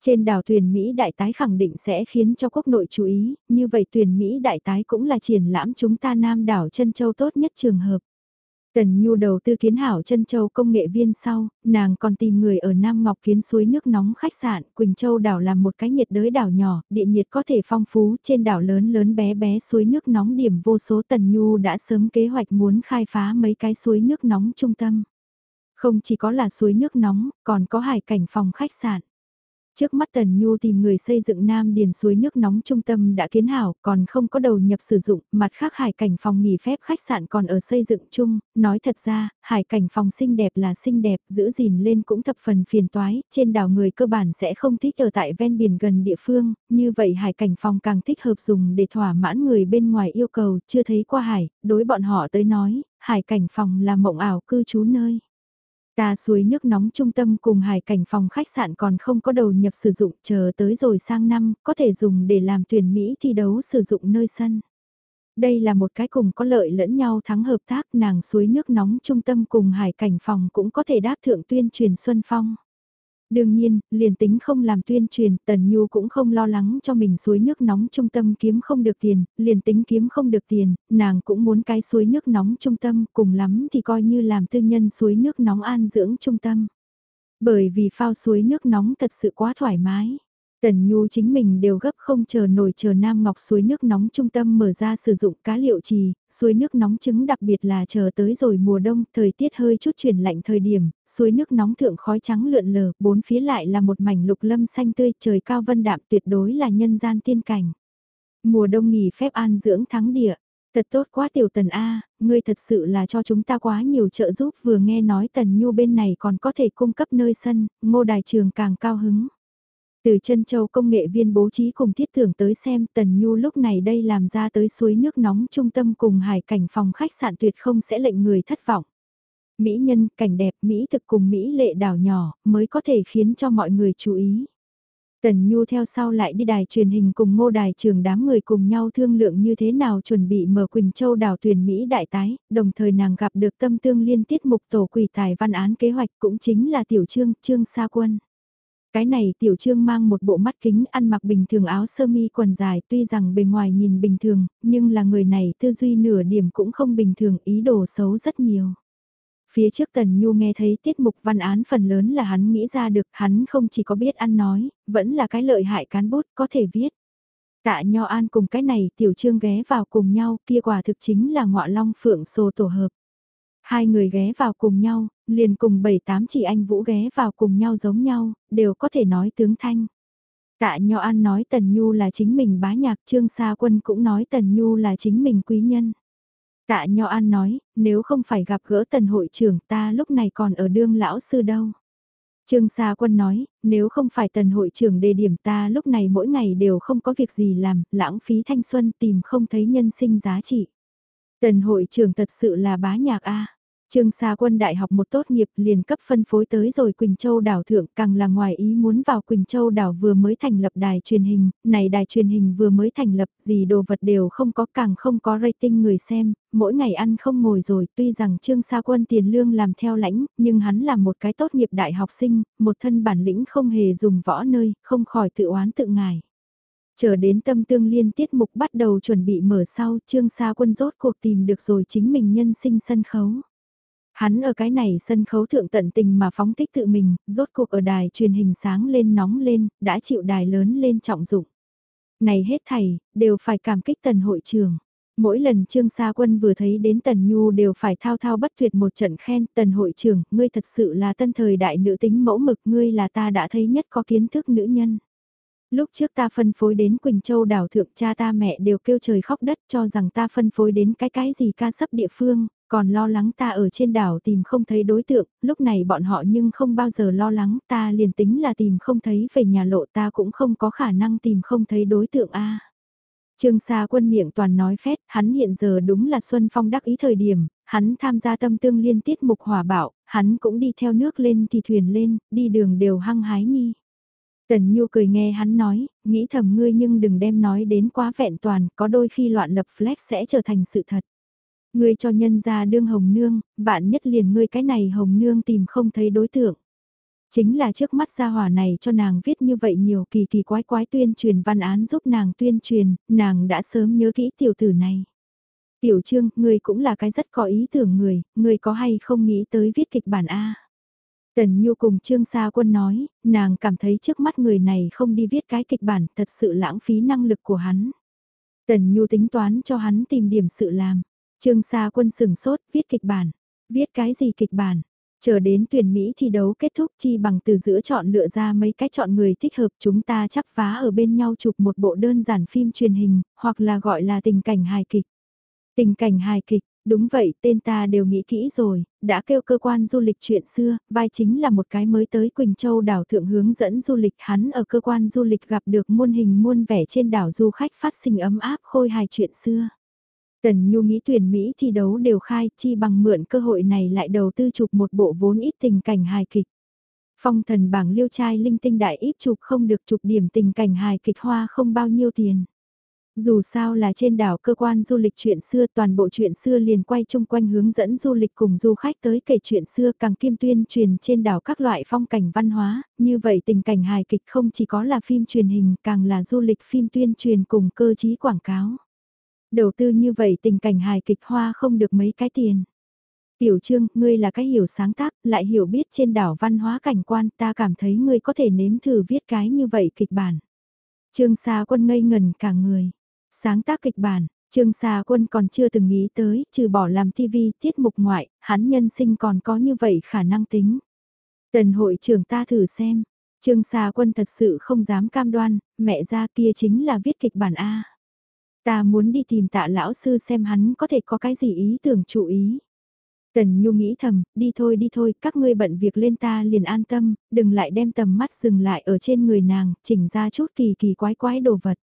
Trên đảo tuyển Mỹ đại tái khẳng định sẽ khiến cho quốc nội chú ý, như vậy tuyển Mỹ đại tái cũng là triển lãm chúng ta Nam đảo chân Châu tốt nhất trường hợp. Tần Nhu đầu tư kiến hảo chân châu công nghệ viên sau, nàng còn tìm người ở Nam Ngọc kiến suối nước nóng khách sạn, Quỳnh Châu đảo là một cái nhiệt đới đảo nhỏ, địa nhiệt có thể phong phú, trên đảo lớn lớn bé bé suối nước nóng điểm vô số Tần Nhu đã sớm kế hoạch muốn khai phá mấy cái suối nước nóng trung tâm. Không chỉ có là suối nước nóng, còn có hải cảnh phòng khách sạn. Trước mắt Tần Nhu tìm người xây dựng Nam Điền suối nước nóng trung tâm đã kiến hảo, còn không có đầu nhập sử dụng, mặt khác hải cảnh phòng nghỉ phép khách sạn còn ở xây dựng chung, nói thật ra, hải cảnh phòng xinh đẹp là xinh đẹp, giữ gìn lên cũng thập phần phiền toái, trên đảo người cơ bản sẽ không thích ở tại ven biển gần địa phương, như vậy hải cảnh phòng càng thích hợp dùng để thỏa mãn người bên ngoài yêu cầu, chưa thấy qua hải, đối bọn họ tới nói, hải cảnh phòng là mộng ảo cư trú nơi. Ta suối nước nóng trung tâm cùng hải cảnh phòng khách sạn còn không có đầu nhập sử dụng chờ tới rồi sang năm, có thể dùng để làm tuyển Mỹ thi đấu sử dụng nơi sân. Đây là một cái cùng có lợi lẫn nhau thắng hợp tác nàng suối nước nóng trung tâm cùng hải cảnh phòng cũng có thể đáp thượng tuyên truyền Xuân Phong. Đương nhiên, liền tính không làm tuyên truyền, Tần Nhu cũng không lo lắng cho mình suối nước nóng trung tâm kiếm không được tiền, liền tính kiếm không được tiền, nàng cũng muốn cái suối nước nóng trung tâm, cùng lắm thì coi như làm tư nhân suối nước nóng an dưỡng trung tâm. Bởi vì phao suối nước nóng thật sự quá thoải mái. Tần Nhu chính mình đều gấp không chờ nổi chờ Nam Ngọc suối nước nóng trung tâm mở ra sử dụng cá liệu trì, suối nước nóng trứng đặc biệt là chờ tới rồi mùa đông, thời tiết hơi chút chuyển lạnh thời điểm, suối nước nóng thượng khói trắng lượn lờ, bốn phía lại là một mảnh lục lâm xanh tươi, trời cao vân đạm tuyệt đối là nhân gian tiên cảnh. Mùa đông nghỉ phép an dưỡng thắng địa. Thật tốt quá tiểu tần A, ngươi thật sự là cho chúng ta quá nhiều trợ giúp vừa nghe nói tần nhu bên này còn có thể cung cấp nơi sân, ngô đài trường càng cao hứng. Từ chân châu công nghệ viên bố trí cùng thiết tưởng tới xem Tần Nhu lúc này đây làm ra tới suối nước nóng trung tâm cùng hải cảnh phòng khách sạn tuyệt không sẽ lệnh người thất vọng. Mỹ nhân, cảnh đẹp, Mỹ thực cùng Mỹ lệ đảo nhỏ mới có thể khiến cho mọi người chú ý. Tần Nhu theo sau lại đi đài truyền hình cùng ngô đài trường đám người cùng nhau thương lượng như thế nào chuẩn bị mở Quỳnh Châu đảo tuyển Mỹ đại tái, đồng thời nàng gặp được tâm tương liên tiết mục tổ quỷ tài văn án kế hoạch cũng chính là tiểu trương, trương sa quân. Cái này tiểu trương mang một bộ mắt kính ăn mặc bình thường áo sơ mi quần dài tuy rằng bề ngoài nhìn bình thường, nhưng là người này tư duy nửa điểm cũng không bình thường ý đồ xấu rất nhiều. Phía trước Tần Nhu nghe thấy tiết mục văn án phần lớn là hắn nghĩ ra được hắn không chỉ có biết ăn nói, vẫn là cái lợi hại cán bút có thể viết. Tạ Nho An cùng cái này tiểu trương ghé vào cùng nhau kia quả thực chính là ngọa long phượng sồ tổ hợp. Hai người ghé vào cùng nhau, liền cùng bảy tám chị anh Vũ ghé vào cùng nhau giống nhau, đều có thể nói tướng thanh. Tạ Nho An nói Tần Nhu là chính mình bá nhạc, Trương Sa Quân cũng nói Tần Nhu là chính mình quý nhân. Tạ Nho An nói, nếu không phải gặp gỡ Tần hội trưởng ta lúc này còn ở đương lão sư đâu. Trương Sa Quân nói, nếu không phải Tần hội trưởng đề điểm ta lúc này mỗi ngày đều không có việc gì làm, lãng phí thanh xuân tìm không thấy nhân sinh giá trị. Tần hội trưởng thật sự là bá nhạc a. Trương Sa Quân đại học một tốt nghiệp liền cấp phân phối tới rồi Quỳnh Châu đảo thượng càng là ngoài ý muốn vào Quỳnh Châu đảo vừa mới thành lập đài truyền hình, này đài truyền hình vừa mới thành lập gì đồ vật đều không có càng không có rating người xem, mỗi ngày ăn không ngồi rồi tuy rằng Trương Sa Quân tiền lương làm theo lãnh, nhưng hắn là một cái tốt nghiệp đại học sinh, một thân bản lĩnh không hề dùng võ nơi, không khỏi tự oán tự ngài. Chờ đến tâm tương liên tiết mục bắt đầu chuẩn bị mở sau, Trương Sa Quân rốt cuộc tìm được rồi chính mình nhân sinh sân khấu. Hắn ở cái này sân khấu thượng tận tình mà phóng thích tự mình, rốt cuộc ở đài truyền hình sáng lên nóng lên, đã chịu đài lớn lên trọng dụng. Này hết thầy, đều phải cảm kích tần hội trường. Mỗi lần Trương Sa Quân vừa thấy đến Tần Nhu đều phải thao thao bất tuyệt một trận khen Tần hội trưởng, ngươi thật sự là tân thời đại nữ tính mẫu mực, ngươi là ta đã thấy nhất có kiến thức nữ nhân. Lúc trước ta phân phối đến Quỳnh Châu đảo thượng cha ta mẹ đều kêu trời khóc đất cho rằng ta phân phối đến cái cái gì ca sấp địa phương, còn lo lắng ta ở trên đảo tìm không thấy đối tượng, lúc này bọn họ nhưng không bao giờ lo lắng ta liền tính là tìm không thấy về nhà lộ ta cũng không có khả năng tìm không thấy đối tượng A. Trương Sa quân miệng toàn nói phét, hắn hiện giờ đúng là Xuân Phong đắc ý thời điểm, hắn tham gia tâm tương liên tiết mục hỏa bạo, hắn cũng đi theo nước lên thì thuyền lên, đi đường đều hăng hái nhi. Tần Nhu cười nghe hắn nói, nghĩ thầm ngươi nhưng đừng đem nói đến quá vẹn toàn, có đôi khi loạn lập flex sẽ trở thành sự thật. Ngươi cho nhân ra đương hồng nương, vạn nhất liền ngươi cái này hồng nương tìm không thấy đối tượng. Chính là trước mắt gia hỏa này cho nàng viết như vậy nhiều kỳ kỳ quái quái tuyên truyền văn án giúp nàng tuyên truyền, nàng đã sớm nhớ kỹ tiểu tử này. Tiểu trương, ngươi cũng là cái rất có ý tưởng người, ngươi có hay không nghĩ tới viết kịch bản A. Tần Nhu cùng Trương Sa Quân nói, nàng cảm thấy trước mắt người này không đi viết cái kịch bản thật sự lãng phí năng lực của hắn. Tần Nhu tính toán cho hắn tìm điểm sự làm. Trương Sa Quân sừng sốt, viết kịch bản. Viết cái gì kịch bản? Chờ đến tuyển Mỹ thi đấu kết thúc chi bằng từ giữa chọn lựa ra mấy cái chọn người thích hợp chúng ta chắp phá ở bên nhau chụp một bộ đơn giản phim truyền hình, hoặc là gọi là tình cảnh hài kịch. Tình cảnh hài kịch, đúng vậy tên ta đều nghĩ kỹ rồi, đã kêu cơ quan du lịch chuyện xưa, vai chính là một cái mới tới Quỳnh Châu đảo thượng hướng dẫn du lịch hắn ở cơ quan du lịch gặp được muôn hình muôn vẻ trên đảo du khách phát sinh ấm áp khôi hài chuyện xưa. Tần Nhu nghĩ tuyển Mỹ thi đấu đều khai chi bằng mượn cơ hội này lại đầu tư chụp một bộ vốn ít tình cảnh hài kịch. Phong thần bảng liêu trai linh tinh đại ít chụp không được chụp điểm tình cảnh hài kịch hoa không bao nhiêu tiền. Dù sao là trên đảo cơ quan du lịch chuyện xưa toàn bộ chuyện xưa liền quay chung quanh hướng dẫn du lịch cùng du khách tới kể chuyện xưa càng kim tuyên truyền trên đảo các loại phong cảnh văn hóa, như vậy tình cảnh hài kịch không chỉ có là phim truyền hình càng là du lịch phim tuyên truyền cùng cơ chí quảng cáo. Đầu tư như vậy tình cảnh hài kịch hoa không được mấy cái tiền. Tiểu Trương, ngươi là cái hiểu sáng tác, lại hiểu biết trên đảo văn hóa cảnh quan, ta cảm thấy ngươi có thể nếm thử viết cái như vậy kịch bản. Trương Sa Quân ngây ngần cả người. Sáng tác kịch bản, Trương Sa Quân còn chưa từng nghĩ tới, trừ bỏ làm TV, tiết mục ngoại, hắn nhân sinh còn có như vậy khả năng tính. Tần hội trưởng ta thử xem. Trương Sa Quân thật sự không dám cam đoan, mẹ ra kia chính là viết kịch bản A. Ta muốn đi tìm tạ lão sư xem hắn có thể có cái gì ý tưởng chú ý. Tần Nhu nghĩ thầm, đi thôi đi thôi, các ngươi bận việc lên ta liền an tâm, đừng lại đem tầm mắt dừng lại ở trên người nàng, chỉnh ra chút kỳ kỳ quái quái đồ vật.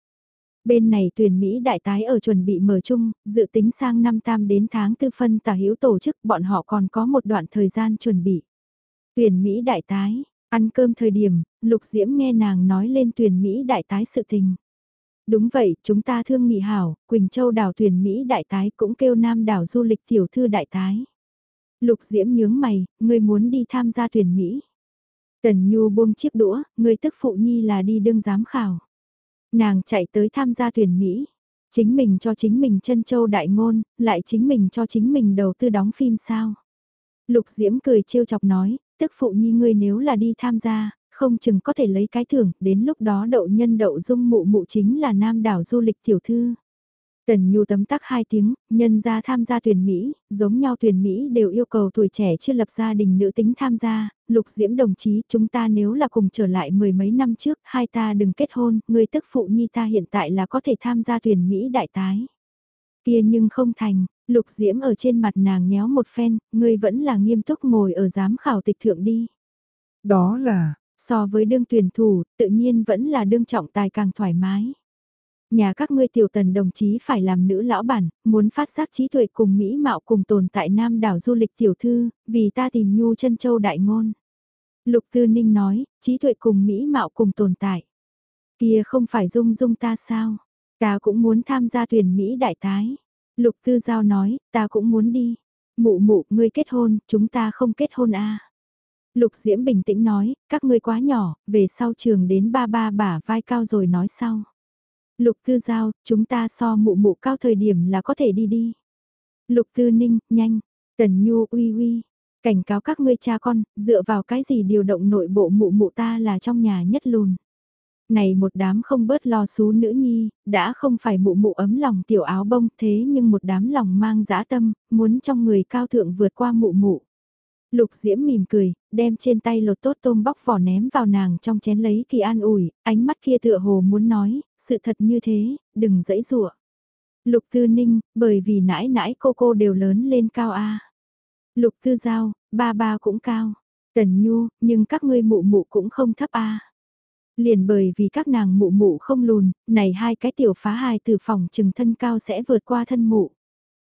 Bên này tuyển Mỹ đại tái ở chuẩn bị mở chung, dự tính sang năm tam đến tháng tư phân tả hữu tổ chức bọn họ còn có một đoạn thời gian chuẩn bị. Tuyển Mỹ đại tái, ăn cơm thời điểm, Lục Diễm nghe nàng nói lên tuyển Mỹ đại tái sự tình. Đúng vậy, chúng ta thương nghị hảo, Quỳnh Châu đảo thuyền Mỹ đại tái cũng kêu Nam đảo du lịch tiểu thư đại tái. Lục Diễm nhướng mày, ngươi muốn đi tham gia tuyển Mỹ. Tần Nhu buông chiếc đũa, ngươi tức phụ nhi là đi đương giám khảo. Nàng chạy tới tham gia tuyển Mỹ. Chính mình cho chính mình chân châu đại ngôn, lại chính mình cho chính mình đầu tư đóng phim sao. Lục Diễm cười trêu chọc nói, tức phụ nhi ngươi nếu là đi tham gia, không chừng có thể lấy cái thưởng, đến lúc đó đậu nhân đậu dung mụ mụ chính là nam đảo du lịch tiểu thư. Tần Nhu tấm tắc hai tiếng, nhân ra tham gia tuyển Mỹ, giống nhau tuyển Mỹ đều yêu cầu tuổi trẻ chưa lập gia đình nữ tính tham gia, lục diễm đồng chí chúng ta nếu là cùng trở lại mười mấy năm trước, hai ta đừng kết hôn, người tức phụ nhi ta hiện tại là có thể tham gia tuyển Mỹ đại tái. Kia nhưng không thành, lục diễm ở trên mặt nàng nhéo một phen, ngươi vẫn là nghiêm túc ngồi ở giám khảo tịch thượng đi. Đó là, so với đương tuyển thủ, tự nhiên vẫn là đương trọng tài càng thoải mái. Nhà các ngươi tiểu tần đồng chí phải làm nữ lão bản, muốn phát giác trí tuệ cùng Mỹ mạo cùng tồn tại nam đảo du lịch tiểu thư, vì ta tìm nhu chân châu đại ngôn. Lục Tư Ninh nói, trí tuệ cùng Mỹ mạo cùng tồn tại. Kia không phải dung dung ta sao? Ta cũng muốn tham gia tuyển Mỹ đại tái. Lục Tư Giao nói, ta cũng muốn đi. Mụ mụ, ngươi kết hôn, chúng ta không kết hôn à. Lục Diễm bình tĩnh nói, các ngươi quá nhỏ, về sau trường đến ba ba bả vai cao rồi nói sau. Lục Tư Giao, chúng ta so mụ mụ cao thời điểm là có thể đi đi. Lục Tư Ninh, nhanh. Tần Nhu uy uy. Cảnh cáo các ngươi cha con, dựa vào cái gì điều động nội bộ mụ mụ ta là trong nhà nhất lùn. Này một đám không bớt lo xú nữ nhi, đã không phải mụ mụ ấm lòng tiểu áo bông thế nhưng một đám lòng mang dã tâm, muốn trong người cao thượng vượt qua mụ mụ. Lục Diễm mỉm cười, đem trên tay lột tốt tôm bóc vỏ ném vào nàng trong chén lấy kỳ an ủi, ánh mắt kia tựa hồ muốn nói, sự thật như thế, đừng dẫy rủa. Lục Tư Ninh, bởi vì nãi nãi cô cô đều lớn lên cao a. Lục Tư Giao, ba ba cũng cao. Tần Nhu, nhưng các ngươi mụ mụ cũng không thấp a. Liền bởi vì các nàng mụ mụ không lùn, này hai cái tiểu phá hài từ phòng trừng thân cao sẽ vượt qua thân mụ.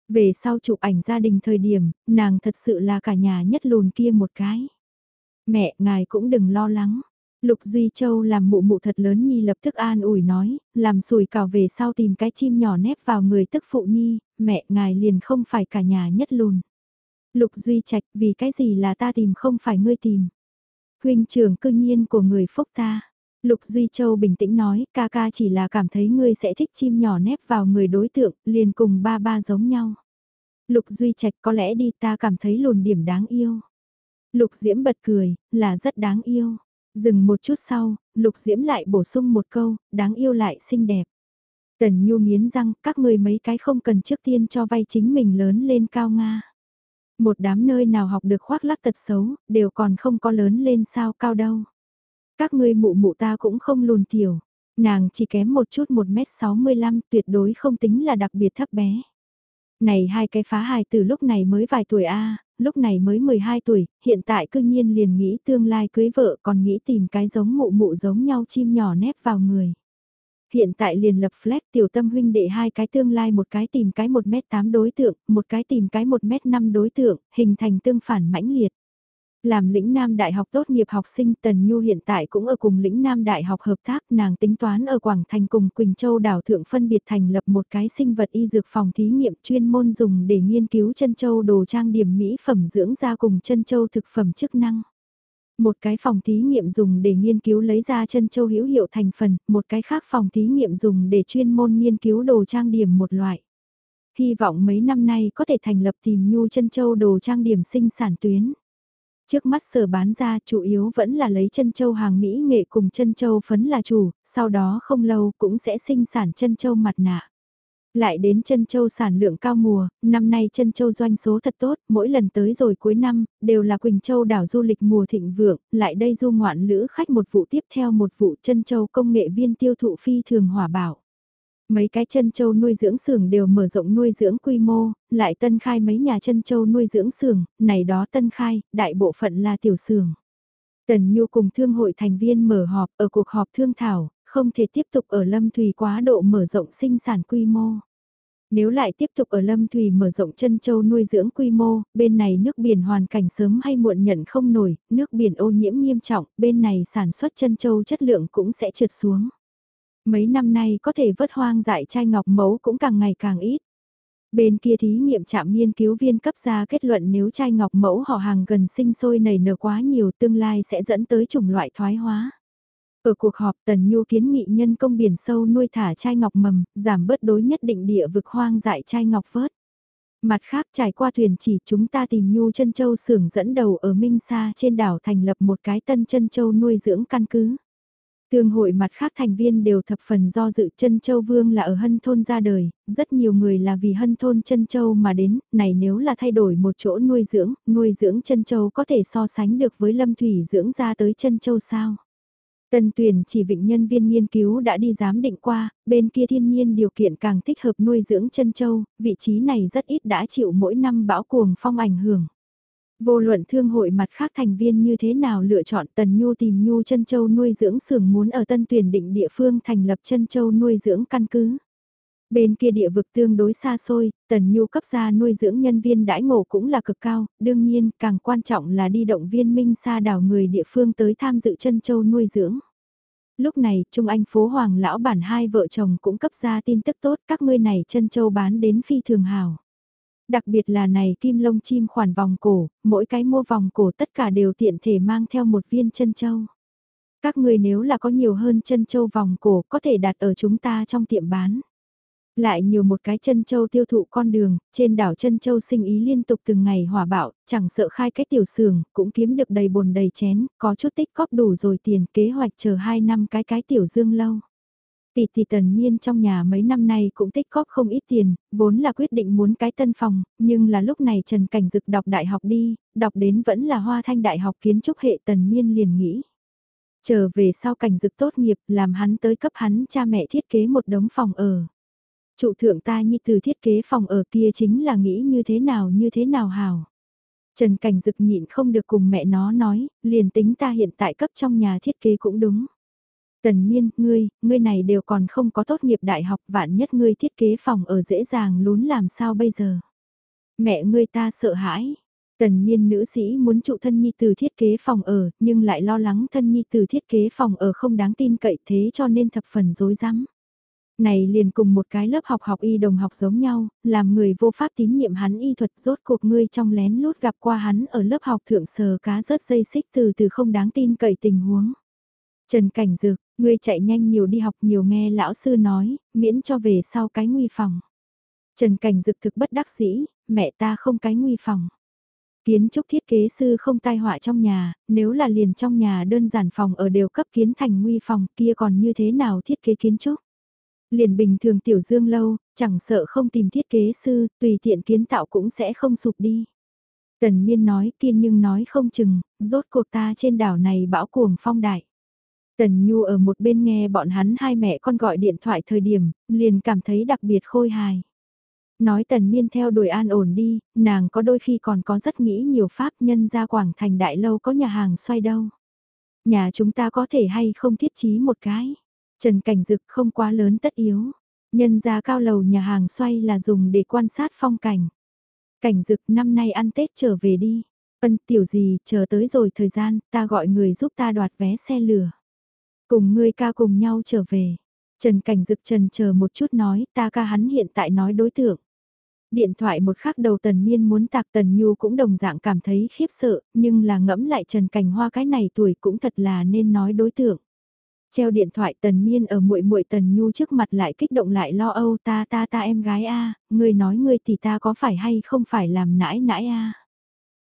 Về sau chụp ảnh gia đình thời điểm, nàng thật sự là cả nhà nhất lùn kia một cái. Mẹ, ngài cũng đừng lo lắng. Lục Duy Châu làm mụ mụ thật lớn nhi lập tức an ủi nói, làm sùi cào về sau tìm cái chim nhỏ nép vào người tức phụ nhi, mẹ ngài liền không phải cả nhà nhất lùn. Lục Duy Trạch vì cái gì là ta tìm không phải ngươi tìm. Huynh trưởng cư nhiên của người phúc ta. Lục Duy Châu bình tĩnh nói, ca ca chỉ là cảm thấy ngươi sẽ thích chim nhỏ nép vào người đối tượng, liền cùng ba ba giống nhau. Lục Duy Trạch có lẽ đi ta cảm thấy lùn điểm đáng yêu. Lục Diễm bật cười, là rất đáng yêu. Dừng một chút sau, Lục Diễm lại bổ sung một câu, đáng yêu lại xinh đẹp. Tần Nhu nghiến răng, các người mấy cái không cần trước tiên cho vay chính mình lớn lên cao Nga. Một đám nơi nào học được khoác lác tật xấu, đều còn không có lớn lên sao cao đâu. Các ngươi mụ mụ ta cũng không lùn tiểu. Nàng chỉ kém một chút 1m65 tuyệt đối không tính là đặc biệt thấp bé. Này hai cái phá hài từ lúc này mới vài tuổi a lúc này mới 12 tuổi, hiện tại cư nhiên liền nghĩ tương lai cưới vợ còn nghĩ tìm cái giống mụ mụ giống nhau chim nhỏ nép vào người. Hiện tại liền lập flag tiểu tâm huynh đệ hai cái tương lai một cái tìm cái 1m8 đối tượng, một cái tìm cái 1m5 đối tượng, hình thành tương phản mãnh liệt. Làm lĩnh Nam Đại học tốt nghiệp học sinh Tần Nhu hiện tại cũng ở cùng lĩnh Nam Đại học hợp tác nàng tính toán ở Quảng Thành cùng Quỳnh Châu đảo thượng phân biệt thành lập một cái sinh vật y dược phòng thí nghiệm chuyên môn dùng để nghiên cứu chân châu đồ trang điểm mỹ phẩm dưỡng da cùng chân châu thực phẩm chức năng. Một cái phòng thí nghiệm dùng để nghiên cứu lấy ra chân châu hữu hiệu thành phần, một cái khác phòng thí nghiệm dùng để chuyên môn nghiên cứu đồ trang điểm một loại. Hy vọng mấy năm nay có thể thành lập tìm nhu chân châu đồ trang điểm sinh sản tuyến. Trước mắt sở bán ra chủ yếu vẫn là lấy chân châu hàng Mỹ nghệ cùng chân châu phấn là chủ, sau đó không lâu cũng sẽ sinh sản chân châu mặt nạ. Lại đến chân châu sản lượng cao mùa, năm nay chân châu doanh số thật tốt, mỗi lần tới rồi cuối năm, đều là Quỳnh Châu đảo du lịch mùa thịnh vượng, lại đây du ngoạn lữ khách một vụ tiếp theo một vụ chân châu công nghệ viên tiêu thụ phi thường hỏa bảo. Mấy cái chân châu nuôi dưỡng xưởng đều mở rộng nuôi dưỡng quy mô, lại tân khai mấy nhà chân châu nuôi dưỡng xưởng, này đó tân khai, đại bộ phận là tiểu xưởng. Tần Nhu cùng thương hội thành viên mở họp ở cuộc họp thương thảo, không thể tiếp tục ở Lâm Thủy quá độ mở rộng sinh sản quy mô. Nếu lại tiếp tục ở Lâm Thủy mở rộng chân châu nuôi dưỡng quy mô, bên này nước biển hoàn cảnh sớm hay muộn nhận không nổi, nước biển ô nhiễm nghiêm trọng, bên này sản xuất chân châu chất lượng cũng sẽ trượt xuống. Mấy năm nay có thể vớt hoang dại chai ngọc mấu cũng càng ngày càng ít. Bên kia thí nghiệm trạm nghiên cứu viên cấp ra kết luận nếu chai ngọc mẫu họ hàng gần sinh sôi nảy nở quá nhiều tương lai sẽ dẫn tới chủng loại thoái hóa. Ở cuộc họp Tần Nhu kiến nghị nhân công biển sâu nuôi thả chai ngọc mầm, giảm bớt đối nhất định địa vực hoang dại chai ngọc vớt. Mặt khác trải qua thuyền chỉ chúng ta tìm Nhu chân châu xưởng dẫn đầu ở Minh Sa trên đảo thành lập một cái tân chân châu nuôi dưỡng căn cứ. Tương hội mặt khác thành viên đều thập phần do dự chân châu vương là ở hân thôn ra đời, rất nhiều người là vì hân thôn chân châu mà đến, này nếu là thay đổi một chỗ nuôi dưỡng, nuôi dưỡng chân châu có thể so sánh được với lâm thủy dưỡng ra tới chân châu sao. Tân tuyển chỉ vịnh nhân viên nghiên cứu đã đi giám định qua, bên kia thiên nhiên điều kiện càng thích hợp nuôi dưỡng chân châu, vị trí này rất ít đã chịu mỗi năm bão cuồng phong ảnh hưởng. Vô luận thương hội mặt khác thành viên như thế nào lựa chọn Tần Nhu tìm Nhu chân châu nuôi dưỡng xưởng muốn ở tân tuyển định địa phương thành lập chân châu nuôi dưỡng căn cứ. Bên kia địa vực tương đối xa xôi, Tần Nhu cấp gia nuôi dưỡng nhân viên đãi ngộ cũng là cực cao, đương nhiên càng quan trọng là đi động viên minh xa đảo người địa phương tới tham dự chân châu nuôi dưỡng. Lúc này, Trung Anh phố Hoàng lão bản hai vợ chồng cũng cấp ra tin tức tốt các ngươi này chân châu bán đến phi thường hào. Đặc biệt là này kim lông chim khoản vòng cổ, mỗi cái mua vòng cổ tất cả đều tiện thể mang theo một viên chân châu. Các người nếu là có nhiều hơn chân châu vòng cổ có thể đặt ở chúng ta trong tiệm bán. Lại nhiều một cái chân châu tiêu thụ con đường, trên đảo chân châu sinh ý liên tục từng ngày hỏa bạo, chẳng sợ khai cái tiểu sường, cũng kiếm được đầy bồn đầy chén, có chút tích góp đủ rồi tiền kế hoạch chờ 2 năm cái cái tiểu dương lâu. Tỷ tỷ tần miên trong nhà mấy năm nay cũng tích góp không ít tiền, vốn là quyết định muốn cái tân phòng, nhưng là lúc này Trần Cảnh Dực đọc đại học đi, đọc đến vẫn là hoa thanh đại học kiến trúc hệ tần miên liền nghĩ. Trở về sau Cảnh Dực tốt nghiệp làm hắn tới cấp hắn cha mẹ thiết kế một đống phòng ở. Trụ thượng ta như từ thiết kế phòng ở kia chính là nghĩ như thế nào như thế nào hào. Trần Cảnh Dực nhịn không được cùng mẹ nó nói, liền tính ta hiện tại cấp trong nhà thiết kế cũng đúng. Tần miên, ngươi, ngươi này đều còn không có tốt nghiệp đại học vạn nhất ngươi thiết kế phòng ở dễ dàng lún làm sao bây giờ. Mẹ ngươi ta sợ hãi. Tần miên nữ sĩ muốn trụ thân nhi từ thiết kế phòng ở, nhưng lại lo lắng thân nhi từ thiết kế phòng ở không đáng tin cậy thế cho nên thập phần dối rắm này liền cùng một cái lớp học học y đồng học giống nhau, làm người vô pháp tín nhiệm hắn y thuật rốt cuộc ngươi trong lén lút gặp qua hắn ở lớp học thượng sờ cá rớt dây xích từ từ không đáng tin cậy tình huống. Trần Cảnh Dược, ngươi chạy nhanh nhiều đi học nhiều nghe lão sư nói, miễn cho về sau cái nguy phòng. Trần Cảnh Dực thực bất đắc dĩ, mẹ ta không cái nguy phòng. Kiến trúc thiết kế sư không tai họa trong nhà, nếu là liền trong nhà đơn giản phòng ở đều cấp kiến thành nguy phòng kia còn như thế nào thiết kế kiến trúc. Liền bình thường tiểu dương lâu, chẳng sợ không tìm thiết kế sư, tùy tiện kiến tạo cũng sẽ không sụp đi. Tần miên nói kia nhưng nói không chừng, rốt cuộc ta trên đảo này bão cuồng phong đại. Tần Nhu ở một bên nghe bọn hắn hai mẹ con gọi điện thoại thời điểm, liền cảm thấy đặc biệt khôi hài. Nói tần miên theo đuổi an ổn đi, nàng có đôi khi còn có rất nghĩ nhiều pháp nhân ra Quảng Thành Đại Lâu có nhà hàng xoay đâu. Nhà chúng ta có thể hay không thiết trí một cái. Trần Cảnh Dực không quá lớn tất yếu. Nhân ra cao lầu nhà hàng xoay là dùng để quan sát phong cảnh. Cảnh Dực năm nay ăn Tết trở về đi. Ân tiểu gì, chờ tới rồi thời gian, ta gọi người giúp ta đoạt vé xe lửa. Cùng ngươi ca cùng nhau trở về. Trần Cảnh Dực trần chờ một chút nói, ta ca hắn hiện tại nói đối tượng. Điện thoại một khắc đầu Tần Miên muốn tạc Tần Nhu cũng đồng dạng cảm thấy khiếp sợ, nhưng là ngẫm lại Trần Cảnh Hoa cái này tuổi cũng thật là nên nói đối tượng. Treo điện thoại Tần Miên ở muội muội Tần Nhu trước mặt lại kích động lại lo âu ta ta ta em gái a, người nói ngươi thì ta có phải hay không phải làm nãi nãi a.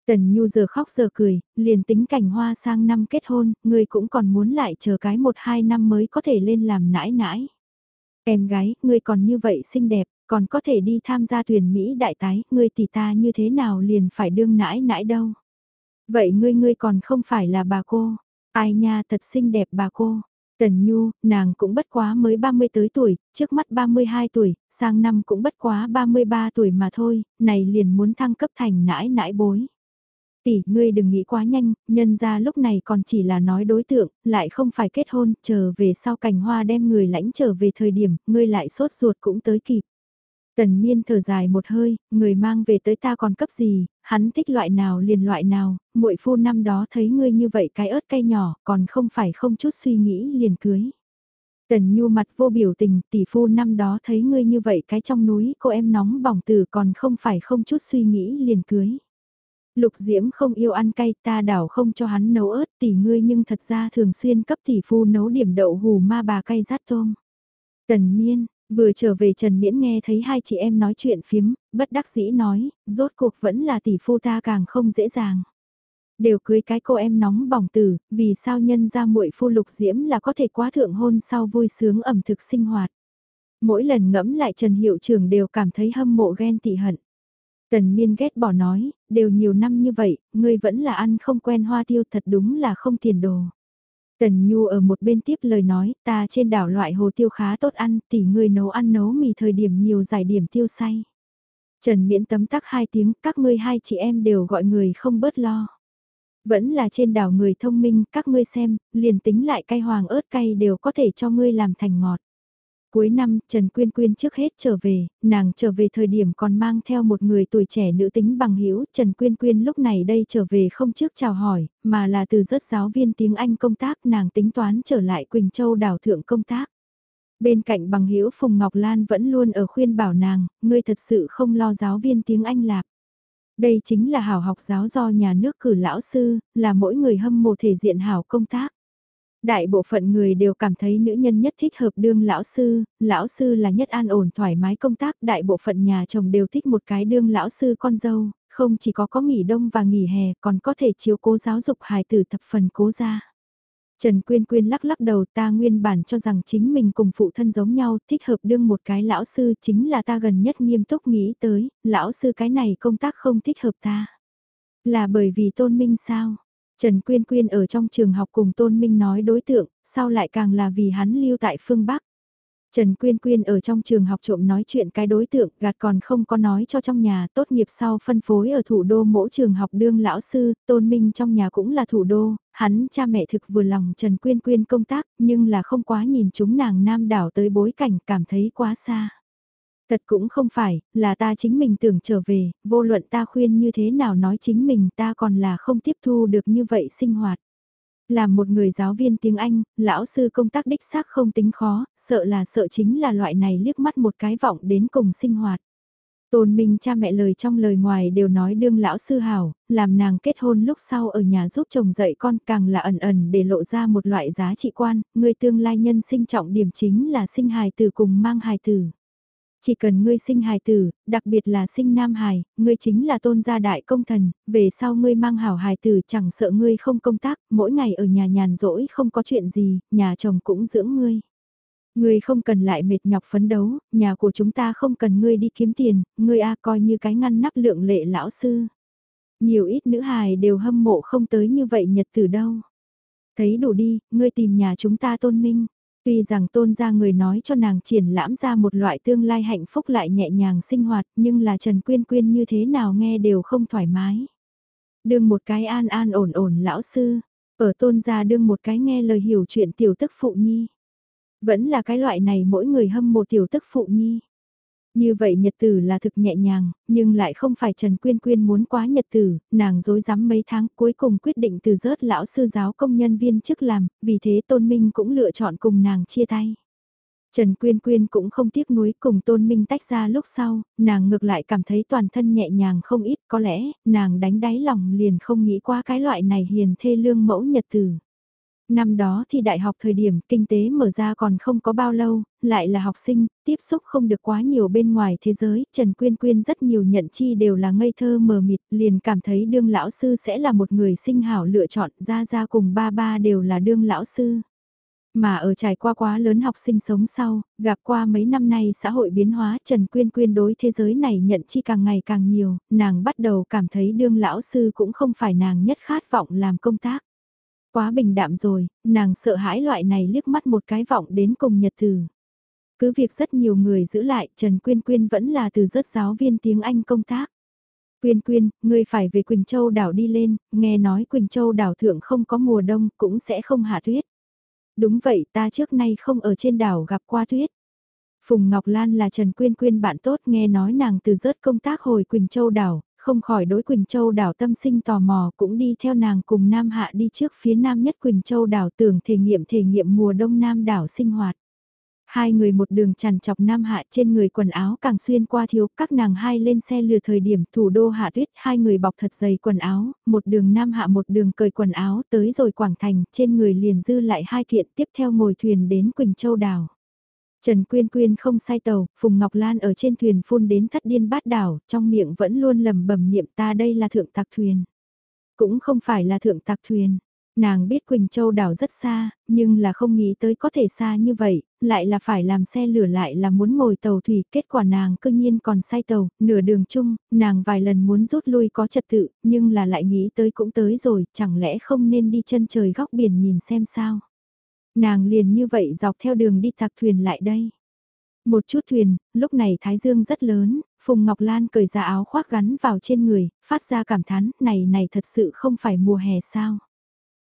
Tần Nhu giờ khóc giờ cười, liền tính cảnh hoa sang năm kết hôn, người cũng còn muốn lại chờ cái một hai năm mới có thể lên làm nãi nãi. Em gái, ngươi còn như vậy xinh đẹp, còn có thể đi tham gia tuyển Mỹ đại tái, ngươi tỷ ta như thế nào liền phải đương nãi nãi đâu. Vậy ngươi ngươi còn không phải là bà cô, ai nha thật xinh đẹp bà cô. Tần Nhu, nàng cũng bất quá mới 30 tới tuổi, trước mắt 32 tuổi, sang năm cũng bất quá 33 tuổi mà thôi, này liền muốn thăng cấp thành nãi nãi bối. Tỷ, ngươi đừng nghĩ quá nhanh, nhân ra lúc này còn chỉ là nói đối tượng, lại không phải kết hôn, chờ về sau cảnh hoa đem người lãnh trở về thời điểm, ngươi lại sốt ruột cũng tới kịp. Tần miên thở dài một hơi, người mang về tới ta còn cấp gì, hắn thích loại nào liền loại nào, muội phu năm đó thấy ngươi như vậy cái ớt cay nhỏ, còn không phải không chút suy nghĩ liền cưới. Tần Nhu mặt vô biểu tình, tỷ phu năm đó thấy ngươi như vậy cái trong núi, cô em nóng bỏng từ còn không phải không chút suy nghĩ liền cưới. Lục Diễm không yêu ăn cay ta đảo không cho hắn nấu ớt tỷ ngươi nhưng thật ra thường xuyên cấp tỷ phu nấu điểm đậu hù ma bà cay rát tôm. Tần Miên, vừa trở về Trần Miễn nghe thấy hai chị em nói chuyện phiếm, bất đắc dĩ nói, rốt cuộc vẫn là tỷ phu ta càng không dễ dàng. Đều cưới cái cô em nóng bỏng tử, vì sao nhân ra muội phu Lục Diễm là có thể quá thượng hôn sau vui sướng ẩm thực sinh hoạt. Mỗi lần ngẫm lại Trần Hiệu trưởng đều cảm thấy hâm mộ ghen tị hận. Tần miên ghét bỏ nói, đều nhiều năm như vậy, ngươi vẫn là ăn không quen hoa tiêu thật đúng là không tiền đồ. Tần Nhu ở một bên tiếp lời nói, ta trên đảo loại hồ tiêu khá tốt ăn, tỷ ngươi nấu ăn nấu mì thời điểm nhiều giải điểm tiêu say. Trần Miễn tấm tắc hai tiếng, các ngươi hai chị em đều gọi người không bớt lo. Vẫn là trên đảo người thông minh, các ngươi xem, liền tính lại cay hoàng ớt cay đều có thể cho ngươi làm thành ngọt. Cuối năm, Trần Quyên Quyên trước hết trở về, nàng trở về thời điểm còn mang theo một người tuổi trẻ nữ tính bằng hữu Trần Quyên Quyên lúc này đây trở về không trước chào hỏi, mà là từ rất giáo viên tiếng Anh công tác nàng tính toán trở lại Quỳnh Châu đảo thượng công tác. Bên cạnh bằng hữu Phùng Ngọc Lan vẫn luôn ở khuyên bảo nàng, ngươi thật sự không lo giáo viên tiếng Anh lạc. Đây chính là hảo học giáo do nhà nước cử lão sư, là mỗi người hâm mộ thể diện hảo công tác. Đại bộ phận người đều cảm thấy nữ nhân nhất thích hợp đương lão sư, lão sư là nhất an ổn thoải mái công tác, đại bộ phận nhà chồng đều thích một cái đương lão sư con dâu, không chỉ có có nghỉ đông và nghỉ hè còn có thể chiếu cố giáo dục hài tử thập phần cố ra. Trần Quyên Quyên lắc lắc đầu ta nguyên bản cho rằng chính mình cùng phụ thân giống nhau, thích hợp đương một cái lão sư chính là ta gần nhất nghiêm túc nghĩ tới, lão sư cái này công tác không thích hợp ta. Là bởi vì tôn minh sao? Trần Quyên Quyên ở trong trường học cùng Tôn Minh nói đối tượng, sao lại càng là vì hắn lưu tại phương Bắc. Trần Quyên Quyên ở trong trường học trộm nói chuyện cái đối tượng gạt còn không có nói cho trong nhà tốt nghiệp sau phân phối ở thủ đô mỗi trường học đương lão sư, Tôn Minh trong nhà cũng là thủ đô, hắn cha mẹ thực vừa lòng Trần Quyên Quyên công tác nhưng là không quá nhìn chúng nàng nam đảo tới bối cảnh cảm thấy quá xa. Thật cũng không phải, là ta chính mình tưởng trở về, vô luận ta khuyên như thế nào nói chính mình ta còn là không tiếp thu được như vậy sinh hoạt. Làm một người giáo viên tiếng Anh, lão sư công tác đích xác không tính khó, sợ là sợ chính là loại này liếc mắt một cái vọng đến cùng sinh hoạt. Tôn Minh cha mẹ lời trong lời ngoài đều nói đương lão sư hảo, làm nàng kết hôn lúc sau ở nhà giúp chồng dạy con càng là ẩn ẩn để lộ ra một loại giá trị quan, người tương lai nhân sinh trọng điểm chính là sinh hài tử cùng mang hài tử. Chỉ cần ngươi sinh hài tử, đặc biệt là sinh nam hài, ngươi chính là tôn gia đại công thần, về sau ngươi mang hảo hài tử chẳng sợ ngươi không công tác, mỗi ngày ở nhà nhàn rỗi không có chuyện gì, nhà chồng cũng dưỡng ngươi. Ngươi không cần lại mệt nhọc phấn đấu, nhà của chúng ta không cần ngươi đi kiếm tiền, ngươi a coi như cái ngăn nắp lượng lệ lão sư. Nhiều ít nữ hài đều hâm mộ không tới như vậy nhật từ đâu. Thấy đủ đi, ngươi tìm nhà chúng ta tôn minh. Tuy rằng tôn ra người nói cho nàng triển lãm ra một loại tương lai hạnh phúc lại nhẹ nhàng sinh hoạt nhưng là Trần Quyên Quyên như thế nào nghe đều không thoải mái. Đương một cái an an ổn ổn lão sư, ở tôn gia đương một cái nghe lời hiểu chuyện tiểu tức phụ nhi. Vẫn là cái loại này mỗi người hâm mộ tiểu tức phụ nhi. Như vậy nhật tử là thực nhẹ nhàng, nhưng lại không phải Trần Quyên Quyên muốn quá nhật tử, nàng dối rắm mấy tháng cuối cùng quyết định từ rớt lão sư giáo công nhân viên chức làm, vì thế Tôn Minh cũng lựa chọn cùng nàng chia tay. Trần Quyên Quyên cũng không tiếc nuối cùng Tôn Minh tách ra lúc sau, nàng ngược lại cảm thấy toàn thân nhẹ nhàng không ít có lẽ, nàng đánh đáy lòng liền không nghĩ qua cái loại này hiền thê lương mẫu nhật tử. Năm đó thì đại học thời điểm kinh tế mở ra còn không có bao lâu, lại là học sinh, tiếp xúc không được quá nhiều bên ngoài thế giới, Trần Quyên Quyên rất nhiều nhận chi đều là ngây thơ mờ mịt, liền cảm thấy đương lão sư sẽ là một người sinh hảo lựa chọn, ra ra cùng ba ba đều là đương lão sư. Mà ở trải qua quá lớn học sinh sống sau, gặp qua mấy năm nay xã hội biến hóa Trần Quyên Quyên đối thế giới này nhận chi càng ngày càng nhiều, nàng bắt đầu cảm thấy đương lão sư cũng không phải nàng nhất khát vọng làm công tác. Quá bình đạm rồi, nàng sợ hãi loại này liếc mắt một cái vọng đến cùng nhật từ. Cứ việc rất nhiều người giữ lại, Trần Quyên Quyên vẫn là từ rất giáo viên tiếng Anh công tác. Quyên Quyên, ngươi phải về Quỳnh Châu đảo đi lên, nghe nói Quỳnh Châu đảo thượng không có mùa đông, cũng sẽ không hạ tuyết. Đúng vậy, ta trước nay không ở trên đảo gặp qua tuyết. Phùng Ngọc Lan là Trần Quyên Quyên bạn tốt nghe nói nàng từ rớt công tác hồi Quỳnh Châu đảo, không khỏi đối Quỳnh Châu đảo tâm sinh tò mò cũng đi theo nàng cùng Nam Hạ đi trước phía Nam nhất Quỳnh Châu đảo tưởng thể nghiệm thể nghiệm mùa đông Nam đảo sinh hoạt. Hai người một đường chằn chọc Nam Hạ trên người quần áo càng xuyên qua thiếu, các nàng hai lên xe lừa thời điểm thủ đô Hạ Tuyết, hai người bọc thật dày quần áo, một đường Nam Hạ một đường cởi quần áo tới rồi Quảng Thành, trên người liền dư lại hai kiện tiếp theo ngồi thuyền đến Quỳnh Châu đảo. Trần Quyên Quyên không sai tàu, Phùng Ngọc Lan ở trên thuyền phun đến thất điên bát đảo, trong miệng vẫn luôn lầm bẩm niệm ta đây là thượng tạc thuyền. Cũng không phải là thượng tạc thuyền. Nàng biết Quỳnh Châu đảo rất xa, nhưng là không nghĩ tới có thể xa như vậy, lại là phải làm xe lửa lại là muốn ngồi tàu thủy, kết quả nàng cương nhiên còn sai tàu, nửa đường chung, nàng vài lần muốn rút lui có trật tự, nhưng là lại nghĩ tới cũng tới rồi, chẳng lẽ không nên đi chân trời góc biển nhìn xem sao. Nàng liền như vậy dọc theo đường đi thạc thuyền lại đây. Một chút thuyền, lúc này Thái Dương rất lớn, Phùng Ngọc Lan cởi ra áo khoác gắn vào trên người, phát ra cảm thán, này này thật sự không phải mùa hè sao.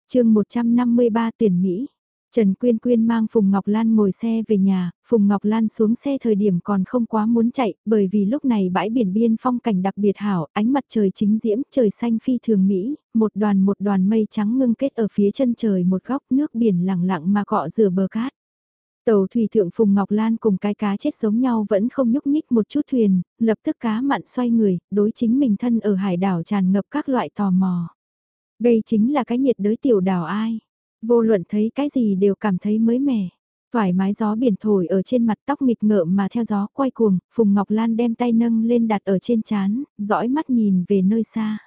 chương 153 tuyển Mỹ, Trần Quyên Quyên mang Phùng Ngọc Lan ngồi xe về nhà, Phùng Ngọc Lan xuống xe thời điểm còn không quá muốn chạy, bởi vì lúc này bãi biển biên phong cảnh đặc biệt hảo, ánh mặt trời chính diễm, trời xanh phi thường Mỹ, một đoàn một đoàn mây trắng ngưng kết ở phía chân trời một góc nước biển lặng lặng mà cọ rửa bờ cát. Tàu thủy thượng Phùng Ngọc Lan cùng cái cá chết giống nhau vẫn không nhúc nhích một chút thuyền, lập tức cá mặn xoay người, đối chính mình thân ở hải đảo tràn ngập các loại tò mò. Đây chính là cái nhiệt đới tiểu đảo ai. Vô luận thấy cái gì đều cảm thấy mới mẻ. Thoải mái gió biển thổi ở trên mặt tóc nghịch ngợm mà theo gió quay cuồng, Phùng Ngọc Lan đem tay nâng lên đặt ở trên chán, dõi mắt nhìn về nơi xa.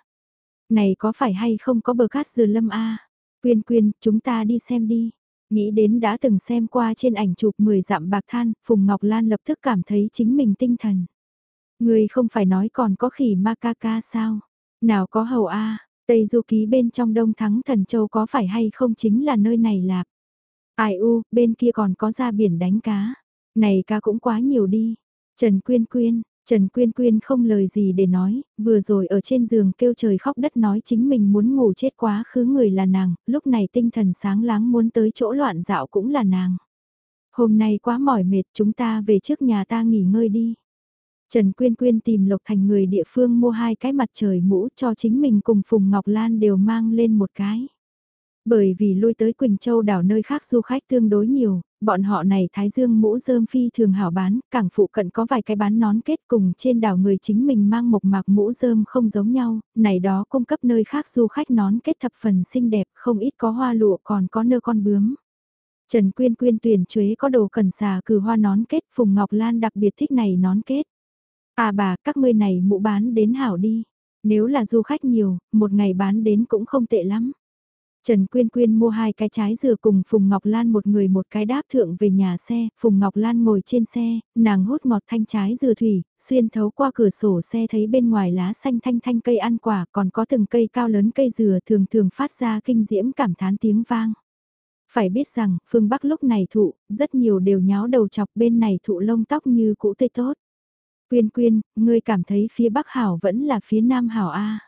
Này có phải hay không có bờ cát dừa lâm a Quyên quyên, chúng ta đi xem đi. Nghĩ đến đã từng xem qua trên ảnh chụp 10 dặm bạc than, Phùng Ngọc Lan lập tức cảm thấy chính mình tinh thần. Người không phải nói còn có khỉ ma ca ca sao? Nào có hầu a Tây Du Ký bên trong Đông Thắng Thần Châu có phải hay không chính là nơi này lạc. Ai u, bên kia còn có ra biển đánh cá. Này cá cũng quá nhiều đi. Trần Quyên Quyên, Trần Quyên Quyên không lời gì để nói, vừa rồi ở trên giường kêu trời khóc đất nói chính mình muốn ngủ chết quá khứ người là nàng, lúc này tinh thần sáng láng muốn tới chỗ loạn dạo cũng là nàng. Hôm nay quá mỏi mệt chúng ta về trước nhà ta nghỉ ngơi đi. Trần Quyên Quyên tìm Lộc Thành người địa phương mua hai cái mặt trời mũ cho chính mình cùng Phùng Ngọc Lan đều mang lên một cái. Bởi vì lui tới Quỳnh Châu đảo nơi khác du khách tương đối nhiều, bọn họ này Thái Dương mũ dơm phi thường hảo bán, cảng phụ cận có vài cái bán nón kết cùng trên đảo người chính mình mang một mạc mũ dơm không giống nhau, này đó cung cấp nơi khác du khách nón kết thập phần xinh đẹp, không ít có hoa lụa còn có nơ con bướm. Trần Quyên Quyên tuyển chuế có đồ cần xà cử hoa nón kết, Phùng Ngọc Lan đặc biệt thích này nón kết. À bà, các ngươi này mũ bán đến hảo đi. Nếu là du khách nhiều, một ngày bán đến cũng không tệ lắm. Trần Quyên Quyên mua hai cái trái dừa cùng Phùng Ngọc Lan một người một cái đáp thượng về nhà xe, Phùng Ngọc Lan ngồi trên xe, nàng hút ngọt thanh trái dừa thủy, xuyên thấu qua cửa sổ xe thấy bên ngoài lá xanh thanh thanh cây ăn quả còn có từng cây cao lớn cây dừa thường thường phát ra kinh diễm cảm thán tiếng vang. Phải biết rằng, phương Bắc lúc này thụ, rất nhiều đều nháo đầu chọc bên này thụ lông tóc như cũ tươi tốt. Quyên quyên, ngươi cảm thấy phía Bắc hảo vẫn là phía Nam hảo A.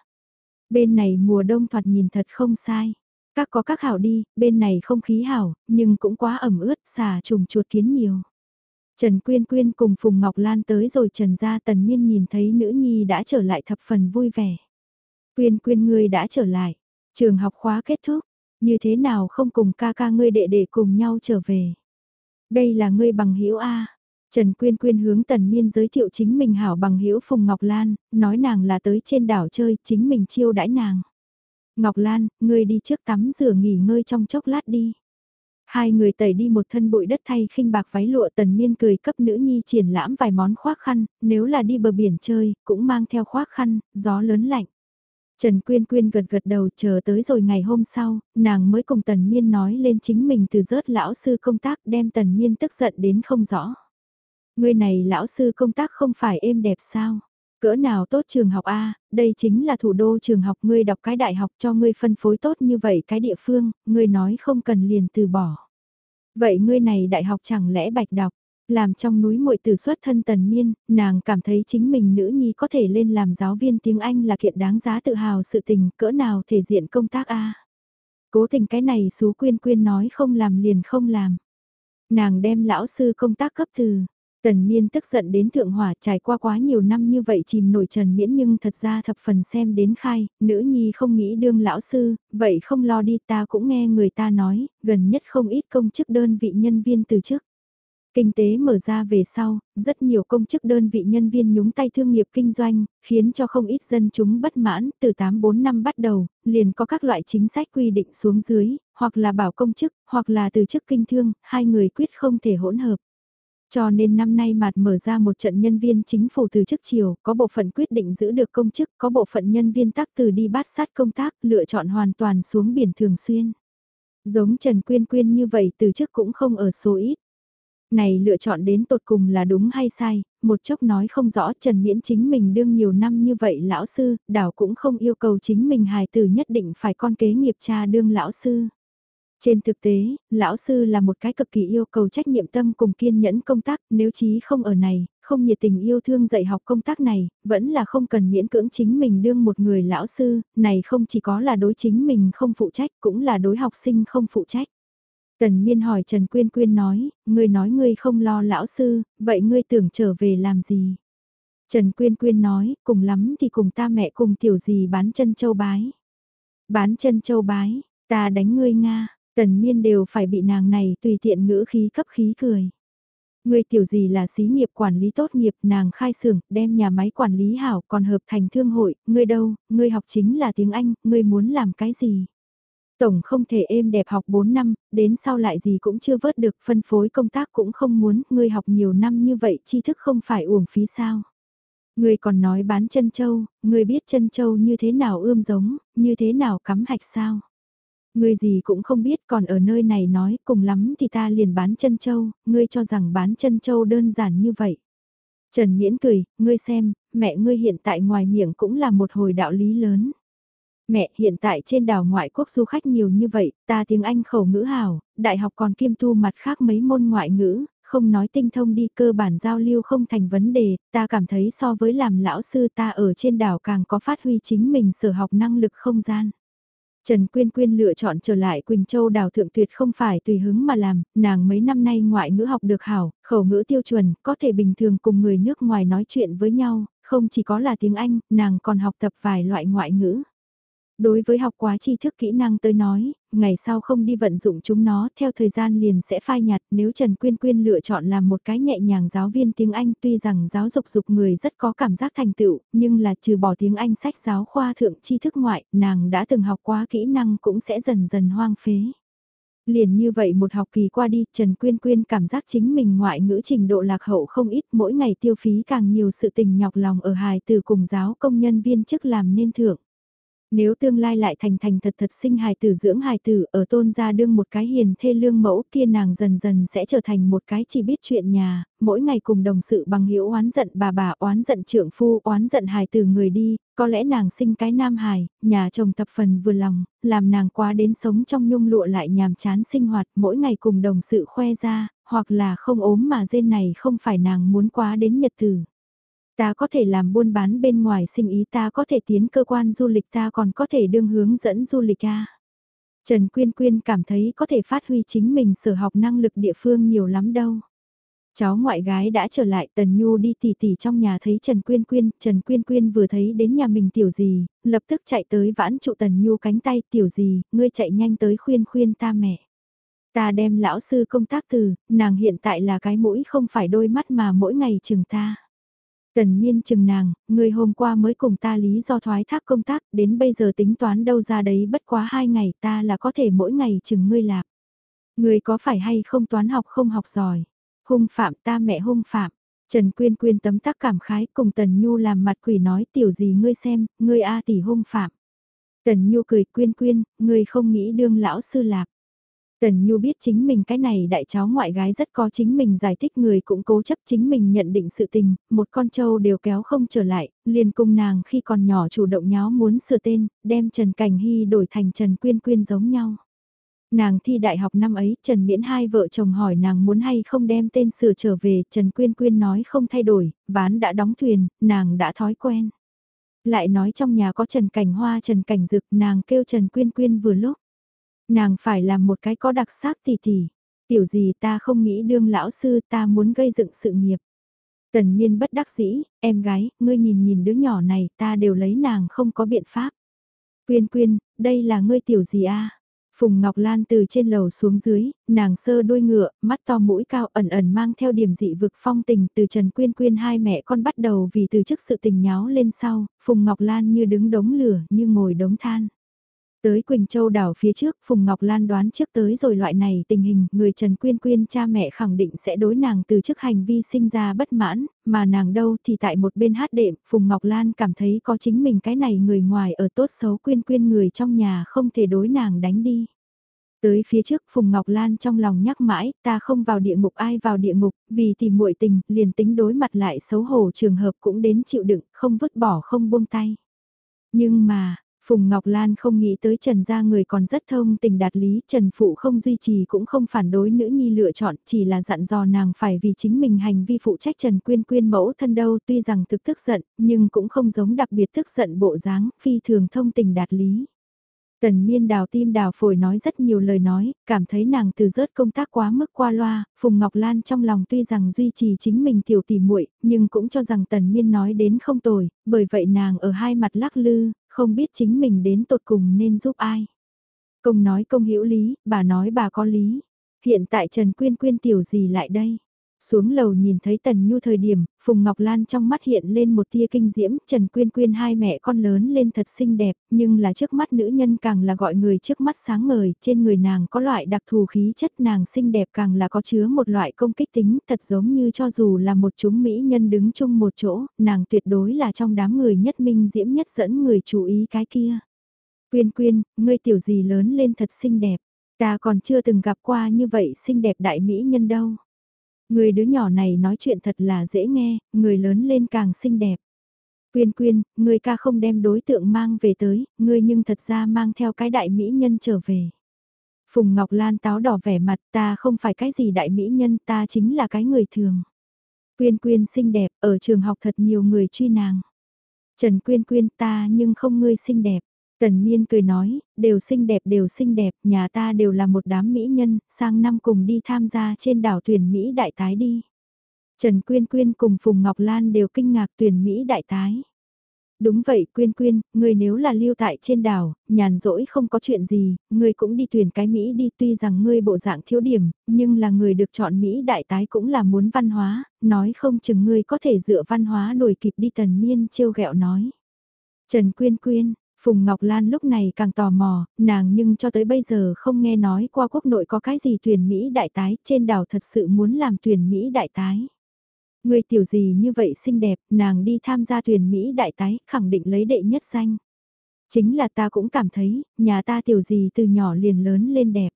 Bên này mùa đông thoạt nhìn thật không sai. Các có các hảo đi, bên này không khí hảo, nhưng cũng quá ẩm ướt, xà trùng chuột kiến nhiều. Trần Quyên Quyên cùng Phùng Ngọc Lan tới rồi Trần gia Tần Miên nhìn thấy nữ nhi đã trở lại thập phần vui vẻ. Quyên Quyên ngươi đã trở lại, trường học khóa kết thúc, như thế nào không cùng ca ca ngươi đệ đệ cùng nhau trở về. Đây là ngươi bằng hữu A. Trần Quyên Quyên hướng Tần Miên giới thiệu chính mình hảo bằng hữu Phùng Ngọc Lan, nói nàng là tới trên đảo chơi, chính mình chiêu đãi nàng. Ngọc Lan, ngươi đi trước tắm rửa nghỉ ngơi trong chốc lát đi. Hai người tẩy đi một thân bụi đất thay khinh bạc váy lụa tần miên cười cấp nữ nhi triển lãm vài món khoác khăn, nếu là đi bờ biển chơi, cũng mang theo khoác khăn, gió lớn lạnh. Trần Quyên Quyên gật gật đầu chờ tới rồi ngày hôm sau, nàng mới cùng Tần Miên nói lên chính mình từ rớt lão sư công tác đem Tần Miên tức giận đến không rõ. Người này lão sư công tác không phải êm đẹp sao? Cỡ nào tốt trường học A, đây chính là thủ đô trường học ngươi đọc cái đại học cho ngươi phân phối tốt như vậy cái địa phương, ngươi nói không cần liền từ bỏ. Vậy ngươi này đại học chẳng lẽ bạch đọc, làm trong núi muội tử xuất thân tần miên, nàng cảm thấy chính mình nữ nhi có thể lên làm giáo viên tiếng Anh là kiện đáng giá tự hào sự tình cỡ nào thể diện công tác A. Cố tình cái này xú quyên quyên nói không làm liền không làm. Nàng đem lão sư công tác cấp từ, Tần miên tức giận đến thượng hỏa trải qua quá nhiều năm như vậy chìm nổi trần miễn nhưng thật ra thập phần xem đến khai, nữ nhi không nghĩ đương lão sư, vậy không lo đi ta cũng nghe người ta nói, gần nhất không ít công chức đơn vị nhân viên từ chức. Kinh tế mở ra về sau, rất nhiều công chức đơn vị nhân viên nhúng tay thương nghiệp kinh doanh, khiến cho không ít dân chúng bất mãn, từ 8-4 năm bắt đầu, liền có các loại chính sách quy định xuống dưới, hoặc là bảo công chức, hoặc là từ chức kinh thương, hai người quyết không thể hỗn hợp. Cho nên năm nay mặt mở ra một trận nhân viên chính phủ từ chức chiều, có bộ phận quyết định giữ được công chức, có bộ phận nhân viên tác từ đi bát sát công tác, lựa chọn hoàn toàn xuống biển thường xuyên. Giống Trần Quyên Quyên như vậy từ chức cũng không ở số ít. Này lựa chọn đến tột cùng là đúng hay sai, một chốc nói không rõ Trần Miễn chính mình đương nhiều năm như vậy lão sư, đảo cũng không yêu cầu chính mình hài tử nhất định phải con kế nghiệp cha đương lão sư. Trên thực tế, lão sư là một cái cực kỳ yêu cầu trách nhiệm tâm cùng kiên nhẫn công tác, nếu chí không ở này, không nhiệt tình yêu thương dạy học công tác này, vẫn là không cần miễn cưỡng chính mình đương một người lão sư, này không chỉ có là đối chính mình không phụ trách, cũng là đối học sinh không phụ trách. Tần Miên hỏi Trần Quyên Quyên nói, ngươi nói ngươi không lo lão sư, vậy ngươi tưởng trở về làm gì? Trần Quyên Quyên nói, cùng lắm thì cùng ta mẹ cùng tiểu gì bán chân châu bái. Bán chân châu bái, ta đánh ngươi Nga, Tần miên đều phải bị nàng này tùy tiện ngữ khí cấp khí cười. Người tiểu gì là xí nghiệp quản lý tốt nghiệp nàng khai xưởng đem nhà máy quản lý hảo còn hợp thành thương hội, ngươi đâu, ngươi học chính là tiếng Anh, ngươi muốn làm cái gì? Tổng không thể êm đẹp học 4 năm, đến sau lại gì cũng chưa vớt được, phân phối công tác cũng không muốn, ngươi học nhiều năm như vậy tri thức không phải uổng phí sao? Ngươi còn nói bán chân châu, ngươi biết chân châu như thế nào ươm giống, như thế nào cắm hạch sao? Ngươi gì cũng không biết còn ở nơi này nói cùng lắm thì ta liền bán chân châu, ngươi cho rằng bán chân châu đơn giản như vậy. Trần Miễn cười, ngươi xem, mẹ ngươi hiện tại ngoài miệng cũng là một hồi đạo lý lớn. Mẹ, hiện tại trên đảo ngoại quốc du khách nhiều như vậy, ta tiếng Anh khẩu ngữ hảo, đại học còn kiêm tu mặt khác mấy môn ngoại ngữ, không nói tinh thông đi cơ bản giao lưu không thành vấn đề, ta cảm thấy so với làm lão sư ta ở trên đảo càng có phát huy chính mình sở học năng lực không gian. Trần Quyên Quyên lựa chọn trở lại Quỳnh Châu đào thượng tuyệt không phải tùy hứng mà làm, nàng mấy năm nay ngoại ngữ học được hảo, khẩu ngữ tiêu chuẩn, có thể bình thường cùng người nước ngoài nói chuyện với nhau, không chỉ có là tiếng Anh, nàng còn học tập vài loại ngoại ngữ. Đối với học quá tri thức kỹ năng tới nói, ngày sau không đi vận dụng chúng nó theo thời gian liền sẽ phai nhạt nếu Trần Quyên Quyên lựa chọn làm một cái nhẹ nhàng giáo viên tiếng Anh tuy rằng giáo dục dục người rất có cảm giác thành tựu, nhưng là trừ bỏ tiếng Anh sách giáo khoa thượng tri thức ngoại, nàng đã từng học quá kỹ năng cũng sẽ dần dần hoang phế. Liền như vậy một học kỳ qua đi, Trần Quyên Quyên cảm giác chính mình ngoại ngữ trình độ lạc hậu không ít, mỗi ngày tiêu phí càng nhiều sự tình nhọc lòng ở hài từ cùng giáo công nhân viên chức làm nên thưởng. Nếu tương lai lại thành thành thật thật sinh hài tử dưỡng hài tử ở tôn gia đương một cái hiền thê lương mẫu kia nàng dần dần sẽ trở thành một cái chỉ biết chuyện nhà, mỗi ngày cùng đồng sự bằng hiểu oán giận bà bà oán giận trưởng phu oán giận hài tử người đi, có lẽ nàng sinh cái nam hài, nhà chồng tập phần vừa lòng, làm nàng quá đến sống trong nhung lụa lại nhàm chán sinh hoạt mỗi ngày cùng đồng sự khoe ra, hoặc là không ốm mà dên này không phải nàng muốn quá đến nhật tử. Ta có thể làm buôn bán bên ngoài sinh ý ta có thể tiến cơ quan du lịch ta còn có thể đương hướng dẫn du lịch a. Trần Quyên Quyên cảm thấy có thể phát huy chính mình sở học năng lực địa phương nhiều lắm đâu. Cháu ngoại gái đã trở lại Tần Nhu đi tỉ tỉ trong nhà thấy Trần Quyên Quyên, Trần Quyên Quyên vừa thấy đến nhà mình tiểu gì, lập tức chạy tới vãn trụ Tần Nhu cánh tay tiểu gì, ngươi chạy nhanh tới khuyên khuyên ta mẹ. Ta đem lão sư công tác từ, nàng hiện tại là cái mũi không phải đôi mắt mà mỗi ngày chừng ta. Tần miên chừng nàng, người hôm qua mới cùng ta lý do thoái thác công tác, đến bây giờ tính toán đâu ra đấy bất quá hai ngày ta là có thể mỗi ngày chừng ngươi lạp. Người có phải hay không toán học không học giỏi, hung phạm ta mẹ hung phạm. Trần Quyên Quyên tấm tắc cảm khái cùng Tần Nhu làm mặt quỷ nói tiểu gì ngươi xem, ngươi A tỷ hung phạm. Tần Nhu cười Quyên Quyên, ngươi không nghĩ đương lão sư lạp. Tần Nhu biết chính mình cái này đại cháu ngoại gái rất có chính mình giải thích người cũng cố chấp chính mình nhận định sự tình, một con trâu đều kéo không trở lại, liền cùng nàng khi còn nhỏ chủ động nháo muốn sửa tên, đem Trần Cảnh Hy đổi thành Trần Quyên Quyên giống nhau. Nàng thi đại học năm ấy, Trần Miễn hai vợ chồng hỏi nàng muốn hay không đem tên sửa trở về, Trần Quyên Quyên nói không thay đổi, ván đã đóng thuyền, nàng đã thói quen. Lại nói trong nhà có Trần Cảnh Hoa Trần Cảnh Dực, nàng kêu Trần Quyên Quyên vừa lúc. Nàng phải làm một cái có đặc sắc tỷ tỷ. Tiểu gì ta không nghĩ đương lão sư ta muốn gây dựng sự nghiệp. Tần miên bất đắc dĩ, em gái, ngươi nhìn nhìn đứa nhỏ này ta đều lấy nàng không có biện pháp. Quyên quyên, đây là ngươi tiểu gì a? Phùng Ngọc Lan từ trên lầu xuống dưới, nàng sơ đôi ngựa, mắt to mũi cao ẩn ẩn mang theo điểm dị vực phong tình từ Trần Quyên Quyên hai mẹ con bắt đầu vì từ chức sự tình nháo lên sau, Phùng Ngọc Lan như đứng đống lửa như ngồi đống than. Tới Quỳnh Châu đảo phía trước, Phùng Ngọc Lan đoán trước tới rồi loại này tình hình, người Trần Quyên Quyên cha mẹ khẳng định sẽ đối nàng từ chức hành vi sinh ra bất mãn, mà nàng đâu thì tại một bên hát đệm, Phùng Ngọc Lan cảm thấy có chính mình cái này người ngoài ở tốt xấu Quyên Quyên người trong nhà không thể đối nàng đánh đi. Tới phía trước Phùng Ngọc Lan trong lòng nhắc mãi, ta không vào địa ngục ai vào địa ngục, vì tìm muội tình, liền tính đối mặt lại xấu hổ trường hợp cũng đến chịu đựng, không vứt bỏ không buông tay. Nhưng mà, Phùng Ngọc Lan không nghĩ tới Trần gia người còn rất thông tình đạt lý, Trần Phụ không duy trì cũng không phản đối nữ nhi lựa chọn, chỉ là dặn dò nàng phải vì chính mình hành vi phụ trách Trần Quyên Quyên mẫu thân đâu tuy rằng thực tức giận, nhưng cũng không giống đặc biệt tức giận bộ dáng, phi thường thông tình đạt lý. Tần miên đào tim đào phổi nói rất nhiều lời nói, cảm thấy nàng từ rớt công tác quá mức qua loa, Phùng Ngọc Lan trong lòng tuy rằng duy trì chính mình tiểu tỷ muội nhưng cũng cho rằng tần miên nói đến không tồi, bởi vậy nàng ở hai mặt lắc lư, không biết chính mình đến tột cùng nên giúp ai. Công nói công hữu lý, bà nói bà có lý. Hiện tại Trần Quyên Quyên tiểu gì lại đây? Xuống lầu nhìn thấy Tần Nhu thời điểm, Phùng Ngọc Lan trong mắt hiện lên một tia kinh diễm, Trần Quyên Quyên hai mẹ con lớn lên thật xinh đẹp, nhưng là trước mắt nữ nhân càng là gọi người trước mắt sáng ngời, trên người nàng có loại đặc thù khí chất nàng xinh đẹp càng là có chứa một loại công kích tính, thật giống như cho dù là một chúng mỹ nhân đứng chung một chỗ, nàng tuyệt đối là trong đám người nhất minh diễm nhất dẫn người chú ý cái kia. Quyên Quyên, ngươi tiểu gì lớn lên thật xinh đẹp, ta còn chưa từng gặp qua như vậy xinh đẹp đại mỹ nhân đâu. Người đứa nhỏ này nói chuyện thật là dễ nghe, người lớn lên càng xinh đẹp. Quyên quyên, người ca không đem đối tượng mang về tới, người nhưng thật ra mang theo cái đại mỹ nhân trở về. Phùng Ngọc Lan táo đỏ vẻ mặt ta không phải cái gì đại mỹ nhân ta chính là cái người thường. Quyên quyên xinh đẹp, ở trường học thật nhiều người truy nàng. Trần quyên quyên ta nhưng không ngươi xinh đẹp. Tần Miên cười nói, đều xinh đẹp đều xinh đẹp, nhà ta đều là một đám mỹ nhân, sang năm cùng đi tham gia trên đảo tuyển Mỹ đại tái đi. Trần Quyên Quyên cùng Phùng Ngọc Lan đều kinh ngạc tuyển Mỹ đại tái. Đúng vậy Quyên Quyên, người nếu là lưu tại trên đảo, nhàn rỗi không có chuyện gì, người cũng đi tuyển cái Mỹ đi tuy rằng ngươi bộ dạng thiếu điểm, nhưng là người được chọn Mỹ đại tái cũng là muốn văn hóa, nói không chừng ngươi có thể dựa văn hóa đổi kịp đi tần miên trêu ghẹo nói. Trần Quyên Quyên, Phùng Ngọc Lan lúc này càng tò mò, nàng nhưng cho tới bây giờ không nghe nói qua quốc nội có cái gì tuyển Mỹ đại tái, trên đảo thật sự muốn làm tuyển Mỹ đại tái. Người tiểu gì như vậy xinh đẹp, nàng đi tham gia tuyển Mỹ đại tái, khẳng định lấy đệ nhất danh. Chính là ta cũng cảm thấy, nhà ta tiểu gì từ nhỏ liền lớn lên đẹp.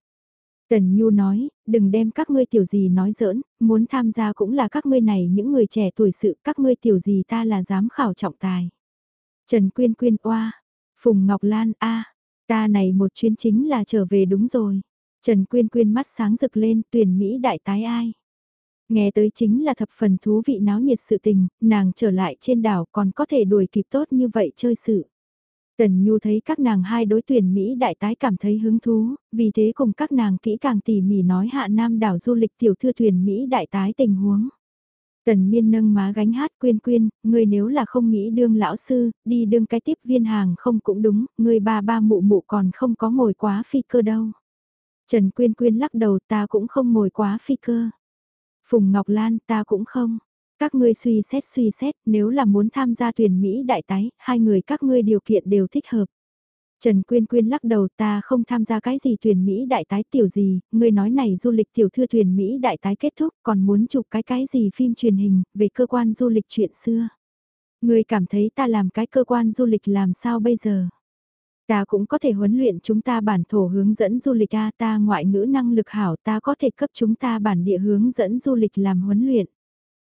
Tần Nhu nói, đừng đem các ngươi tiểu gì nói giỡn, muốn tham gia cũng là các ngươi này những người trẻ tuổi sự, các ngươi tiểu gì ta là dám khảo trọng tài. Trần Quyên Quyên oa, Phùng Ngọc Lan a, ta này một chuyến chính là trở về đúng rồi. Trần Quyên Quyên mắt sáng rực lên, tuyển Mỹ đại tái ai. Nghe tới chính là thập phần thú vị náo nhiệt sự tình, nàng trở lại trên đảo còn có thể đuổi kịp tốt như vậy chơi sự. Tần Nhu thấy các nàng hai đối tuyển Mỹ đại tái cảm thấy hứng thú, vì thế cùng các nàng kỹ càng tỉ mỉ nói hạ nam đảo du lịch tiểu thư tuyển Mỹ đại tái tình huống. Tần miên nâng má gánh hát quyên quyên, người nếu là không nghĩ đương lão sư, đi đương cái tiếp viên hàng không cũng đúng, người ba ba mụ mụ còn không có ngồi quá phi cơ đâu. Trần quyên quyên lắc đầu ta cũng không ngồi quá phi cơ. Phùng Ngọc Lan ta cũng không. Các ngươi suy xét suy xét, nếu là muốn tham gia tuyển Mỹ đại tái, hai người các ngươi điều kiện đều thích hợp. Trần Quyên Quyên lắc đầu ta không tham gia cái gì tuyển Mỹ đại tái tiểu gì, ngươi nói này du lịch tiểu thư tuyển Mỹ đại tái kết thúc còn muốn chụp cái cái gì phim truyền hình về cơ quan du lịch chuyện xưa. Ngươi cảm thấy ta làm cái cơ quan du lịch làm sao bây giờ? Ta cũng có thể huấn luyện chúng ta bản thổ hướng dẫn du lịch A ta ngoại ngữ năng lực hảo ta có thể cấp chúng ta bản địa hướng dẫn du lịch làm huấn luyện.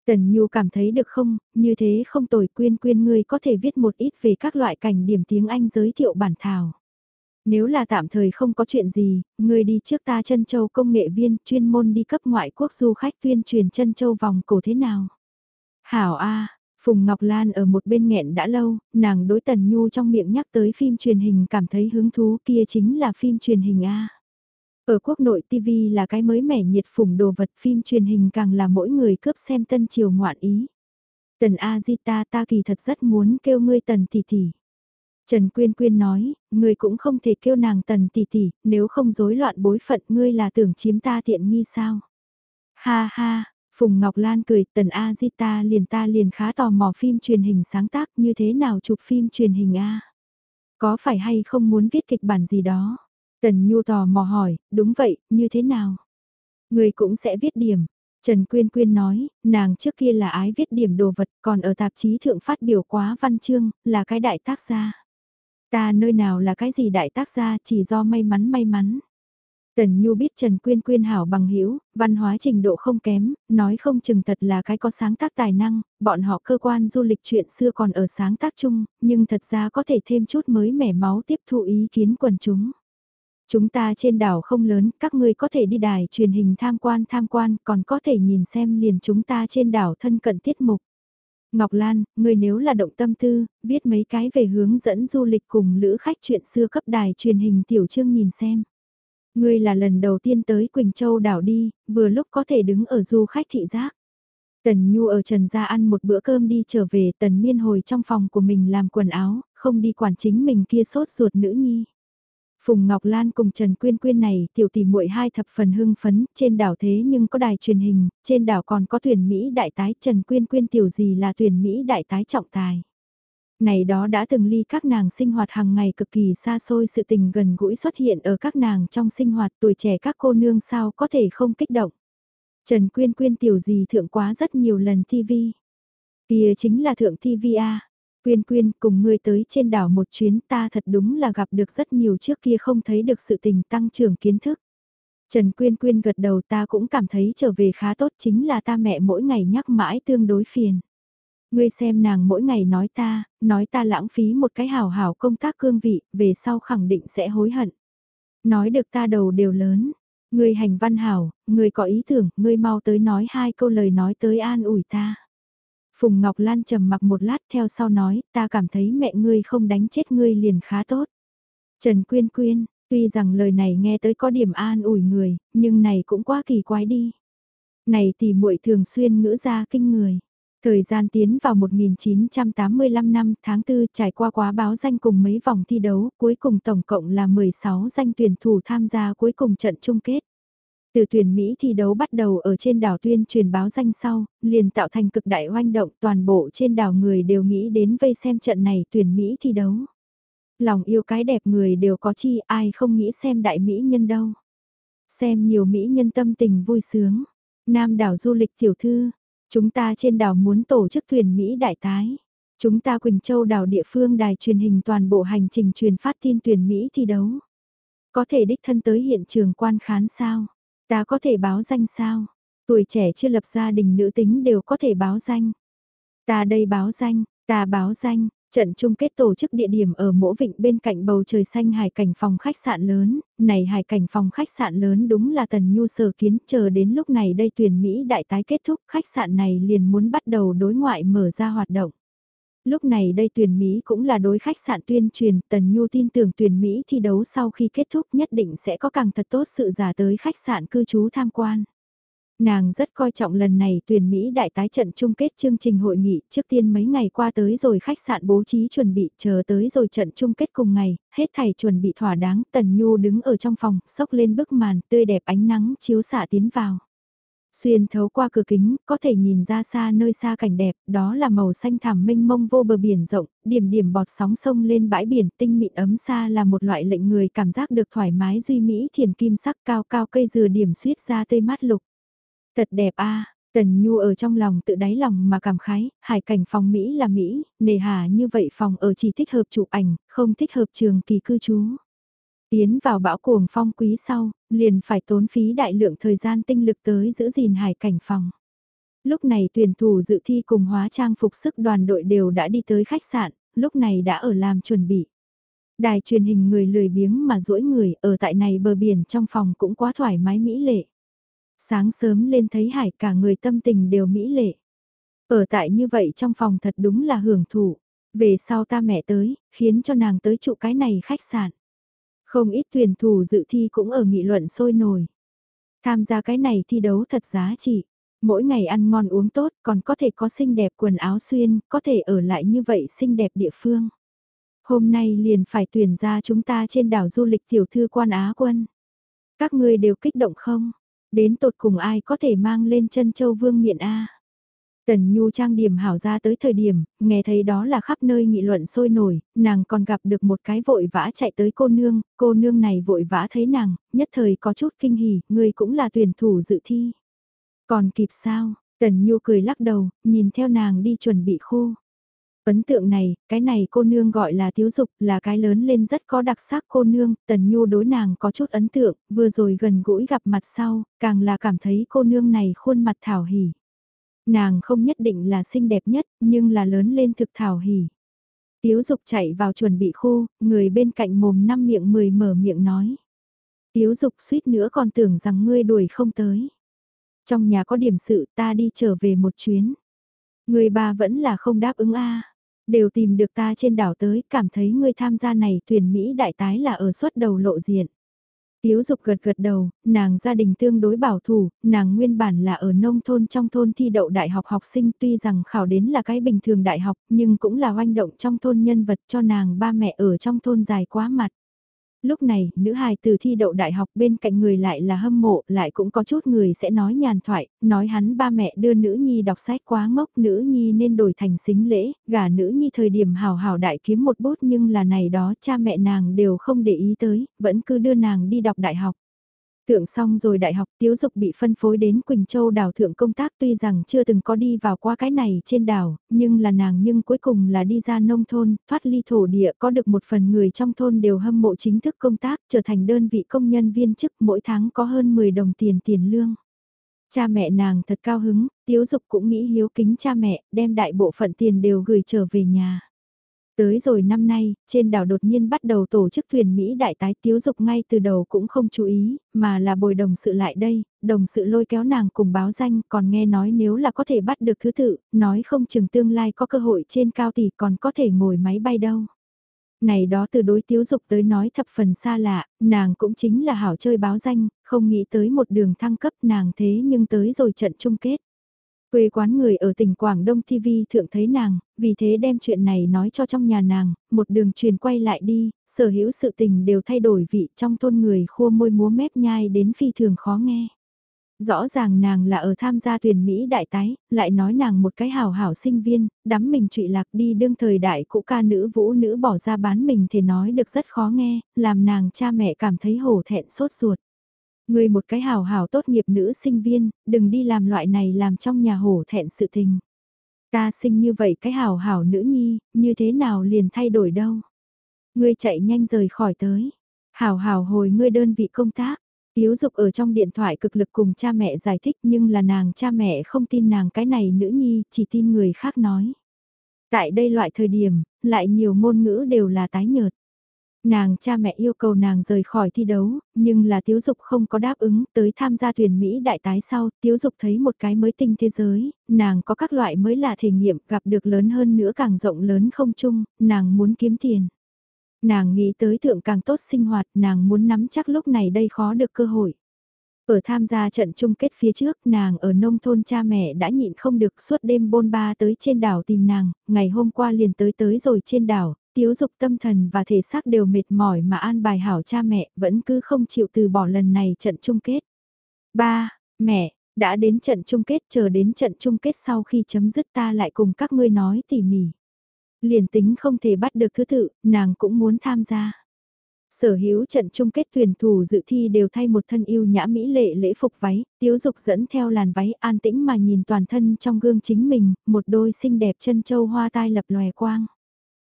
Tần Nhu cảm thấy được không, như thế không tồi quyên quyên ngươi có thể viết một ít về các loại cảnh điểm tiếng Anh giới thiệu bản thảo. Nếu là tạm thời không có chuyện gì, ngươi đi trước ta chân châu công nghệ viên chuyên môn đi cấp ngoại quốc du khách tuyên truyền chân châu vòng cổ thế nào. Hảo A, Phùng Ngọc Lan ở một bên nghẹn đã lâu, nàng đối Tần Nhu trong miệng nhắc tới phim truyền hình cảm thấy hứng thú kia chính là phim truyền hình A. Ở quốc nội TV là cái mới mẻ nhiệt phủng đồ vật phim truyền hình càng là mỗi người cướp xem tân triều ngoạn ý. Tần A Di ta ta kỳ thật rất muốn kêu ngươi tần tỷ tỷ. Trần Quyên Quyên nói, ngươi cũng không thể kêu nàng tần tỷ tỷ, nếu không rối loạn bối phận ngươi là tưởng chiếm ta tiện nghi sao. Ha ha, Phùng Ngọc Lan cười, tần A Di ta liền ta liền khá tò mò phim truyền hình sáng tác như thế nào chụp phim truyền hình A. Có phải hay không muốn viết kịch bản gì đó? Tần Nhu tò mò hỏi, đúng vậy, như thế nào? Người cũng sẽ viết điểm. Trần Quyên Quyên nói, nàng trước kia là ái viết điểm đồ vật, còn ở tạp chí thượng phát biểu quá văn chương, là cái đại tác gia. Ta nơi nào là cái gì đại tác gia, chỉ do may mắn may mắn. Tần Nhu biết Trần Quyên Quyên hảo bằng hữu văn hóa trình độ không kém, nói không chừng thật là cái có sáng tác tài năng, bọn họ cơ quan du lịch chuyện xưa còn ở sáng tác chung, nhưng thật ra có thể thêm chút mới mẻ máu tiếp thu ý kiến quần chúng. Chúng ta trên đảo không lớn, các ngươi có thể đi đài truyền hình tham quan tham quan, còn có thể nhìn xem liền chúng ta trên đảo thân cận tiết mục. Ngọc Lan, ngươi nếu là động tâm tư, viết mấy cái về hướng dẫn du lịch cùng lữ khách chuyện xưa cấp đài truyền hình tiểu trương nhìn xem. Ngươi là lần đầu tiên tới Quỳnh Châu đảo đi, vừa lúc có thể đứng ở du khách thị giác. Tần Nhu ở Trần Gia ăn một bữa cơm đi trở về Tần Miên hồi trong phòng của mình làm quần áo, không đi quản chính mình kia sốt ruột nữ nhi. Phùng Ngọc Lan cùng Trần Quyên Quyên này tiểu tỷ muội hai thập phần hưng phấn, trên đảo thế nhưng có đài truyền hình, trên đảo còn có tuyển Mỹ đại tái Trần Quyên Quyên tiểu gì là tuyển Mỹ đại tái trọng tài. Này đó đã từng ly các nàng sinh hoạt hàng ngày cực kỳ xa xôi sự tình gần gũi xuất hiện ở các nàng trong sinh hoạt tuổi trẻ các cô nương sao có thể không kích động. Trần Quyên Quyên tiểu gì thượng quá rất nhiều lần TV. Kia chính là thượng TV A. Quyên Quyên cùng ngươi tới trên đảo một chuyến ta thật đúng là gặp được rất nhiều trước kia không thấy được sự tình tăng trưởng kiến thức. Trần Quyên Quyên gật đầu ta cũng cảm thấy trở về khá tốt chính là ta mẹ mỗi ngày nhắc mãi tương đối phiền. Ngươi xem nàng mỗi ngày nói ta, nói ta lãng phí một cái hào hảo công tác cương vị, về sau khẳng định sẽ hối hận. Nói được ta đầu đều lớn. Ngươi hành văn hảo, ngươi có ý tưởng, ngươi mau tới nói hai câu lời nói tới an ủi ta. Phùng Ngọc Lan trầm mặc một lát theo sau nói, ta cảm thấy mẹ ngươi không đánh chết ngươi liền khá tốt. Trần Quyên Quyên, tuy rằng lời này nghe tới có điểm an ủi người, nhưng này cũng quá kỳ quái đi. Này thì muội thường xuyên ngữ ra kinh người. Thời gian tiến vào 1985 năm tháng 4 trải qua quá báo danh cùng mấy vòng thi đấu, cuối cùng tổng cộng là 16 danh tuyển thủ tham gia cuối cùng trận chung kết. Từ tuyển Mỹ thi đấu bắt đầu ở trên đảo tuyên truyền báo danh sau, liền tạo thành cực đại oanh động toàn bộ trên đảo người đều nghĩ đến vây xem trận này tuyển Mỹ thi đấu. Lòng yêu cái đẹp người đều có chi ai không nghĩ xem đại Mỹ nhân đâu. Xem nhiều Mỹ nhân tâm tình vui sướng. Nam đảo du lịch tiểu thư, chúng ta trên đảo muốn tổ chức tuyển Mỹ đại tái. Chúng ta Quỳnh Châu đảo địa phương đài truyền hình toàn bộ hành trình truyền phát tin tuyển Mỹ thi đấu. Có thể đích thân tới hiện trường quan khán sao? Ta có thể báo danh sao? Tuổi trẻ chưa lập gia đình nữ tính đều có thể báo danh. Ta đây báo danh, ta báo danh, Trận chung kết tổ chức địa điểm ở Mỗ Vịnh bên cạnh bầu trời xanh hải cảnh phòng khách sạn lớn, này hải cảnh phòng khách sạn lớn đúng là Tần Nhu sở kiến, chờ đến lúc này đây tuyển Mỹ đại tái kết thúc, khách sạn này liền muốn bắt đầu đối ngoại mở ra hoạt động. Lúc này đây tuyển Mỹ cũng là đối khách sạn tuyên truyền, Tần Nhu tin tưởng tuyển Mỹ thi đấu sau khi kết thúc nhất định sẽ có càng thật tốt sự giả tới khách sạn cư trú tham quan. Nàng rất coi trọng lần này tuyển Mỹ đại tái trận chung kết chương trình hội nghị trước tiên mấy ngày qua tới rồi khách sạn bố trí chuẩn bị chờ tới rồi trận chung kết cùng ngày, hết thầy chuẩn bị thỏa đáng, Tần Nhu đứng ở trong phòng, sốc lên bức màn tươi đẹp ánh nắng chiếu xạ tiến vào. Xuyên thấu qua cửa kính, có thể nhìn ra xa nơi xa cảnh đẹp, đó là màu xanh thẳm mênh mông vô bờ biển rộng, điểm điểm bọt sóng sông lên bãi biển tinh mịn ấm xa là một loại lệnh người cảm giác được thoải mái duy mỹ thiền kim sắc cao cao cây dừa điểm suýt ra tê mát lục. Thật đẹp a Tần Nhu ở trong lòng tự đáy lòng mà cảm khái, hải cảnh phòng Mỹ là Mỹ, nề hà như vậy phòng ở chỉ thích hợp chụp ảnh, không thích hợp trường kỳ cư trú. Tiến vào bão cuồng phong quý sau, liền phải tốn phí đại lượng thời gian tinh lực tới giữ gìn hải cảnh phòng. Lúc này tuyển thủ dự thi cùng hóa trang phục sức đoàn đội đều đã đi tới khách sạn, lúc này đã ở làm chuẩn bị. Đài truyền hình người lười biếng mà duỗi người ở tại này bờ biển trong phòng cũng quá thoải mái mỹ lệ. Sáng sớm lên thấy hải cả người tâm tình đều mỹ lệ. Ở tại như vậy trong phòng thật đúng là hưởng thụ. Về sau ta mẹ tới, khiến cho nàng tới trụ cái này khách sạn. Không ít tuyển thủ dự thi cũng ở nghị luận sôi nổi. Tham gia cái này thi đấu thật giá trị. Mỗi ngày ăn ngon uống tốt còn có thể có xinh đẹp quần áo xuyên, có thể ở lại như vậy xinh đẹp địa phương. Hôm nay liền phải tuyển ra chúng ta trên đảo du lịch tiểu thư quan Á quân. Các ngươi đều kích động không? Đến tột cùng ai có thể mang lên chân châu vương miện A. Tần Nhu trang điểm hảo ra tới thời điểm, nghe thấy đó là khắp nơi nghị luận sôi nổi, nàng còn gặp được một cái vội vã chạy tới cô nương, cô nương này vội vã thấy nàng, nhất thời có chút kinh hỉ, người cũng là tuyển thủ dự thi. Còn kịp sao, Tần Nhu cười lắc đầu, nhìn theo nàng đi chuẩn bị khu. Ấn tượng này, cái này cô nương gọi là thiếu dục, là cái lớn lên rất có đặc sắc cô nương, tần nhu đối nàng có chút ấn tượng, vừa rồi gần gũi gặp mặt sau, càng là cảm thấy cô nương này khuôn mặt thảo hỉ. Nàng không nhất định là xinh đẹp nhất, nhưng là lớn lên thực thảo hỉ. Tiếu dục chạy vào chuẩn bị khu, người bên cạnh mồm năm miệng mười mở miệng nói. Tiếu dục suýt nữa còn tưởng rằng ngươi đuổi không tới. Trong nhà có điểm sự ta đi trở về một chuyến. Người bà vẫn là không đáp ứng a Đều tìm được ta trên đảo tới, cảm thấy ngươi tham gia này tuyển Mỹ đại tái là ở suất đầu lộ diện. Tiếu dục gật gật đầu, nàng gia đình tương đối bảo thủ, nàng nguyên bản là ở nông thôn trong thôn thi đậu đại học học sinh tuy rằng khảo đến là cái bình thường đại học nhưng cũng là oanh động trong thôn nhân vật cho nàng ba mẹ ở trong thôn dài quá mặt. Lúc này, nữ hài từ thi đậu đại học bên cạnh người lại là hâm mộ, lại cũng có chút người sẽ nói nhàn thoại, nói hắn ba mẹ đưa nữ nhi đọc sách quá ngốc, nữ nhi nên đổi thành xính lễ, gả nữ nhi thời điểm hào hào đại kiếm một bút nhưng là này đó cha mẹ nàng đều không để ý tới, vẫn cứ đưa nàng đi đọc đại học. Thượng xong rồi đại học tiếu dục bị phân phối đến Quỳnh Châu đảo thượng công tác tuy rằng chưa từng có đi vào qua cái này trên đảo, nhưng là nàng nhưng cuối cùng là đi ra nông thôn, thoát ly thổ địa có được một phần người trong thôn đều hâm mộ chính thức công tác trở thành đơn vị công nhân viên chức mỗi tháng có hơn 10 đồng tiền tiền lương. Cha mẹ nàng thật cao hứng, tiếu dục cũng nghĩ hiếu kính cha mẹ, đem đại bộ phận tiền đều gửi trở về nhà. Tới rồi năm nay, trên đảo đột nhiên bắt đầu tổ chức thuyền Mỹ đại tái tiếu dục ngay từ đầu cũng không chú ý, mà là bồi đồng sự lại đây, đồng sự lôi kéo nàng cùng báo danh còn nghe nói nếu là có thể bắt được thứ tự, nói không chừng tương lai có cơ hội trên cao tỷ còn có thể ngồi máy bay đâu. Này đó từ đối tiếu dục tới nói thập phần xa lạ, nàng cũng chính là hảo chơi báo danh, không nghĩ tới một đường thăng cấp nàng thế nhưng tới rồi trận chung kết. Quê quán người ở tỉnh Quảng Đông TV thượng thấy nàng, vì thế đem chuyện này nói cho trong nhà nàng, một đường truyền quay lại đi, sở hữu sự tình đều thay đổi vị trong thôn người khua môi múa mép nhai đến phi thường khó nghe. Rõ ràng nàng là ở tham gia tuyển Mỹ đại tái, lại nói nàng một cái hào hảo sinh viên, đắm mình trụy lạc đi đương thời đại cũ ca nữ vũ nữ bỏ ra bán mình thì nói được rất khó nghe, làm nàng cha mẹ cảm thấy hổ thẹn sốt ruột ngươi một cái hào hào tốt nghiệp nữ sinh viên, đừng đi làm loại này làm trong nhà hổ thẹn sự tình. Ta sinh như vậy cái hảo hảo nữ nhi, như thế nào liền thay đổi đâu. Ngươi chạy nhanh rời khỏi tới. Hảo hảo hồi ngươi đơn vị công tác. Tiếu dục ở trong điện thoại cực lực cùng cha mẹ giải thích nhưng là nàng cha mẹ không tin nàng cái này nữ nhi, chỉ tin người khác nói. Tại đây loại thời điểm, lại nhiều ngôn ngữ đều là tái nhợt. Nàng cha mẹ yêu cầu nàng rời khỏi thi đấu, nhưng là Tiếu Dục không có đáp ứng tới tham gia tuyển Mỹ đại tái sau, Tiếu Dục thấy một cái mới tinh thế giới, nàng có các loại mới là thể nghiệm gặp được lớn hơn nữa càng rộng lớn không chung, nàng muốn kiếm tiền. Nàng nghĩ tới thượng càng tốt sinh hoạt, nàng muốn nắm chắc lúc này đây khó được cơ hội. Ở tham gia trận chung kết phía trước, nàng ở nông thôn cha mẹ đã nhịn không được suốt đêm bôn ba tới trên đảo tìm nàng, ngày hôm qua liền tới tới rồi trên đảo, tiếu dục tâm thần và thể xác đều mệt mỏi mà an bài hảo cha mẹ vẫn cứ không chịu từ bỏ lần này trận chung kết. Ba, mẹ, đã đến trận chung kết chờ đến trận chung kết sau khi chấm dứt ta lại cùng các ngươi nói tỉ mỉ. Liền tính không thể bắt được thứ tự, nàng cũng muốn tham gia. Sở hữu trận chung kết tuyển thủ dự thi đều thay một thân yêu nhã mỹ lệ lễ phục váy, tiếu dục dẫn theo làn váy an tĩnh mà nhìn toàn thân trong gương chính mình, một đôi xinh đẹp chân châu hoa tai lập lòe quang.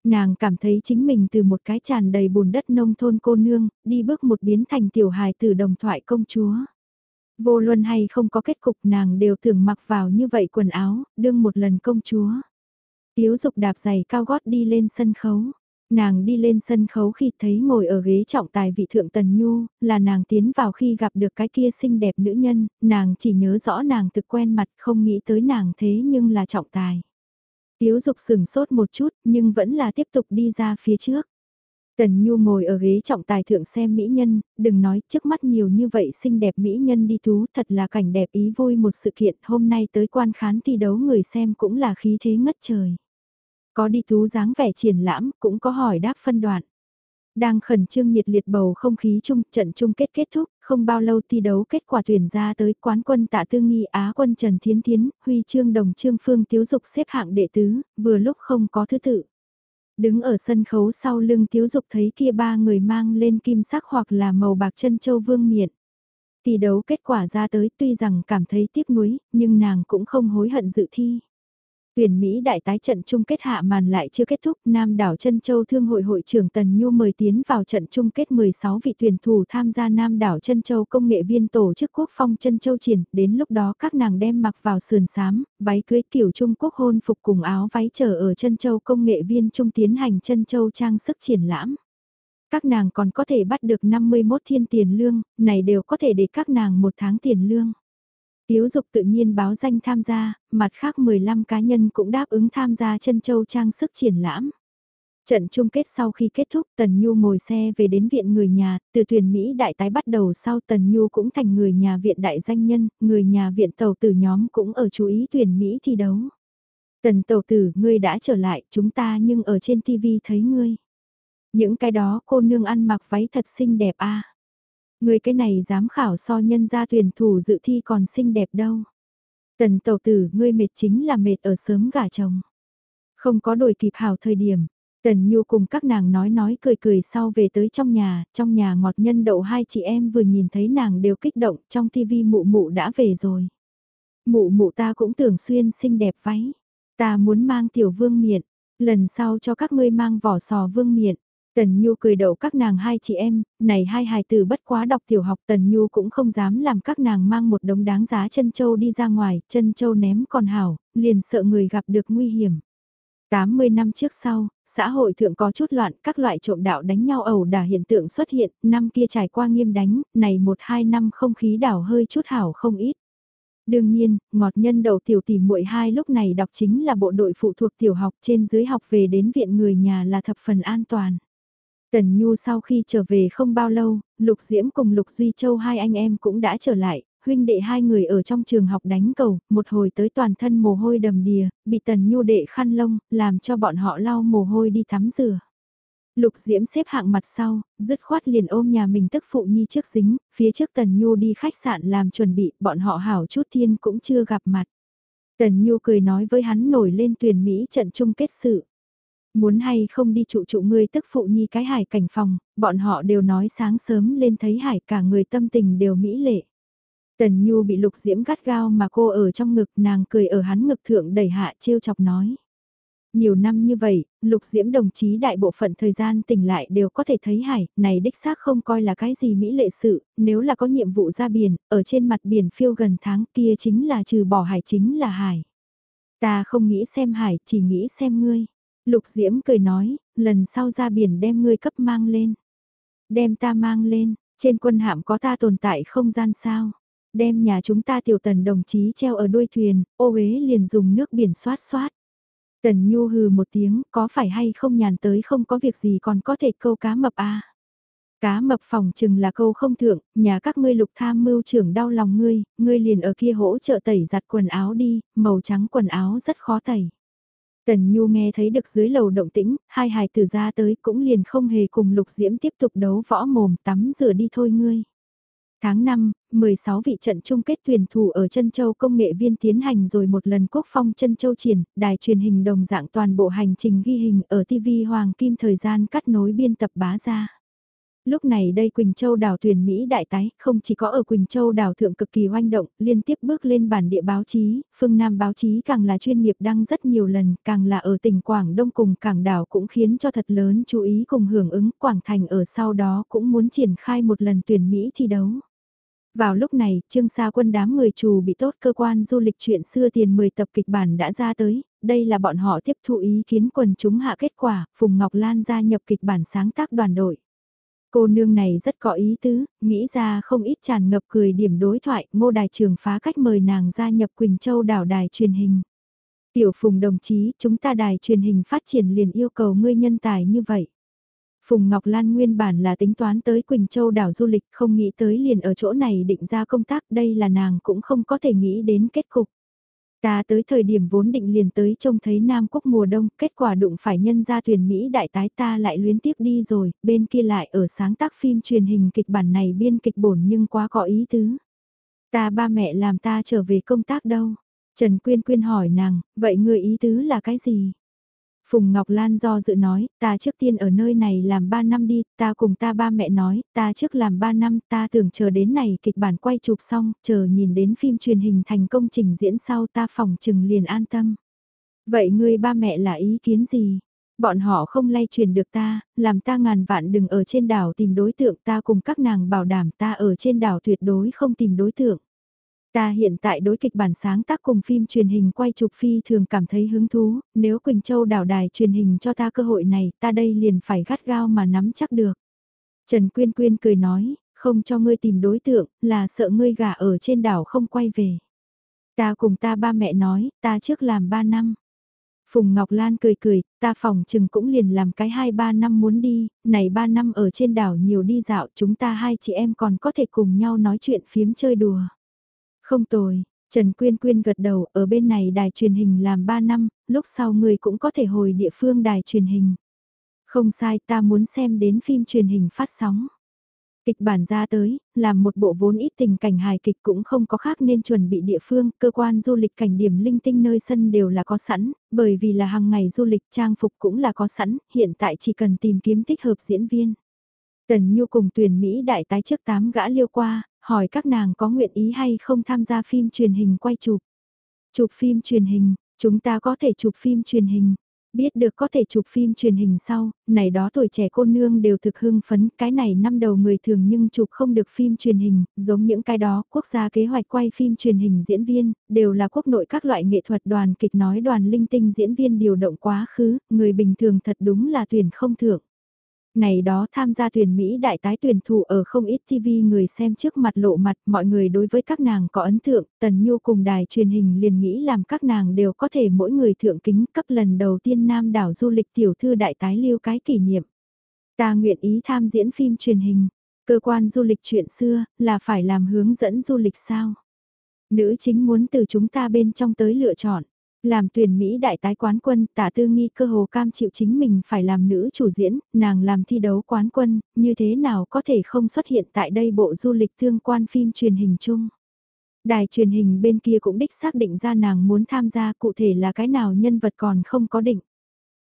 Nàng cảm thấy chính mình từ một cái tràn đầy bùn đất nông thôn cô nương, đi bước một biến thành tiểu hài từ đồng thoại công chúa. Vô luân hay không có kết cục nàng đều tưởng mặc vào như vậy quần áo, đương một lần công chúa. Tiếu dục đạp giày cao gót đi lên sân khấu. Nàng đi lên sân khấu khi thấy ngồi ở ghế trọng tài vị thượng Tần Nhu, là nàng tiến vào khi gặp được cái kia xinh đẹp nữ nhân, nàng chỉ nhớ rõ nàng thực quen mặt không nghĩ tới nàng thế nhưng là trọng tài. Tiếu dục sừng sốt một chút nhưng vẫn là tiếp tục đi ra phía trước. Tần Nhu ngồi ở ghế trọng tài thượng xem mỹ nhân, đừng nói trước mắt nhiều như vậy xinh đẹp mỹ nhân đi thú thật là cảnh đẹp ý vui một sự kiện hôm nay tới quan khán thi đấu người xem cũng là khí thế ngất trời. Có đi thú dáng vẻ triển lãm, cũng có hỏi đáp phân đoạn. Đang khẩn trương nhiệt liệt bầu không khí chung, trận chung kết kết thúc, không bao lâu thi đấu kết quả tuyển ra tới quán quân tạ tư nghi Á quân Trần Thiến Thiến, huy chương đồng trương phương tiếu dục xếp hạng đệ tứ, vừa lúc không có thứ tự. Đứng ở sân khấu sau lưng tiếu dục thấy kia ba người mang lên kim sắc hoặc là màu bạc chân châu vương miện. Tỷ đấu kết quả ra tới tuy rằng cảm thấy tiếc nuối, nhưng nàng cũng không hối hận dự thi. Tuyển Mỹ đại tái trận chung kết hạ màn lại chưa kết thúc, Nam đảo Trân Châu Thương hội hội trưởng Tần Nhu mời tiến vào trận chung kết 16 vị tuyển thủ tham gia Nam đảo Trân Châu công nghệ viên tổ chức quốc phong Trân Châu triển, đến lúc đó các nàng đem mặc vào sườn xám, váy cưới kiểu Trung Quốc hôn phục cùng áo váy chờ ở Trân Châu công nghệ viên trung tiến hành Trân Châu trang sức triển lãm. Các nàng còn có thể bắt được 51 thiên tiền lương, này đều có thể để các nàng một tháng tiền lương. Tiếu dục tự nhiên báo danh tham gia, mặt khác 15 cá nhân cũng đáp ứng tham gia chân châu trang sức triển lãm. Trận chung kết sau khi kết thúc Tần Nhu ngồi xe về đến viện người nhà, từ tuyển Mỹ đại tái bắt đầu sau Tần Nhu cũng thành người nhà viện đại danh nhân, người nhà viện tàu tử nhóm cũng ở chú ý tuyển Mỹ thi đấu. Tần tàu tử, ngươi đã trở lại, chúng ta nhưng ở trên TV thấy ngươi. Những cái đó cô nương ăn mặc váy thật xinh đẹp a Người cái này dám khảo so nhân gia tuyển thủ dự thi còn xinh đẹp đâu. Tần tàu tử, ngươi mệt chính là mệt ở sớm gả chồng. Không có đổi kịp hảo thời điểm. Tần Nhu cùng các nàng nói nói cười cười sau về tới trong nhà, trong nhà ngọt nhân đậu hai chị em vừa nhìn thấy nàng đều kích động, trong tivi mụ mụ đã về rồi. Mụ mụ ta cũng tưởng xuyên xinh đẹp váy. Ta muốn mang tiểu vương miện, lần sau cho các ngươi mang vỏ sò vương miện. Tần Nhu cười đậu các nàng hai chị em, này hai hài tử bất quá đọc tiểu học Tần Nhu cũng không dám làm các nàng mang một đống đáng giá chân châu đi ra ngoài, chân châu ném còn hảo, liền sợ người gặp được nguy hiểm. 80 năm trước sau, xã hội thượng có chút loạn, các loại trộm đạo đánh nhau ẩu đả hiện tượng xuất hiện, năm kia trải qua nghiêm đánh, này một hai năm không khí đảo hơi chút hảo không ít. Đương nhiên, ngọt nhân đầu tiểu tỷ muội hai lúc này đọc chính là bộ đội phụ thuộc tiểu học trên dưới học về đến viện người nhà là thập phần an toàn. Tần Nhu sau khi trở về không bao lâu, Lục Diễm cùng Lục Duy Châu hai anh em cũng đã trở lại, huynh đệ hai người ở trong trường học đánh cầu, một hồi tới toàn thân mồ hôi đầm đìa, bị Tần Nhu đệ khăn lông, làm cho bọn họ lau mồ hôi đi tắm rửa. Lục Diễm xếp hạng mặt sau, dứt khoát liền ôm nhà mình tức phụ nhi trước dính, phía trước Tần Nhu đi khách sạn làm chuẩn bị, bọn họ hảo chút thiên cũng chưa gặp mặt. Tần Nhu cười nói với hắn nổi lên tuyển Mỹ trận chung kết sự. Muốn hay không đi trụ trụ ngươi tức phụ nhi cái hải cảnh phòng, bọn họ đều nói sáng sớm lên thấy hải cả người tâm tình đều mỹ lệ. Tần Nhu bị lục diễm gắt gao mà cô ở trong ngực nàng cười ở hắn ngực thượng đẩy hạ trêu chọc nói. Nhiều năm như vậy, lục diễm đồng chí đại bộ phận thời gian tỉnh lại đều có thể thấy hải, này đích xác không coi là cái gì mỹ lệ sự, nếu là có nhiệm vụ ra biển, ở trên mặt biển phiêu gần tháng kia chính là trừ bỏ hải chính là hải. Ta không nghĩ xem hải, chỉ nghĩ xem ngươi. Lục diễm cười nói, lần sau ra biển đem ngươi cấp mang lên. Đem ta mang lên, trên quân hạm có ta tồn tại không gian sao đem nhà chúng ta tiểu tần đồng chí treo ở đuôi thuyền, ô uế liền dùng nước biển xoát xoát. Tần Nhu hừ một tiếng, có phải hay không nhàn tới không có việc gì còn có thể câu cá mập à? Cá mập phòng chừng là câu không thượng, nhà các ngươi lục tham mưu trưởng đau lòng ngươi, ngươi liền ở kia hỗ trợ tẩy giặt quần áo đi, màu trắng quần áo rất khó tẩy. Tần Nhu nghe thấy được dưới lầu động tĩnh, hai hài tử ra tới cũng liền không hề cùng lục diễm tiếp tục đấu võ mồm tắm rửa đi thôi ngươi. Tháng 5, 16 vị trận chung kết tuyển thủ ở Trân châu công nghệ viên tiến hành rồi một lần quốc phong Trân châu triển, đài truyền hình đồng dạng toàn bộ hành trình ghi hình ở TV Hoàng Kim thời gian cắt nối biên tập bá ra. Lúc này đây Quỳnh Châu đảo tuyển Mỹ đại tái, không chỉ có ở Quỳnh Châu đảo thượng cực kỳ oanh động, liên tiếp bước lên bản địa báo chí, phương Nam báo chí càng là chuyên nghiệp đăng rất nhiều lần, càng là ở tỉnh Quảng Đông cùng cảng đảo cũng khiến cho thật lớn chú ý cùng hưởng ứng Quảng Thành ở sau đó cũng muốn triển khai một lần tuyển Mỹ thi đấu. Vào lúc này, Trương Sa Quân đám người chủ bị tốt cơ quan du lịch chuyện xưa tiền 10 tập kịch bản đã ra tới, đây là bọn họ tiếp thu ý kiến quần chúng hạ kết quả, Phùng Ngọc Lan gia nhập kịch bản sáng tác đoàn đội. Cô nương này rất có ý tứ, nghĩ ra không ít tràn ngập cười điểm đối thoại, ngô đài trường phá cách mời nàng gia nhập Quỳnh Châu đảo đài truyền hình. Tiểu Phùng đồng chí, chúng ta đài truyền hình phát triển liền yêu cầu ngươi nhân tài như vậy. Phùng Ngọc Lan nguyên bản là tính toán tới Quỳnh Châu đảo du lịch không nghĩ tới liền ở chỗ này định ra công tác đây là nàng cũng không có thể nghĩ đến kết cục. Ta tới thời điểm vốn định liền tới trông thấy Nam Quốc mùa đông, kết quả đụng phải nhân gia thuyền Mỹ đại tái ta lại luyến tiếp đi rồi, bên kia lại ở sáng tác phim truyền hình kịch bản này biên kịch bổn nhưng quá có ý tứ. Ta ba mẹ làm ta trở về công tác đâu? Trần Quyên Quyên hỏi nàng, vậy người ý tứ là cái gì? Phùng Ngọc Lan do dự nói, ta trước tiên ở nơi này làm 3 năm đi, ta cùng ta ba mẹ nói, ta trước làm 3 năm, ta tưởng chờ đến này kịch bản quay chụp xong, chờ nhìn đến phim truyền hình thành công trình diễn sau ta phòng trừng liền an tâm. Vậy ngươi ba mẹ là ý kiến gì? Bọn họ không lay truyền được ta, làm ta ngàn vạn đừng ở trên đảo tìm đối tượng ta cùng các nàng bảo đảm ta ở trên đảo tuyệt đối không tìm đối tượng. Ta hiện tại đối kịch bản sáng tác cùng phim truyền hình quay chụp phi thường cảm thấy hứng thú, nếu Quỳnh Châu đảo đài truyền hình cho ta cơ hội này, ta đây liền phải gắt gao mà nắm chắc được. Trần Quyên Quyên cười nói, không cho ngươi tìm đối tượng, là sợ ngươi gả ở trên đảo không quay về. Ta cùng ta ba mẹ nói, ta trước làm ba năm. Phùng Ngọc Lan cười cười, ta phòng chừng cũng liền làm cái 2-3 năm muốn đi, này ba năm ở trên đảo nhiều đi dạo chúng ta hai chị em còn có thể cùng nhau nói chuyện phiếm chơi đùa. Không tồi, Trần Quyên Quyên gật đầu ở bên này đài truyền hình làm 3 năm, lúc sau người cũng có thể hồi địa phương đài truyền hình. Không sai ta muốn xem đến phim truyền hình phát sóng. Kịch bản ra tới, làm một bộ vốn ít tình cảnh hài kịch cũng không có khác nên chuẩn bị địa phương, cơ quan du lịch cảnh điểm linh tinh nơi sân đều là có sẵn, bởi vì là hàng ngày du lịch trang phục cũng là có sẵn, hiện tại chỉ cần tìm kiếm thích hợp diễn viên. Tần Nhu cùng tuyển Mỹ đại tái trước tám gã liêu qua, hỏi các nàng có nguyện ý hay không tham gia phim truyền hình quay chụp. Chụp phim truyền hình, chúng ta có thể chụp phim truyền hình. Biết được có thể chụp phim truyền hình sau, này đó tuổi trẻ cô nương đều thực hưng phấn, cái này năm đầu người thường nhưng chụp không được phim truyền hình, giống những cái đó, quốc gia kế hoạch quay phim truyền hình diễn viên, đều là quốc nội các loại nghệ thuật đoàn kịch nói đoàn linh tinh diễn viên điều động quá khứ, người bình thường thật đúng là tuyển không thượng. Này đó tham gia tuyển Mỹ đại tái tuyển thủ ở không ít TV người xem trước mặt lộ mặt, mọi người đối với các nàng có ấn tượng, Tần Nhu cùng đài truyền hình liền nghĩ làm các nàng đều có thể mỗi người thượng kính cấp lần đầu tiên Nam đảo du lịch tiểu thư đại tái lưu cái kỷ niệm. Ta nguyện ý tham diễn phim truyền hình, cơ quan du lịch chuyện xưa, là phải làm hướng dẫn du lịch sao? Nữ chính muốn từ chúng ta bên trong tới lựa chọn. Làm tuyển Mỹ đại tái quán quân, tả tư nghi cơ hồ cam chịu chính mình phải làm nữ chủ diễn, nàng làm thi đấu quán quân, như thế nào có thể không xuất hiện tại đây bộ du lịch thương quan phim truyền hình chung. Đài truyền hình bên kia cũng đích xác định ra nàng muốn tham gia cụ thể là cái nào nhân vật còn không có định.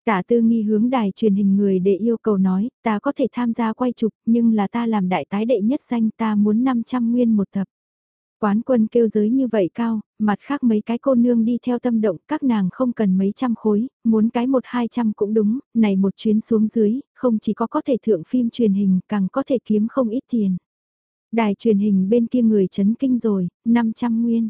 Tả tư nghi hướng đài truyền hình người để yêu cầu nói, ta có thể tham gia quay chụp nhưng là ta làm đại tái đệ nhất danh ta muốn 500 nguyên một tập. Quán quân kêu giới như vậy cao, mặt khác mấy cái cô nương đi theo tâm động, các nàng không cần mấy trăm khối, muốn cái một hai trăm cũng đúng, này một chuyến xuống dưới, không chỉ có có thể thượng phim truyền hình, càng có thể kiếm không ít tiền. Đài truyền hình bên kia người chấn kinh rồi, 500 nguyên.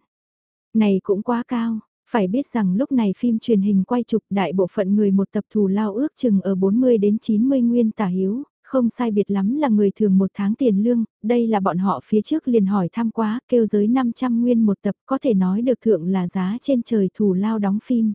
Này cũng quá cao, phải biết rằng lúc này phim truyền hình quay chụp đại bộ phận người một tập thù lao ước chừng ở 40 đến 90 nguyên tả hiếu, không sai biệt lắm là người thường một tháng tiền lương, đây là bọn họ phía trước liền hỏi tham quá, kêu giới 500 nguyên một tập có thể nói được thượng là giá trên trời thù lao đóng phim.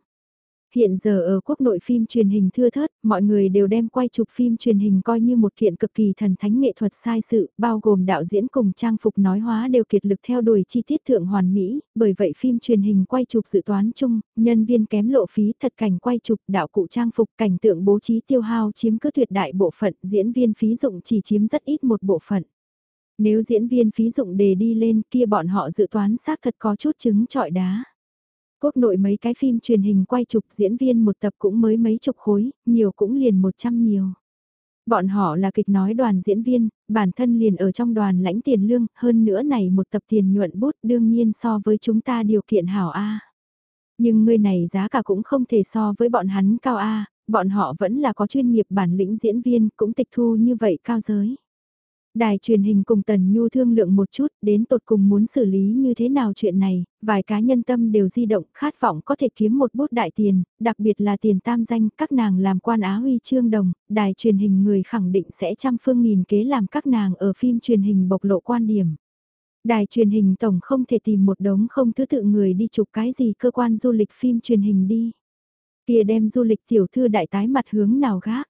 Hiện giờ ở quốc nội phim truyền hình thưa thớt, mọi người đều đem quay chụp phim truyền hình coi như một kiện cực kỳ thần thánh nghệ thuật sai sự, bao gồm đạo diễn cùng trang phục nói hóa đều kiệt lực theo đuổi chi tiết thượng hoàn mỹ, bởi vậy phim truyền hình quay chụp dự toán chung, nhân viên kém lộ phí thật cảnh quay chụp đạo cụ trang phục cảnh tượng bố trí tiêu hao chiếm cứ tuyệt đại bộ phận, diễn viên phí dụng chỉ chiếm rất ít một bộ phận. Nếu diễn viên phí dụng đề đi lên kia bọn họ dự toán xác thật có chút chứng trọi đá. Quốc nội mấy cái phim truyền hình quay chụp diễn viên một tập cũng mới mấy chục khối, nhiều cũng liền một trăm nhiều. Bọn họ là kịch nói đoàn diễn viên, bản thân liền ở trong đoàn lãnh tiền lương, hơn nữa này một tập tiền nhuận bút đương nhiên so với chúng ta điều kiện hảo A. Nhưng người này giá cả cũng không thể so với bọn hắn cao A, bọn họ vẫn là có chuyên nghiệp bản lĩnh diễn viên cũng tịch thu như vậy cao giới. Đài truyền hình cùng Tần Nhu thương lượng một chút, đến tột cùng muốn xử lý như thế nào chuyện này, vài cá nhân tâm đều di động, khát vọng có thể kiếm một bút đại tiền, đặc biệt là tiền tam danh, các nàng làm quan á huy chương đồng, đài truyền hình người khẳng định sẽ trăm phương nghìn kế làm các nàng ở phim truyền hình bộc lộ quan điểm. Đài truyền hình tổng không thể tìm một đống không thứ tự người đi chụp cái gì cơ quan du lịch phim truyền hình đi. Kia đem du lịch tiểu thư đại tái mặt hướng nào gác.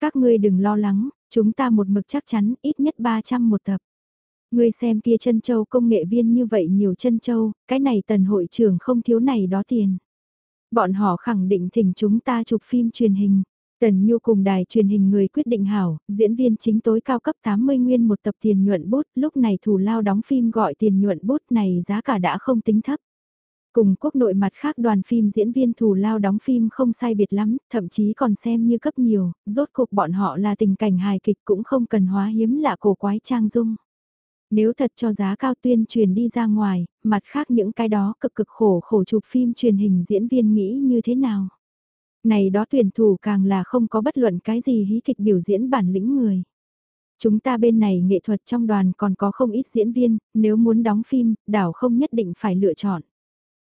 Các ngươi đừng lo lắng, Chúng ta một mực chắc chắn ít nhất 300 một tập. Ngươi xem kia chân châu công nghệ viên như vậy nhiều chân châu, cái này tần hội trưởng không thiếu này đó tiền. Bọn họ khẳng định thỉnh chúng ta chụp phim truyền hình. Tần Nhu cùng đài truyền hình người quyết định hảo, diễn viên chính tối cao cấp 80 nguyên một tập tiền nhuận bút, lúc này thủ lao đóng phim gọi tiền nhuận bút này giá cả đã không tính thấp. Cùng quốc nội mặt khác đoàn phim diễn viên thù lao đóng phim không sai biệt lắm, thậm chí còn xem như cấp nhiều, rốt cuộc bọn họ là tình cảnh hài kịch cũng không cần hóa hiếm lạ cổ quái trang dung. Nếu thật cho giá cao tuyên truyền đi ra ngoài, mặt khác những cái đó cực cực khổ khổ chụp phim truyền hình diễn viên nghĩ như thế nào? Này đó tuyển thủ càng là không có bất luận cái gì hí kịch biểu diễn bản lĩnh người. Chúng ta bên này nghệ thuật trong đoàn còn có không ít diễn viên, nếu muốn đóng phim, đảo không nhất định phải lựa chọn.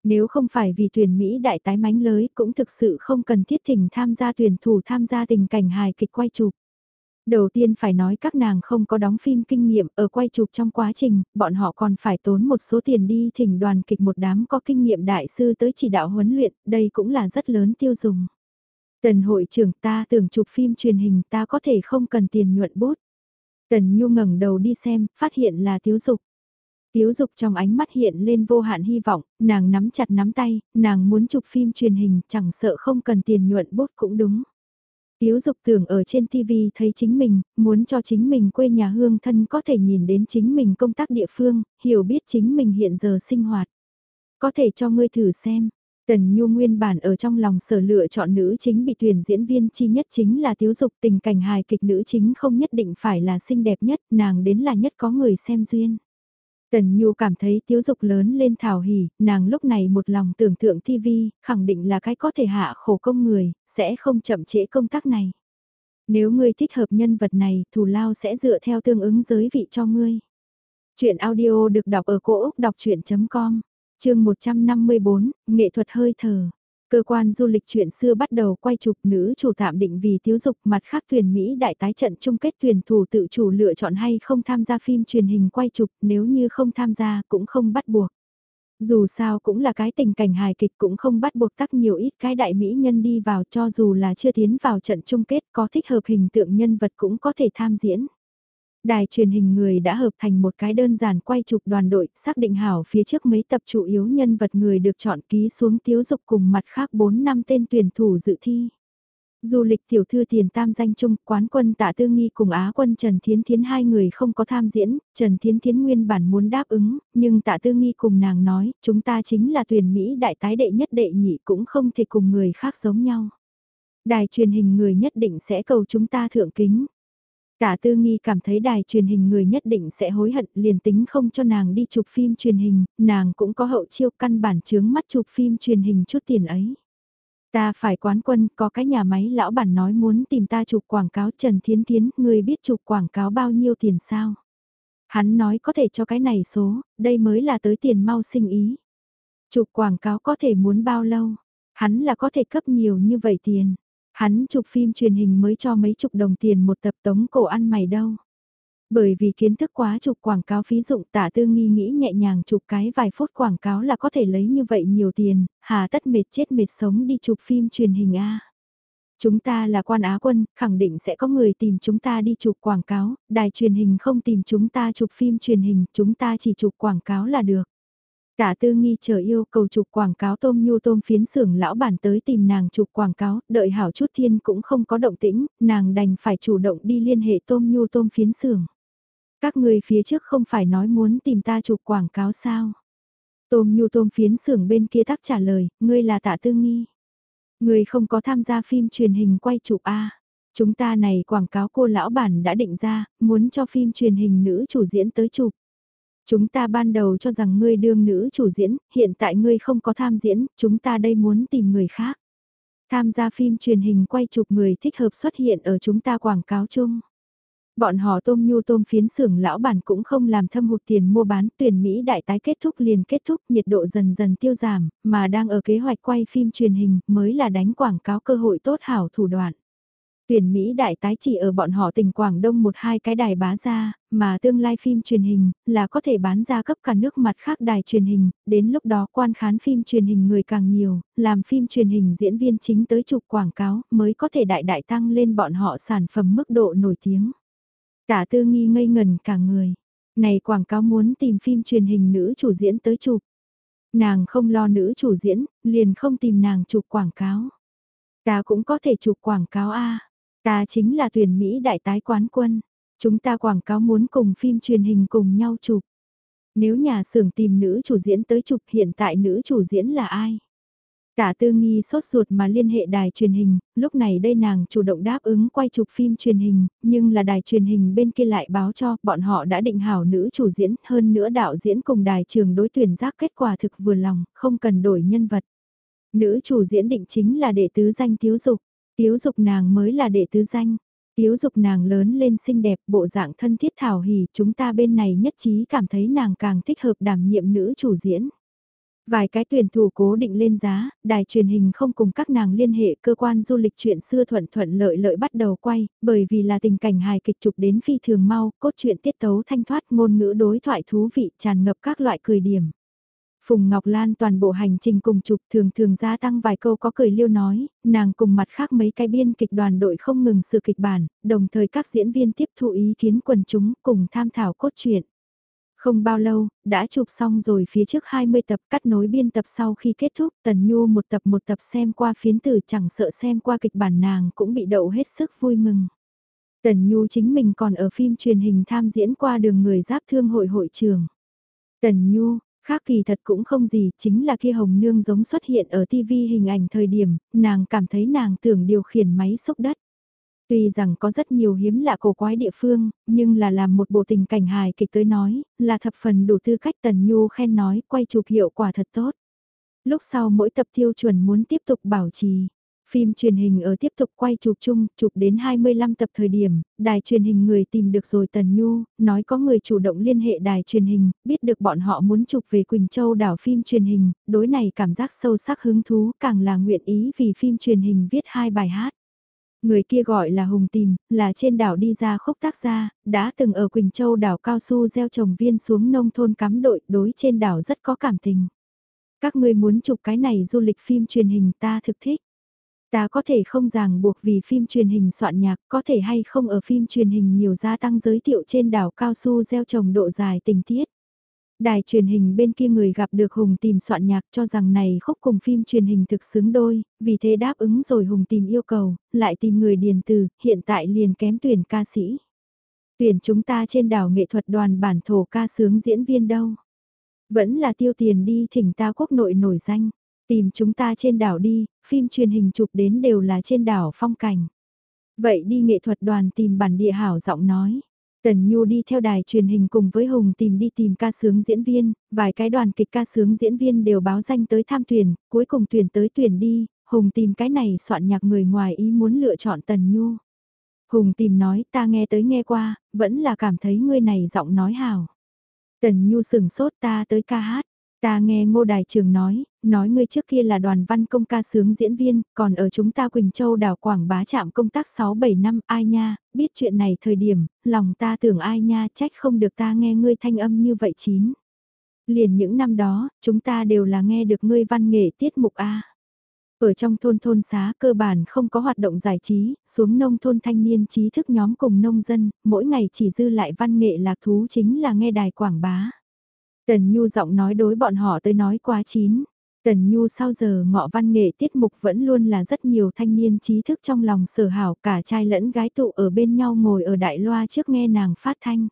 Nếu không phải vì tuyển Mỹ đại tái mánh lới cũng thực sự không cần thiết thỉnh tham gia tuyển thủ tham gia tình cảnh hài kịch quay chụp. Đầu tiên phải nói các nàng không có đóng phim kinh nghiệm ở quay chụp trong quá trình, bọn họ còn phải tốn một số tiền đi thỉnh đoàn kịch một đám có kinh nghiệm đại sư tới chỉ đạo huấn luyện, đây cũng là rất lớn tiêu dùng. Tần hội trưởng ta tưởng chụp phim truyền hình ta có thể không cần tiền nhuận bút. Tần Nhu ngẩng đầu đi xem, phát hiện là thiếu dục. Tiếu dục trong ánh mắt hiện lên vô hạn hy vọng, nàng nắm chặt nắm tay, nàng muốn chụp phim truyền hình, chẳng sợ không cần tiền nhuận bút cũng đúng. Tiếu dục tưởng ở trên TV thấy chính mình, muốn cho chính mình quê nhà hương thân có thể nhìn đến chính mình công tác địa phương, hiểu biết chính mình hiện giờ sinh hoạt. Có thể cho ngươi thử xem. Tần Nhu nguyên bản ở trong lòng sở lựa chọn nữ chính bị tuyển diễn viên chi nhất chính là tiếu dục tình cảnh hài kịch nữ chính không nhất định phải là xinh đẹp nhất, nàng đến là nhất có người xem duyên. Tần Nhu cảm thấy tiếu dục lớn lên thảo hỉ, nàng lúc này một lòng tưởng tượng TV, khẳng định là cái có thể hạ khổ công người, sẽ không chậm trễ công tác này. Nếu ngươi thích hợp nhân vật này, thù lao sẽ dựa theo tương ứng giới vị cho ngươi. Chuyện audio được đọc ở cổ Úc đọc chuyện.com, chương 154, nghệ thuật hơi thở. Cơ quan du lịch chuyện xưa bắt đầu quay chụp nữ chủ tạm định vì thiếu dục, mặt khác tuyển Mỹ đại tái trận chung kết tuyển thủ tự chủ lựa chọn hay không tham gia phim truyền hình quay chụp, nếu như không tham gia cũng không bắt buộc. Dù sao cũng là cái tình cảnh hài kịch cũng không bắt buộc tắc nhiều ít cái đại mỹ nhân đi vào, cho dù là chưa tiến vào trận chung kết có thích hợp hình tượng nhân vật cũng có thể tham diễn. Đài truyền hình người đã hợp thành một cái đơn giản quay chụp đoàn đội, xác định hảo phía trước mấy tập chủ yếu nhân vật người được chọn ký xuống tiếu dục cùng mặt khác 4 năm tên tuyển thủ dự thi. Du lịch tiểu thư tiền tam danh chung, quán quân tạ tư nghi cùng Á quân Trần Thiến Thiến hai người không có tham diễn, Trần Thiến Thiến nguyên bản muốn đáp ứng, nhưng tạ tư nghi cùng nàng nói, chúng ta chính là tuyển Mỹ đại tái đệ nhất đệ nhị cũng không thể cùng người khác giống nhau. Đài truyền hình người nhất định sẽ cầu chúng ta thượng kính. Tạ Tư Nghi cảm thấy đài truyền hình người nhất định sẽ hối hận liền tính không cho nàng đi chụp phim truyền hình, nàng cũng có hậu chiêu căn bản chướng mắt chụp phim truyền hình chút tiền ấy. Ta phải quán quân, có cái nhà máy lão bản nói muốn tìm ta chụp quảng cáo Trần Thiến Thiến, người biết chụp quảng cáo bao nhiêu tiền sao? Hắn nói có thể cho cái này số, đây mới là tới tiền mau sinh ý. Chụp quảng cáo có thể muốn bao lâu? Hắn là có thể cấp nhiều như vậy tiền. Hắn chụp phim truyền hình mới cho mấy chục đồng tiền một tập tống cổ ăn mày đâu. Bởi vì kiến thức quá chụp quảng cáo phí dụng tả tư nghi nghĩ nhẹ nhàng chụp cái vài phút quảng cáo là có thể lấy như vậy nhiều tiền, hà tất mệt chết mệt sống đi chụp phim truyền hình A. Chúng ta là quan Á quân, khẳng định sẽ có người tìm chúng ta đi chụp quảng cáo, đài truyền hình không tìm chúng ta chụp phim truyền hình, chúng ta chỉ chụp quảng cáo là được. Tạ tư nghi chờ yêu cầu chụp quảng cáo tôm nhu tôm phiến xưởng lão bản tới tìm nàng chụp quảng cáo, đợi hảo chút thiên cũng không có động tĩnh, nàng đành phải chủ động đi liên hệ tôm nhu tôm phiến xưởng. Các người phía trước không phải nói muốn tìm ta chụp quảng cáo sao? Tôm nhu tôm phiến xưởng bên kia tắc trả lời, ngươi là tạ tư nghi. Ngươi không có tham gia phim truyền hình quay chụp A. Chúng ta này quảng cáo cô lão bản đã định ra, muốn cho phim truyền hình nữ chủ diễn tới chụp. Chúng ta ban đầu cho rằng ngươi đương nữ chủ diễn, hiện tại ngươi không có tham diễn, chúng ta đây muốn tìm người khác. Tham gia phim truyền hình quay chụp người thích hợp xuất hiện ở chúng ta quảng cáo chung. Bọn họ tôm nhu tôm phiến xưởng lão bản cũng không làm thâm hụt tiền mua bán tuyển Mỹ đại tái kết thúc liền kết thúc nhiệt độ dần dần tiêu giảm, mà đang ở kế hoạch quay phim truyền hình mới là đánh quảng cáo cơ hội tốt hảo thủ đoạn. Tuyển Mỹ đại tái chỉ ở bọn họ tỉnh Quảng Đông một hai cái đài bá ra, mà tương lai phim truyền hình là có thể bán ra cấp cả nước mặt khác đài truyền hình, đến lúc đó quan khán phim truyền hình người càng nhiều, làm phim truyền hình diễn viên chính tới chụp quảng cáo mới có thể đại đại tăng lên bọn họ sản phẩm mức độ nổi tiếng. Tả tư nghi ngây ngần cả người. Này quảng cáo muốn tìm phim truyền hình nữ chủ diễn tới chụp. Nàng không lo nữ chủ diễn, liền không tìm nàng chụp quảng cáo. Ta cũng có thể chụp quảng cáo A. Ta chính là tuyển Mỹ đại tái quán quân. Chúng ta quảng cáo muốn cùng phim truyền hình cùng nhau chụp. Nếu nhà xưởng tìm nữ chủ diễn tới chụp hiện tại nữ chủ diễn là ai? Tả tư nghi sốt ruột mà liên hệ đài truyền hình, lúc này đây nàng chủ động đáp ứng quay chụp phim truyền hình, nhưng là đài truyền hình bên kia lại báo cho bọn họ đã định hảo nữ chủ diễn, hơn nữa đạo diễn cùng đài trường đối tuyển giác kết quả thực vừa lòng, không cần đổi nhân vật. Nữ chủ diễn định chính là đệ tứ danh thiếu dục, tiếu dục nàng mới là đệ tứ danh. Tiếu dục nàng lớn lên xinh đẹp bộ dạng thân thiết thảo hỉ chúng ta bên này nhất trí cảm thấy nàng càng thích hợp đảm nhiệm nữ chủ diễn. Vài cái tuyển thủ cố định lên giá, đài truyền hình không cùng các nàng liên hệ cơ quan du lịch chuyện xưa thuận thuận lợi lợi bắt đầu quay, bởi vì là tình cảnh hài kịch chụp đến phi thường mau, cốt truyện tiết tấu thanh thoát ngôn ngữ đối thoại thú vị tràn ngập các loại cười điểm. Phùng Ngọc Lan toàn bộ hành trình cùng chụp thường thường gia tăng vài câu có cười liêu nói, nàng cùng mặt khác mấy cái biên kịch đoàn đội không ngừng sự kịch bản, đồng thời các diễn viên tiếp thu ý kiến quần chúng cùng tham thảo cốt truyện. Không bao lâu, đã chụp xong rồi phía trước 20 tập cắt nối biên tập sau khi kết thúc Tần Nhu một tập một tập xem qua phiến tử chẳng sợ xem qua kịch bản nàng cũng bị đậu hết sức vui mừng. Tần Nhu chính mình còn ở phim truyền hình tham diễn qua đường người giáp thương hội hội trường. Tần Nhu, khác kỳ thật cũng không gì, chính là kia hồng nương giống xuất hiện ở TV hình ảnh thời điểm, nàng cảm thấy nàng tưởng điều khiển máy xúc đất. Tuy rằng có rất nhiều hiếm lạ cổ quái địa phương, nhưng là làm một bộ tình cảnh hài kịch tới nói, là thập phần đủ tư cách Tần Nhu khen nói, quay chụp hiệu quả thật tốt. Lúc sau mỗi tập tiêu chuẩn muốn tiếp tục bảo trì. Phim truyền hình ở tiếp tục quay chụp chung, chụp đến 25 tập thời điểm, đài truyền hình người tìm được rồi Tần Nhu, nói có người chủ động liên hệ đài truyền hình, biết được bọn họ muốn chụp về Quỳnh Châu đảo phim truyền hình, đối này cảm giác sâu sắc hứng thú, càng là nguyện ý vì phim truyền hình viết hai bài hát. Người kia gọi là Hùng Tìm, là trên đảo đi ra khúc tác gia, đã từng ở Quỳnh Châu đảo cao su gieo trồng viên xuống nông thôn cắm đội đối trên đảo rất có cảm tình. Các ngươi muốn chụp cái này du lịch phim truyền hình ta thực thích. Ta có thể không ràng buộc vì phim truyền hình soạn nhạc, có thể hay không ở phim truyền hình nhiều gia tăng giới thiệu trên đảo cao su gieo trồng độ dài tình tiết. Đài truyền hình bên kia người gặp được Hùng tìm soạn nhạc cho rằng này khúc cùng phim truyền hình thực xứng đôi, vì thế đáp ứng rồi Hùng tìm yêu cầu, lại tìm người điền từ, hiện tại liền kém tuyển ca sĩ. Tuyển chúng ta trên đảo nghệ thuật đoàn bản thổ ca sướng diễn viên đâu. Vẫn là tiêu tiền đi thỉnh ta quốc nội nổi danh, tìm chúng ta trên đảo đi, phim truyền hình chụp đến đều là trên đảo phong cảnh. Vậy đi nghệ thuật đoàn tìm bản địa hảo giọng nói. Tần Nhu đi theo đài truyền hình cùng với Hùng tìm đi tìm ca sướng diễn viên, vài cái đoàn kịch ca sướng diễn viên đều báo danh tới tham tuyển, cuối cùng tuyển tới tuyển đi, Hùng tìm cái này soạn nhạc người ngoài ý muốn lựa chọn Tần Nhu. Hùng tìm nói ta nghe tới nghe qua, vẫn là cảm thấy người này giọng nói hào. Tần Nhu sừng sốt ta tới ca hát. Ta nghe ngô đài trường nói, nói ngươi trước kia là đoàn văn công ca sướng diễn viên, còn ở chúng ta Quỳnh Châu đảo Quảng bá trạm công tác 6-7 năm, ai nha, biết chuyện này thời điểm, lòng ta tưởng ai nha trách không được ta nghe ngươi thanh âm như vậy chín. Liền những năm đó, chúng ta đều là nghe được ngươi văn nghệ tiết mục A. Ở trong thôn thôn xá cơ bản không có hoạt động giải trí, xuống nông thôn thanh niên trí thức nhóm cùng nông dân, mỗi ngày chỉ dư lại văn nghệ lạc thú chính là nghe đài quảng bá. Tần Nhu giọng nói đối bọn họ tới nói quá chín. Tần Nhu sau giờ ngọ văn nghệ tiết mục vẫn luôn là rất nhiều thanh niên trí thức trong lòng sở hảo cả trai lẫn gái tụ ở bên nhau ngồi ở đại loa trước nghe nàng phát thanh.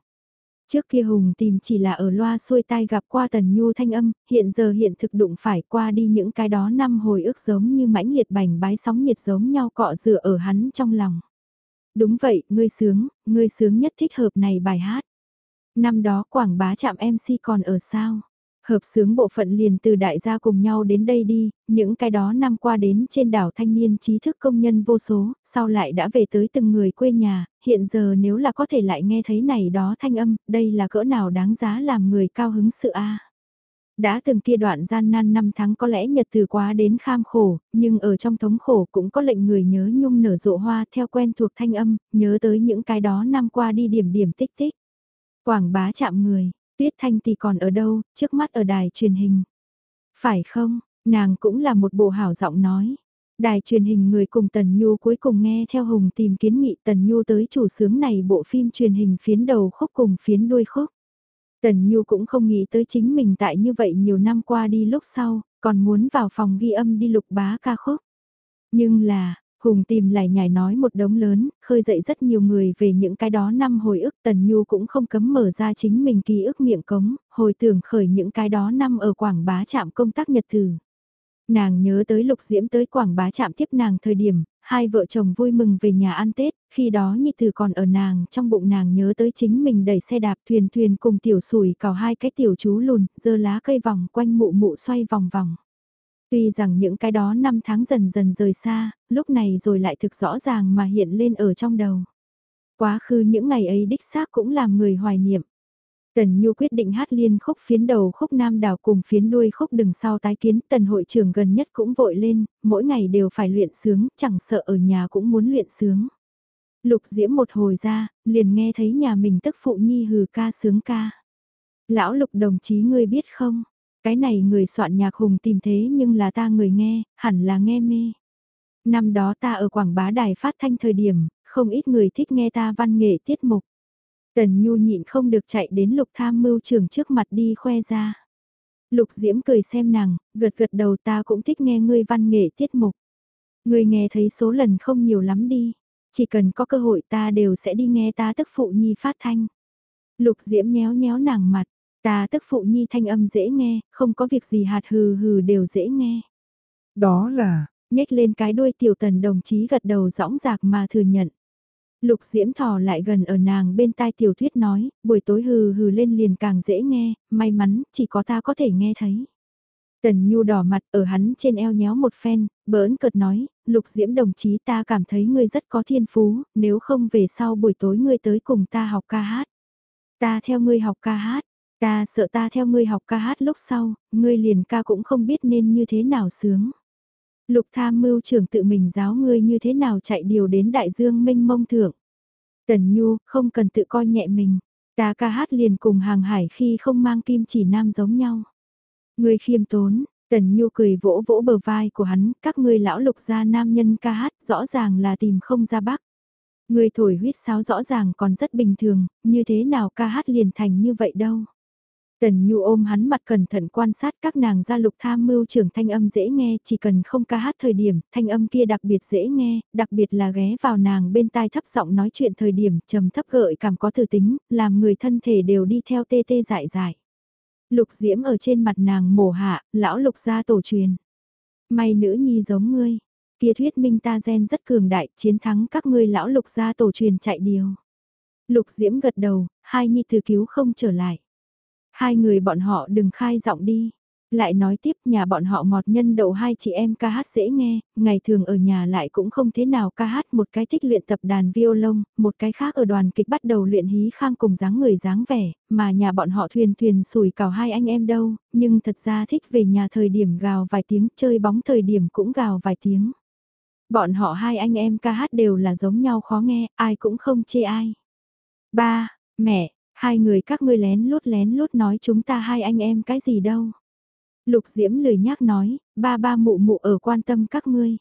Trước kia Hùng tìm chỉ là ở loa xuôi tai gặp qua Tần Nhu thanh âm, hiện giờ hiện thực đụng phải qua đi những cái đó năm hồi ức giống như mãnh liệt bành bái sóng nhiệt giống nhau cọ dựa ở hắn trong lòng. Đúng vậy, ngươi sướng, ngươi sướng nhất thích hợp này bài hát. Năm đó quảng bá chạm MC còn ở sao? Hợp sướng bộ phận liền từ đại gia cùng nhau đến đây đi, những cái đó năm qua đến trên đảo thanh niên trí thức công nhân vô số, sau lại đã về tới từng người quê nhà, hiện giờ nếu là có thể lại nghe thấy này đó thanh âm, đây là cỡ nào đáng giá làm người cao hứng sự a Đã từng kia đoạn gian nan năm tháng có lẽ nhật từ quá đến kham khổ, nhưng ở trong thống khổ cũng có lệnh người nhớ nhung nở rộ hoa theo quen thuộc thanh âm, nhớ tới những cái đó năm qua đi điểm điểm tích tích. Quảng bá chạm người, Tuyết Thanh thì còn ở đâu, trước mắt ở đài truyền hình. Phải không, nàng cũng là một bộ hảo giọng nói. Đài truyền hình người cùng Tần Nhu cuối cùng nghe theo Hùng tìm kiến nghị Tần Nhu tới chủ sướng này bộ phim truyền hình phiến đầu khúc cùng phiến đuôi khúc. Tần Nhu cũng không nghĩ tới chính mình tại như vậy nhiều năm qua đi lúc sau, còn muốn vào phòng ghi âm đi lục bá ca khúc. Nhưng là, Hùng tìm lại nhảy nói một đống lớn, khơi dậy rất nhiều người về những cái đó năm hồi ức Tần Nhu cũng không cấm mở ra chính mình ký ức miệng cống, hồi tưởng khởi những cái đó năm ở Quảng Bá trạm công tác nhật thử. Nàng nhớ tới lục diễm tới Quảng Bá trạm tiếp nàng thời điểm, hai vợ chồng vui mừng về nhà ăn Tết, khi đó nhị tử còn ở nàng, trong bụng nàng nhớ tới chính mình đẩy xe đạp thuyền thuyền cùng tiểu sủi cào hai cái tiểu chú lùn, dơ lá cây vòng quanh mụ mụ xoay vòng vòng. Tuy rằng những cái đó năm tháng dần dần rời xa, lúc này rồi lại thực rõ ràng mà hiện lên ở trong đầu. Quá khứ những ngày ấy đích xác cũng làm người hoài niệm. Tần Nhu quyết định hát liên khúc phiến đầu khúc nam đào cùng phiến đuôi khúc đừng sau tái kiến. Tần hội trưởng gần nhất cũng vội lên, mỗi ngày đều phải luyện sướng, chẳng sợ ở nhà cũng muốn luyện sướng. Lục diễm một hồi ra, liền nghe thấy nhà mình tức phụ nhi hừ ca sướng ca. Lão lục đồng chí ngươi biết không, cái này người soạn nhạc hùng tìm thế nhưng là ta người nghe, hẳn là nghe mê. Năm đó ta ở Quảng Bá Đài phát thanh thời điểm, không ít người thích nghe ta văn nghệ tiết mục. Tần Nhu nhịn không được chạy đến lục tham mưu trường trước mặt đi khoe ra. Lục Diễm cười xem nàng, gật gật đầu ta cũng thích nghe ngươi văn nghệ tiết mục. Ngươi nghe thấy số lần không nhiều lắm đi. Chỉ cần có cơ hội ta đều sẽ đi nghe ta tức phụ nhi phát thanh. Lục Diễm nhéo nhéo nàng mặt, Ta tức phụ nhi thanh âm dễ nghe, không có việc gì hạt hừ hừ đều dễ nghe. Đó là, nhếch lên cái đuôi tiểu tần đồng chí gật đầu rõng rạc mà thừa nhận. Lục diễm thò lại gần ở nàng bên tai tiểu thuyết nói, buổi tối hừ hừ lên liền càng dễ nghe, may mắn, chỉ có ta có thể nghe thấy. Tần Nhu đỏ mặt ở hắn trên eo nhéo một phen, bỡn cợt nói, lục diễm đồng chí ta cảm thấy ngươi rất có thiên phú, nếu không về sau buổi tối ngươi tới cùng ta học ca hát. Ta theo ngươi học ca hát, Ta sợ ta theo ngươi học ca hát lúc sau, ngươi liền ca cũng không biết nên như thế nào sướng. Lục tham mưu trưởng tự mình giáo ngươi như thế nào chạy điều đến đại dương minh mông thượng. Tần Nhu, không cần tự coi nhẹ mình. Ta ca hát liền cùng hàng hải khi không mang kim chỉ nam giống nhau. Ngươi khiêm tốn, Tần Nhu cười vỗ vỗ bờ vai của hắn, các ngươi lão lục gia nam nhân ca hát rõ ràng là tìm không ra bắc. Ngươi thổi huyết sáo rõ ràng còn rất bình thường, như thế nào ca hát liền thành như vậy đâu. Tần Nhu ôm hắn mặt cẩn thận quan sát các nàng gia lục tham mưu trưởng thanh âm dễ nghe, chỉ cần không ca hát thời điểm, thanh âm kia đặc biệt dễ nghe, đặc biệt là ghé vào nàng bên tai thấp giọng nói chuyện thời điểm, trầm thấp gợi cảm có từ tính, làm người thân thể đều đi theo tê tê dại dại. Lục diễm ở trên mặt nàng mổ hạ, lão lục gia tổ truyền. May nữ nhi giống ngươi, Kia thuyết minh ta gen rất cường đại, chiến thắng các ngươi lão lục gia tổ truyền chạy điều. Lục Diễm gật đầu, hai nhi từ cứu không trở lại. Hai người bọn họ đừng khai giọng đi. Lại nói tiếp nhà bọn họ ngọt nhân đậu hai chị em ca hát dễ nghe, ngày thường ở nhà lại cũng không thế nào ca hát một cái thích luyện tập đàn violon, một cái khác ở đoàn kịch bắt đầu luyện hí khang cùng dáng người dáng vẻ, mà nhà bọn họ thuyền thuyền sủi cào hai anh em đâu, nhưng thật ra thích về nhà thời điểm gào vài tiếng, chơi bóng thời điểm cũng gào vài tiếng. Bọn họ hai anh em ca hát đều là giống nhau khó nghe, ai cũng không chê ai. Ba, mẹ, hai người các ngươi lén lút lén lút nói chúng ta hai anh em cái gì đâu. Lục Diễm lười nhác nói, ba ba mụ mụ ở quan tâm các ngươi.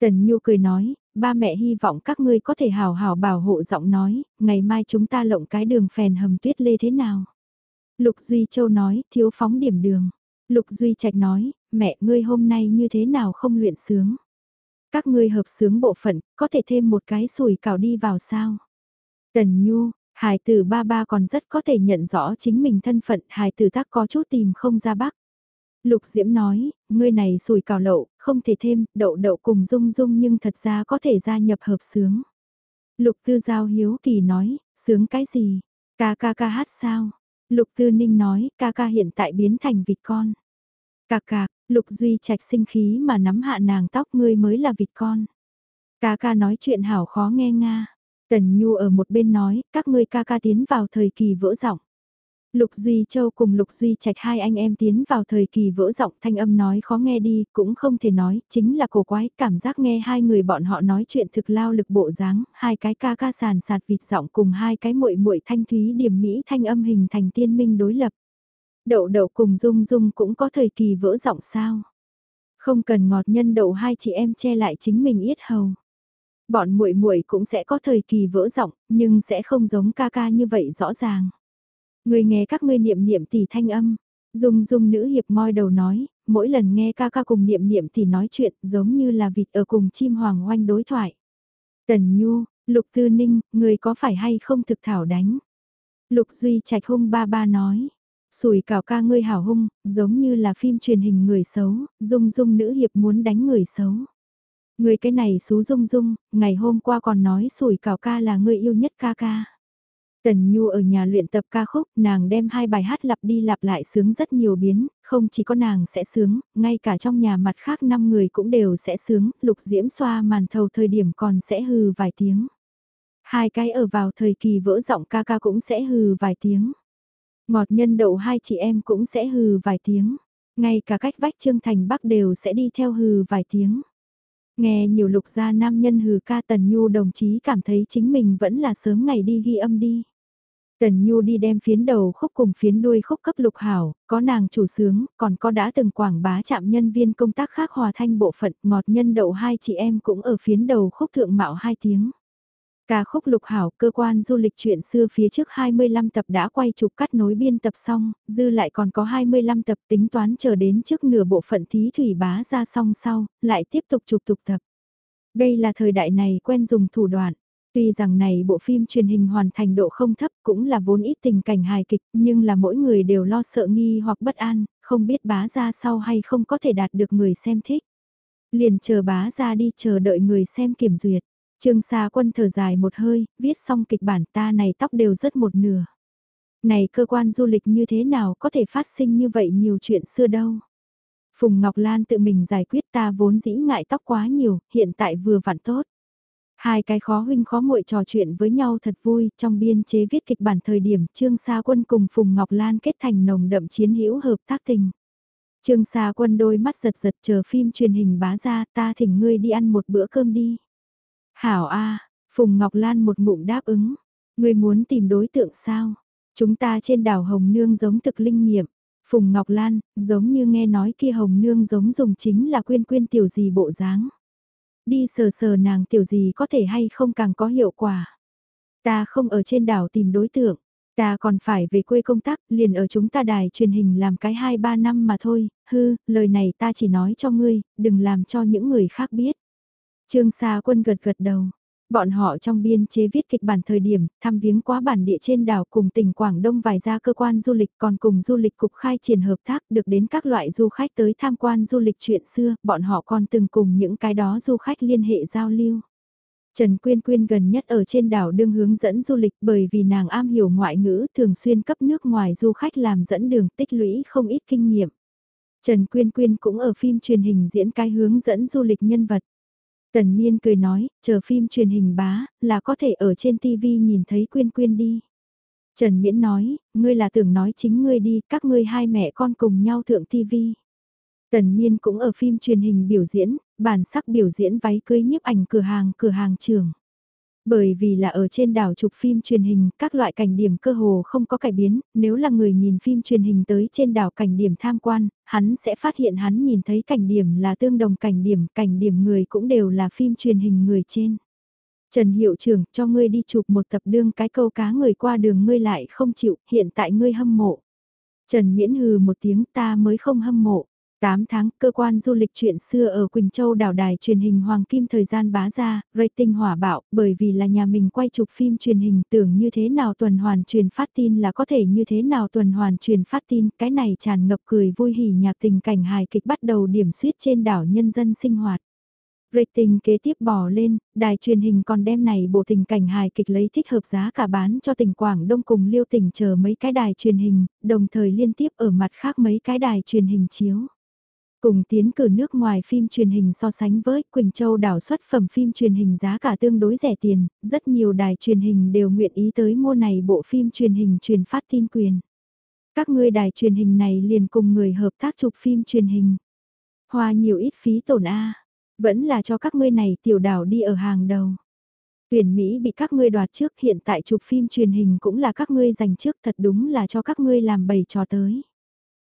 Tần Nhu cười nói, ba mẹ hy vọng các ngươi có thể hào hào bảo hộ giọng nói, ngày mai chúng ta lộng cái đường phèn hầm tuyết lê thế nào. Lục Duy Châu nói, thiếu phóng điểm đường. Lục Duy Trạch nói, mẹ ngươi hôm nay như thế nào không luyện sướng. Các ngươi hợp sướng bộ phận, có thể thêm một cái sùi cảo đi vào sao. Tần Nhu, hài tử ba ba còn rất có thể nhận rõ chính mình thân phận, hài tử tác có chút tìm không ra bắc. Lục Diễm nói, ngươi này sùi cào lậu, không thể thêm, đậu đậu cùng dung dung nhưng thật ra có thể gia nhập hợp sướng. Lục Tư Giao hiếu kỳ nói, sướng cái gì? Ca ca ca hát sao? Lục Tư Ninh nói, ca ca hiện tại biến thành vịt con. Cà cà. Lục Duy Trạch sinh khí mà nắm hạ nàng tóc ngươi mới là vịt con. Ca ca nói chuyện hảo khó nghe nga. Tần Nhu ở một bên nói, các ngươi ca ca tiến vào thời kỳ vỡ giọng. Lục Duy Châu cùng Lục Duy Trạch hai anh em tiến vào thời kỳ vỡ giọng thanh âm nói khó nghe đi, cũng không thể nói, chính là cổ quái, cảm giác nghe hai người bọn họ nói chuyện thực lao lực bộ dáng, hai cái ca ca sàn sạt vịt giọng cùng hai cái muội muội thanh thúy điểm mỹ thanh âm hình thành tiên minh đối lập. Đậu đậu cùng Dung Dung cũng có thời kỳ vỡ giọng sao? Không cần ngọt nhân đậu hai chị em che lại chính mình yết hầu. Bọn muội muội cũng sẽ có thời kỳ vỡ giọng, nhưng sẽ không giống ca ca như vậy rõ ràng. Người nghe các ngươi niệm niệm tỷ thanh âm. Dung dung nữ hiệp môi đầu nói, mỗi lần nghe ca ca cùng niệm niệm tỷ nói chuyện giống như là vịt ở cùng chim hoàng oanh đối thoại. Tần Nhu, Lục Tư Ninh, người có phải hay không thực thảo đánh? Lục Duy Trạch hung ba ba nói. Sủi cào ca ngươi hảo hung, giống như là phim truyền hình người xấu, dung dung nữ hiệp muốn đánh người xấu. Người cái này xú dung dung, ngày hôm qua còn nói sủi cảo ca là người yêu nhất ca ca. Tần Nhu ở nhà luyện tập ca khúc, nàng đem hai bài hát lặp đi lặp lại sướng rất nhiều biến, không chỉ có nàng sẽ sướng, ngay cả trong nhà mặt khác năm người cũng đều sẽ sướng, lục diễm xoa màn thầu thời điểm còn sẽ hừ vài tiếng. Hai cái ở vào thời kỳ vỡ giọng ca ca cũng sẽ hừ vài tiếng. Ngọt nhân đậu hai chị em cũng sẽ hừ vài tiếng. Ngay cả cách vách Trương Thành Bắc đều sẽ đi theo hừ vài tiếng. Nghe nhiều lục gia nam nhân hừ ca Tần Nhu đồng chí cảm thấy chính mình vẫn là sớm ngày đi ghi âm đi. Tần Nhu đi đem phiến đầu khúc cùng phiến đuôi khúc cấp lục hảo, có nàng chủ sướng, còn có đã từng quảng bá chạm nhân viên công tác khác hòa thanh bộ phận ngọt nhân đậu hai chị em cũng ở phiến đầu khúc thượng mạo hai tiếng. Ca khúc lục hảo cơ quan du lịch chuyện xưa phía trước 25 tập đã quay chụp cắt nối biên tập xong, dư lại còn có 25 tập tính toán chờ đến trước nửa bộ phận thí thủy bá ra xong sau, lại tiếp tục chụp tục tập. Đây là thời đại này quen dùng thủ đoạn. Tuy rằng này bộ phim truyền hình hoàn thành độ không thấp cũng là vốn ít tình cảnh hài kịch nhưng là mỗi người đều lo sợ nghi hoặc bất an, không biết bá ra sau hay không có thể đạt được người xem thích. Liền chờ bá ra đi chờ đợi người xem kiểm duyệt. Trương Sa Quân thở dài một hơi, viết xong kịch bản ta này tóc đều rất một nửa. Này cơ quan du lịch như thế nào có thể phát sinh như vậy nhiều chuyện xưa đâu. Phùng Ngọc Lan tự mình giải quyết ta vốn dĩ ngại tóc quá nhiều, hiện tại vừa vặn tốt. Hai cái khó huynh khó muội trò chuyện với nhau thật vui, trong biên chế viết kịch bản thời điểm Trương Sa Quân cùng Phùng Ngọc Lan kết thành nồng đậm chiến hữu hợp tác tình. Trương Sa Quân đôi mắt giật giật chờ phim truyền hình bá ra ta thỉnh ngươi đi ăn một bữa cơm đi. Hảo A, Phùng Ngọc Lan một ngụm đáp ứng. Ngươi muốn tìm đối tượng sao? Chúng ta trên đảo Hồng Nương giống thực linh nghiệm. Phùng Ngọc Lan, giống như nghe nói kia Hồng Nương giống dùng chính là quyên quyên tiểu gì bộ dáng. Đi sờ sờ nàng tiểu gì có thể hay không càng có hiệu quả. Ta không ở trên đảo tìm đối tượng. Ta còn phải về quê công tác, liền ở chúng ta đài truyền hình làm cái 2-3 năm mà thôi, hư, lời này ta chỉ nói cho ngươi, đừng làm cho những người khác biết. Trương Sa Quân gật gật đầu. Bọn họ trong biên chế viết kịch bản thời điểm, thăm viếng quá bản địa trên đảo cùng tỉnh Quảng Đông vài gia cơ quan du lịch còn cùng du lịch cục khai triển hợp tác được đến các loại du khách tới tham quan du lịch chuyện xưa, bọn họ còn từng cùng những cái đó du khách liên hệ giao lưu. Trần Quyên Quyên gần nhất ở trên đảo đương hướng dẫn du lịch bởi vì nàng am hiểu ngoại ngữ thường xuyên cấp nước ngoài du khách làm dẫn đường tích lũy không ít kinh nghiệm. Trần Quyên Quyên cũng ở phim truyền hình diễn cái hướng dẫn du lịch nhân vật. Tần Miên cười nói, chờ phim truyền hình bá, là có thể ở trên TV nhìn thấy Quyên Quyên đi. Trần Miễn nói, ngươi là tưởng nói chính ngươi đi, các ngươi hai mẹ con cùng nhau thượng TV. Tần Miên cũng ở phim truyền hình biểu diễn, bản sắc biểu diễn váy cưới nhiếp ảnh cửa hàng cửa hàng trường. Bởi vì là ở trên đảo chụp phim truyền hình, các loại cảnh điểm cơ hồ không có cải biến, nếu là người nhìn phim truyền hình tới trên đảo cảnh điểm tham quan, hắn sẽ phát hiện hắn nhìn thấy cảnh điểm là tương đồng cảnh điểm, cảnh điểm người cũng đều là phim truyền hình người trên. Trần Hiệu trưởng cho ngươi đi chụp một tập đương cái câu cá người qua đường ngươi lại không chịu, hiện tại ngươi hâm mộ. Trần Miễn hừ một tiếng ta mới không hâm mộ. 8 tháng, cơ quan du lịch chuyện xưa ở Quỳnh Châu đảo đài truyền hình Hoàng Kim thời gian bá ra, rating hỏa bạo, bởi vì là nhà mình quay chụp phim truyền hình tưởng như thế nào tuần hoàn truyền phát tin là có thể như thế nào tuần hoàn truyền phát tin, cái này tràn ngập cười vui hỉ nhạc tình cảnh hài kịch bắt đầu điểm suyết trên đảo nhân dân sinh hoạt. Rating kế tiếp bỏ lên, đài truyền hình còn đem này bộ tình cảnh hài kịch lấy thích hợp giá cả bán cho tỉnh Quảng Đông cùng liêu tỉnh chờ mấy cái đài truyền hình, đồng thời liên tiếp ở mặt khác mấy cái đài truyền hình chiếu. Cùng tiến cử nước ngoài phim truyền hình so sánh với Quỳnh Châu đảo xuất phẩm phim truyền hình giá cả tương đối rẻ tiền, rất nhiều đài truyền hình đều nguyện ý tới mua này bộ phim truyền hình truyền phát tin quyền. Các ngươi đài truyền hình này liền cùng người hợp tác chụp phim truyền hình. Hoa nhiều ít phí tổn A, vẫn là cho các ngươi này tiểu đảo đi ở hàng đầu. Tuyển Mỹ bị các ngươi đoạt trước hiện tại chụp phim truyền hình cũng là các ngươi giành trước thật đúng là cho các ngươi làm bầy trò tới.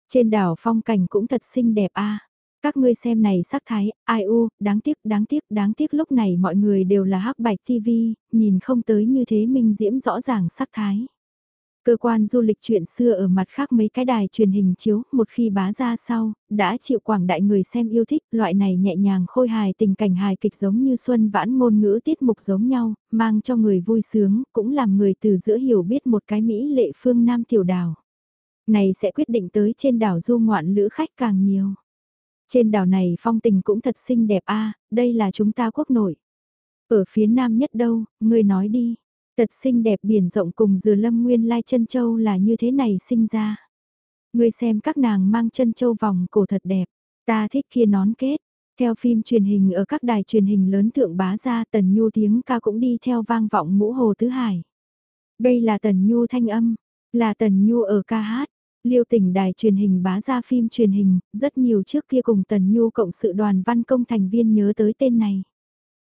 Trên đảo phong cảnh cũng thật xinh đẹp a. Các ngươi xem này sắc thái, ai u, đáng tiếc, đáng tiếc, đáng tiếc lúc này mọi người đều là hắc bạch TV, nhìn không tới như thế minh diễm rõ ràng sắc thái. Cơ quan du lịch chuyện xưa ở mặt khác mấy cái đài truyền hình chiếu, một khi bá ra sau, đã chịu quảng đại người xem yêu thích, loại này nhẹ nhàng khôi hài tình cảnh hài kịch giống như xuân vãn ngôn ngữ tiết mục giống nhau, mang cho người vui sướng, cũng làm người từ giữa hiểu biết một cái Mỹ lệ phương Nam tiểu đảo này sẽ quyết định tới trên đảo du ngoạn lữ khách càng nhiều. Trên đảo này phong tình cũng thật xinh đẹp a đây là chúng ta quốc nội. Ở phía nam nhất đâu, ngươi nói đi. Thật xinh đẹp biển rộng cùng dừa lâm nguyên lai chân châu là như thế này sinh ra. Ngươi xem các nàng mang chân châu vòng cổ thật đẹp. Ta thích kia nón kết. Theo phim truyền hình ở các đài truyền hình lớn thượng bá ra tần nhu tiếng ca cũng đi theo vang vọng ngũ hồ tứ hải. Đây là tần nhu thanh âm, là tần nhu ở ca hát. Liêu tỉnh đài truyền hình bá ra phim truyền hình, rất nhiều trước kia cùng Tần Nhu cộng sự đoàn văn công thành viên nhớ tới tên này.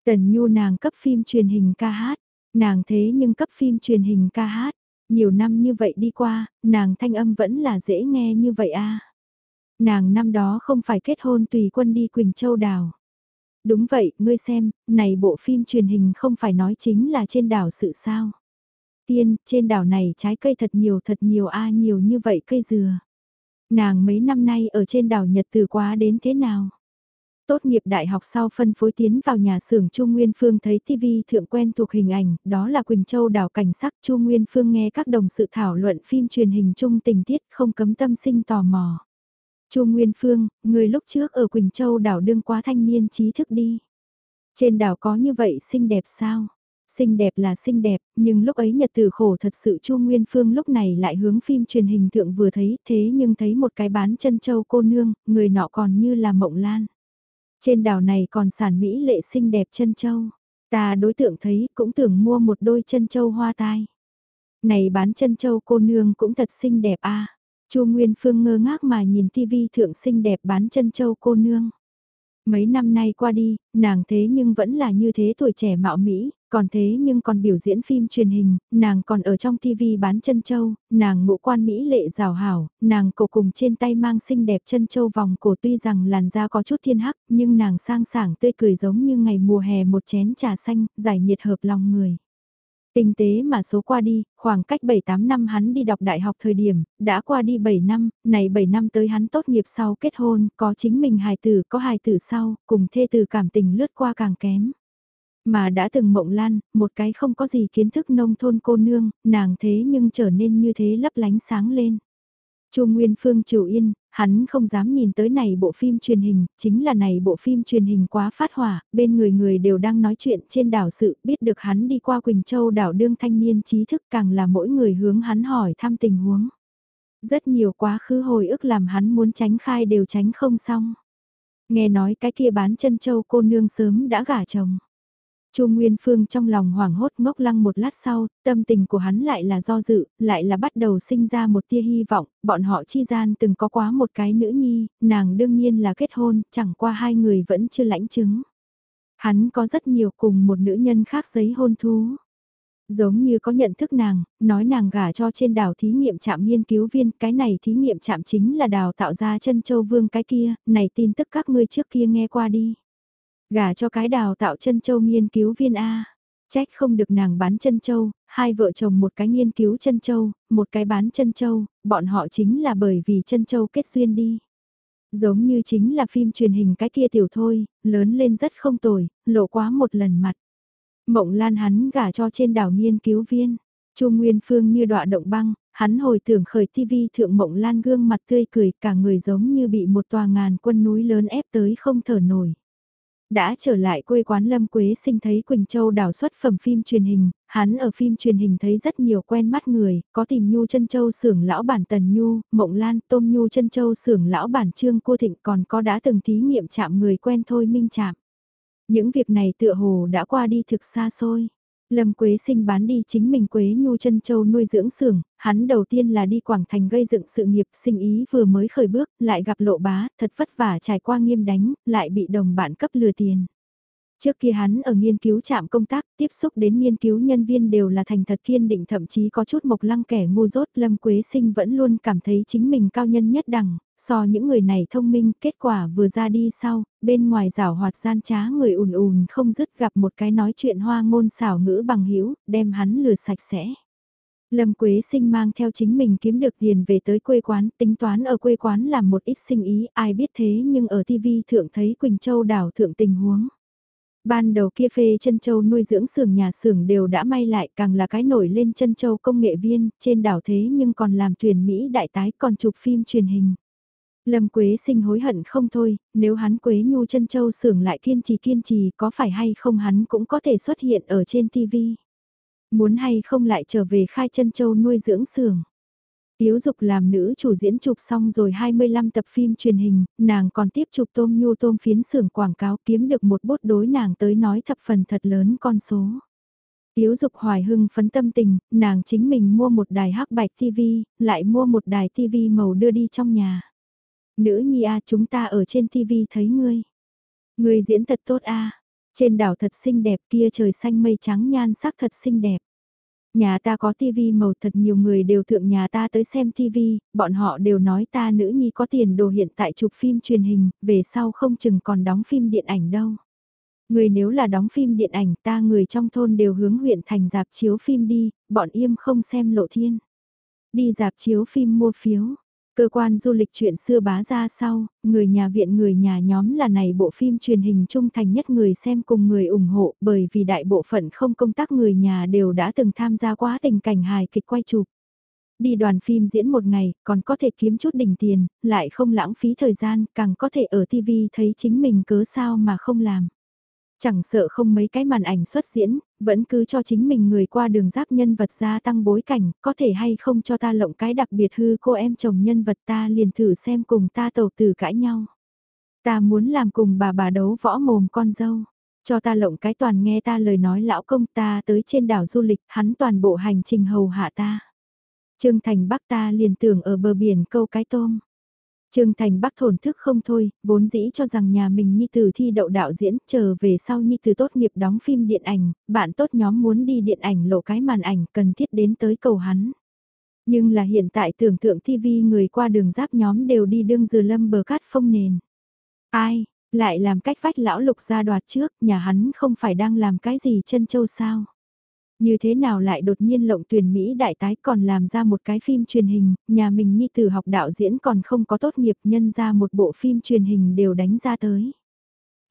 Tần Nhu nàng cấp phim truyền hình ca hát, nàng thế nhưng cấp phim truyền hình ca hát, nhiều năm như vậy đi qua, nàng thanh âm vẫn là dễ nghe như vậy a. À. Nàng năm đó không phải kết hôn tùy quân đi Quỳnh Châu đảo. Đúng vậy, ngươi xem, này bộ phim truyền hình không phải nói chính là trên đảo sự sao. Tiên, trên đảo này trái cây thật nhiều thật nhiều a nhiều như vậy cây dừa. Nàng mấy năm nay ở trên đảo Nhật từ quá đến thế nào? Tốt nghiệp đại học sau phân phối tiến vào nhà xưởng Chu Nguyên Phương thấy TV thượng quen thuộc hình ảnh, đó là Quỳnh Châu đảo cảnh sắc Chu Nguyên Phương nghe các đồng sự thảo luận phim truyền hình chung tình tiết không cấm tâm sinh tò mò. Chu Nguyên Phương, người lúc trước ở Quỳnh Châu đảo đương quá thanh niên trí thức đi. Trên đảo có như vậy xinh đẹp sao? Xinh đẹp là xinh đẹp, nhưng lúc ấy nhật tử khổ thật sự Chu Nguyên Phương lúc này lại hướng phim truyền hình thượng vừa thấy thế nhưng thấy một cái bán chân châu cô nương, người nọ còn như là mộng lan. Trên đảo này còn sản mỹ lệ xinh đẹp chân châu. Ta đối tượng thấy cũng tưởng mua một đôi chân châu hoa tai. Này bán chân châu cô nương cũng thật xinh đẹp a. Chu Nguyên Phương ngơ ngác mà nhìn tivi thượng xinh đẹp bán chân châu cô nương. Mấy năm nay qua đi, nàng thế nhưng vẫn là như thế tuổi trẻ mạo Mỹ, còn thế nhưng còn biểu diễn phim truyền hình, nàng còn ở trong TV bán chân châu, nàng ngũ quan Mỹ lệ rào hảo, nàng cổ cùng trên tay mang xinh đẹp chân châu vòng cổ tuy rằng làn da có chút thiên hắc, nhưng nàng sang sảng tươi cười giống như ngày mùa hè một chén trà xanh, giải nhiệt hợp lòng người. Tinh tế mà số qua đi, khoảng cách 7-8 năm hắn đi đọc đại học thời điểm, đã qua đi 7 năm, này 7 năm tới hắn tốt nghiệp sau kết hôn, có chính mình hài tử, có hài tử sau, cùng thê tử cảm tình lướt qua càng kém. Mà đã từng mộng lan, một cái không có gì kiến thức nông thôn cô nương, nàng thế nhưng trở nên như thế lấp lánh sáng lên. Chu Nguyên Phương chịu yên, hắn không dám nhìn tới này bộ phim truyền hình, chính là này bộ phim truyền hình quá phát hỏa, bên người người đều đang nói chuyện trên đảo sự, biết được hắn đi qua Quỳnh Châu đảo đương thanh niên trí thức càng là mỗi người hướng hắn hỏi thăm tình huống. Rất nhiều quá khứ hồi ức làm hắn muốn tránh khai đều tránh không xong. Nghe nói cái kia bán chân châu cô nương sớm đã gả chồng. Chu Nguyên Phương trong lòng hoảng hốt ngốc lăng một lát sau, tâm tình của hắn lại là do dự, lại là bắt đầu sinh ra một tia hy vọng, bọn họ chi gian từng có quá một cái nữ nhi, nàng đương nhiên là kết hôn, chẳng qua hai người vẫn chưa lãnh chứng. Hắn có rất nhiều cùng một nữ nhân khác giấy hôn thú. Giống như có nhận thức nàng, nói nàng gả cho trên đảo thí nghiệm trạm nghiên cứu viên, cái này thí nghiệm trạm chính là đào tạo ra chân châu vương cái kia, này tin tức các ngươi trước kia nghe qua đi. Gả cho cái đào tạo chân châu nghiên cứu viên A. Trách không được nàng bán chân châu, hai vợ chồng một cái nghiên cứu chân châu, một cái bán chân châu, bọn họ chính là bởi vì chân châu kết duyên đi. Giống như chính là phim truyền hình cái kia tiểu thôi, lớn lên rất không tồi, lộ quá một lần mặt. Mộng lan hắn gả cho trên đảo nghiên cứu viên. Chu Nguyên Phương như đọa động băng, hắn hồi tưởng khởi tivi thượng mộng lan gương mặt tươi cười cả người giống như bị một tòa ngàn quân núi lớn ép tới không thở nổi. Đã trở lại quê quán Lâm Quế sinh thấy Quỳnh Châu đào xuất phẩm phim truyền hình, hắn ở phim truyền hình thấy rất nhiều quen mắt người, có tìm Nhu chân Châu xưởng lão bản Tần Nhu, Mộng Lan, Tôm Nhu chân Châu xưởng lão bản Trương Cô Thịnh còn có đã từng thí nghiệm chạm người quen thôi minh chạm. Những việc này tựa hồ đã qua đi thực xa xôi. Lâm Quế Sinh bán đi chính mình Quế Nhu chân Châu nuôi dưỡng xưởng, hắn đầu tiên là đi Quảng Thành gây dựng sự nghiệp sinh ý vừa mới khởi bước, lại gặp lộ bá, thật vất vả trải qua nghiêm đánh, lại bị đồng bạn cấp lừa tiền. Trước kia hắn ở nghiên cứu trạm công tác, tiếp xúc đến nghiên cứu nhân viên đều là thành thật kiên định thậm chí có chút mộc lăng kẻ ngu dốt. Lâm Quế Sinh vẫn luôn cảm thấy chính mình cao nhân nhất đẳng, so những người này thông minh, kết quả vừa ra đi sau, bên ngoài rào hoạt gian trá người ùn ùn không dứt gặp một cái nói chuyện hoa ngôn xảo ngữ bằng hữu đem hắn lừa sạch sẽ. Lâm Quế Sinh mang theo chính mình kiếm được tiền về tới quê quán, tính toán ở quê quán làm một ít sinh ý, ai biết thế nhưng ở TV thượng thấy Quỳnh Châu đảo thượng tình huống. Ban đầu kia phê chân châu nuôi dưỡng xưởng nhà xưởng đều đã may lại càng là cái nổi lên chân châu công nghệ viên, trên đảo thế nhưng còn làm tuyển Mỹ đại tái còn chụp phim truyền hình. Lâm Quế sinh hối hận không thôi, nếu hắn Quế Nhu chân châu xưởng lại kiên trì kiên trì có phải hay không hắn cũng có thể xuất hiện ở trên TV. Muốn hay không lại trở về khai chân châu nuôi dưỡng xưởng. Tiếu dục làm nữ chủ diễn chụp xong rồi 25 tập phim truyền hình, nàng còn tiếp chụp tôm nhu tôm phiến xưởng quảng cáo kiếm được một bút đối nàng tới nói thập phần thật lớn con số. Tiếu dục hoài hưng phấn tâm tình, nàng chính mình mua một đài hắc bạch TV, lại mua một đài TV màu đưa đi trong nhà. Nữ nhi a chúng ta ở trên TV thấy ngươi. Ngươi diễn thật tốt a trên đảo thật xinh đẹp kia trời xanh mây trắng nhan sắc thật xinh đẹp. Nhà ta có tivi màu thật nhiều người đều thượng nhà ta tới xem tivi, bọn họ đều nói ta nữ nhi có tiền đồ hiện tại chụp phim truyền hình, về sau không chừng còn đóng phim điện ảnh đâu. Người nếu là đóng phim điện ảnh ta người trong thôn đều hướng huyện thành dạp chiếu phim đi, bọn im không xem lộ thiên. Đi dạp chiếu phim mua phiếu, Cơ quan du lịch chuyện xưa bá ra sau, người nhà viện người nhà nhóm là này bộ phim truyền hình trung thành nhất người xem cùng người ủng hộ bởi vì đại bộ phận không công tác người nhà đều đã từng tham gia quá tình cảnh hài kịch quay chụp. Đi đoàn phim diễn một ngày, còn có thể kiếm chút đỉnh tiền, lại không lãng phí thời gian, càng có thể ở TV thấy chính mình cớ sao mà không làm. Chẳng sợ không mấy cái màn ảnh xuất diễn, vẫn cứ cho chính mình người qua đường giáp nhân vật gia tăng bối cảnh, có thể hay không cho ta lộng cái đặc biệt hư cô em chồng nhân vật ta liền thử xem cùng ta tàu tử cãi nhau. Ta muốn làm cùng bà bà đấu võ mồm con dâu. Cho ta lộng cái toàn nghe ta lời nói lão công ta tới trên đảo du lịch, hắn toàn bộ hành trình hầu hạ ta. Trương Thành Bắc ta liền tưởng ở bờ biển câu cái tôm. Trương Thành Bắc thổn thức không thôi, vốn dĩ cho rằng nhà mình Nhi Tử thi đậu đạo diễn, chờ về sau Nhi Tử tốt nghiệp đóng phim điện ảnh, bạn tốt nhóm muốn đi điện ảnh lộ cái màn ảnh cần thiết đến tới cầu hắn. Nhưng là hiện tại tưởng tượng TV người qua đường giáp nhóm đều đi đương dừa lâm bờ cát phong nền. Ai, lại làm cách vách lão lục ra đoạt trước, nhà hắn không phải đang làm cái gì chân châu sao? Như thế nào lại đột nhiên lộng tuyển Mỹ đại tái còn làm ra một cái phim truyền hình, nhà mình nhi tử học đạo diễn còn không có tốt nghiệp nhân ra một bộ phim truyền hình đều đánh ra tới.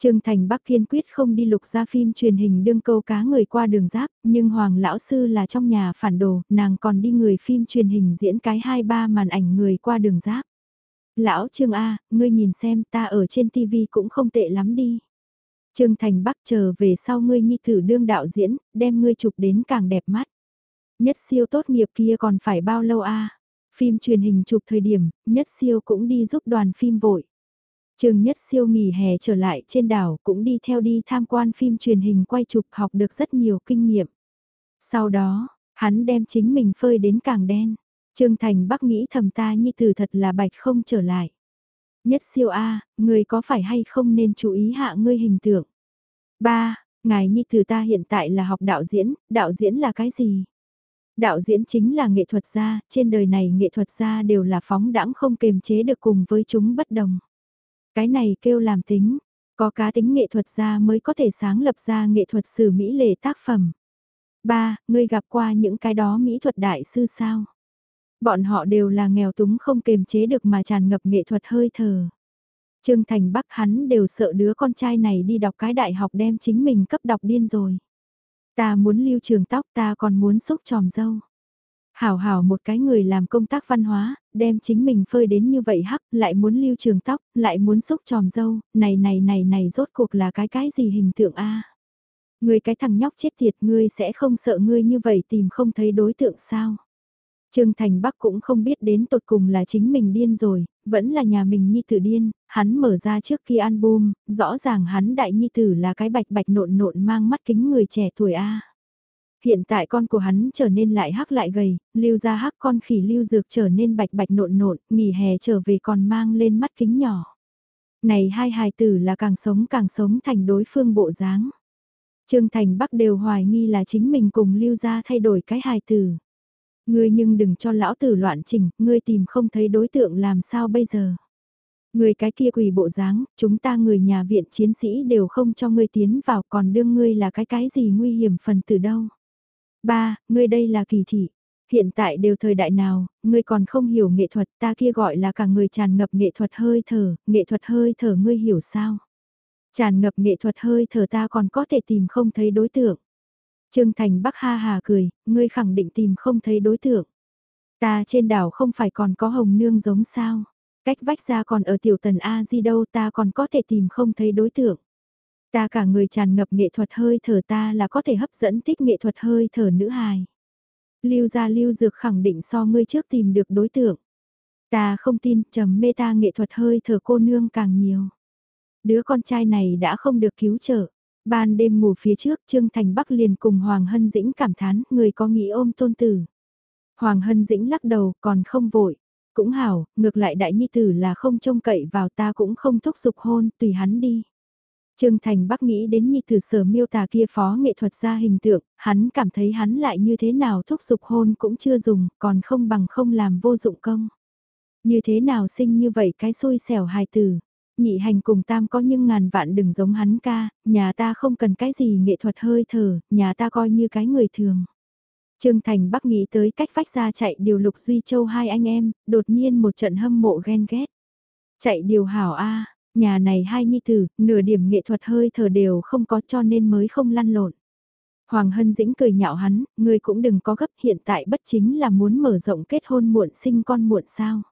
Trương Thành Bắc kiên quyết không đi lục ra phim truyền hình đương câu cá người qua đường giáp, nhưng Hoàng Lão Sư là trong nhà phản đồ, nàng còn đi người phim truyền hình diễn cái hai ba màn ảnh người qua đường giáp. Lão Trương A, ngươi nhìn xem ta ở trên TV cũng không tệ lắm đi. Trương Thành Bắc chờ về sau ngươi nhi thử đương đạo diễn, đem ngươi chụp đến càng đẹp mắt. Nhất siêu tốt nghiệp kia còn phải bao lâu a? Phim truyền hình chụp thời điểm, nhất siêu cũng đi giúp đoàn phim vội. Trường Nhất Siêu nghỉ hè trở lại trên đảo cũng đi theo đi tham quan phim truyền hình quay chụp học được rất nhiều kinh nghiệm. Sau đó, hắn đem chính mình phơi đến càng đen. Trương Thành Bắc nghĩ thầm ta như từ thật là bạch không trở lại. Nhất Siêu A, người có phải hay không nên chú ý hạ ngươi hình tượng. ba Ngài Nhi Từ ta hiện tại là học đạo diễn, đạo diễn là cái gì? Đạo diễn chính là nghệ thuật gia, trên đời này nghệ thuật gia đều là phóng đãng không kềm chế được cùng với chúng bất đồng. Cái này kêu làm tính, có cá tính nghệ thuật gia mới có thể sáng lập ra nghệ thuật sử mỹ lệ tác phẩm. ba Ngươi gặp qua những cái đó mỹ thuật đại sư sao? Bọn họ đều là nghèo túng không kềm chế được mà tràn ngập nghệ thuật hơi thở. Trương Thành Bắc hắn đều sợ đứa con trai này đi đọc cái đại học đem chính mình cấp đọc điên rồi. Ta muốn lưu trường tóc ta còn muốn xúc tròm dâu. Hảo hảo một cái người làm công tác văn hóa, đem chính mình phơi đến như vậy hắc, lại muốn lưu trường tóc, lại muốn xúc tròm dâu, này này này này rốt cuộc là cái cái gì hình tượng a Người cái thằng nhóc chết tiệt ngươi sẽ không sợ ngươi như vậy tìm không thấy đối tượng sao? Trương Thành Bắc cũng không biết đến tột cùng là chính mình điên rồi, vẫn là nhà mình nhi tử điên, hắn mở ra trước khi album, rõ ràng hắn đại nhi tử là cái bạch bạch nộn nộn mang mắt kính người trẻ tuổi A. Hiện tại con của hắn trở nên lại hắc lại gầy, lưu ra hắc con khỉ lưu dược trở nên bạch bạch nộn nộn, nghỉ hè trở về còn mang lên mắt kính nhỏ. Này hai hài tử là càng sống càng sống thành đối phương bộ dáng. Trương Thành Bắc đều hoài nghi là chính mình cùng lưu ra thay đổi cái hài tử. Ngươi nhưng đừng cho lão tử loạn chỉnh, ngươi tìm không thấy đối tượng làm sao bây giờ. Ngươi cái kia quỳ bộ dáng, chúng ta người nhà viện chiến sĩ đều không cho ngươi tiến vào còn đương ngươi là cái cái gì nguy hiểm phần từ đâu. Ba, ngươi đây là kỳ thị. Hiện tại đều thời đại nào, ngươi còn không hiểu nghệ thuật ta kia gọi là cả người tràn ngập nghệ thuật hơi thở, nghệ thuật hơi thở ngươi hiểu sao? Tràn ngập nghệ thuật hơi thở ta còn có thể tìm không thấy đối tượng. Trương Thành Bắc ha hà cười, ngươi khẳng định tìm không thấy đối tượng. Ta trên đảo không phải còn có hồng nương giống sao. Cách vách ra còn ở tiểu tần A di đâu ta còn có thể tìm không thấy đối tượng. Ta cả người tràn ngập nghệ thuật hơi thở ta là có thể hấp dẫn thích nghệ thuật hơi thở nữ hài. Lưu gia lưu dược khẳng định so ngươi trước tìm được đối tượng. Ta không tin trầm mê ta nghệ thuật hơi thở cô nương càng nhiều. Đứa con trai này đã không được cứu trợ. Ban đêm ngủ phía trước Trương Thành Bắc liền cùng Hoàng Hân Dĩnh cảm thán người có nghĩ ôm tôn tử. Hoàng Hân Dĩnh lắc đầu còn không vội. Cũng hảo, ngược lại đại nhi tử là không trông cậy vào ta cũng không thúc giục hôn, tùy hắn đi. Trương Thành Bắc nghĩ đến nhi tử sở miêu tả kia phó nghệ thuật ra hình tượng, hắn cảm thấy hắn lại như thế nào thúc giục hôn cũng chưa dùng, còn không bằng không làm vô dụng công. Như thế nào sinh như vậy cái xui xẻo hài tử, nhị hành cùng tam có nhưng ngàn vạn đừng giống hắn ca, nhà ta không cần cái gì nghệ thuật hơi thở, nhà ta coi như cái người thường. Trương Thành Bắc nghĩ tới cách vách ra chạy điều lục Duy Châu hai anh em, đột nhiên một trận hâm mộ ghen ghét. Chạy điều hảo A, nhà này hai nhi tử, nửa điểm nghệ thuật hơi thở đều không có cho nên mới không lăn lộn. Hoàng Hân Dĩnh cười nhạo hắn, ngươi cũng đừng có gấp hiện tại bất chính là muốn mở rộng kết hôn muộn sinh con muộn sao.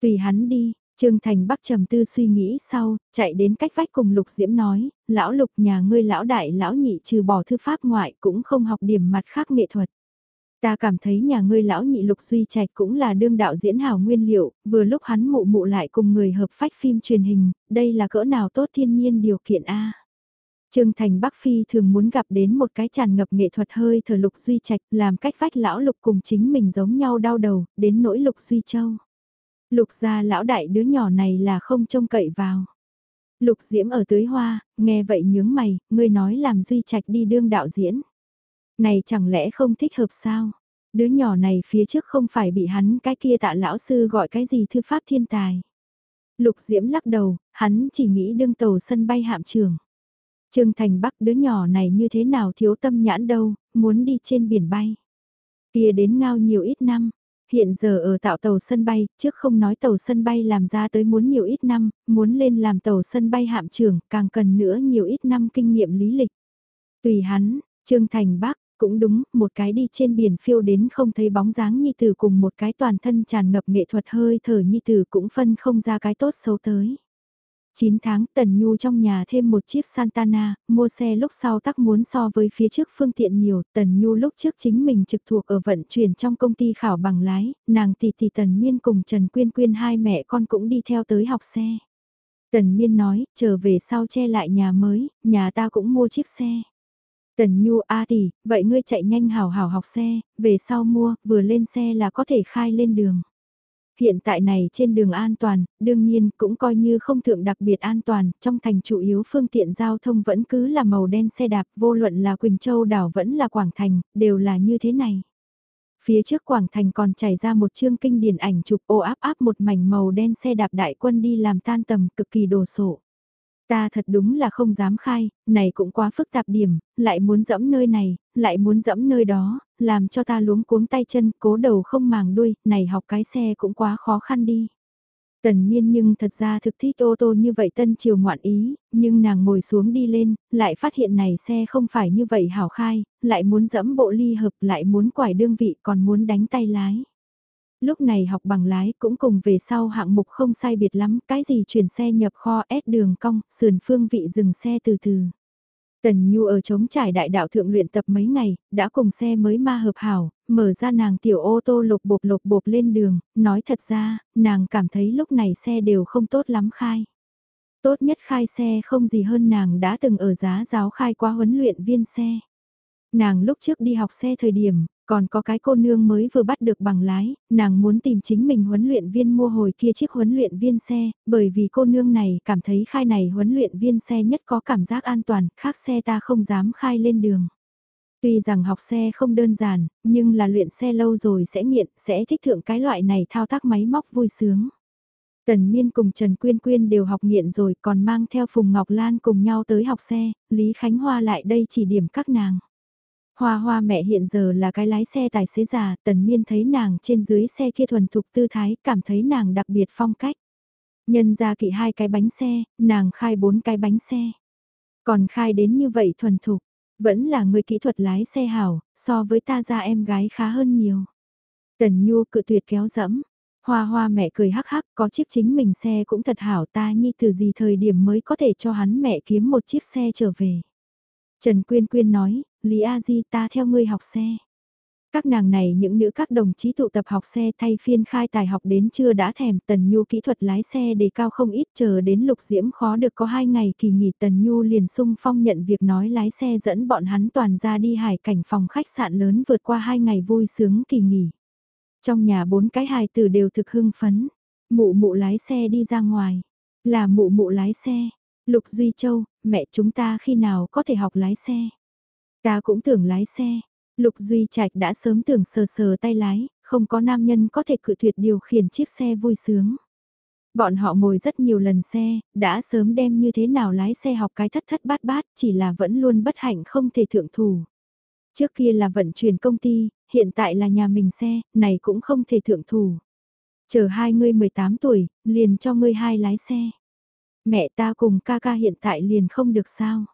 Tùy hắn đi, Trương Thành Bắc trầm tư suy nghĩ sau, chạy đến cách vách cùng Lục Diễm nói, lão Lục nhà ngươi lão đại lão nhị trừ bỏ thư pháp ngoại cũng không học điểm mặt khác nghệ thuật. Ta cảm thấy nhà ngươi lão nhị Lục Duy Trạch cũng là đương đạo diễn hào nguyên liệu, vừa lúc hắn mụ mụ lại cùng người hợp phách phim truyền hình, đây là cỡ nào tốt thiên nhiên điều kiện A. Trương Thành Bắc Phi thường muốn gặp đến một cái tràn ngập nghệ thuật hơi thở Lục Duy Trạch làm cách vách lão Lục cùng chính mình giống nhau đau đầu, đến nỗi Lục Duy Châu. Lục gia lão đại đứa nhỏ này là không trông cậy vào. Lục diễm ở tưới hoa, nghe vậy nhướng mày, ngươi nói làm duy trạch đi đương đạo diễn. Này chẳng lẽ không thích hợp sao? Đứa nhỏ này phía trước không phải bị hắn cái kia tạ lão sư gọi cái gì thư pháp thiên tài. Lục diễm lắc đầu, hắn chỉ nghĩ đương tàu sân bay hạm trường. Trương Thành Bắc đứa nhỏ này như thế nào thiếu tâm nhãn đâu, muốn đi trên biển bay. Kia đến ngao nhiều ít năm, Hiện giờ ở tạo tàu sân bay, trước không nói tàu sân bay làm ra tới muốn nhiều ít năm, muốn lên làm tàu sân bay hạm trưởng, càng cần nữa nhiều ít năm kinh nghiệm lý lịch. Tùy hắn, Trương Thành Bắc, cũng đúng, một cái đi trên biển phiêu đến không thấy bóng dáng nhi tử cùng một cái toàn thân tràn ngập nghệ thuật hơi thở nhi tử cũng phân không ra cái tốt xấu tới. 9 tháng Tần Nhu trong nhà thêm một chiếc Santana, mua xe lúc sau tắc muốn so với phía trước phương tiện nhiều, Tần Nhu lúc trước chính mình trực thuộc ở vận chuyển trong công ty khảo bằng lái, nàng tỷ tỷ Tần Miên cùng Trần Quyên Quyên hai mẹ con cũng đi theo tới học xe. Tần Miên nói, trở về sau che lại nhà mới, nhà ta cũng mua chiếc xe. Tần Nhu A tỷ, vậy ngươi chạy nhanh hào hào học xe, về sau mua, vừa lên xe là có thể khai lên đường. Hiện tại này trên đường an toàn, đương nhiên cũng coi như không thượng đặc biệt an toàn, trong thành chủ yếu phương tiện giao thông vẫn cứ là màu đen xe đạp, vô luận là Quỳnh Châu đảo vẫn là Quảng Thành, đều là như thế này. Phía trước Quảng Thành còn chảy ra một chương kinh điển ảnh chụp ô áp áp một mảnh màu đen xe đạp đại quân đi làm tan tầm cực kỳ đồ sộ. Ta thật đúng là không dám khai, này cũng quá phức tạp điểm, lại muốn dẫm nơi này, lại muốn dẫm nơi đó, làm cho ta luống cuống tay chân, cố đầu không màng đuôi, này học cái xe cũng quá khó khăn đi. Tần miên nhưng thật ra thực thích ô tô như vậy tân chiều ngoạn ý, nhưng nàng ngồi xuống đi lên, lại phát hiện này xe không phải như vậy hảo khai, lại muốn dẫm bộ ly hợp, lại muốn quải đương vị còn muốn đánh tay lái. Lúc này học bằng lái cũng cùng về sau hạng mục không sai biệt lắm, cái gì chuyển xe nhập kho ép đường cong, sườn phương vị dừng xe từ từ. Tần Nhu ở chống trải đại đạo thượng luyện tập mấy ngày, đã cùng xe mới ma hợp hảo, mở ra nàng tiểu ô tô lục bộp lục bộp lên đường, nói thật ra, nàng cảm thấy lúc này xe đều không tốt lắm khai. Tốt nhất khai xe không gì hơn nàng đã từng ở giá giáo khai qua huấn luyện viên xe. Nàng lúc trước đi học xe thời điểm, còn có cái cô nương mới vừa bắt được bằng lái, nàng muốn tìm chính mình huấn luyện viên mua hồi kia chiếc huấn luyện viên xe, bởi vì cô nương này cảm thấy khai này huấn luyện viên xe nhất có cảm giác an toàn, khác xe ta không dám khai lên đường. Tuy rằng học xe không đơn giản, nhưng là luyện xe lâu rồi sẽ nghiện, sẽ thích thượng cái loại này thao tác máy móc vui sướng. Tần Miên cùng Trần Quyên Quyên đều học nghiện rồi còn mang theo Phùng Ngọc Lan cùng nhau tới học xe, Lý Khánh Hoa lại đây chỉ điểm các nàng. Hoa hoa mẹ hiện giờ là cái lái xe tài xế già, tần miên thấy nàng trên dưới xe kia thuần thục tư thái, cảm thấy nàng đặc biệt phong cách. Nhân ra kỵ hai cái bánh xe, nàng khai bốn cái bánh xe. Còn khai đến như vậy thuần thục, vẫn là người kỹ thuật lái xe hảo, so với ta ra em gái khá hơn nhiều. Tần Nhu cự tuyệt kéo dẫm. Hoa hoa mẹ cười hắc hắc, có chiếc chính mình xe cũng thật hảo ta nhi từ gì thời điểm mới có thể cho hắn mẹ kiếm một chiếc xe trở về. Trần Quyên Quyên nói, Lý A Di ta theo ngươi học xe. Các nàng này những nữ các đồng chí tụ tập học xe thay phiên khai tài học đến chưa đã thèm Tần Nhu kỹ thuật lái xe đề cao không ít chờ đến lục diễm khó được có hai ngày kỳ nghỉ Tần Nhu liền sung phong nhận việc nói lái xe dẫn bọn hắn toàn ra đi hải cảnh phòng khách sạn lớn vượt qua hai ngày vui sướng kỳ nghỉ. Trong nhà bốn cái hài tử đều thực hưng phấn, mụ mụ lái xe đi ra ngoài, là mụ mụ lái xe, Lục Duy Châu, mẹ chúng ta khi nào có thể học lái xe? Ta cũng tưởng lái xe. Lục Duy Trạch đã sớm tưởng sờ sờ tay lái, không có nam nhân có thể cự tuyệt điều khiển chiếc xe vui sướng. Bọn họ ngồi rất nhiều lần xe, đã sớm đem như thế nào lái xe học cái thất thất bát bát, chỉ là vẫn luôn bất hạnh không thể thượng thủ. Trước kia là vận chuyển công ty, hiện tại là nhà mình xe, này cũng không thể thượng thủ. Chờ hai ngươi 18 tuổi, liền cho ngươi hai lái xe. Mẹ ta cùng ca ca hiện tại liền không được sao.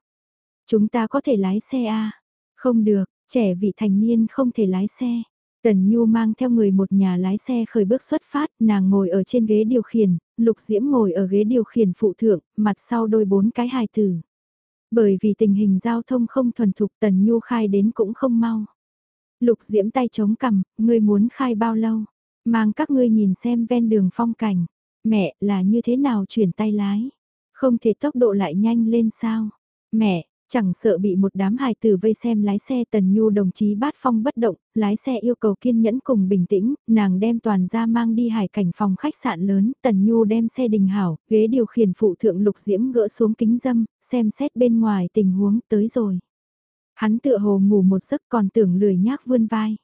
Chúng ta có thể lái xe à? Không được, trẻ vị thành niên không thể lái xe. Tần Nhu mang theo người một nhà lái xe khởi bước xuất phát, nàng ngồi ở trên ghế điều khiển, Lục Diễm ngồi ở ghế điều khiển phụ thượng, mặt sau đôi bốn cái hài tử. Bởi vì tình hình giao thông không thuần thục Tần Nhu khai đến cũng không mau. Lục Diễm tay chống cằm, ngươi muốn khai bao lâu? Mang các ngươi nhìn xem ven đường phong cảnh. Mẹ, là như thế nào chuyển tay lái? Không thể tốc độ lại nhanh lên sao? Mẹ, chẳng sợ bị một đám hài tử vây xem lái xe Tần Nhu đồng chí bát phong bất động, lái xe yêu cầu kiên nhẫn cùng bình tĩnh, nàng đem toàn ra mang đi hải cảnh phòng khách sạn lớn, Tần Nhu đem xe đình hảo, ghế điều khiển phụ thượng lục diễm gỡ xuống kính dâm, xem xét bên ngoài tình huống tới rồi. Hắn tựa hồ ngủ một giấc còn tưởng lười nhác vươn vai.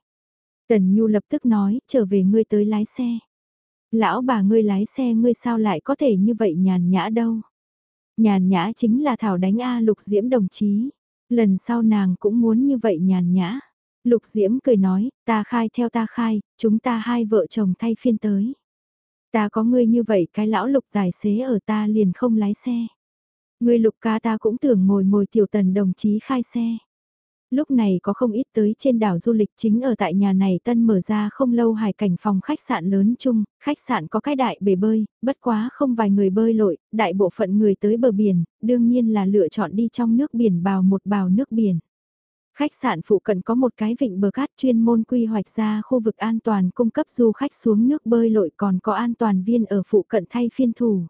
Tần Nhu lập tức nói, trở về ngươi tới lái xe. Lão bà ngươi lái xe ngươi sao lại có thể như vậy nhàn nhã đâu. Nhàn nhã chính là Thảo đánh A lục diễm đồng chí. Lần sau nàng cũng muốn như vậy nhàn nhã. Lục Diễm cười nói, ta khai theo ta khai, chúng ta hai vợ chồng thay phiên tới. Ta có ngươi như vậy cái lão lục tài xế ở ta liền không lái xe. Ngươi lục ca ta cũng tưởng ngồi ngồi tiểu tần đồng chí khai xe. Lúc này có không ít tới trên đảo du lịch chính ở tại nhà này tân mở ra không lâu hải cảnh phòng khách sạn lớn chung, khách sạn có cái đại bể bơi, bất quá không vài người bơi lội, đại bộ phận người tới bờ biển, đương nhiên là lựa chọn đi trong nước biển bào một bào nước biển. Khách sạn phụ cận có một cái vịnh bờ cát chuyên môn quy hoạch ra khu vực an toàn cung cấp du khách xuống nước bơi lội còn có an toàn viên ở phụ cận thay phiên thủ.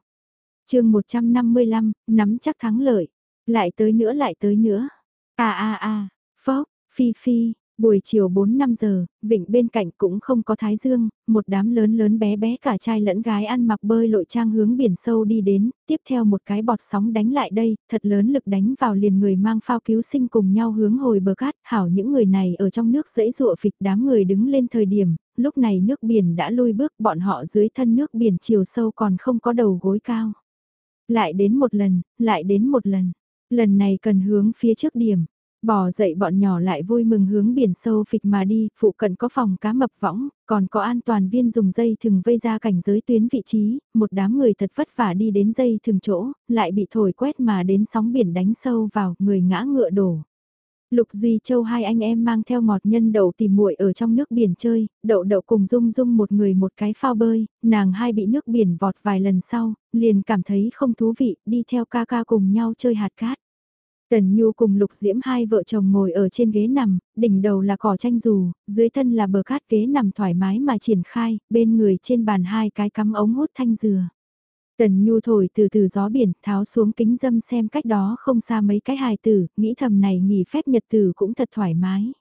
chương 155, nắm chắc thắng lợi. Lại tới nữa lại tới nữa. À à à, Phóc, phi phi, Buổi chiều 4-5 giờ, vịnh bên cạnh cũng không có thái dương, một đám lớn lớn bé bé cả trai lẫn gái ăn mặc bơi lội trang hướng biển sâu đi đến, tiếp theo một cái bọt sóng đánh lại đây, thật lớn lực đánh vào liền người mang phao cứu sinh cùng nhau hướng hồi bờ cát, hảo những người này ở trong nước dễ dụa phịch đám người đứng lên thời điểm, lúc này nước biển đã lui bước bọn họ dưới thân nước biển chiều sâu còn không có đầu gối cao. Lại đến một lần, lại đến một lần, lần này cần hướng phía trước điểm Bò dậy bọn nhỏ lại vui mừng hướng biển sâu phịch mà đi, phụ cận có phòng cá mập võng, còn có an toàn viên dùng dây thừng vây ra cảnh giới tuyến vị trí, một đám người thật vất vả đi đến dây thừng chỗ, lại bị thổi quét mà đến sóng biển đánh sâu vào, người ngã ngựa đổ. Lục Duy Châu hai anh em mang theo ngọt nhân đậu tìm muội ở trong nước biển chơi, đậu đậu cùng dung dung một người một cái phao bơi, nàng hai bị nước biển vọt vài lần sau, liền cảm thấy không thú vị, đi theo ca ca cùng nhau chơi hạt cát. Tần Nhu cùng Lục Diễm hai vợ chồng ngồi ở trên ghế nằm, đỉnh đầu là cỏ tranh dù, dưới thân là bờ cát ghế nằm thoải mái mà triển khai, bên người trên bàn hai cái cắm ống hút thanh dừa. Tần Nhu thổi từ từ gió biển, tháo xuống kính dâm xem cách đó không xa mấy cái hài tử, nghĩ thầm này nghỉ phép nhật tử cũng thật thoải mái.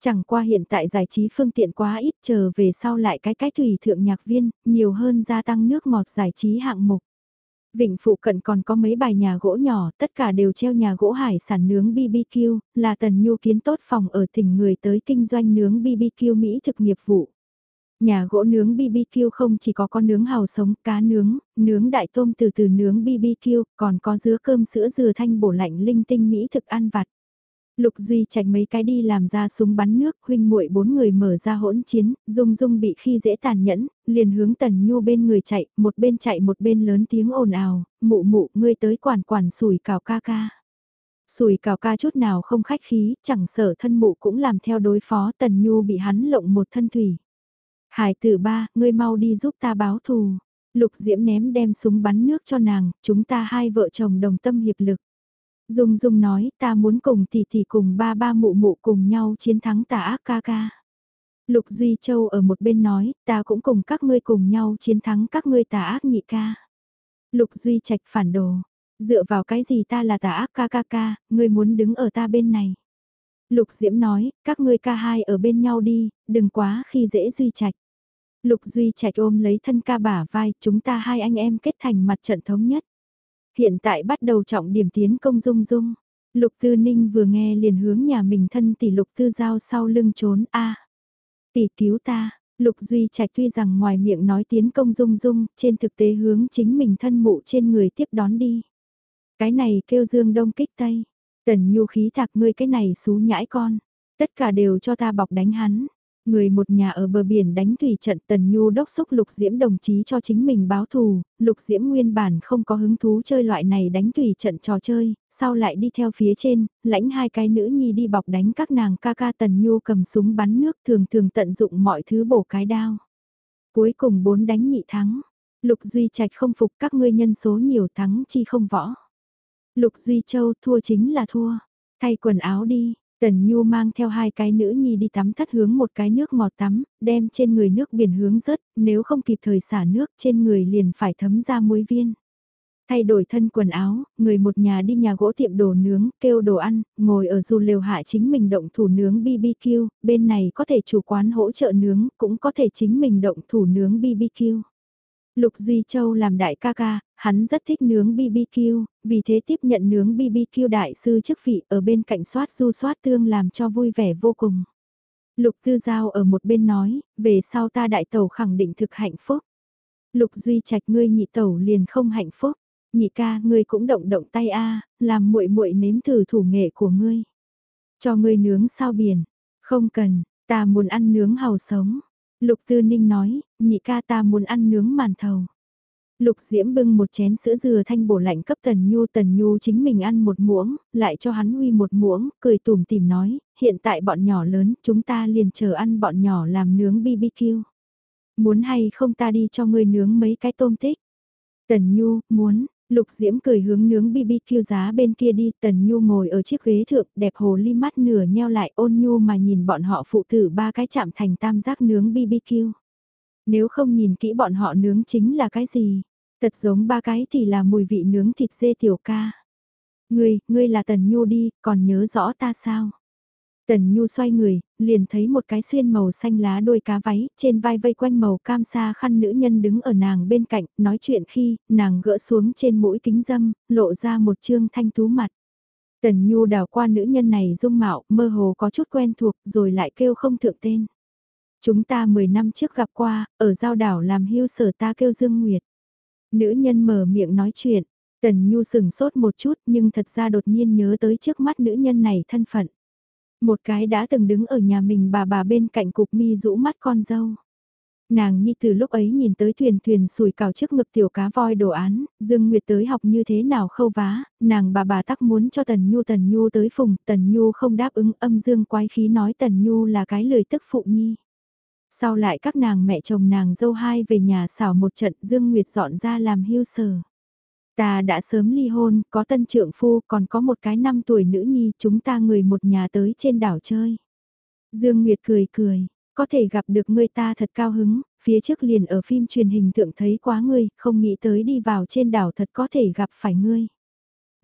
Chẳng qua hiện tại giải trí phương tiện quá ít chờ về sau lại cái cái thủy thượng nhạc viên, nhiều hơn gia tăng nước ngọt giải trí hạng mục. Vịnh phụ cận còn có mấy bài nhà gỗ nhỏ, tất cả đều treo nhà gỗ hải sản nướng BBQ, là tần nhu kiến tốt phòng ở tỉnh người tới kinh doanh nướng BBQ Mỹ thực nghiệp vụ. Nhà gỗ nướng BBQ không chỉ có con nướng hào sống, cá nướng, nướng đại tôm từ từ nướng BBQ, còn có dứa cơm sữa dừa thanh bổ lạnh linh tinh Mỹ thực ăn vặt. Lục Duy Trạch mấy cái đi làm ra súng bắn nước, huynh muội bốn người mở ra hỗn chiến, Dung Dung bị khi dễ tàn nhẫn, liền hướng Tần Nhu bên người chạy, một bên chạy một bên lớn tiếng ồn ào, mụ mụ ngươi tới quản quản sủi cào ca ca. Sủi cào ca chút nào không khách khí, chẳng sợ thân mụ cũng làm theo đối phó Tần Nhu bị hắn lộng một thân thủy. Hải tử ba, ngươi mau đi giúp ta báo thù. Lục Diễm ném đem súng bắn nước cho nàng, chúng ta hai vợ chồng đồng tâm hiệp lực. Dung Dung nói ta muốn cùng tỷ tỷ cùng ba ba mụ mụ cùng nhau chiến thắng tà ác ca ca. Lục Duy Châu ở một bên nói ta cũng cùng các ngươi cùng nhau chiến thắng các ngươi tà ác nhị ca. Lục Duy Trạch phản đồ, dựa vào cái gì ta là tà ác ca ca ca, ngươi muốn đứng ở ta bên này. Lục Diễm nói, các ngươi ca hai ở bên nhau đi, đừng quá khi dễ Duy Trạch. Lục Duy Trạch ôm lấy thân ca bả vai, chúng ta hai anh em kết thành mặt trận thống nhất. Hiện tại bắt đầu trọng điểm tiến công dung dung. Lục Tư Ninh vừa nghe liền hướng nhà mình thân tỷ Lục Tư Giao sau lưng trốn a Tỷ cứu ta, Lục Duy Trạch tuy rằng ngoài miệng nói tiến công dung dung, trên thực tế hướng chính mình thân mụ trên người tiếp đón đi. Cái này kêu dương đông kích tây, tần nhu khí thạc ngươi cái này xú nhãi con, tất cả đều cho ta bọc đánh hắn. Người một nhà ở bờ biển đánh thủy trận Tần Nhu đốc xúc Lục Diễm đồng chí cho chính mình báo thù, Lục Diễm nguyên bản không có hứng thú chơi loại này đánh thủy trận trò chơi, sau lại đi theo phía trên, lãnh hai cái nữ nhi đi bọc đánh các nàng ca ca Tần Nhu cầm súng bắn nước thường thường tận dụng mọi thứ bổ cái đao. Cuối cùng bốn đánh nhị thắng, Lục Duy Trạch không phục các ngươi nhân số nhiều thắng chi không võ. Lục Duy Châu thua chính là thua, thay quần áo đi, Tần Nhu mang theo hai cái nữ nhi đi tắm thất hướng một cái nước ngọt tắm, đem trên người nước biển hướng rớt, nếu không kịp thời xả nước trên người liền phải thấm ra muối viên. Thay đổi thân quần áo, người một nhà đi nhà gỗ tiệm đồ nướng, kêu đồ ăn, ngồi ở dù lều hạ chính mình động thủ nướng BBQ, bên này có thể chủ quán hỗ trợ nướng, cũng có thể chính mình động thủ nướng BBQ. Lục Duy Châu làm đại ca ca, hắn rất thích nướng BBQ, vì thế tiếp nhận nướng BBQ đại sư chức vị ở bên cạnh soát du soát tương làm cho vui vẻ vô cùng. Lục Tư Giao ở một bên nói, về sau ta đại tẩu khẳng định thực hạnh phúc. Lục Duy Trạch ngươi nhị tẩu liền không hạnh phúc, nhị ca ngươi cũng động động tay a, làm muội muội nếm thử thủ nghệ của ngươi. Cho ngươi nướng sao biển, Không cần, ta muốn ăn nướng hàu sống. Lục Tư Ninh nói, nhị ca ta muốn ăn nướng màn thầu. Lục Diễm bưng một chén sữa dừa thanh bổ lạnh cấp Tần Nhu, Tần Nhu chính mình ăn một muỗng, lại cho hắn huy một muỗng, cười tủm tìm nói, hiện tại bọn nhỏ lớn, chúng ta liền chờ ăn bọn nhỏ làm nướng BBQ. Muốn hay không ta đi cho ngươi nướng mấy cái tôm tích? Tần Nhu, muốn, Lục Diễm cười hướng nướng BBQ giá bên kia đi, Tần Nhu ngồi ở chiếc ghế thượng, đẹp hồ ly mắt nửa nheo lại ôn nhu mà nhìn bọn họ phụ tử ba cái chạm thành tam giác nướng BBQ. Nếu không nhìn kỹ bọn họ nướng chính là cái gì? Thật giống ba cái thì là mùi vị nướng thịt dê tiểu ca. Ngươi, ngươi là Tần Nhu đi, còn nhớ rõ ta sao? Tần Nhu xoay người, liền thấy một cái xuyên màu xanh lá đôi cá váy, trên vai vây quanh màu cam sa khăn nữ nhân đứng ở nàng bên cạnh, nói chuyện khi, nàng gỡ xuống trên mũi kính dâm, lộ ra một trương thanh tú mặt. Tần Nhu đào qua nữ nhân này dung mạo, mơ hồ có chút quen thuộc, rồi lại kêu không thượng tên. Chúng ta 10 năm trước gặp qua, ở giao đảo làm hưu sở ta kêu Dương Nguyệt. Nữ nhân mở miệng nói chuyện, Tần Nhu sừng sốt một chút nhưng thật ra đột nhiên nhớ tới trước mắt nữ nhân này thân phận. Một cái đã từng đứng ở nhà mình bà bà bên cạnh cục mi rũ mắt con dâu. Nàng nhi từ lúc ấy nhìn tới thuyền thuyền sùi cào trước ngực tiểu cá voi đồ án, Dương Nguyệt tới học như thế nào khâu vá, nàng bà bà tắc muốn cho Tần Nhu Tần Nhu tới phùng, Tần Nhu không đáp ứng âm Dương quái khí nói Tần Nhu là cái lời tức phụ nhi. Sau lại các nàng mẹ chồng nàng dâu hai về nhà xảo một trận Dương Nguyệt dọn ra làm hưu sở. Ta đã sớm ly hôn, có tân trượng phu, còn có một cái năm tuổi nữ nhi, chúng ta người một nhà tới trên đảo chơi. Dương Nguyệt cười cười, có thể gặp được ngươi ta thật cao hứng, phía trước liền ở phim truyền hình thượng thấy quá ngươi, không nghĩ tới đi vào trên đảo thật có thể gặp phải ngươi.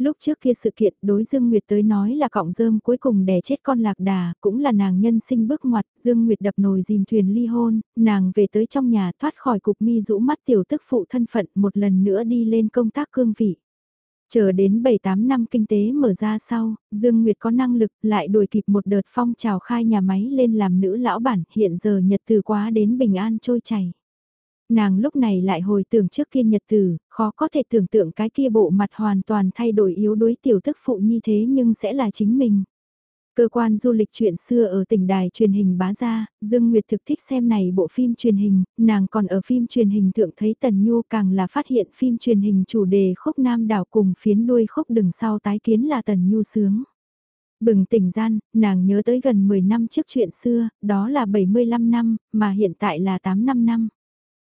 Lúc trước kia sự kiện đối Dương Nguyệt tới nói là cọng rơm cuối cùng đè chết con lạc đà, cũng là nàng nhân sinh bước ngoặt, Dương Nguyệt đập nồi dìm thuyền ly hôn, nàng về tới trong nhà thoát khỏi cục mi rũ mắt tiểu tức phụ thân phận một lần nữa đi lên công tác cương vị. Chờ đến 7-8 năm kinh tế mở ra sau, Dương Nguyệt có năng lực lại đuổi kịp một đợt phong trào khai nhà máy lên làm nữ lão bản, hiện giờ nhật từ quá đến bình an trôi chảy. Nàng lúc này lại hồi tưởng trước kia nhật tử, khó có thể tưởng tượng cái kia bộ mặt hoàn toàn thay đổi yếu đuối tiểu thức phụ như thế nhưng sẽ là chính mình. Cơ quan du lịch chuyện xưa ở tỉnh đài truyền hình bá gia, Dương Nguyệt thực thích xem này bộ phim truyền hình, nàng còn ở phim truyền hình thượng thấy Tần Nhu càng là phát hiện phim truyền hình chủ đề khúc nam đảo cùng phiến đuôi khúc đừng sau tái kiến là Tần Nhu sướng. Bừng tỉnh gian, nàng nhớ tới gần 10 năm trước chuyện xưa, đó là 75 năm, mà hiện tại là 8 năm năm.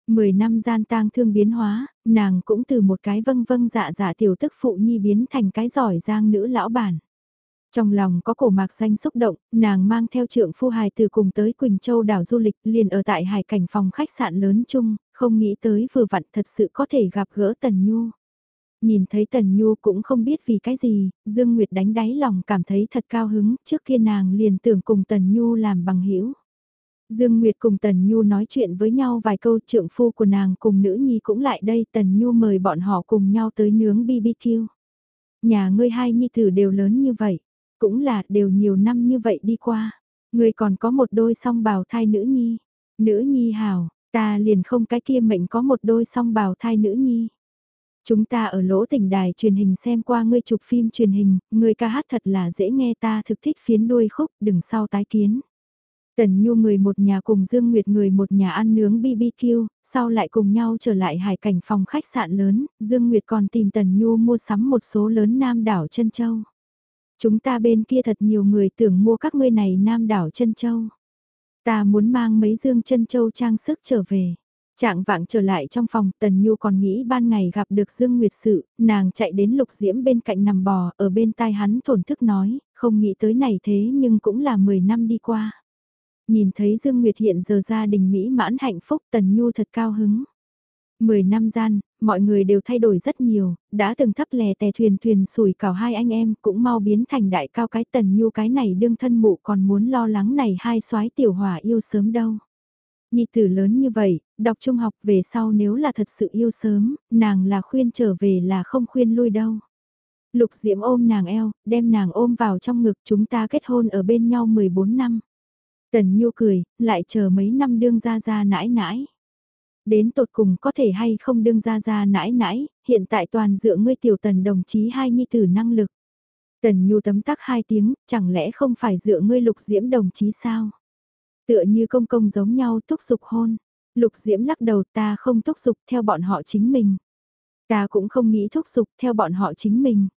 Mười năm gian tang thương biến hóa, nàng cũng từ một cái vâng vâng dạ dạ tiểu tức phụ nhi biến thành cái giỏi giang nữ lão bản. Trong lòng có cổ mạc xanh xúc động, nàng mang theo trượng phu hài từ cùng tới Quỳnh Châu đảo du lịch liền ở tại hải cảnh phòng khách sạn lớn chung, không nghĩ tới vừa vặn thật sự có thể gặp gỡ Tần Nhu. Nhìn thấy Tần Nhu cũng không biết vì cái gì, Dương Nguyệt đánh đáy lòng cảm thấy thật cao hứng, trước kia nàng liền tưởng cùng Tần Nhu làm bằng hữu Dương Nguyệt cùng Tần Nhu nói chuyện với nhau vài câu trượng phu của nàng cùng nữ nhi cũng lại đây Tần Nhu mời bọn họ cùng nhau tới nướng BBQ. Nhà ngươi hai nhi tử đều lớn như vậy, cũng là đều nhiều năm như vậy đi qua. Ngươi còn có một đôi song bào thai nữ nhi. Nữ nhi hào, ta liền không cái kia mệnh có một đôi song bào thai nữ nhi. Chúng ta ở lỗ tỉnh đài truyền hình xem qua ngươi chụp phim truyền hình, ngươi ca hát thật là dễ nghe ta thực thích phiến đuôi khúc, đừng sau tái kiến. Tần Nhu người một nhà cùng Dương Nguyệt người một nhà ăn nướng BBQ, sau lại cùng nhau trở lại hải cảnh phòng khách sạn lớn, Dương Nguyệt còn tìm Tần Nhu mua sắm một số lớn nam đảo chân châu. Chúng ta bên kia thật nhiều người tưởng mua các ngươi này nam đảo chân châu. Ta muốn mang mấy dương chân châu trang sức trở về. Trạng vạng trở lại trong phòng, Tần Nhu còn nghĩ ban ngày gặp được Dương Nguyệt sự, nàng chạy đến lục diễm bên cạnh nằm bò, ở bên tai hắn thổn thức nói, không nghĩ tới này thế nhưng cũng là 10 năm đi qua. Nhìn thấy Dương Nguyệt hiện giờ gia đình mỹ mãn hạnh phúc Tần Nhu thật cao hứng. Mười năm gian, mọi người đều thay đổi rất nhiều, đã từng thấp lè tè thuyền thuyền sủi cảo hai anh em cũng mau biến thành đại cao cái Tần Nhu cái này đương thân mụ còn muốn lo lắng này hai soái tiểu hỏa yêu sớm đâu. Nhi tử lớn như vậy, đọc trung học về sau nếu là thật sự yêu sớm, nàng là khuyên trở về là không khuyên lui đâu. Lục Diễm ôm nàng eo, đem nàng ôm vào trong ngực chúng ta kết hôn ở bên nhau 14 năm. Tần Nhu cười, lại chờ mấy năm đương ra ra nãi nãi. Đến tột cùng có thể hay không đương ra ra nãi nãi, hiện tại toàn dựa ngươi tiểu tần đồng chí hai nhi tử năng lực. Tần Nhu tấm tắc hai tiếng, chẳng lẽ không phải dựa ngươi lục diễm đồng chí sao? Tựa như công công giống nhau thúc giục hôn. Lục diễm lắc đầu ta không thúc giục theo bọn họ chính mình. Ta cũng không nghĩ thúc giục theo bọn họ chính mình.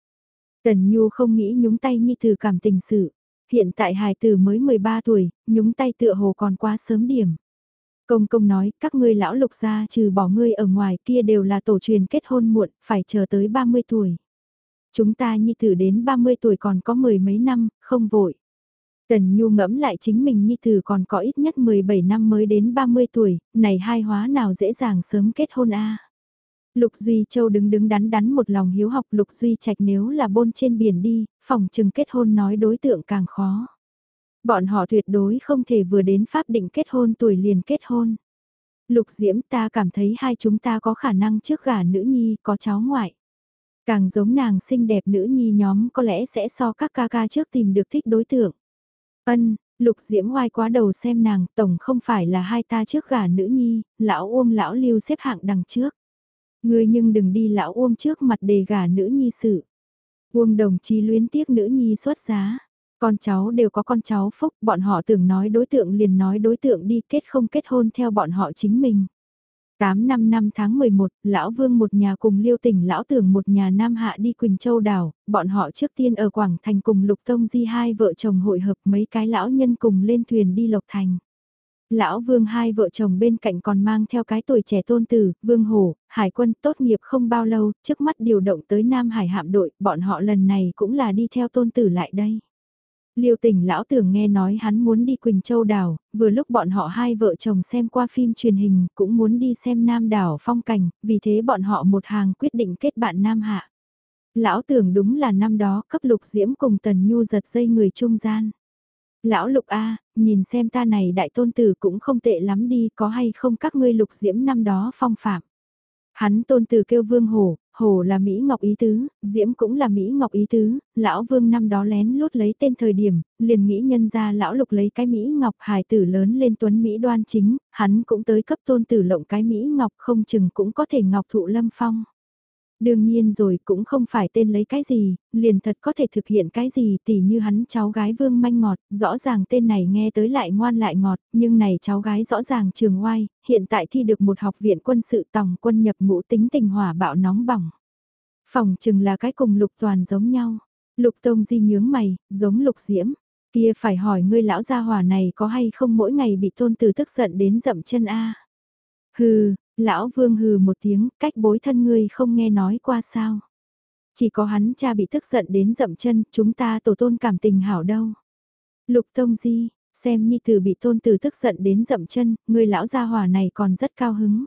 Tần Nhu không nghĩ nhúng tay nhi từ cảm tình sự. Hiện tại hài tử mới 13 tuổi, nhúng tay tựa hồ còn quá sớm điểm. Công công nói, các ngươi lão lục gia trừ bỏ ngươi ở ngoài kia đều là tổ truyền kết hôn muộn, phải chờ tới 30 tuổi. Chúng ta nhi tử đến 30 tuổi còn có mười mấy năm, không vội. Tần Nhu ngẫm lại chính mình nhi tử còn có ít nhất 17 năm mới đến 30 tuổi, này hai hóa nào dễ dàng sớm kết hôn a Lục Duy Châu đứng đứng đắn đắn một lòng hiếu học Lục Duy Trạch nếu là bôn trên biển đi, phòng chừng kết hôn nói đối tượng càng khó. Bọn họ tuyệt đối không thể vừa đến pháp định kết hôn tuổi liền kết hôn. Lục Diễm ta cảm thấy hai chúng ta có khả năng trước gả nữ nhi có cháu ngoại. Càng giống nàng xinh đẹp nữ nhi nhóm có lẽ sẽ so các ca ca trước tìm được thích đối tượng. Ân, Lục Diễm oai quá đầu xem nàng, tổng không phải là hai ta trước gả nữ nhi, lão Uông lão Lưu xếp hạng đằng trước. Ngươi nhưng đừng đi lão Uông trước mặt đề gả nữ nhi sự. Uông đồng chí luyến tiếc nữ nhi xuất giá. Con cháu đều có con cháu phúc, bọn họ tưởng nói đối tượng liền nói đối tượng đi kết không kết hôn theo bọn họ chính mình. 8 năm năm tháng 11, Lão Vương một nhà cùng Liêu tỉnh Lão Tưởng một nhà Nam Hạ đi Quỳnh Châu Đảo, bọn họ trước tiên ở Quảng Thành cùng Lục Tông Di hai vợ chồng hội hợp mấy cái lão nhân cùng lên thuyền đi Lộc Thành. Lão Vương hai vợ chồng bên cạnh còn mang theo cái tuổi trẻ tôn tử, Vương Hổ, Hải quân tốt nghiệp không bao lâu, trước mắt điều động tới Nam Hải hạm đội, bọn họ lần này cũng là đi theo tôn tử lại đây. Liêu tỉnh lão tưởng nghe nói hắn muốn đi Quỳnh Châu đảo, vừa lúc bọn họ hai vợ chồng xem qua phim truyền hình cũng muốn đi xem Nam đảo phong cảnh, vì thế bọn họ một hàng quyết định kết bạn Nam Hạ. Lão tưởng đúng là năm đó cấp lục diễm cùng Tần Nhu giật dây người trung gian. Lão lục A, nhìn xem ta này đại tôn tử cũng không tệ lắm đi có hay không các ngươi lục diễm năm đó phong phạm. Hắn tôn tử kêu vương hổ, hổ là Mỹ Ngọc ý tứ, diễm cũng là Mỹ Ngọc ý tứ, lão vương năm đó lén lút lấy tên thời điểm, liền nghĩ nhân ra lão lục lấy cái Mỹ Ngọc hài tử lớn lên tuấn Mỹ đoan chính, hắn cũng tới cấp tôn tử lộng cái Mỹ Ngọc không chừng cũng có thể Ngọc thụ lâm phong. Đương nhiên rồi cũng không phải tên lấy cái gì, liền thật có thể thực hiện cái gì tỉ như hắn cháu gái vương manh ngọt, rõ ràng tên này nghe tới lại ngoan lại ngọt, nhưng này cháu gái rõ ràng trường oai, hiện tại thi được một học viện quân sự tòng quân nhập ngũ tính tình hỏa bạo nóng bỏng. Phòng chừng là cái cùng lục toàn giống nhau. Lục tông di nhướng mày, giống lục diễm. Kia phải hỏi ngươi lão gia hỏa này có hay không mỗi ngày bị tôn từ tức giận đến dậm chân a Hừ, Lão vương hừ một tiếng, cách bối thân ngươi không nghe nói qua sao. Chỉ có hắn cha bị tức giận đến dậm chân, chúng ta tổ tôn cảm tình hảo đâu. Lục Tông Di, xem nhi tử bị tôn tử tức giận đến dậm chân, người lão gia hòa này còn rất cao hứng.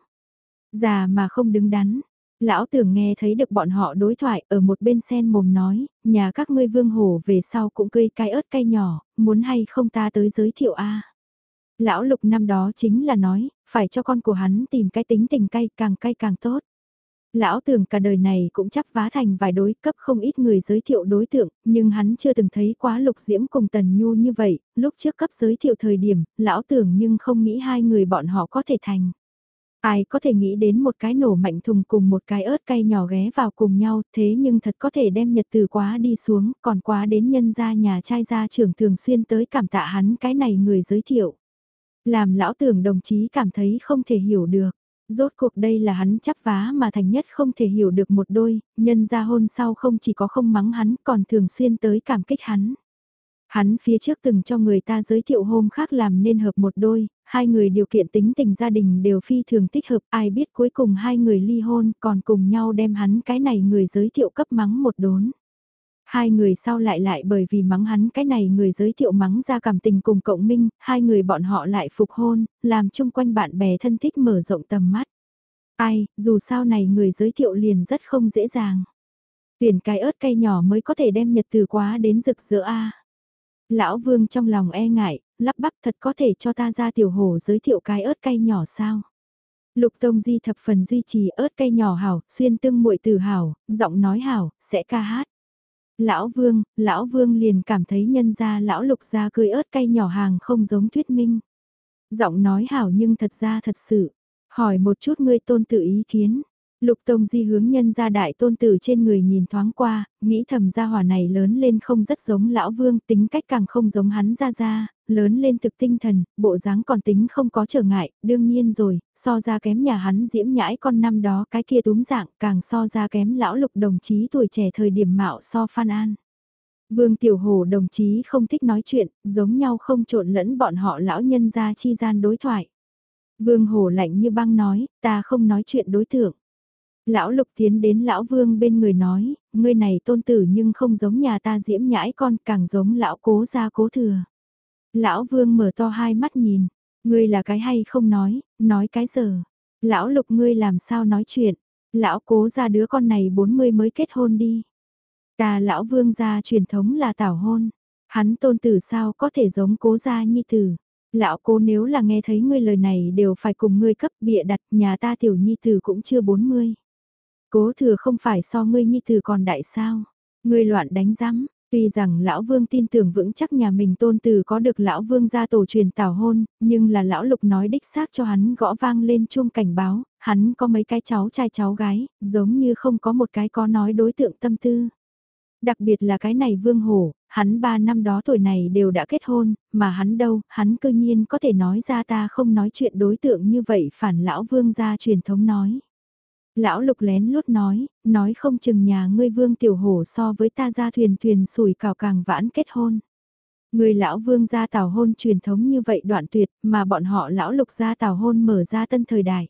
Già mà không đứng đắn. Lão tưởng nghe thấy được bọn họ đối thoại ở một bên sen mồm nói, nhà các ngươi vương hổ về sau cũng cây cái ớt cay nhỏ, muốn hay không ta tới giới thiệu a Lão lục năm đó chính là nói, phải cho con của hắn tìm cái tính tình cay càng cay càng tốt. Lão tưởng cả đời này cũng chấp vá thành vài đối cấp không ít người giới thiệu đối tượng, nhưng hắn chưa từng thấy quá lục diễm cùng tần nhu như vậy, lúc trước cấp giới thiệu thời điểm, lão tưởng nhưng không nghĩ hai người bọn họ có thể thành. Ai có thể nghĩ đến một cái nổ mạnh thùng cùng một cái ớt cay nhỏ ghé vào cùng nhau, thế nhưng thật có thể đem nhật từ quá đi xuống, còn quá đến nhân gia nhà trai gia trưởng thường xuyên tới cảm tạ hắn cái này người giới thiệu. Làm lão tưởng đồng chí cảm thấy không thể hiểu được. Rốt cuộc đây là hắn chắp vá mà thành nhất không thể hiểu được một đôi, nhân ra hôn sau không chỉ có không mắng hắn còn thường xuyên tới cảm kích hắn. Hắn phía trước từng cho người ta giới thiệu hôm khác làm nên hợp một đôi, hai người điều kiện tính tình gia đình đều phi thường tích hợp ai biết cuối cùng hai người ly hôn còn cùng nhau đem hắn cái này người giới thiệu cấp mắng một đốn. Hai người sau lại lại bởi vì mắng hắn cái này người giới thiệu mắng ra cảm tình cùng cộng minh, hai người bọn họ lại phục hôn, làm chung quanh bạn bè thân thích mở rộng tầm mắt. Ai, dù sao này người giới thiệu liền rất không dễ dàng. Tuyển cái ớt cây nhỏ mới có thể đem nhật từ quá đến rực rỡ A. Lão vương trong lòng e ngại, lắp bắp thật có thể cho ta ra tiểu hồ giới thiệu cái ớt cây nhỏ sao. Lục Tông Di thập phần duy trì ớt cây nhỏ hảo, xuyên tương muội từ hảo, giọng nói hảo, sẽ ca hát. Lão Vương, Lão Vương liền cảm thấy nhân ra Lão Lục ra cười ớt cay nhỏ hàng không giống thuyết minh. Giọng nói hảo nhưng thật ra thật sự. Hỏi một chút ngươi tôn tự ý kiến. Lục Tông Di hướng nhân ra đại tôn tử trên người nhìn thoáng qua, nghĩ thầm gia hỏa này lớn lên không rất giống lão vương, tính cách càng không giống hắn ra ra, lớn lên thực tinh thần, bộ dáng còn tính không có trở ngại, đương nhiên rồi, so ra kém nhà hắn diễm nhãi con năm đó cái kia túm dạng càng so ra kém lão lục đồng chí tuổi trẻ thời điểm mạo so Phan An. Vương Tiểu Hồ đồng chí không thích nói chuyện, giống nhau không trộn lẫn bọn họ lão nhân ra chi gian đối thoại. Vương Hồ lạnh như băng nói, ta không nói chuyện đối tượng. Lão Lục tiến đến Lão Vương bên người nói, ngươi này tôn tử nhưng không giống nhà ta diễm nhãi con càng giống lão cố gia cố thừa. Lão Vương mở to hai mắt nhìn, ngươi là cái hay không nói, nói cái giờ. Lão Lục ngươi làm sao nói chuyện, lão cố gia đứa con này 40 mới kết hôn đi. Ta lão Vương gia truyền thống là tảo hôn, hắn tôn tử sao có thể giống cố gia nhi tử. Lão cố nếu là nghe thấy ngươi lời này đều phải cùng ngươi cấp bịa đặt nhà ta tiểu nhi tử cũng chưa 40. Cố thừa không phải so ngươi nhi tử còn đại sao. Ngươi loạn đánh rắm, tuy rằng lão vương tin tưởng vững chắc nhà mình tôn từ có được lão vương gia tổ truyền tảo hôn, nhưng là lão lục nói đích xác cho hắn gõ vang lên chuông cảnh báo, hắn có mấy cái cháu trai cháu gái, giống như không có một cái có nói đối tượng tâm tư. Đặc biệt là cái này vương hổ, hắn ba năm đó tuổi này đều đã kết hôn, mà hắn đâu, hắn cư nhiên có thể nói ra ta không nói chuyện đối tượng như vậy phản lão vương gia truyền thống nói. Lão lục lén lút nói, nói không chừng nhà ngươi vương tiểu hổ so với ta ra thuyền thuyền sủi cào càng vãn kết hôn. Người lão vương gia tàu hôn truyền thống như vậy đoạn tuyệt mà bọn họ lão lục gia tàu hôn mở ra tân thời đại.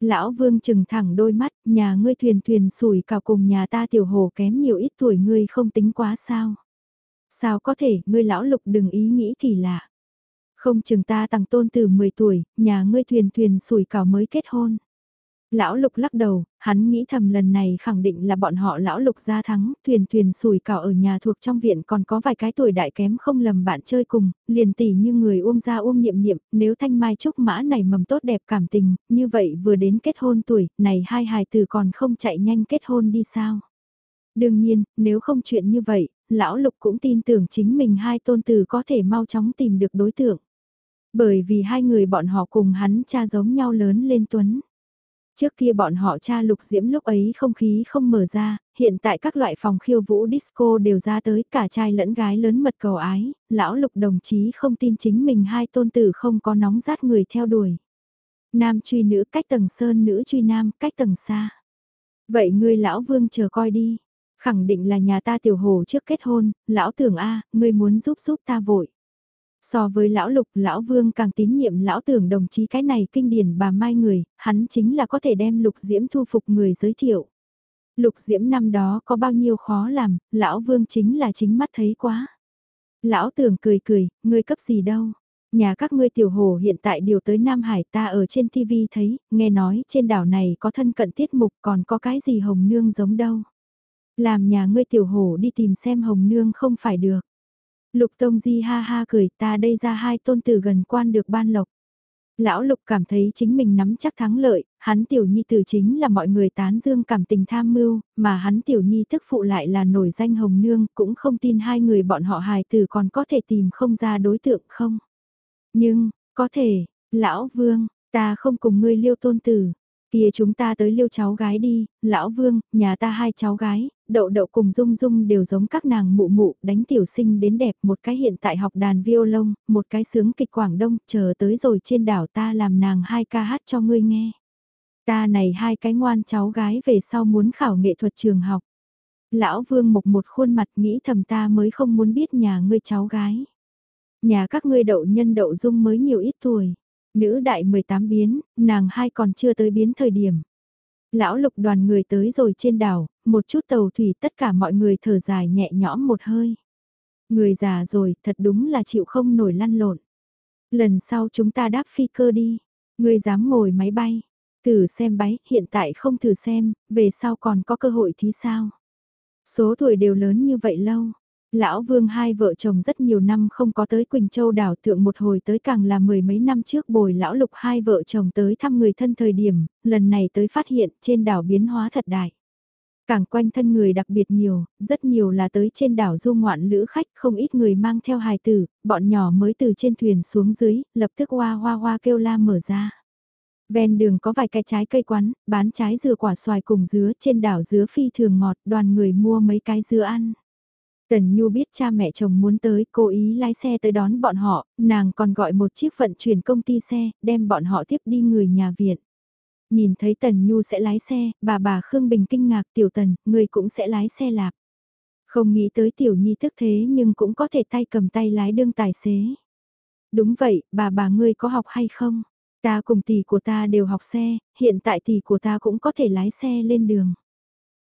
Lão vương chừng thẳng đôi mắt, nhà ngươi thuyền thuyền sủi cào cùng nhà ta tiểu hồ kém nhiều ít tuổi ngươi không tính quá sao. Sao có thể, ngươi lão lục đừng ý nghĩ kỳ lạ. Không chừng ta tăng tôn từ 10 tuổi, nhà ngươi thuyền thuyền sủi cào mới kết hôn. Lão lục lắc đầu, hắn nghĩ thầm lần này khẳng định là bọn họ lão lục ra thắng, thuyền thuyền sùi cảo ở nhà thuộc trong viện còn có vài cái tuổi đại kém không lầm bạn chơi cùng, liền tỉ như người uông ra uông niệm niệm, nếu thanh mai trúc mã này mầm tốt đẹp cảm tình, như vậy vừa đến kết hôn tuổi, này hai hài tử còn không chạy nhanh kết hôn đi sao. Đương nhiên, nếu không chuyện như vậy, lão lục cũng tin tưởng chính mình hai tôn tử có thể mau chóng tìm được đối tượng. Bởi vì hai người bọn họ cùng hắn cha giống nhau lớn lên tuấn. Trước kia bọn họ cha lục diễm lúc ấy không khí không mở ra, hiện tại các loại phòng khiêu vũ disco đều ra tới cả trai lẫn gái lớn mật cầu ái, lão lục đồng chí không tin chính mình hai tôn tử không có nóng rát người theo đuổi. Nam truy nữ cách tầng sơn nữ truy nam cách tầng xa. Vậy ngươi lão vương chờ coi đi, khẳng định là nhà ta tiểu hồ trước kết hôn, lão tưởng a ngươi muốn giúp giúp ta vội. So với lão lục, lão vương càng tín nhiệm lão tưởng đồng chí cái này kinh điển bà mai người, hắn chính là có thể đem lục diễm thu phục người giới thiệu. Lục diễm năm đó có bao nhiêu khó làm, lão vương chính là chính mắt thấy quá. Lão tưởng cười cười, ngươi cấp gì đâu. Nhà các ngươi tiểu hồ hiện tại điều tới Nam Hải ta ở trên TV thấy, nghe nói trên đảo này có thân cận tiết mục còn có cái gì hồng nương giống đâu. Làm nhà ngươi tiểu hồ đi tìm xem hồng nương không phải được. Lục Tông Di ha ha cười ta đây ra hai tôn tử gần quan được ban lộc. Lão Lục cảm thấy chính mình nắm chắc thắng lợi, hắn tiểu nhi tử chính là mọi người tán dương cảm tình tham mưu, mà hắn tiểu nhi thức phụ lại là nổi danh hồng nương, cũng không tin hai người bọn họ hài tử còn có thể tìm không ra đối tượng không. Nhưng, có thể, lão vương, ta không cùng ngươi liêu tôn tử, kia chúng ta tới liêu cháu gái đi, lão vương, nhà ta hai cháu gái, đậu đậu cùng dung dung đều giống các nàng mụ mụ, đánh tiểu sinh đến đẹp, một cái hiện tại học đàn violon, một cái sướng kịch Quảng Đông, chờ tới rồi trên đảo ta làm nàng hai ca hát cho ngươi nghe. Ta này hai cái ngoan cháu gái về sau muốn khảo nghệ thuật trường học. Lão vương mộc một khuôn mặt nghĩ thầm ta mới không muốn biết nhà ngươi cháu gái. Nhà các ngươi đậu nhân đậu dung mới nhiều ít tuổi. Nữ đại 18 biến, nàng hai còn chưa tới biến thời điểm. Lão lục đoàn người tới rồi trên đảo, một chút tàu thủy tất cả mọi người thở dài nhẹ nhõm một hơi. Người già rồi, thật đúng là chịu không nổi lăn lộn. Lần sau chúng ta đáp phi cơ đi. Người dám ngồi máy bay. Thử xem bái, hiện tại không thử xem, về sau còn có cơ hội thì sao? Số tuổi đều lớn như vậy lâu. Lão Vương hai vợ chồng rất nhiều năm không có tới Quỳnh Châu đảo thượng một hồi tới càng là mười mấy năm trước bồi lão lục hai vợ chồng tới thăm người thân thời điểm, lần này tới phát hiện trên đảo biến hóa thật đại. Càng quanh thân người đặc biệt nhiều, rất nhiều là tới trên đảo du ngoạn lữ khách, không ít người mang theo hài tử, bọn nhỏ mới từ trên thuyền xuống dưới, lập tức hoa hoa hoa kêu la mở ra. Ven đường có vài cái trái cây quán, bán trái dừa quả xoài cùng dứa trên đảo dứa phi thường ngọt, đoàn người mua mấy cái dứa ăn. Tần Nhu biết cha mẹ chồng muốn tới, cố ý lái xe tới đón bọn họ, nàng còn gọi một chiếc vận chuyển công ty xe, đem bọn họ tiếp đi người nhà viện. Nhìn thấy Tần Nhu sẽ lái xe, bà bà Khương Bình kinh ngạc tiểu tần, người cũng sẽ lái xe lạp. Không nghĩ tới tiểu nhi thức thế nhưng cũng có thể tay cầm tay lái đương tài xế. Đúng vậy, bà bà ngươi có học hay không? Ta cùng tỷ của ta đều học xe, hiện tại tỷ của ta cũng có thể lái xe lên đường.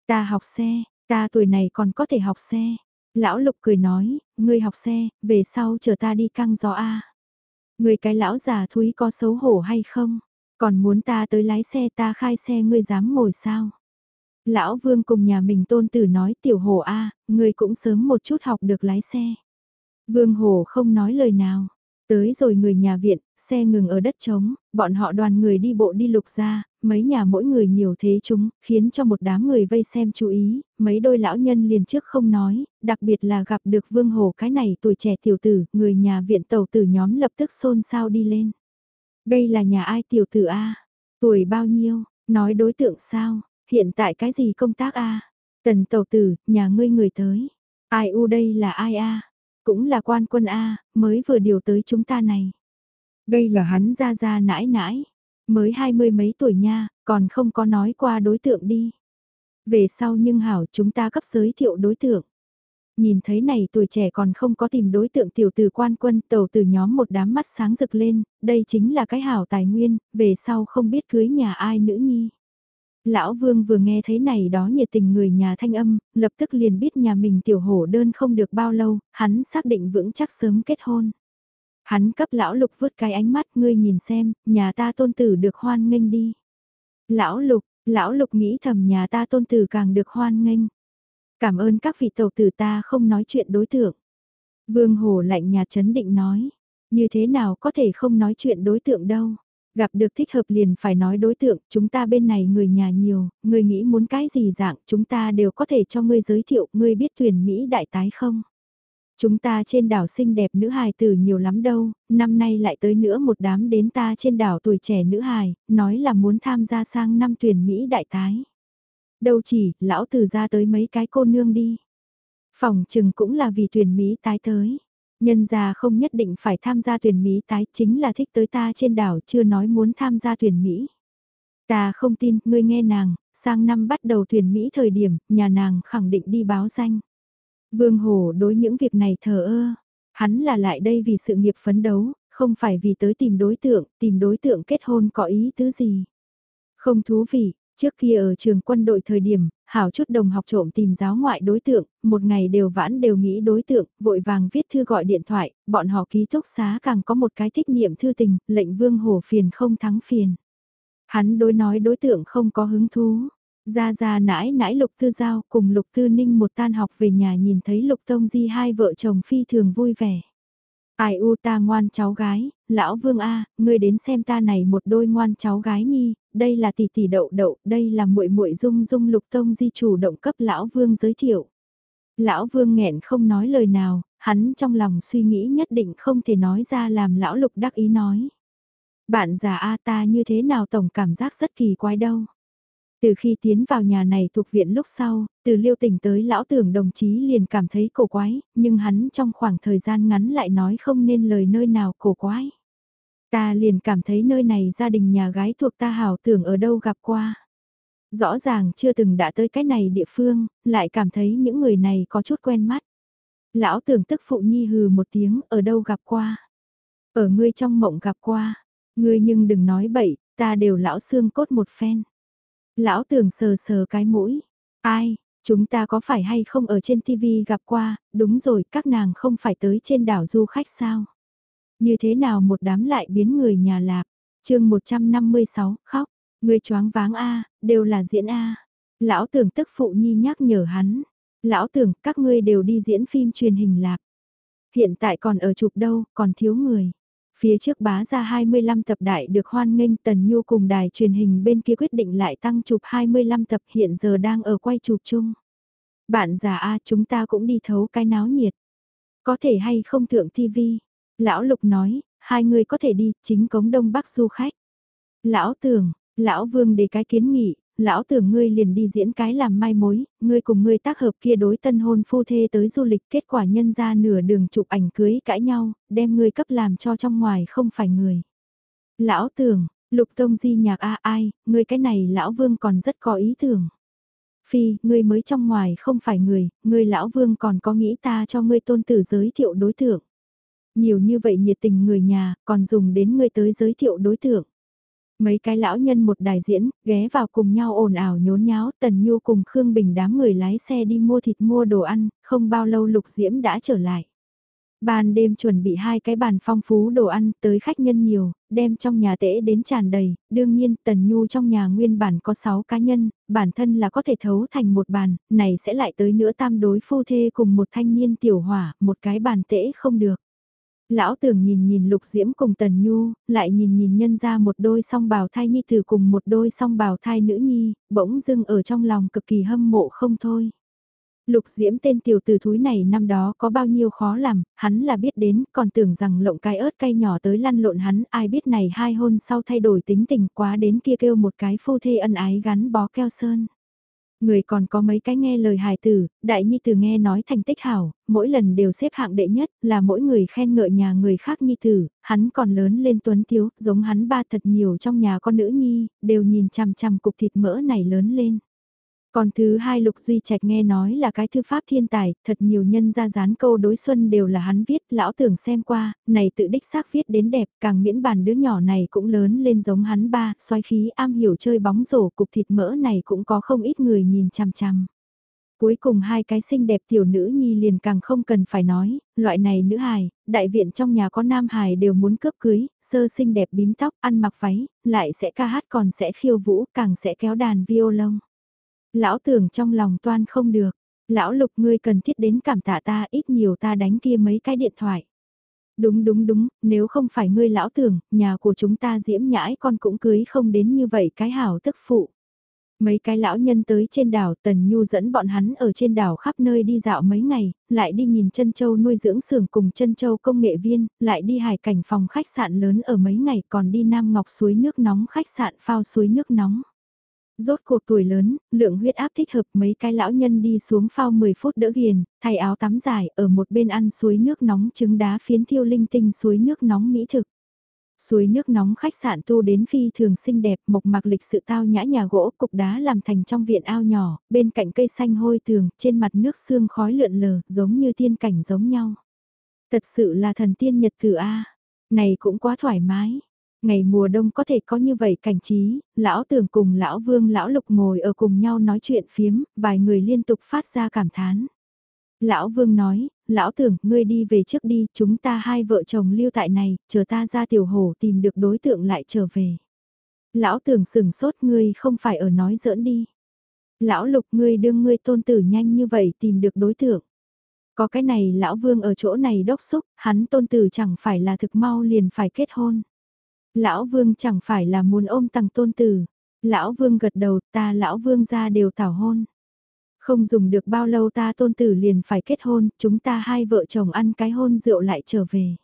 Ta học xe, ta tuổi này còn có thể học xe. Lão Lục cười nói, ngươi học xe, về sau chờ ta đi căng gió A. Ngươi cái lão già thúi có xấu hổ hay không? Còn muốn ta tới lái xe ta khai xe ngươi dám ngồi sao? Lão Vương cùng nhà mình tôn tử nói tiểu hồ A, ngươi cũng sớm một chút học được lái xe. Vương Hồ không nói lời nào. Tới rồi người nhà viện, xe ngừng ở đất trống, bọn họ đoàn người đi bộ đi lục ra, mấy nhà mỗi người nhiều thế chúng, khiến cho một đám người vây xem chú ý, mấy đôi lão nhân liền trước không nói, đặc biệt là gặp được Vương Hồ cái này tuổi trẻ tiểu tử, người nhà viện tàu tử nhóm lập tức xôn xao đi lên. Đây là nhà ai tiểu tử A? Tuổi bao nhiêu? Nói đối tượng sao? Hiện tại cái gì công tác A? Tần tàu tử, nhà ngươi người tới. Ai u đây là ai A? Cũng là quan quân A, mới vừa điều tới chúng ta này. Đây là hắn ra ra nãi nãi. Mới hai mươi mấy tuổi nha, còn không có nói qua đối tượng đi. Về sau nhưng hảo chúng ta cấp giới thiệu đối tượng. Nhìn thấy này tuổi trẻ còn không có tìm đối tượng tiểu tử quan quân tàu từ nhóm một đám mắt sáng rực lên, đây chính là cái hảo tài nguyên, về sau không biết cưới nhà ai nữ nhi. Lão Vương vừa nghe thấy này đó nhiệt tình người nhà thanh âm, lập tức liền biết nhà mình tiểu hổ đơn không được bao lâu, hắn xác định vững chắc sớm kết hôn. Hắn cấp lão lục vứt cái ánh mắt ngươi nhìn xem, nhà ta tôn tử được hoan nghênh đi. Lão lục, lão lục nghĩ thầm nhà ta tôn tử càng được hoan nghênh. Cảm ơn các vị tàu tử ta không nói chuyện đối tượng. Vương Hồ lạnh nhà chấn định nói, như thế nào có thể không nói chuyện đối tượng đâu. Gặp được thích hợp liền phải nói đối tượng, chúng ta bên này người nhà nhiều, người nghĩ muốn cái gì dạng, chúng ta đều có thể cho ngươi giới thiệu, ngươi biết tuyển Mỹ đại tái không? Chúng ta trên đảo xinh đẹp nữ hài tử nhiều lắm đâu, năm nay lại tới nữa một đám đến ta trên đảo tuổi trẻ nữ hài, nói là muốn tham gia sang năm tuyển Mỹ đại tái. Đâu chỉ, lão tử ra tới mấy cái cô nương đi. Phòng chừng cũng là vì tuyển Mỹ tái tới. Nhân gia không nhất định phải tham gia tuyển Mỹ tái chính là thích tới ta trên đảo chưa nói muốn tham gia tuyển Mỹ. Ta không tin, ngươi nghe nàng, sang năm bắt đầu tuyển Mỹ thời điểm, nhà nàng khẳng định đi báo danh. Vương Hồ đối những việc này thờ ơ, hắn là lại đây vì sự nghiệp phấn đấu, không phải vì tới tìm đối tượng, tìm đối tượng kết hôn có ý tứ gì. Không thú vị, Trước kia ở trường quân đội thời điểm, hảo chút đồng học trộm tìm giáo ngoại đối tượng, một ngày đều vãn đều nghĩ đối tượng, vội vàng viết thư gọi điện thoại, bọn họ ký túc xá càng có một cái thích niệm thư tình, lệnh vương hổ phiền không thắng phiền. Hắn đối nói đối tượng không có hứng thú. Ra ra nãi nãi Lục Tư Giao cùng Lục Tư Ninh một tan học về nhà nhìn thấy Lục Tông Di hai vợ chồng phi thường vui vẻ. Ai u ta ngoan cháu gái, lão vương A, ngươi đến xem ta này một đôi ngoan cháu gái nhi, đây là tỷ tỷ đậu đậu, đây là muội muội dung dung lục tông di chủ động cấp lão vương giới thiệu. Lão vương nghẹn không nói lời nào, hắn trong lòng suy nghĩ nhất định không thể nói ra làm lão lục đắc ý nói. Bạn già A ta như thế nào tổng cảm giác rất kỳ quái đâu. Từ khi tiến vào nhà này thuộc viện lúc sau, từ liêu tỉnh tới lão tưởng đồng chí liền cảm thấy cổ quái, nhưng hắn trong khoảng thời gian ngắn lại nói không nên lời nơi nào cổ quái. Ta liền cảm thấy nơi này gia đình nhà gái thuộc ta hảo tưởng ở đâu gặp qua. Rõ ràng chưa từng đã tới cái này địa phương, lại cảm thấy những người này có chút quen mắt. Lão tưởng tức phụ nhi hừ một tiếng ở đâu gặp qua. Ở ngươi trong mộng gặp qua. Ngươi nhưng đừng nói bậy, ta đều lão xương cốt một phen. Lão tưởng sờ sờ cái mũi. Ai, chúng ta có phải hay không ở trên TV gặp qua, đúng rồi, các nàng không phải tới trên đảo du khách sao? Như thế nào một đám lại biến người nhà lạp? chương 156, khóc, người choáng váng A, đều là diễn A. Lão tưởng tức phụ nhi nhắc nhở hắn. Lão tưởng các ngươi đều đi diễn phim truyền hình lạp. Hiện tại còn ở chụp đâu, còn thiếu người. Phía trước bá ra 25 tập đại được hoan nghênh Tần Nhu cùng đài truyền hình bên kia quyết định lại tăng chụp 25 tập hiện giờ đang ở quay chụp chung. Bạn già A chúng ta cũng đi thấu cái náo nhiệt. Có thể hay không thượng TV. Lão Lục nói, hai người có thể đi, chính cống Đông Bắc du khách. Lão tưởng, lão vương đề cái kiến nghị, lão tưởng ngươi liền đi diễn cái làm mai mối, ngươi cùng ngươi tác hợp kia đối tân hôn phu thê tới du lịch kết quả nhân ra nửa đường chụp ảnh cưới cãi nhau, đem ngươi cấp làm cho trong ngoài không phải người. Lão tưởng, lục tông di nhạc a ai, ngươi cái này lão vương còn rất có ý tưởng. Phi, ngươi mới trong ngoài không phải người, ngươi lão vương còn có nghĩ ta cho ngươi tôn tử giới thiệu đối tượng. Nhiều như vậy nhiệt tình người nhà, còn dùng đến người tới giới thiệu đối tượng. Mấy cái lão nhân một đài diễn, ghé vào cùng nhau ồn ào nhốn nháo, Tần Nhu cùng Khương Bình đám người lái xe đi mua thịt mua đồ ăn, không bao lâu Lục Diễm đã trở lại. Ban đêm chuẩn bị hai cái bàn phong phú đồ ăn tới khách nhân nhiều, đem trong nhà tễ đến tràn đầy, đương nhiên Tần Nhu trong nhà nguyên bản có 6 cá nhân, bản thân là có thể thấu thành một bàn, này sẽ lại tới nữa tam đối phu thê cùng một thanh niên tiểu hỏa, một cái bàn tễ không được. Lão tưởng nhìn nhìn lục diễm cùng tần nhu, lại nhìn nhìn nhân ra một đôi song bào thai nhi từ cùng một đôi song bào thai nữ nhi, bỗng dưng ở trong lòng cực kỳ hâm mộ không thôi. Lục diễm tên tiểu tử thúi này năm đó có bao nhiêu khó làm, hắn là biết đến, còn tưởng rằng lộng cái ớt cay nhỏ tới lăn lộn hắn, ai biết này hai hôn sau thay đổi tính tình quá đến kia kêu một cái phu thê ân ái gắn bó keo sơn. Người còn có mấy cái nghe lời hài tử, đại nhi tử nghe nói thành tích hảo, mỗi lần đều xếp hạng đệ nhất, là mỗi người khen ngợi nhà người khác nhi tử, hắn còn lớn lên tuấn tiếu, giống hắn ba thật nhiều trong nhà con nữ nhi, đều nhìn chằm chằm cục thịt mỡ này lớn lên. Còn thứ hai Lục Duy Trạch nghe nói là cái thư pháp thiên tài, thật nhiều nhân ra dán câu đối xuân đều là hắn viết, lão tưởng xem qua, này tự đích xác viết đến đẹp, càng miễn bàn đứa nhỏ này cũng lớn lên giống hắn ba, xoay khí am hiểu chơi bóng rổ cục thịt mỡ này cũng có không ít người nhìn chằm chằm. Cuối cùng hai cái xinh đẹp tiểu nữ nhi liền càng không cần phải nói, loại này nữ hài, đại viện trong nhà có nam hài đều muốn cướp cưới, sơ xinh đẹp bím tóc, ăn mặc váy, lại sẽ ca hát còn sẽ khiêu vũ, càng sẽ kéo đàn violon. Lão tưởng trong lòng toan không được, lão lục ngươi cần thiết đến cảm tạ ta ít nhiều ta đánh kia mấy cái điện thoại. Đúng đúng đúng, nếu không phải ngươi lão tưởng, nhà của chúng ta diễm nhãi con cũng cưới không đến như vậy cái hảo tức phụ. Mấy cái lão nhân tới trên đảo Tần Nhu dẫn bọn hắn ở trên đảo khắp nơi đi dạo mấy ngày, lại đi nhìn chân châu nuôi dưỡng xưởng cùng chân châu công nghệ viên, lại đi hải cảnh phòng khách sạn lớn ở mấy ngày còn đi Nam Ngọc suối nước nóng khách sạn phao suối nước nóng. Rốt cuộc tuổi lớn, lượng huyết áp thích hợp mấy cái lão nhân đi xuống phao 10 phút đỡ ghiền, thay áo tắm dài ở một bên ăn suối nước nóng trứng đá phiến thiêu linh tinh suối nước nóng mỹ thực. Suối nước nóng khách sạn tu đến phi thường xinh đẹp, mộc mạc lịch sự tao nhã nhà gỗ cục đá làm thành trong viện ao nhỏ, bên cạnh cây xanh hôi tường, trên mặt nước sương khói lượn lờ, giống như tiên cảnh giống nhau. Thật sự là thần tiên nhật tử A, này cũng quá thoải mái. Ngày mùa đông có thể có như vậy cảnh trí, lão tưởng cùng lão vương lão lục ngồi ở cùng nhau nói chuyện phiếm, vài người liên tục phát ra cảm thán. Lão vương nói, lão tưởng, ngươi đi về trước đi, chúng ta hai vợ chồng lưu tại này, chờ ta ra tiểu hồ tìm được đối tượng lại trở về. Lão tưởng sừng sốt ngươi không phải ở nói giỡn đi. Lão lục ngươi đương ngươi tôn tử nhanh như vậy tìm được đối tượng. Có cái này lão vương ở chỗ này đốc xúc, hắn tôn tử chẳng phải là thực mau liền phải kết hôn. Lão Vương chẳng phải là muốn ôm tầng tôn tử. Lão Vương gật đầu ta Lão Vương ra đều tảo hôn. Không dùng được bao lâu ta tôn tử liền phải kết hôn, chúng ta hai vợ chồng ăn cái hôn rượu lại trở về.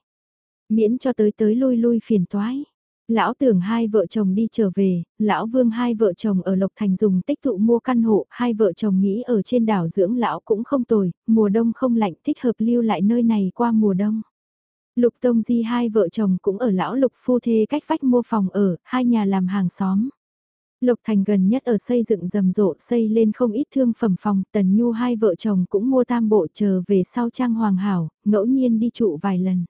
Miễn cho tới tới lui lui phiền toái. Lão tưởng hai vợ chồng đi trở về, lão vương hai vợ chồng ở Lộc Thành dùng tích tụ mua căn hộ, hai vợ chồng nghĩ ở trên đảo dưỡng lão cũng không tồi, mùa đông không lạnh thích hợp lưu lại nơi này qua mùa đông. Lục Tông Di hai vợ chồng cũng ở lão lục phu thê cách vách mua phòng ở, hai nhà làm hàng xóm. Lục Thành gần nhất ở xây dựng rầm rộ xây lên không ít thương phẩm phòng, Tần Nhu hai vợ chồng cũng mua tam bộ chờ về sau trang hoàng hảo, ngẫu nhiên đi trụ vài lần.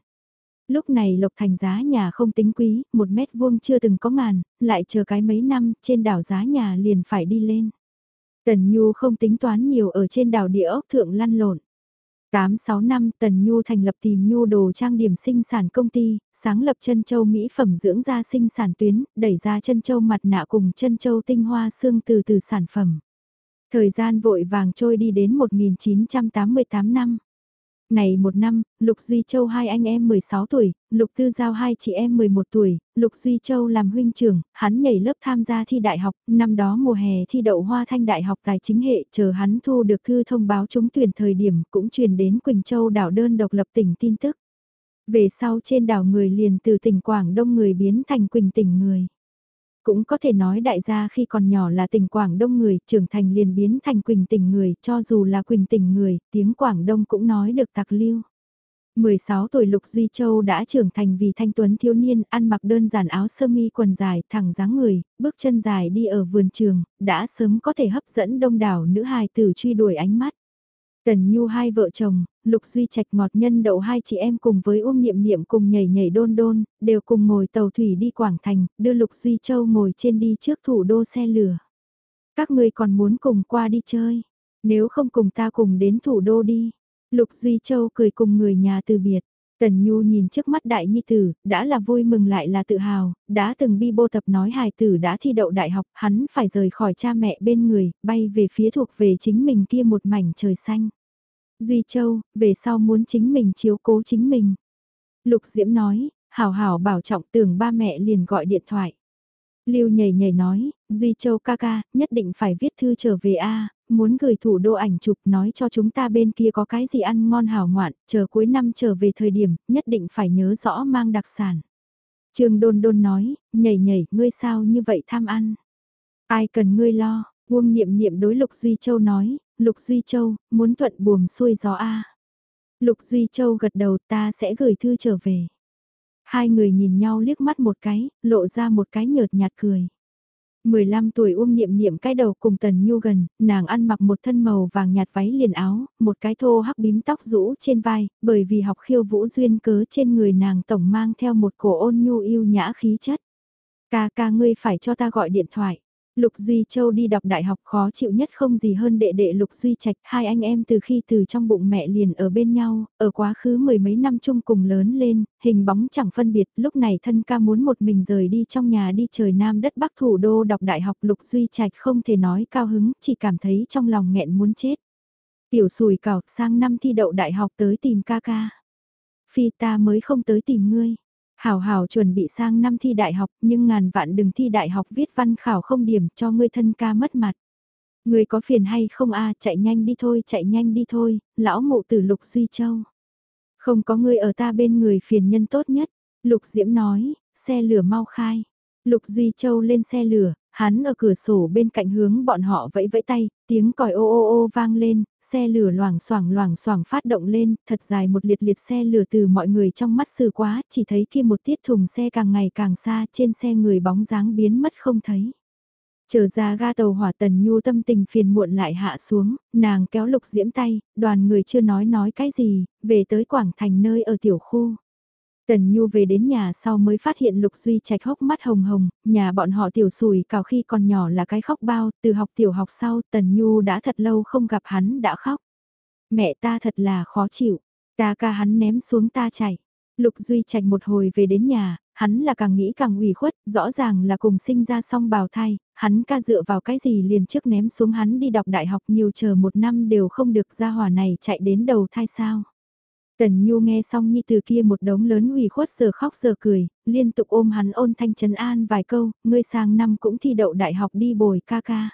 Lúc này Lục Thành giá nhà không tính quý, một mét vuông chưa từng có ngàn, lại chờ cái mấy năm, trên đảo giá nhà liền phải đi lên. Tần Nhu không tính toán nhiều ở trên đảo địa ốc thượng lăn lộn. 8-6 năm Tần Nhu thành lập tìm Nhu đồ trang điểm sinh sản công ty, sáng lập chân châu mỹ phẩm dưỡng da sinh sản tuyến, đẩy ra chân châu mặt nạ cùng chân châu tinh hoa xương từ từ sản phẩm. Thời gian vội vàng trôi đi đến 1988 năm. Này một năm, Lục Duy Châu hai anh em 16 tuổi, Lục Tư Giao hai chị em 11 tuổi, Lục Duy Châu làm huynh trưởng, hắn nhảy lớp tham gia thi đại học, năm đó mùa hè thi đậu Hoa Thanh Đại học Tài chính hệ, chờ hắn thu được thư thông báo trúng tuyển thời điểm cũng truyền đến Quỳnh Châu đảo đơn độc lập tỉnh tin tức. Về sau trên đảo người liền từ tỉnh Quảng Đông người biến thành Quỳnh tỉnh người. Cũng có thể nói đại gia khi còn nhỏ là tỉnh Quảng Đông người, trưởng thành liền biến thành Quỳnh tỉnh người, cho dù là Quỳnh tỉnh người, tiếng Quảng Đông cũng nói được tặc lưu. 16 tuổi Lục Duy Châu đã trưởng thành vì thanh tuấn thiếu niên, ăn mặc đơn giản áo sơ mi quần dài, thẳng dáng người, bước chân dài đi ở vườn trường, đã sớm có thể hấp dẫn đông đảo nữ hài tử truy đuổi ánh mắt. Tần Nhu hai vợ chồng, Lục Duy Trạch ngọt nhân đậu hai chị em cùng với Uông Niệm Niệm cùng nhảy nhảy đôn đôn, đều cùng ngồi tàu thủy đi Quảng Thành, đưa Lục Duy Châu ngồi trên đi trước thủ đô xe lửa. Các người còn muốn cùng qua đi chơi, nếu không cùng ta cùng đến thủ đô đi. Lục Duy Châu cười cùng người nhà từ biệt. Tần Nhu nhìn trước mắt đại nhi tử, đã là vui mừng lại là tự hào, đã từng bi bô tập nói hài tử đã thi đậu đại học, hắn phải rời khỏi cha mẹ bên người, bay về phía thuộc về chính mình kia một mảnh trời xanh. Duy Châu, về sau muốn chính mình chiếu cố chính mình. Lục Diễm nói, hảo hảo bảo trọng tưởng ba mẹ liền gọi điện thoại. Lưu nhảy nhảy nói, Duy Châu ca ca, nhất định phải viết thư trở về a muốn gửi thủ đô ảnh chụp nói cho chúng ta bên kia có cái gì ăn ngon hảo ngoạn, chờ cuối năm trở về thời điểm, nhất định phải nhớ rõ mang đặc sản. Trương Đôn Đôn nói, nhảy nhảy, ngươi sao như vậy tham ăn? Ai cần ngươi lo, Uông Niệm Niệm đối Lục Duy Châu nói, Lục Duy Châu, muốn thuận buồm xuôi gió A. Lục Duy Châu gật đầu ta sẽ gửi thư trở về. Hai người nhìn nhau liếc mắt một cái, lộ ra một cái nhợt nhạt cười. 15 tuổi Uông Niệm Niệm cái đầu cùng Tần Nhu gần, nàng ăn mặc một thân màu vàng nhạt váy liền áo, một cái thô hắc bím tóc rũ trên vai, bởi vì học khiêu vũ duyên cớ trên người nàng tổng mang theo một cổ ôn nhu yêu nhã khí chất. Ca ca ngươi phải cho ta gọi điện thoại. Lục Duy Châu đi đọc đại học khó chịu nhất không gì hơn đệ đệ Lục Duy Trạch, hai anh em từ khi từ trong bụng mẹ liền ở bên nhau, ở quá khứ mười mấy năm chung cùng lớn lên, hình bóng chẳng phân biệt, lúc này thân ca muốn một mình rời đi trong nhà đi trời nam đất bắc thủ đô đọc đại học Lục Duy Trạch không thể nói cao hứng, chỉ cảm thấy trong lòng nghẹn muốn chết. Tiểu sùi cảo sang năm thi đậu đại học tới tìm ca ca. Phi ta mới không tới tìm ngươi. Hảo hảo chuẩn bị sang năm thi đại học nhưng ngàn vạn đừng thi đại học viết văn khảo không điểm cho ngươi thân ca mất mặt. Ngươi có phiền hay không a chạy nhanh đi thôi chạy nhanh đi thôi, lão mụ tử Lục Duy Châu. Không có ngươi ở ta bên người phiền nhân tốt nhất, Lục Diễm nói, xe lửa mau khai. Lục Duy Châu lên xe lửa, Hắn ở cửa sổ bên cạnh hướng bọn họ vẫy vẫy tay, tiếng còi ô ô ô vang lên, xe lửa loảng xoảng loảng xoảng phát động lên, thật dài một liệt liệt xe lửa từ mọi người trong mắt sừ quá, chỉ thấy kia một tiết thùng xe càng ngày càng xa, trên xe người bóng dáng biến mất không thấy. Trở ra ga tàu hỏa tần nhu tâm tình phiền muộn lại hạ xuống, nàng kéo lục diễm tay, đoàn người chưa nói nói cái gì, về tới Quảng Thành nơi ở tiểu khu. Tần Nhu về đến nhà sau mới phát hiện Lục Duy Trạch hốc mắt hồng hồng, nhà bọn họ tiểu sùi cào khi còn nhỏ là cái khóc bao, từ học tiểu học sau Tần Nhu đã thật lâu không gặp hắn đã khóc. Mẹ ta thật là khó chịu, ta ca hắn ném xuống ta chạy. Lục Duy Trạch một hồi về đến nhà, hắn là càng nghĩ càng ủy khuất, rõ ràng là cùng sinh ra xong bào thai, hắn ca dựa vào cái gì liền trước ném xuống hắn đi đọc đại học nhiều chờ một năm đều không được ra hỏa này chạy đến đầu thai sao. Tần Nhu nghe xong Nhi từ kia một đống lớn ủy khuất giờ khóc giờ cười, liên tục ôm hắn ôn thanh trấn an vài câu, ngươi sang năm cũng thi đậu đại học đi bồi ca ca.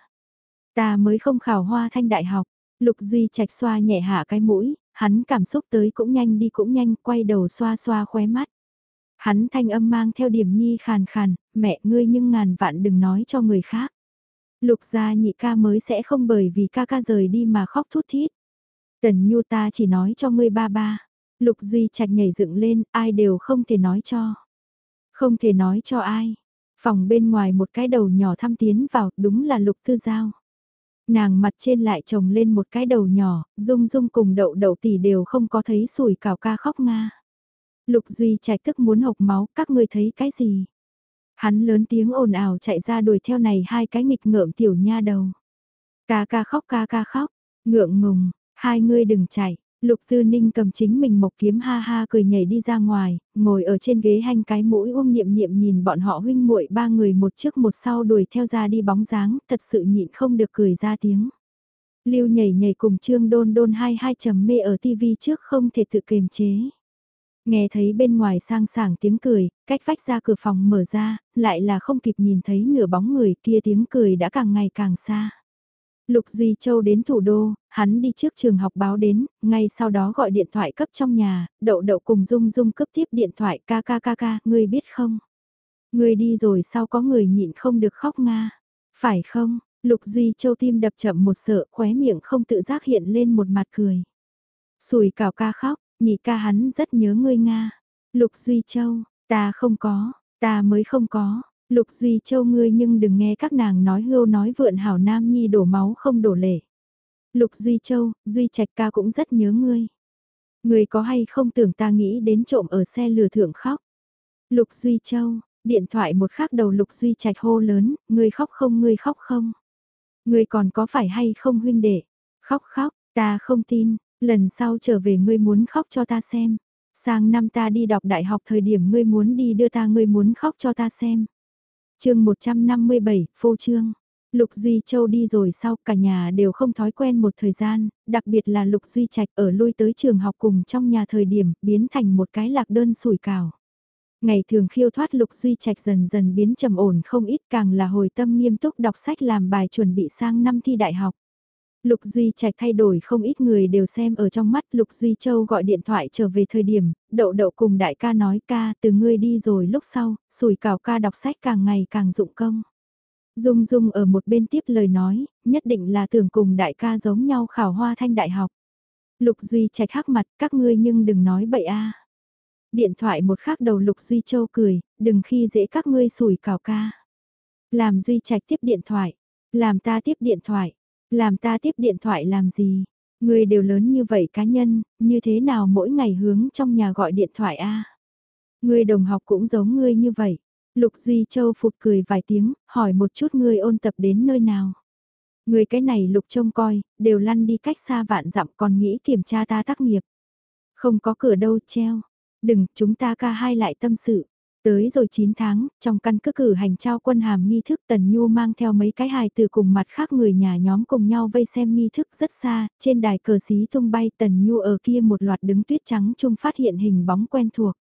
Ta mới không khảo hoa thanh đại học, Lục Duy Trạch xoa nhẹ hạ cái mũi, hắn cảm xúc tới cũng nhanh đi cũng nhanh, quay đầu xoa xoa khóe mắt. Hắn thanh âm mang theo điểm nhi khàn khàn, mẹ ngươi nhưng ngàn vạn đừng nói cho người khác. Lục gia nhị ca mới sẽ không bởi vì ca ca rời đi mà khóc thút thít. Tần Nhu ta chỉ nói cho ngươi ba ba. Lục Duy Trạch nhảy dựng lên, ai đều không thể nói cho. Không thể nói cho ai. Phòng bên ngoài một cái đầu nhỏ thăm tiến vào, đúng là Lục Tư Giao. Nàng mặt trên lại trồng lên một cái đầu nhỏ, dung dung cùng đậu đậu tỷ đều không có thấy sủi cào ca khóc nga. Lục Duy Trạch tức muốn hộc máu, các ngươi thấy cái gì? Hắn lớn tiếng ồn ào chạy ra đuổi theo này hai cái nghịch ngợm tiểu nha đầu. Ca ca khóc ca ca khóc, ngượng ngùng, hai ngươi đừng chạy, Lục Tư Ninh cầm chính mình mộc kiếm ha ha cười nhảy đi ra ngoài, ngồi ở trên ghế hanh cái mũi uông niệm niệm nhìn bọn họ huynh muội ba người một trước một sau đuổi theo ra đi bóng dáng, thật sự nhịn không được cười ra tiếng. Lưu nhảy nhảy cùng Trương Đôn Đôn hai hai trầm mê ở tivi trước không thể tự kiềm chế. Nghe thấy bên ngoài sang sảng tiếng cười, cách vách ra cửa phòng mở ra, lại là không kịp nhìn thấy nửa bóng người kia tiếng cười đã càng ngày càng xa. Lục Duy Châu đến thủ đô, hắn đi trước trường học báo đến, ngay sau đó gọi điện thoại cấp trong nhà, đậu đậu cùng Dung Dung cấp tiếp điện thoại ca ca ca ca, ngươi biết không? Ngươi đi rồi sao có người nhịn không được khóc nga. Phải không, Lục Duy Châu tim đập chậm một sợ khóe miệng không tự giác hiện lên một mặt cười. Sùi cào ca khóc, nhị ca hắn rất nhớ ngươi Nga. Lục Duy Châu, ta không có, ta mới không có. Lục Duy Châu ngươi nhưng đừng nghe các nàng nói hưu nói vượn hảo nam nhi đổ máu không đổ lệ. Lục Duy Châu, Duy Trạch ca cũng rất nhớ ngươi. Ngươi có hay không tưởng ta nghĩ đến trộm ở xe lừa thượng khóc. Lục Duy Châu, điện thoại một khắc đầu Lục Duy Trạch hô lớn, ngươi khóc không ngươi khóc không. Ngươi còn có phải hay không huynh đệ? Khóc khóc, ta không tin, lần sau trở về ngươi muốn khóc cho ta xem. Sang năm ta đi đọc đại học thời điểm ngươi muốn đi đưa ta ngươi muốn khóc cho ta xem chương 157, phô trương. Lục Duy Châu đi rồi sau cả nhà đều không thói quen một thời gian, đặc biệt là Lục Duy Trạch ở lui tới trường học cùng trong nhà thời điểm biến thành một cái lạc đơn sủi cảo Ngày thường khiêu thoát Lục Duy Trạch dần dần biến trầm ổn không ít càng là hồi tâm nghiêm túc đọc sách làm bài chuẩn bị sang năm thi đại học. Lục Duy Trạch thay đổi không ít người đều xem ở trong mắt Lục Duy Châu gọi điện thoại trở về thời điểm, đậu đậu cùng đại ca nói ca từ ngươi đi rồi lúc sau, sủi cảo ca đọc sách càng ngày càng dụng công. Dung Dung ở một bên tiếp lời nói, nhất định là tưởng cùng đại ca giống nhau khảo hoa thanh đại học. Lục Duy Trạch hắc mặt các ngươi nhưng đừng nói bậy a. Điện thoại một khắc đầu Lục Duy Châu cười, đừng khi dễ các ngươi sủi cảo ca. Làm Duy Trạch tiếp điện thoại, làm ta tiếp điện thoại, làm ta tiếp điện thoại làm gì? Người đều lớn như vậy cá nhân, như thế nào mỗi ngày hướng trong nhà gọi điện thoại a? Người đồng học cũng giống ngươi như vậy. Lục Duy Châu phụt cười vài tiếng, hỏi một chút ngươi ôn tập đến nơi nào. Người cái này lục trông coi, đều lăn đi cách xa vạn dặm còn nghĩ kiểm tra ta tác nghiệp. Không có cửa đâu treo. Đừng, chúng ta ca hai lại tâm sự. Tới rồi 9 tháng, trong căn cứ cử hành trao quân hàm nghi thức Tần Nhu mang theo mấy cái hài từ cùng mặt khác người nhà nhóm cùng nhau vây xem nghi thức rất xa, trên đài cờ xí tung bay Tần Nhu ở kia một loạt đứng tuyết trắng chung phát hiện hình bóng quen thuộc.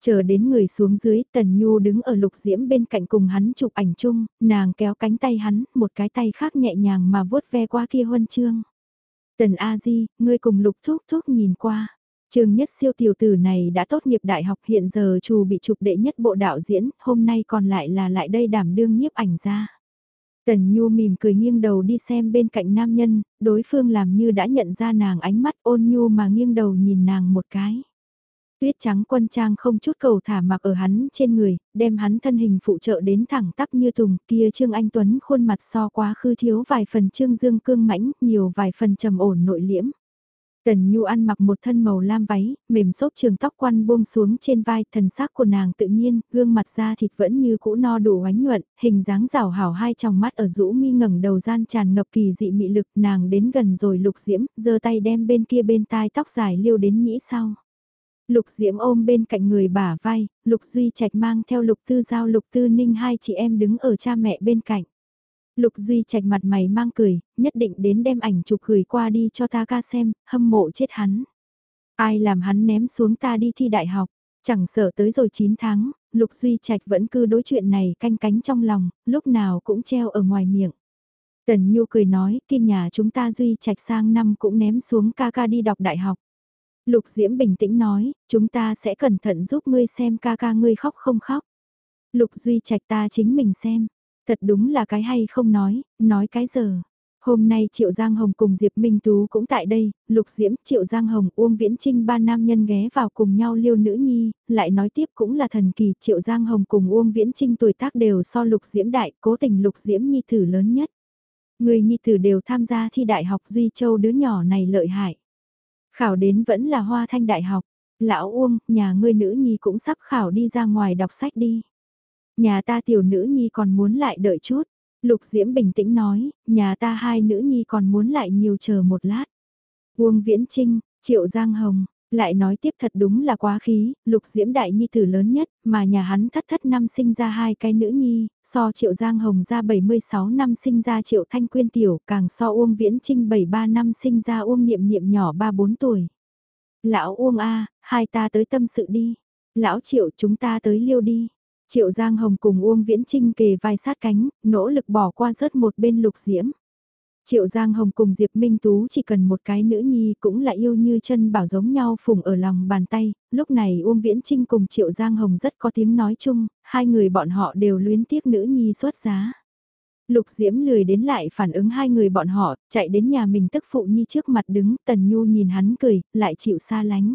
Chờ đến người xuống dưới, Tần Nhu đứng ở lục diễm bên cạnh cùng hắn chụp ảnh chung, nàng kéo cánh tay hắn, một cái tay khác nhẹ nhàng mà vuốt ve qua kia huân chương. Tần A-di, ngươi cùng lục thúc thúc nhìn qua. Trương Nhất Siêu tiểu tử này đã tốt nghiệp đại học hiện giờ trù bị chụp đệ nhất bộ đạo diễn, hôm nay còn lại là lại đây đảm đương nhiếp ảnh ra. Tần Nhu mỉm cười nghiêng đầu đi xem bên cạnh nam nhân, đối phương làm như đã nhận ra nàng ánh mắt ôn nhu mà nghiêng đầu nhìn nàng một cái. Tuyết trắng quân trang không chút cầu thả mặc ở hắn trên người, đem hắn thân hình phụ trợ đến thẳng tắp như tùng, kia Trương Anh Tuấn khuôn mặt so quá khư thiếu vài phần Trương Dương cương mãnh, nhiều vài phần trầm ổn nội liễm. Tần Nhu ăn mặc một thân màu lam váy, mềm xốp trường tóc quăn buông xuống trên vai, thần sắc của nàng tự nhiên, gương mặt da thịt vẫn như cũ no đủ oánh nhuận, hình dáng rào hảo hai tròng mắt ở rũ mi ngẩng đầu gian tràn ngập kỳ dị mị lực, nàng đến gần rồi lục diễm, giơ tay đem bên kia bên tai tóc dài liêu đến nhĩ sau. Lục Diễm ôm bên cạnh người bả vai, Lục Duy Trạch mang theo Lục Tư Giao Lục Tư Ninh hai chị em đứng ở cha mẹ bên cạnh. Lục Duy Trạch mặt mày mang cười, nhất định đến đem ảnh chụp gửi qua đi cho ta ca xem, hâm mộ chết hắn. Ai làm hắn ném xuống ta đi thi đại học, chẳng sợ tới rồi 9 tháng, Lục Duy Trạch vẫn cứ đối chuyện này canh cánh trong lòng, lúc nào cũng treo ở ngoài miệng. Tần Nhu cười nói, kia nhà chúng ta Duy Trạch sang năm cũng ném xuống ca ca đi đọc đại học. Lục Diễm bình tĩnh nói, chúng ta sẽ cẩn thận giúp ngươi xem ca ca ngươi khóc không khóc. Lục Duy Trạch ta chính mình xem. Thật đúng là cái hay không nói, nói cái giờ. Hôm nay Triệu Giang Hồng cùng Diệp Minh Tú cũng tại đây, Lục Diễm, Triệu Giang Hồng, Uông Viễn Trinh ba nam nhân ghé vào cùng nhau liêu nữ nhi, lại nói tiếp cũng là thần kỳ, Triệu Giang Hồng cùng Uông Viễn Trinh tuổi tác đều so Lục Diễm đại, cố tình Lục Diễm nhi thử lớn nhất. Người nhi tử đều tham gia thi đại học Duy Châu đứa nhỏ này lợi hại. Khảo đến vẫn là Hoa Thanh Đại học, lão Uông, nhà ngươi nữ nhi cũng sắp khảo đi ra ngoài đọc sách đi. Nhà ta tiểu nữ nhi còn muốn lại đợi chút. Lục Diễm bình tĩnh nói, nhà ta hai nữ nhi còn muốn lại nhiều chờ một lát. Uông Viễn Trinh, Triệu Giang Hồng, lại nói tiếp thật đúng là quá khí, Lục Diễm đại nhi tử lớn nhất, mà nhà hắn thất thất năm sinh ra hai cái nữ nhi, so Triệu Giang Hồng ra 76 năm sinh ra Triệu Thanh Quyên tiểu, càng so Uông Viễn Trinh 73 năm sinh ra Uông Niệm Niệm nhỏ 3-4 tuổi. Lão Uông A, hai ta tới tâm sự đi. Lão Triệu chúng ta tới liêu đi. Triệu Giang Hồng cùng Uông Viễn Trinh kề vai sát cánh, nỗ lực bỏ qua rớt một bên lục diễm. Triệu Giang Hồng cùng Diệp Minh Tú chỉ cần một cái nữ nhi cũng là yêu như chân bảo giống nhau phùng ở lòng bàn tay, lúc này Uông Viễn Trinh cùng Triệu Giang Hồng rất có tiếng nói chung, hai người bọn họ đều luyến tiếc nữ nhi xuất giá. Lục Diễm lười đến lại phản ứng hai người bọn họ, chạy đến nhà mình tức phụ nhi trước mặt đứng, Tần Nhu nhìn hắn cười, lại chịu xa lánh.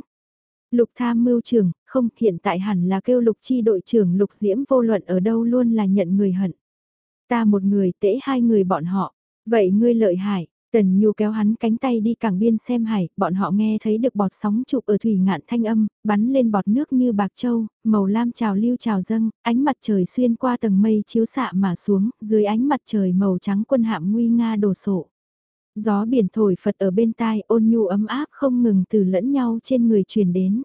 Lục tham mưu trưởng, không, hiện tại hẳn là kêu lục chi đội trưởng lục diễm vô luận ở đâu luôn là nhận người hận. Ta một người tễ hai người bọn họ, vậy ngươi lợi hại, Tần Nhu kéo hắn cánh tay đi cảng biên xem hải, bọn họ nghe thấy được bọt sóng chụp ở thủy ngạn thanh âm, bắn lên bọt nước như bạc châu, màu lam trào lưu trào dâng, ánh mặt trời xuyên qua tầng mây chiếu xạ mà xuống, dưới ánh mặt trời màu trắng quân hạm nguy nga đổ sộ. Gió biển thổi phật ở bên tai ôn nhu ấm áp không ngừng từ lẫn nhau trên người truyền đến.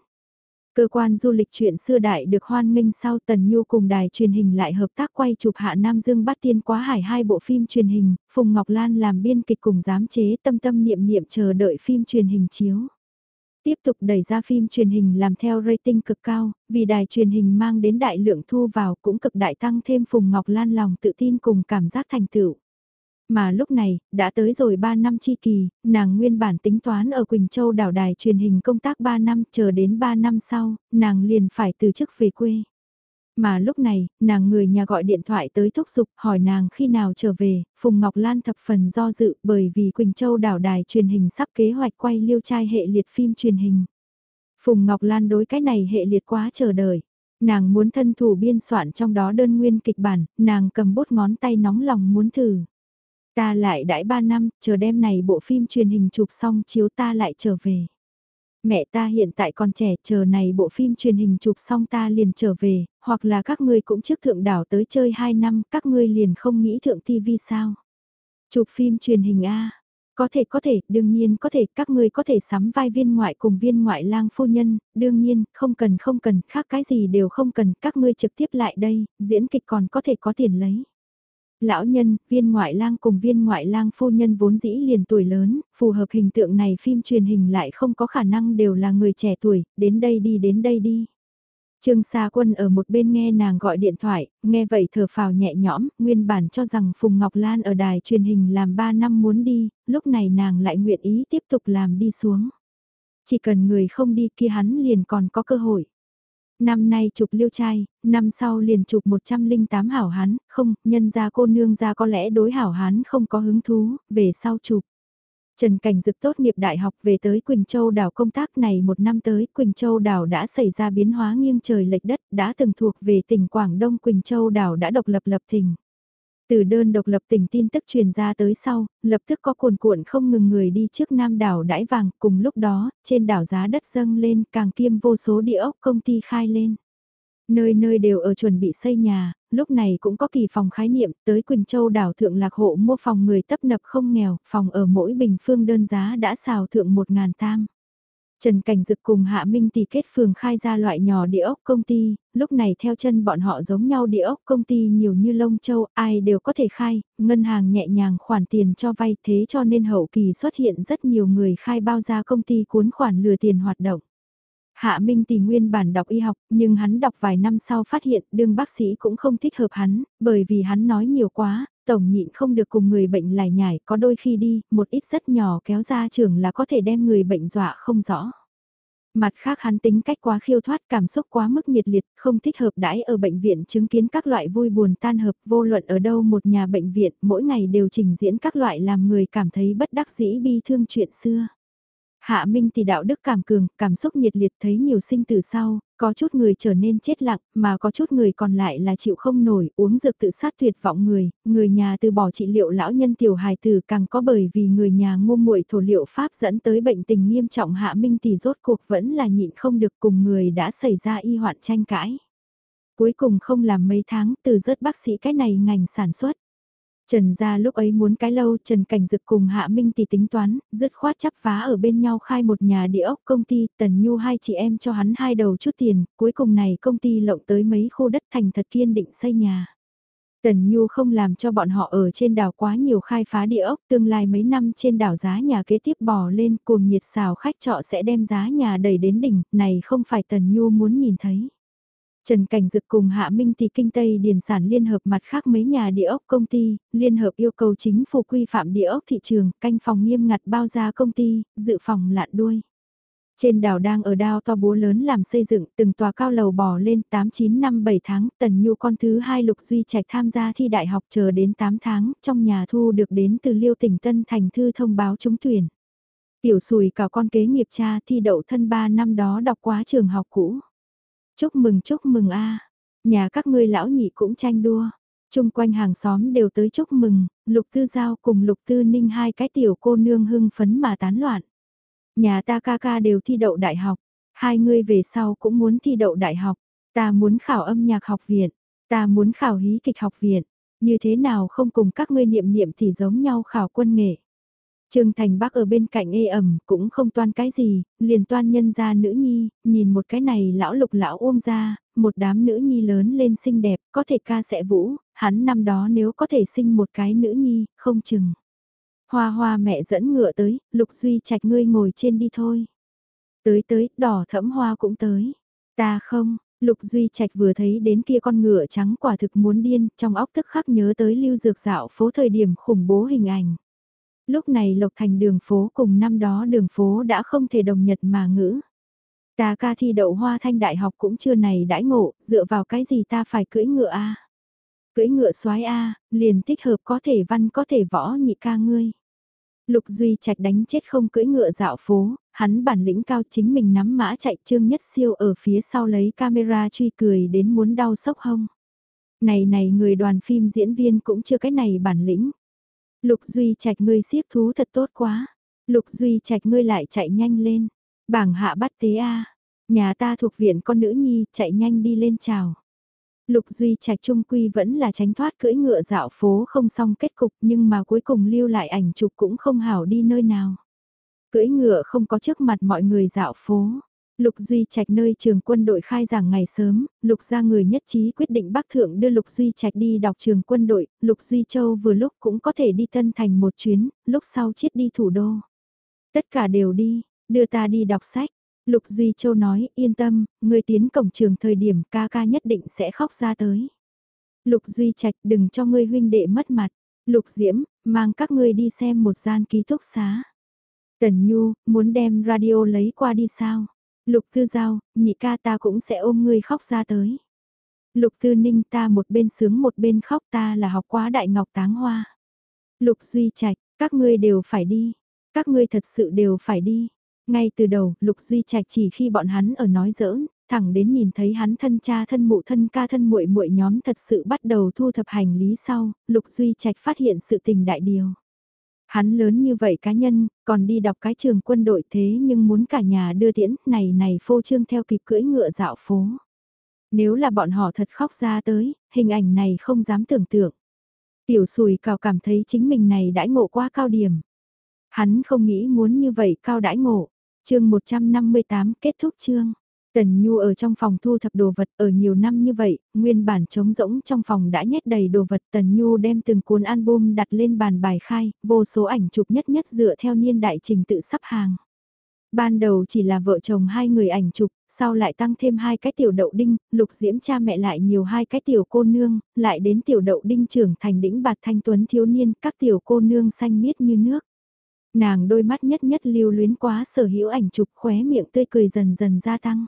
Cơ quan du lịch chuyện xưa đại được hoan nghênh sau Tần Nhu cùng đài truyền hình lại hợp tác quay chụp Hạ Nam Dương Bát Tiên Quá Hải hai bộ phim truyền hình, Phùng Ngọc Lan làm biên kịch cùng giám chế tâm tâm niệm niệm chờ đợi phim truyền hình chiếu. Tiếp tục đẩy ra phim truyền hình làm theo rating cực cao, vì đài truyền hình mang đến đại lượng thu vào cũng cực đại tăng thêm Phùng Ngọc Lan lòng tự tin cùng cảm giác thành tựu. Mà lúc này, đã tới rồi 3 năm chi kỳ, nàng nguyên bản tính toán ở Quỳnh Châu đảo đài truyền hình công tác 3 năm, chờ đến 3 năm sau, nàng liền phải từ chức về quê. Mà lúc này, nàng người nhà gọi điện thoại tới thúc giục hỏi nàng khi nào trở về, Phùng Ngọc Lan thập phần do dự bởi vì Quỳnh Châu đảo đài truyền hình sắp kế hoạch quay liêu trai hệ liệt phim truyền hình. Phùng Ngọc Lan đối cái này hệ liệt quá chờ đợi. Nàng muốn thân thủ biên soạn trong đó đơn nguyên kịch bản, nàng cầm bút ngón tay nóng lòng muốn thử. Ta lại đãi 3 năm, chờ đêm này bộ phim truyền hình chụp xong chiếu ta lại trở về. Mẹ ta hiện tại còn trẻ, chờ này bộ phim truyền hình chụp xong ta liền trở về, hoặc là các ngươi cũng trước thượng đảo tới chơi 2 năm, các ngươi liền không nghĩ thượng TV sao. Chụp phim truyền hình A, có thể có thể, đương nhiên có thể, các ngươi có thể sắm vai viên ngoại cùng viên ngoại lang phu nhân, đương nhiên, không cần không cần, khác cái gì đều không cần, các ngươi trực tiếp lại đây, diễn kịch còn có thể có tiền lấy. Lão nhân, viên ngoại lang cùng viên ngoại lang phu nhân vốn dĩ liền tuổi lớn, phù hợp hình tượng này phim truyền hình lại không có khả năng đều là người trẻ tuổi, đến đây đi đến đây đi. Trương Sa Quân ở một bên nghe nàng gọi điện thoại, nghe vậy thở phào nhẹ nhõm, nguyên bản cho rằng Phùng Ngọc Lan ở đài truyền hình làm 3 năm muốn đi, lúc này nàng lại nguyện ý tiếp tục làm đi xuống. Chỉ cần người không đi kia hắn liền còn có cơ hội. Năm nay chụp liêu trai, năm sau liền chụp 108 hảo hán, không, nhân ra cô nương ra có lẽ đối hảo hán không có hứng thú, về sau chụp. Trần Cảnh Dực tốt nghiệp đại học về tới Quỳnh Châu đảo công tác này một năm tới, Quỳnh Châu đảo đã xảy ra biến hóa nghiêng trời lệch đất, đã từng thuộc về tỉnh Quảng Đông Quỳnh Châu đảo đã độc lập lập tỉnh. Từ đơn độc lập tỉnh tin tức truyền ra tới sau, lập tức có cuồn cuộn không ngừng người đi trước Nam đảo đãi vàng, cùng lúc đó, trên đảo giá đất dâng lên càng kiêm vô số địa ốc công ty khai lên. Nơi nơi đều ở chuẩn bị xây nhà, lúc này cũng có kỳ phòng khái niệm, tới Quỳnh Châu đảo thượng lạc hộ mua phòng người tấp nập không nghèo, phòng ở mỗi bình phương đơn giá đã xào thượng một ngàn tam. Trần Cảnh Dực cùng Hạ Minh tỷ kết phường khai ra loại nhỏ địa ốc công ty, lúc này theo chân bọn họ giống nhau địa ốc công ty nhiều như lông châu, ai đều có thể khai, ngân hàng nhẹ nhàng khoản tiền cho vay thế cho nên hậu kỳ xuất hiện rất nhiều người khai bao ra công ty cuốn khoản lừa tiền hoạt động. Hạ Minh tỷ nguyên bản đọc y học, nhưng hắn đọc vài năm sau phát hiện đương bác sĩ cũng không thích hợp hắn, bởi vì hắn nói nhiều quá, tổng nhịn không được cùng người bệnh lải nhải, có đôi khi đi, một ít rất nhỏ kéo ra trường là có thể đem người bệnh dọa không rõ. Mặt khác hắn tính cách quá khiêu thoát cảm xúc quá mức nhiệt liệt, không thích hợp đãi ở bệnh viện chứng kiến các loại vui buồn tan hợp vô luận ở đâu một nhà bệnh viện mỗi ngày đều trình diễn các loại làm người cảm thấy bất đắc dĩ bi thương chuyện xưa. Hạ Minh thì đạo đức cảm cường, cảm xúc nhiệt liệt thấy nhiều sinh từ sau, có chút người trở nên chết lặng, mà có chút người còn lại là chịu không nổi, uống dược tự sát tuyệt vọng người, người nhà từ bỏ trị liệu lão nhân tiểu hài tử càng có bởi vì người nhà ngu muội thổ liệu pháp dẫn tới bệnh tình nghiêm trọng Hạ Minh thì rốt cuộc vẫn là nhịn không được cùng người đã xảy ra y hoạn tranh cãi. Cuối cùng không làm mấy tháng từ rớt bác sĩ cái này ngành sản xuất. Trần gia lúc ấy muốn cái lâu Trần Cảnh Dực cùng Hạ Minh thì tính toán, dứt khoát chắp phá ở bên nhau khai một nhà địa ốc công ty, Tần Nhu hai chị em cho hắn hai đầu chút tiền, cuối cùng này công ty lộng tới mấy khu đất thành thật kiên định xây nhà. Tần Nhu không làm cho bọn họ ở trên đảo quá nhiều khai phá địa ốc, tương lai mấy năm trên đảo giá nhà kế tiếp bò lên cuồng nhiệt xào khách trọ sẽ đem giá nhà đẩy đến đỉnh, này không phải Tần Nhu muốn nhìn thấy. Trần Cảnh Dực cùng Hạ Minh thì kinh Tây Điền sản liên hợp mặt khác mấy nhà địa ốc công ty, liên hợp yêu cầu chính phủ quy phạm địa ốc thị trường, canh phòng nghiêm ngặt bao ra công ty, dự phòng lạn đuôi. Trên đảo đang ở đao to búa lớn làm xây dựng, từng tòa cao lầu bò lên 8-9 năm 7 tháng, tần nhu con thứ hai lục duy trạch tham gia thi đại học chờ đến 8 tháng, trong nhà thu được đến từ liêu tỉnh Tân Thành thư thông báo trúng tuyển. Tiểu sùi cả con kế nghiệp cha thi đậu thân 3 năm đó đọc quá trường học cũ. Chúc mừng chúc mừng a nhà các ngươi lão nhị cũng tranh đua. Trung quanh hàng xóm đều tới chúc mừng, lục tư giao cùng lục tư ninh hai cái tiểu cô nương hưng phấn mà tán loạn. Nhà ta ca ca đều thi đậu đại học, hai ngươi về sau cũng muốn thi đậu đại học, ta muốn khảo âm nhạc học viện, ta muốn khảo hí kịch học viện, như thế nào không cùng các ngươi niệm niệm thì giống nhau khảo quân nghệ. Trương Thành Bắc ở bên cạnh ê ẩm cũng không toan cái gì, liền toan nhân ra nữ nhi, nhìn một cái này lão lục lão ôm ra, một đám nữ nhi lớn lên xinh đẹp, có thể ca sẽ vũ, hắn năm đó nếu có thể sinh một cái nữ nhi, không chừng. Hoa hoa mẹ dẫn ngựa tới, lục duy trạch ngươi ngồi trên đi thôi. Tới tới, đỏ thẫm hoa cũng tới. Ta không, lục duy trạch vừa thấy đến kia con ngựa trắng quả thực muốn điên, trong óc tức khắc nhớ tới lưu dược dạo phố thời điểm khủng bố hình ảnh. Lúc này lộc thành đường phố cùng năm đó đường phố đã không thể đồng nhật mà ngữ. Ta ca thi đậu hoa thanh đại học cũng chưa này đãi ngộ, dựa vào cái gì ta phải cưỡi ngựa a Cưỡi ngựa soái a liền thích hợp có thể văn có thể võ nhị ca ngươi. Lục Duy Trạch đánh chết không cưỡi ngựa dạo phố, hắn bản lĩnh cao chính mình nắm mã chạy trương nhất siêu ở phía sau lấy camera truy cười đến muốn đau sốc hông. Này này người đoàn phim diễn viên cũng chưa cái này bản lĩnh. Lục Duy Trạch ngươi siết thú thật tốt quá. Lục Duy Trạch ngươi lại chạy nhanh lên. Bảng hạ bắt tế A. Nhà ta thuộc viện con nữ nhi, chạy nhanh đi lên chào. Lục Duy Trạch Trung Quy vẫn là tránh thoát cưỡi ngựa dạo phố không xong kết cục, nhưng mà cuối cùng lưu lại ảnh chụp cũng không hảo đi nơi nào. Cưỡi ngựa không có trước mặt mọi người dạo phố. Lục Duy Trạch nơi trường quân đội khai giảng ngày sớm, Lục gia người nhất trí quyết định Bắc Thượng đưa Lục Duy Trạch đi đọc trường quân đội, Lục Duy Châu vừa lúc cũng có thể đi Tân Thành một chuyến, lúc sau chiết đi thủ đô. Tất cả đều đi, đưa ta đi đọc sách. Lục Duy Châu nói, yên tâm, người tiến cổng trường thời điểm ca ca nhất định sẽ khóc ra tới. Lục Duy Trạch đừng cho ngươi huynh đệ mất mặt. Lục Diễm, mang các ngươi đi xem một gian ký túc xá. Tần Nhu, muốn đem radio lấy qua đi sao? Lục Tư Giao, nhị ca ta cũng sẽ ôm ngươi khóc ra tới. Lục Tư Ninh ta một bên sướng một bên khóc ta là học quá đại ngọc táng hoa. Lục Duy Trạch, các ngươi đều phải đi. Các ngươi thật sự đều phải đi. Ngay từ đầu, Lục Duy Trạch chỉ khi bọn hắn ở nói giỡn, thẳng đến nhìn thấy hắn thân cha thân mụ thân ca thân muội muội nhóm thật sự bắt đầu thu thập hành lý sau, Lục Duy Trạch phát hiện sự tình đại điều. Hắn lớn như vậy cá nhân, còn đi đọc cái trường quân đội thế nhưng muốn cả nhà đưa tiễn, này này phô trương theo kịp cưỡi ngựa dạo phố. Nếu là bọn họ thật khóc ra tới, hình ảnh này không dám tưởng tượng. Tiểu sùi cào cảm thấy chính mình này đãi ngộ quá cao điểm. Hắn không nghĩ muốn như vậy cao đãi ngộ chương 158 kết thúc chương. Tần Nhu ở trong phòng thu thập đồ vật ở nhiều năm như vậy, nguyên bản trống rỗng trong phòng đã nhét đầy đồ vật. Tần Nhu đem từng cuốn album đặt lên bàn bài khai, vô số ảnh chụp nhất nhất dựa theo niên đại trình tự sắp hàng. Ban đầu chỉ là vợ chồng hai người ảnh chụp, sau lại tăng thêm hai cái tiểu đậu đinh, lục diễm cha mẹ lại nhiều hai cái tiểu cô nương, lại đến tiểu đậu đinh trưởng thành đĩnh bạt thanh tuấn thiếu niên, các tiểu cô nương xanh miết như nước. Nàng đôi mắt nhất nhất lưu luyến quá sở hữu ảnh chụp khóe miệng tươi cười dần dần gia tăng.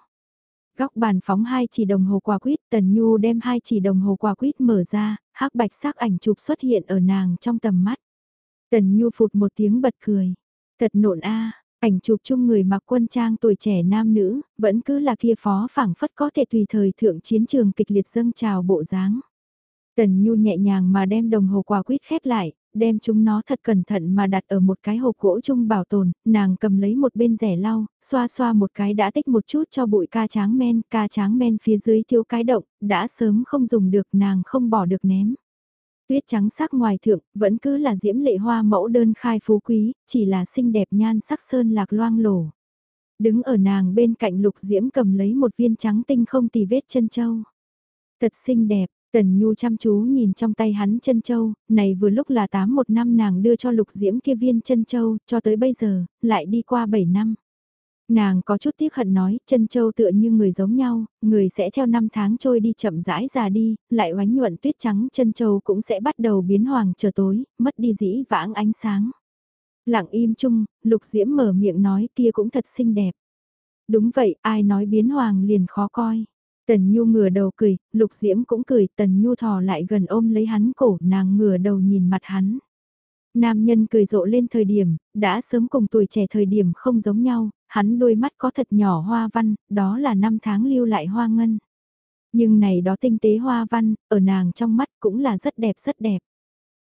Góc bàn phóng hai chỉ đồng hồ quả quýt, Tần Nhu đem hai chỉ đồng hồ quả quýt mở ra, hắc bạch sắc ảnh chụp xuất hiện ở nàng trong tầm mắt. Tần Nhu phụt một tiếng bật cười. Thật nộn a, ảnh chụp chung người mặc quân trang tuổi trẻ nam nữ, vẫn cứ là kia phó phảng phất có thể tùy thời thượng chiến trường kịch liệt dâng trào bộ dáng. Tần Nhu nhẹ nhàng mà đem đồng hồ quả quýt khép lại, đem chúng nó thật cẩn thận mà đặt ở một cái hộp gỗ chung bảo tồn, nàng cầm lấy một bên rẻ lau, xoa xoa một cái đã tích một chút cho bụi ca tráng men, ca tráng men phía dưới thiếu cái động, đã sớm không dùng được nàng không bỏ được ném. Tuyết trắng sắc ngoài thượng, vẫn cứ là diễm lệ hoa mẫu đơn khai phú quý, chỉ là xinh đẹp nhan sắc sơn lạc loang lổ. Đứng ở nàng bên cạnh lục diễm cầm lấy một viên trắng tinh không tì vết chân châu. Thật xinh đẹp, Tần Nhu chăm chú nhìn trong tay hắn chân châu, này vừa lúc là tám một năm nàng đưa cho lục diễm kia viên chân châu, cho tới bây giờ, lại đi qua 7 năm. Nàng có chút tiếc hận nói, chân châu tựa như người giống nhau, người sẽ theo năm tháng trôi đi chậm rãi già đi, lại oánh nhuận tuyết trắng chân châu cũng sẽ bắt đầu biến hoàng trở tối, mất đi dĩ vãng ánh sáng. Lặng im chung, lục diễm mở miệng nói kia cũng thật xinh đẹp. Đúng vậy, ai nói biến hoàng liền khó coi. Tần Nhu ngửa đầu cười, Lục Diễm cũng cười, Tần Nhu thò lại gần ôm lấy hắn cổ, nàng ngửa đầu nhìn mặt hắn. Nam nhân cười rộ lên thời điểm, đã sớm cùng tuổi trẻ thời điểm không giống nhau, hắn đôi mắt có thật nhỏ hoa văn, đó là năm tháng lưu lại hoa ngân. Nhưng này đó tinh tế hoa văn, ở nàng trong mắt cũng là rất đẹp rất đẹp.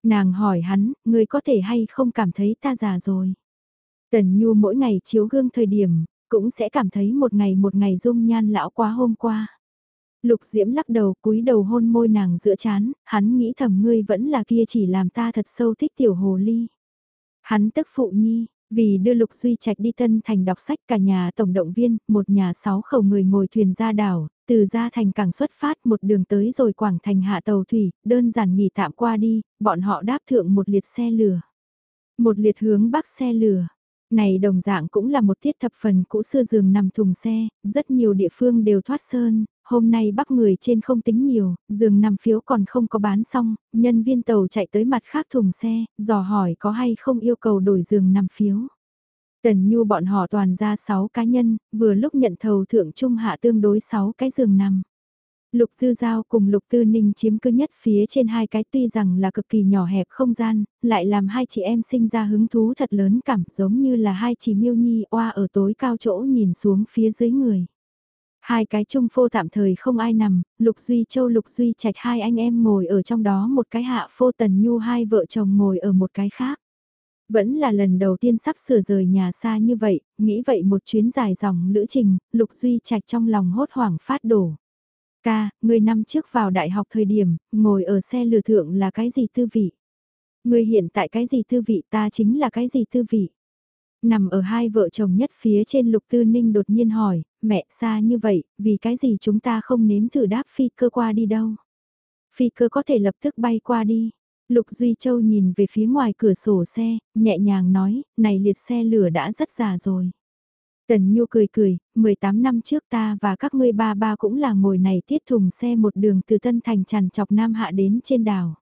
Nàng hỏi hắn, người có thể hay không cảm thấy ta già rồi. Tần Nhu mỗi ngày chiếu gương thời điểm, cũng sẽ cảm thấy một ngày một ngày dung nhan lão quá hôm qua. Lục Diễm lắc đầu cúi đầu hôn môi nàng giữa chán, hắn nghĩ thầm ngươi vẫn là kia chỉ làm ta thật sâu thích tiểu hồ ly. Hắn tức phụ nhi, vì đưa Lục Duy Trạch đi Tân Thành đọc sách cả nhà tổng động viên, một nhà sáu khẩu người ngồi thuyền ra đảo, từ ra thành cảng xuất phát một đường tới rồi Quảng Thành hạ tàu thủy, đơn giản nghỉ tạm qua đi, bọn họ đáp thượng một liệt xe lửa. Một liệt hướng bắc xe lửa, này đồng dạng cũng là một tiết thập phần cũ xưa giường nằm thùng xe, rất nhiều địa phương đều thoát sơn, hôm nay bắc người trên không tính nhiều, giường nằm phiếu còn không có bán xong, nhân viên tàu chạy tới mặt khác thùng xe, dò hỏi có hay không yêu cầu đổi giường nằm phiếu. Tần Nhu bọn họ toàn ra 6 cá nhân, vừa lúc nhận thầu thượng trung hạ tương đối 6 cái giường nằm. Lục Tư Giao cùng Lục Tư Ninh chiếm cứ nhất phía trên hai cái tuy rằng là cực kỳ nhỏ hẹp không gian, lại làm hai chị em sinh ra hứng thú thật lớn cảm giống như là hai chị miêu nhi oa ở tối cao chỗ nhìn xuống phía dưới người. Hai cái trung phô tạm thời không ai nằm, Lục Duy Châu Lục Duy Trạch hai anh em ngồi ở trong đó một cái hạ phô tần nhu hai vợ chồng ngồi ở một cái khác. Vẫn là lần đầu tiên sắp sửa rời nhà xa như vậy, nghĩ vậy một chuyến dài dòng lữ trình, Lục Duy Trạch trong lòng hốt hoảng phát đổ. Ca, người năm trước vào đại học thời điểm, ngồi ở xe lừa thượng là cái gì tư vị? Người hiện tại cái gì tư vị ta chính là cái gì tư vị? Nằm ở hai vợ chồng nhất phía trên lục tư ninh đột nhiên hỏi, mẹ xa như vậy, vì cái gì chúng ta không nếm thử đáp phi cơ qua đi đâu? Phi cơ có thể lập tức bay qua đi. Lục Duy Châu nhìn về phía ngoài cửa sổ xe, nhẹ nhàng nói, này liệt xe lửa đã rất già rồi. Tần Nhu cười cười, 18 năm trước ta và các ngươi ba ba cũng là ngồi này tiết thùng xe một đường từ Tân Thành tràn chọc Nam Hạ đến trên đảo.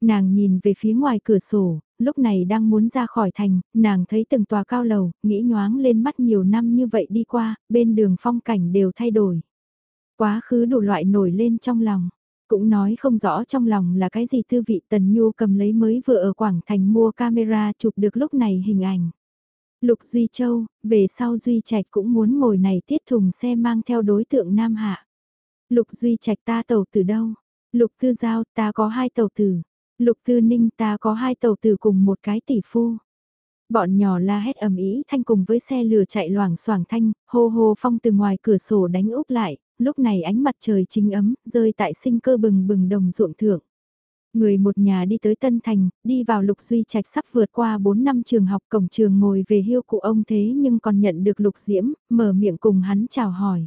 Nàng nhìn về phía ngoài cửa sổ, lúc này đang muốn ra khỏi thành, nàng thấy từng tòa cao lầu, nghĩ nhoáng lên mắt nhiều năm như vậy đi qua, bên đường phong cảnh đều thay đổi. Quá khứ đủ loại nổi lên trong lòng, cũng nói không rõ trong lòng là cái gì tư vị Tần Nhu cầm lấy mới vừa ở Quảng Thành mua camera chụp được lúc này hình ảnh. Lục Duy Châu, về sau Duy Trạch cũng muốn ngồi này tiết thùng xe mang theo đối tượng Nam Hạ. Lục Duy Trạch ta tàu từ đâu? Lục Tư Giao ta có hai tàu tử. Lục Tư Ninh ta có hai tàu tử cùng một cái tỷ phu. Bọn nhỏ la hét ầm ĩ thanh cùng với xe lửa chạy loảng xoảng thanh, hô hô phong từ ngoài cửa sổ đánh úp lại, lúc này ánh mặt trời chính ấm, rơi tại sinh cơ bừng bừng đồng ruộng thượng. Người một nhà đi tới Tân Thành, đi vào Lục Duy Trạch sắp vượt qua 4 năm trường học cổng trường ngồi về hưu cụ ông thế nhưng còn nhận được Lục Diễm, mở miệng cùng hắn chào hỏi.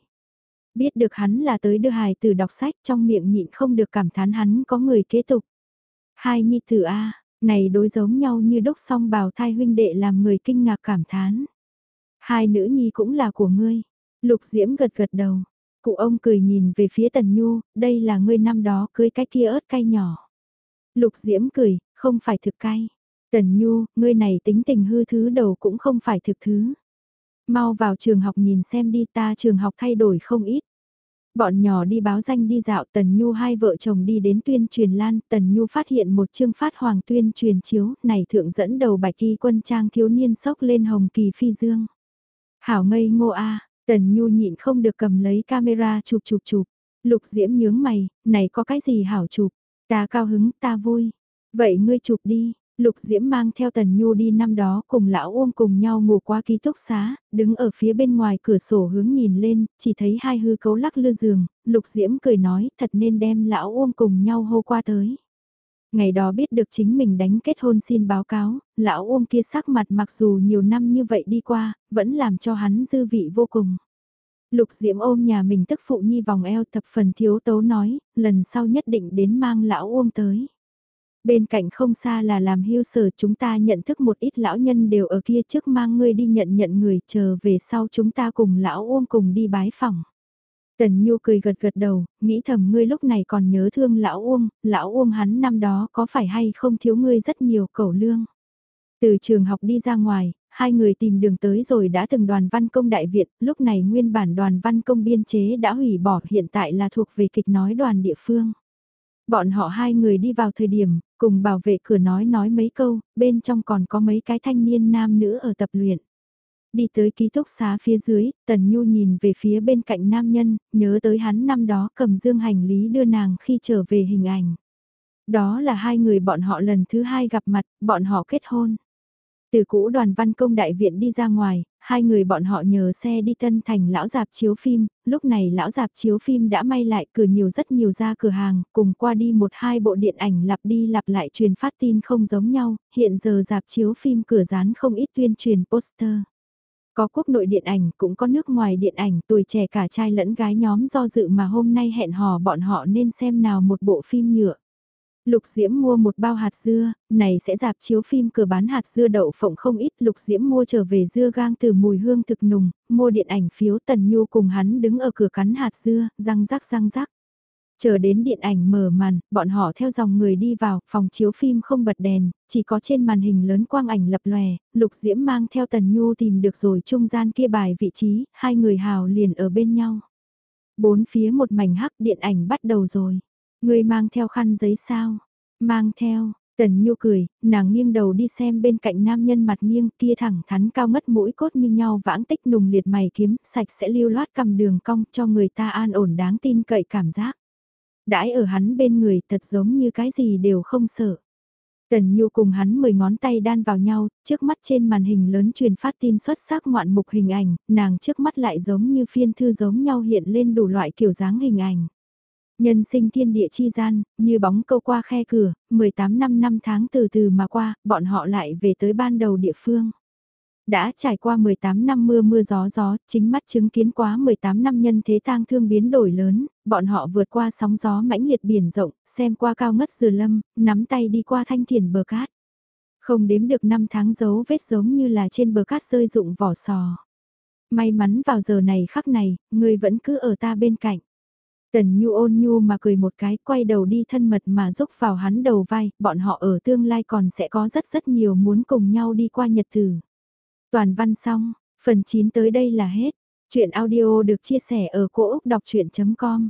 Biết được hắn là tới đưa hài từ đọc sách trong miệng nhịn không được cảm thán hắn có người kế tục. Hai nhi tử A, này đối giống nhau như đốc song bào thai huynh đệ làm người kinh ngạc cảm thán. Hai nữ nhi cũng là của ngươi. Lục Diễm gật gật đầu. Cụ ông cười nhìn về phía Tần Nhu, đây là ngươi năm đó cưới cái kia ớt cay nhỏ. Lục Diễm cười, không phải thực cay. Tần Nhu, ngươi này tính tình hư thứ đầu cũng không phải thực thứ. Mau vào trường học nhìn xem đi ta trường học thay đổi không ít. Bọn nhỏ đi báo danh đi dạo Tần Nhu hai vợ chồng đi đến tuyên truyền lan, Tần Nhu phát hiện một chương phát hoàng tuyên truyền chiếu, này thượng dẫn đầu bạch kỳ quân trang thiếu niên sốc lên hồng kỳ phi dương. Hảo ngây ngô a Tần Nhu nhịn không được cầm lấy camera chụp chụp chụp. Lục Diễm nhướng mày, này có cái gì hảo chụp? Ta cao hứng, ta vui. Vậy ngươi chụp đi, Lục Diễm mang theo Tần Nhu đi năm đó cùng lão Uông cùng nhau ngủ qua ký túc xá, đứng ở phía bên ngoài cửa sổ hướng nhìn lên, chỉ thấy hai hư cấu lắc lư giường, Lục Diễm cười nói thật nên đem lão Uông cùng nhau hô qua tới. Ngày đó biết được chính mình đánh kết hôn xin báo cáo, lão Uông kia sắc mặt mặc dù nhiều năm như vậy đi qua, vẫn làm cho hắn dư vị vô cùng. Lục Diễm ôm nhà mình tức phụ nhi vòng eo thập phần thiếu tấu nói, lần sau nhất định đến mang lão Uông tới. Bên cạnh không xa là làm hưu sở chúng ta nhận thức một ít lão nhân đều ở kia trước mang ngươi đi nhận nhận người chờ về sau chúng ta cùng lão Uông cùng đi bái phòng. Tần Nhu cười gật gật đầu, nghĩ thầm ngươi lúc này còn nhớ thương lão Uông, lão Uông hắn năm đó có phải hay không thiếu ngươi rất nhiều cẩu lương. Từ trường học đi ra ngoài, hai người tìm đường tới rồi đã từng đoàn văn công đại viện, lúc này nguyên bản đoàn văn công biên chế đã hủy bỏ hiện tại là thuộc về kịch nói đoàn địa phương. Bọn họ hai người đi vào thời điểm, cùng bảo vệ cửa nói nói mấy câu, bên trong còn có mấy cái thanh niên nam nữ ở tập luyện. Đi tới ký túc xá phía dưới, Tần Nhu nhìn về phía bên cạnh nam nhân, nhớ tới hắn năm đó cầm dương hành lý đưa nàng khi trở về hình ảnh. Đó là hai người bọn họ lần thứ hai gặp mặt, bọn họ kết hôn. Từ cũ đoàn văn công đại viện đi ra ngoài, hai người bọn họ nhờ xe đi tân thành lão dạp chiếu phim, lúc này lão dạp chiếu phim đã may lại cửa nhiều rất nhiều ra cửa hàng, cùng qua đi một hai bộ điện ảnh lặp đi lặp lại truyền phát tin không giống nhau, hiện giờ dạp chiếu phim cửa dán không ít tuyên truyền poster. Có quốc nội điện ảnh cũng có nước ngoài điện ảnh tuổi trẻ cả trai lẫn gái nhóm do dự mà hôm nay hẹn hò bọn họ nên xem nào một bộ phim nhựa. Lục Diễm mua một bao hạt dưa, này sẽ dạp chiếu phim cửa bán hạt dưa đậu phộng không ít. Lục Diễm mua trở về dưa gang từ mùi hương thực nùng, mua điện ảnh phiếu Tần Nhu cùng hắn đứng ở cửa cắn hạt dưa, răng rắc răng rắc. Chờ đến điện ảnh mở màn, bọn họ theo dòng người đi vào, phòng chiếu phim không bật đèn, chỉ có trên màn hình lớn quang ảnh lập lòe, Lục Diễm mang theo Tần Nhu tìm được rồi trung gian kia bài vị trí, hai người hào liền ở bên nhau. Bốn phía một mảnh hắc điện ảnh bắt đầu rồi. Người mang theo khăn giấy sao? Mang theo, Tần Nhu cười, nàng nghiêng đầu đi xem bên cạnh nam nhân mặt nghiêng kia thẳng thắn cao ngất mũi cốt như nhau vãng tích nùng liệt mày kiếm, sạch sẽ lưu loát cầm đường cong cho người ta an ổn đáng tin cậy cảm giác. Đãi ở hắn bên người thật giống như cái gì đều không sợ. Tần Nhu cùng hắn mười ngón tay đan vào nhau, trước mắt trên màn hình lớn truyền phát tin xuất sắc ngoạn mục hình ảnh, nàng trước mắt lại giống như phiên thư giống nhau hiện lên đủ loại kiểu dáng hình ảnh. Nhân sinh thiên địa chi gian, như bóng câu qua khe cửa, 18 năm năm tháng từ từ mà qua, bọn họ lại về tới ban đầu địa phương. Đã trải qua 18 năm mưa mưa gió gió, chính mắt chứng kiến quá 18 năm nhân thế tang thương biến đổi lớn, bọn họ vượt qua sóng gió mãnh liệt biển rộng, xem qua cao ngất dừa lâm, nắm tay đi qua thanh thiền bờ cát. Không đếm được năm tháng dấu vết giống như là trên bờ cát rơi rụng vỏ sò. May mắn vào giờ này khắc này, người vẫn cứ ở ta bên cạnh. Tần Nhu ôn nhu mà cười một cái, quay đầu đi thân mật mà giúp vào hắn đầu vai, bọn họ ở tương lai còn sẽ có rất rất nhiều muốn cùng nhau đi qua nhật thử. Toàn văn xong, phần 9 tới đây là hết. Chuyện audio được chia sẻ ở cỗ đọc chuyện.com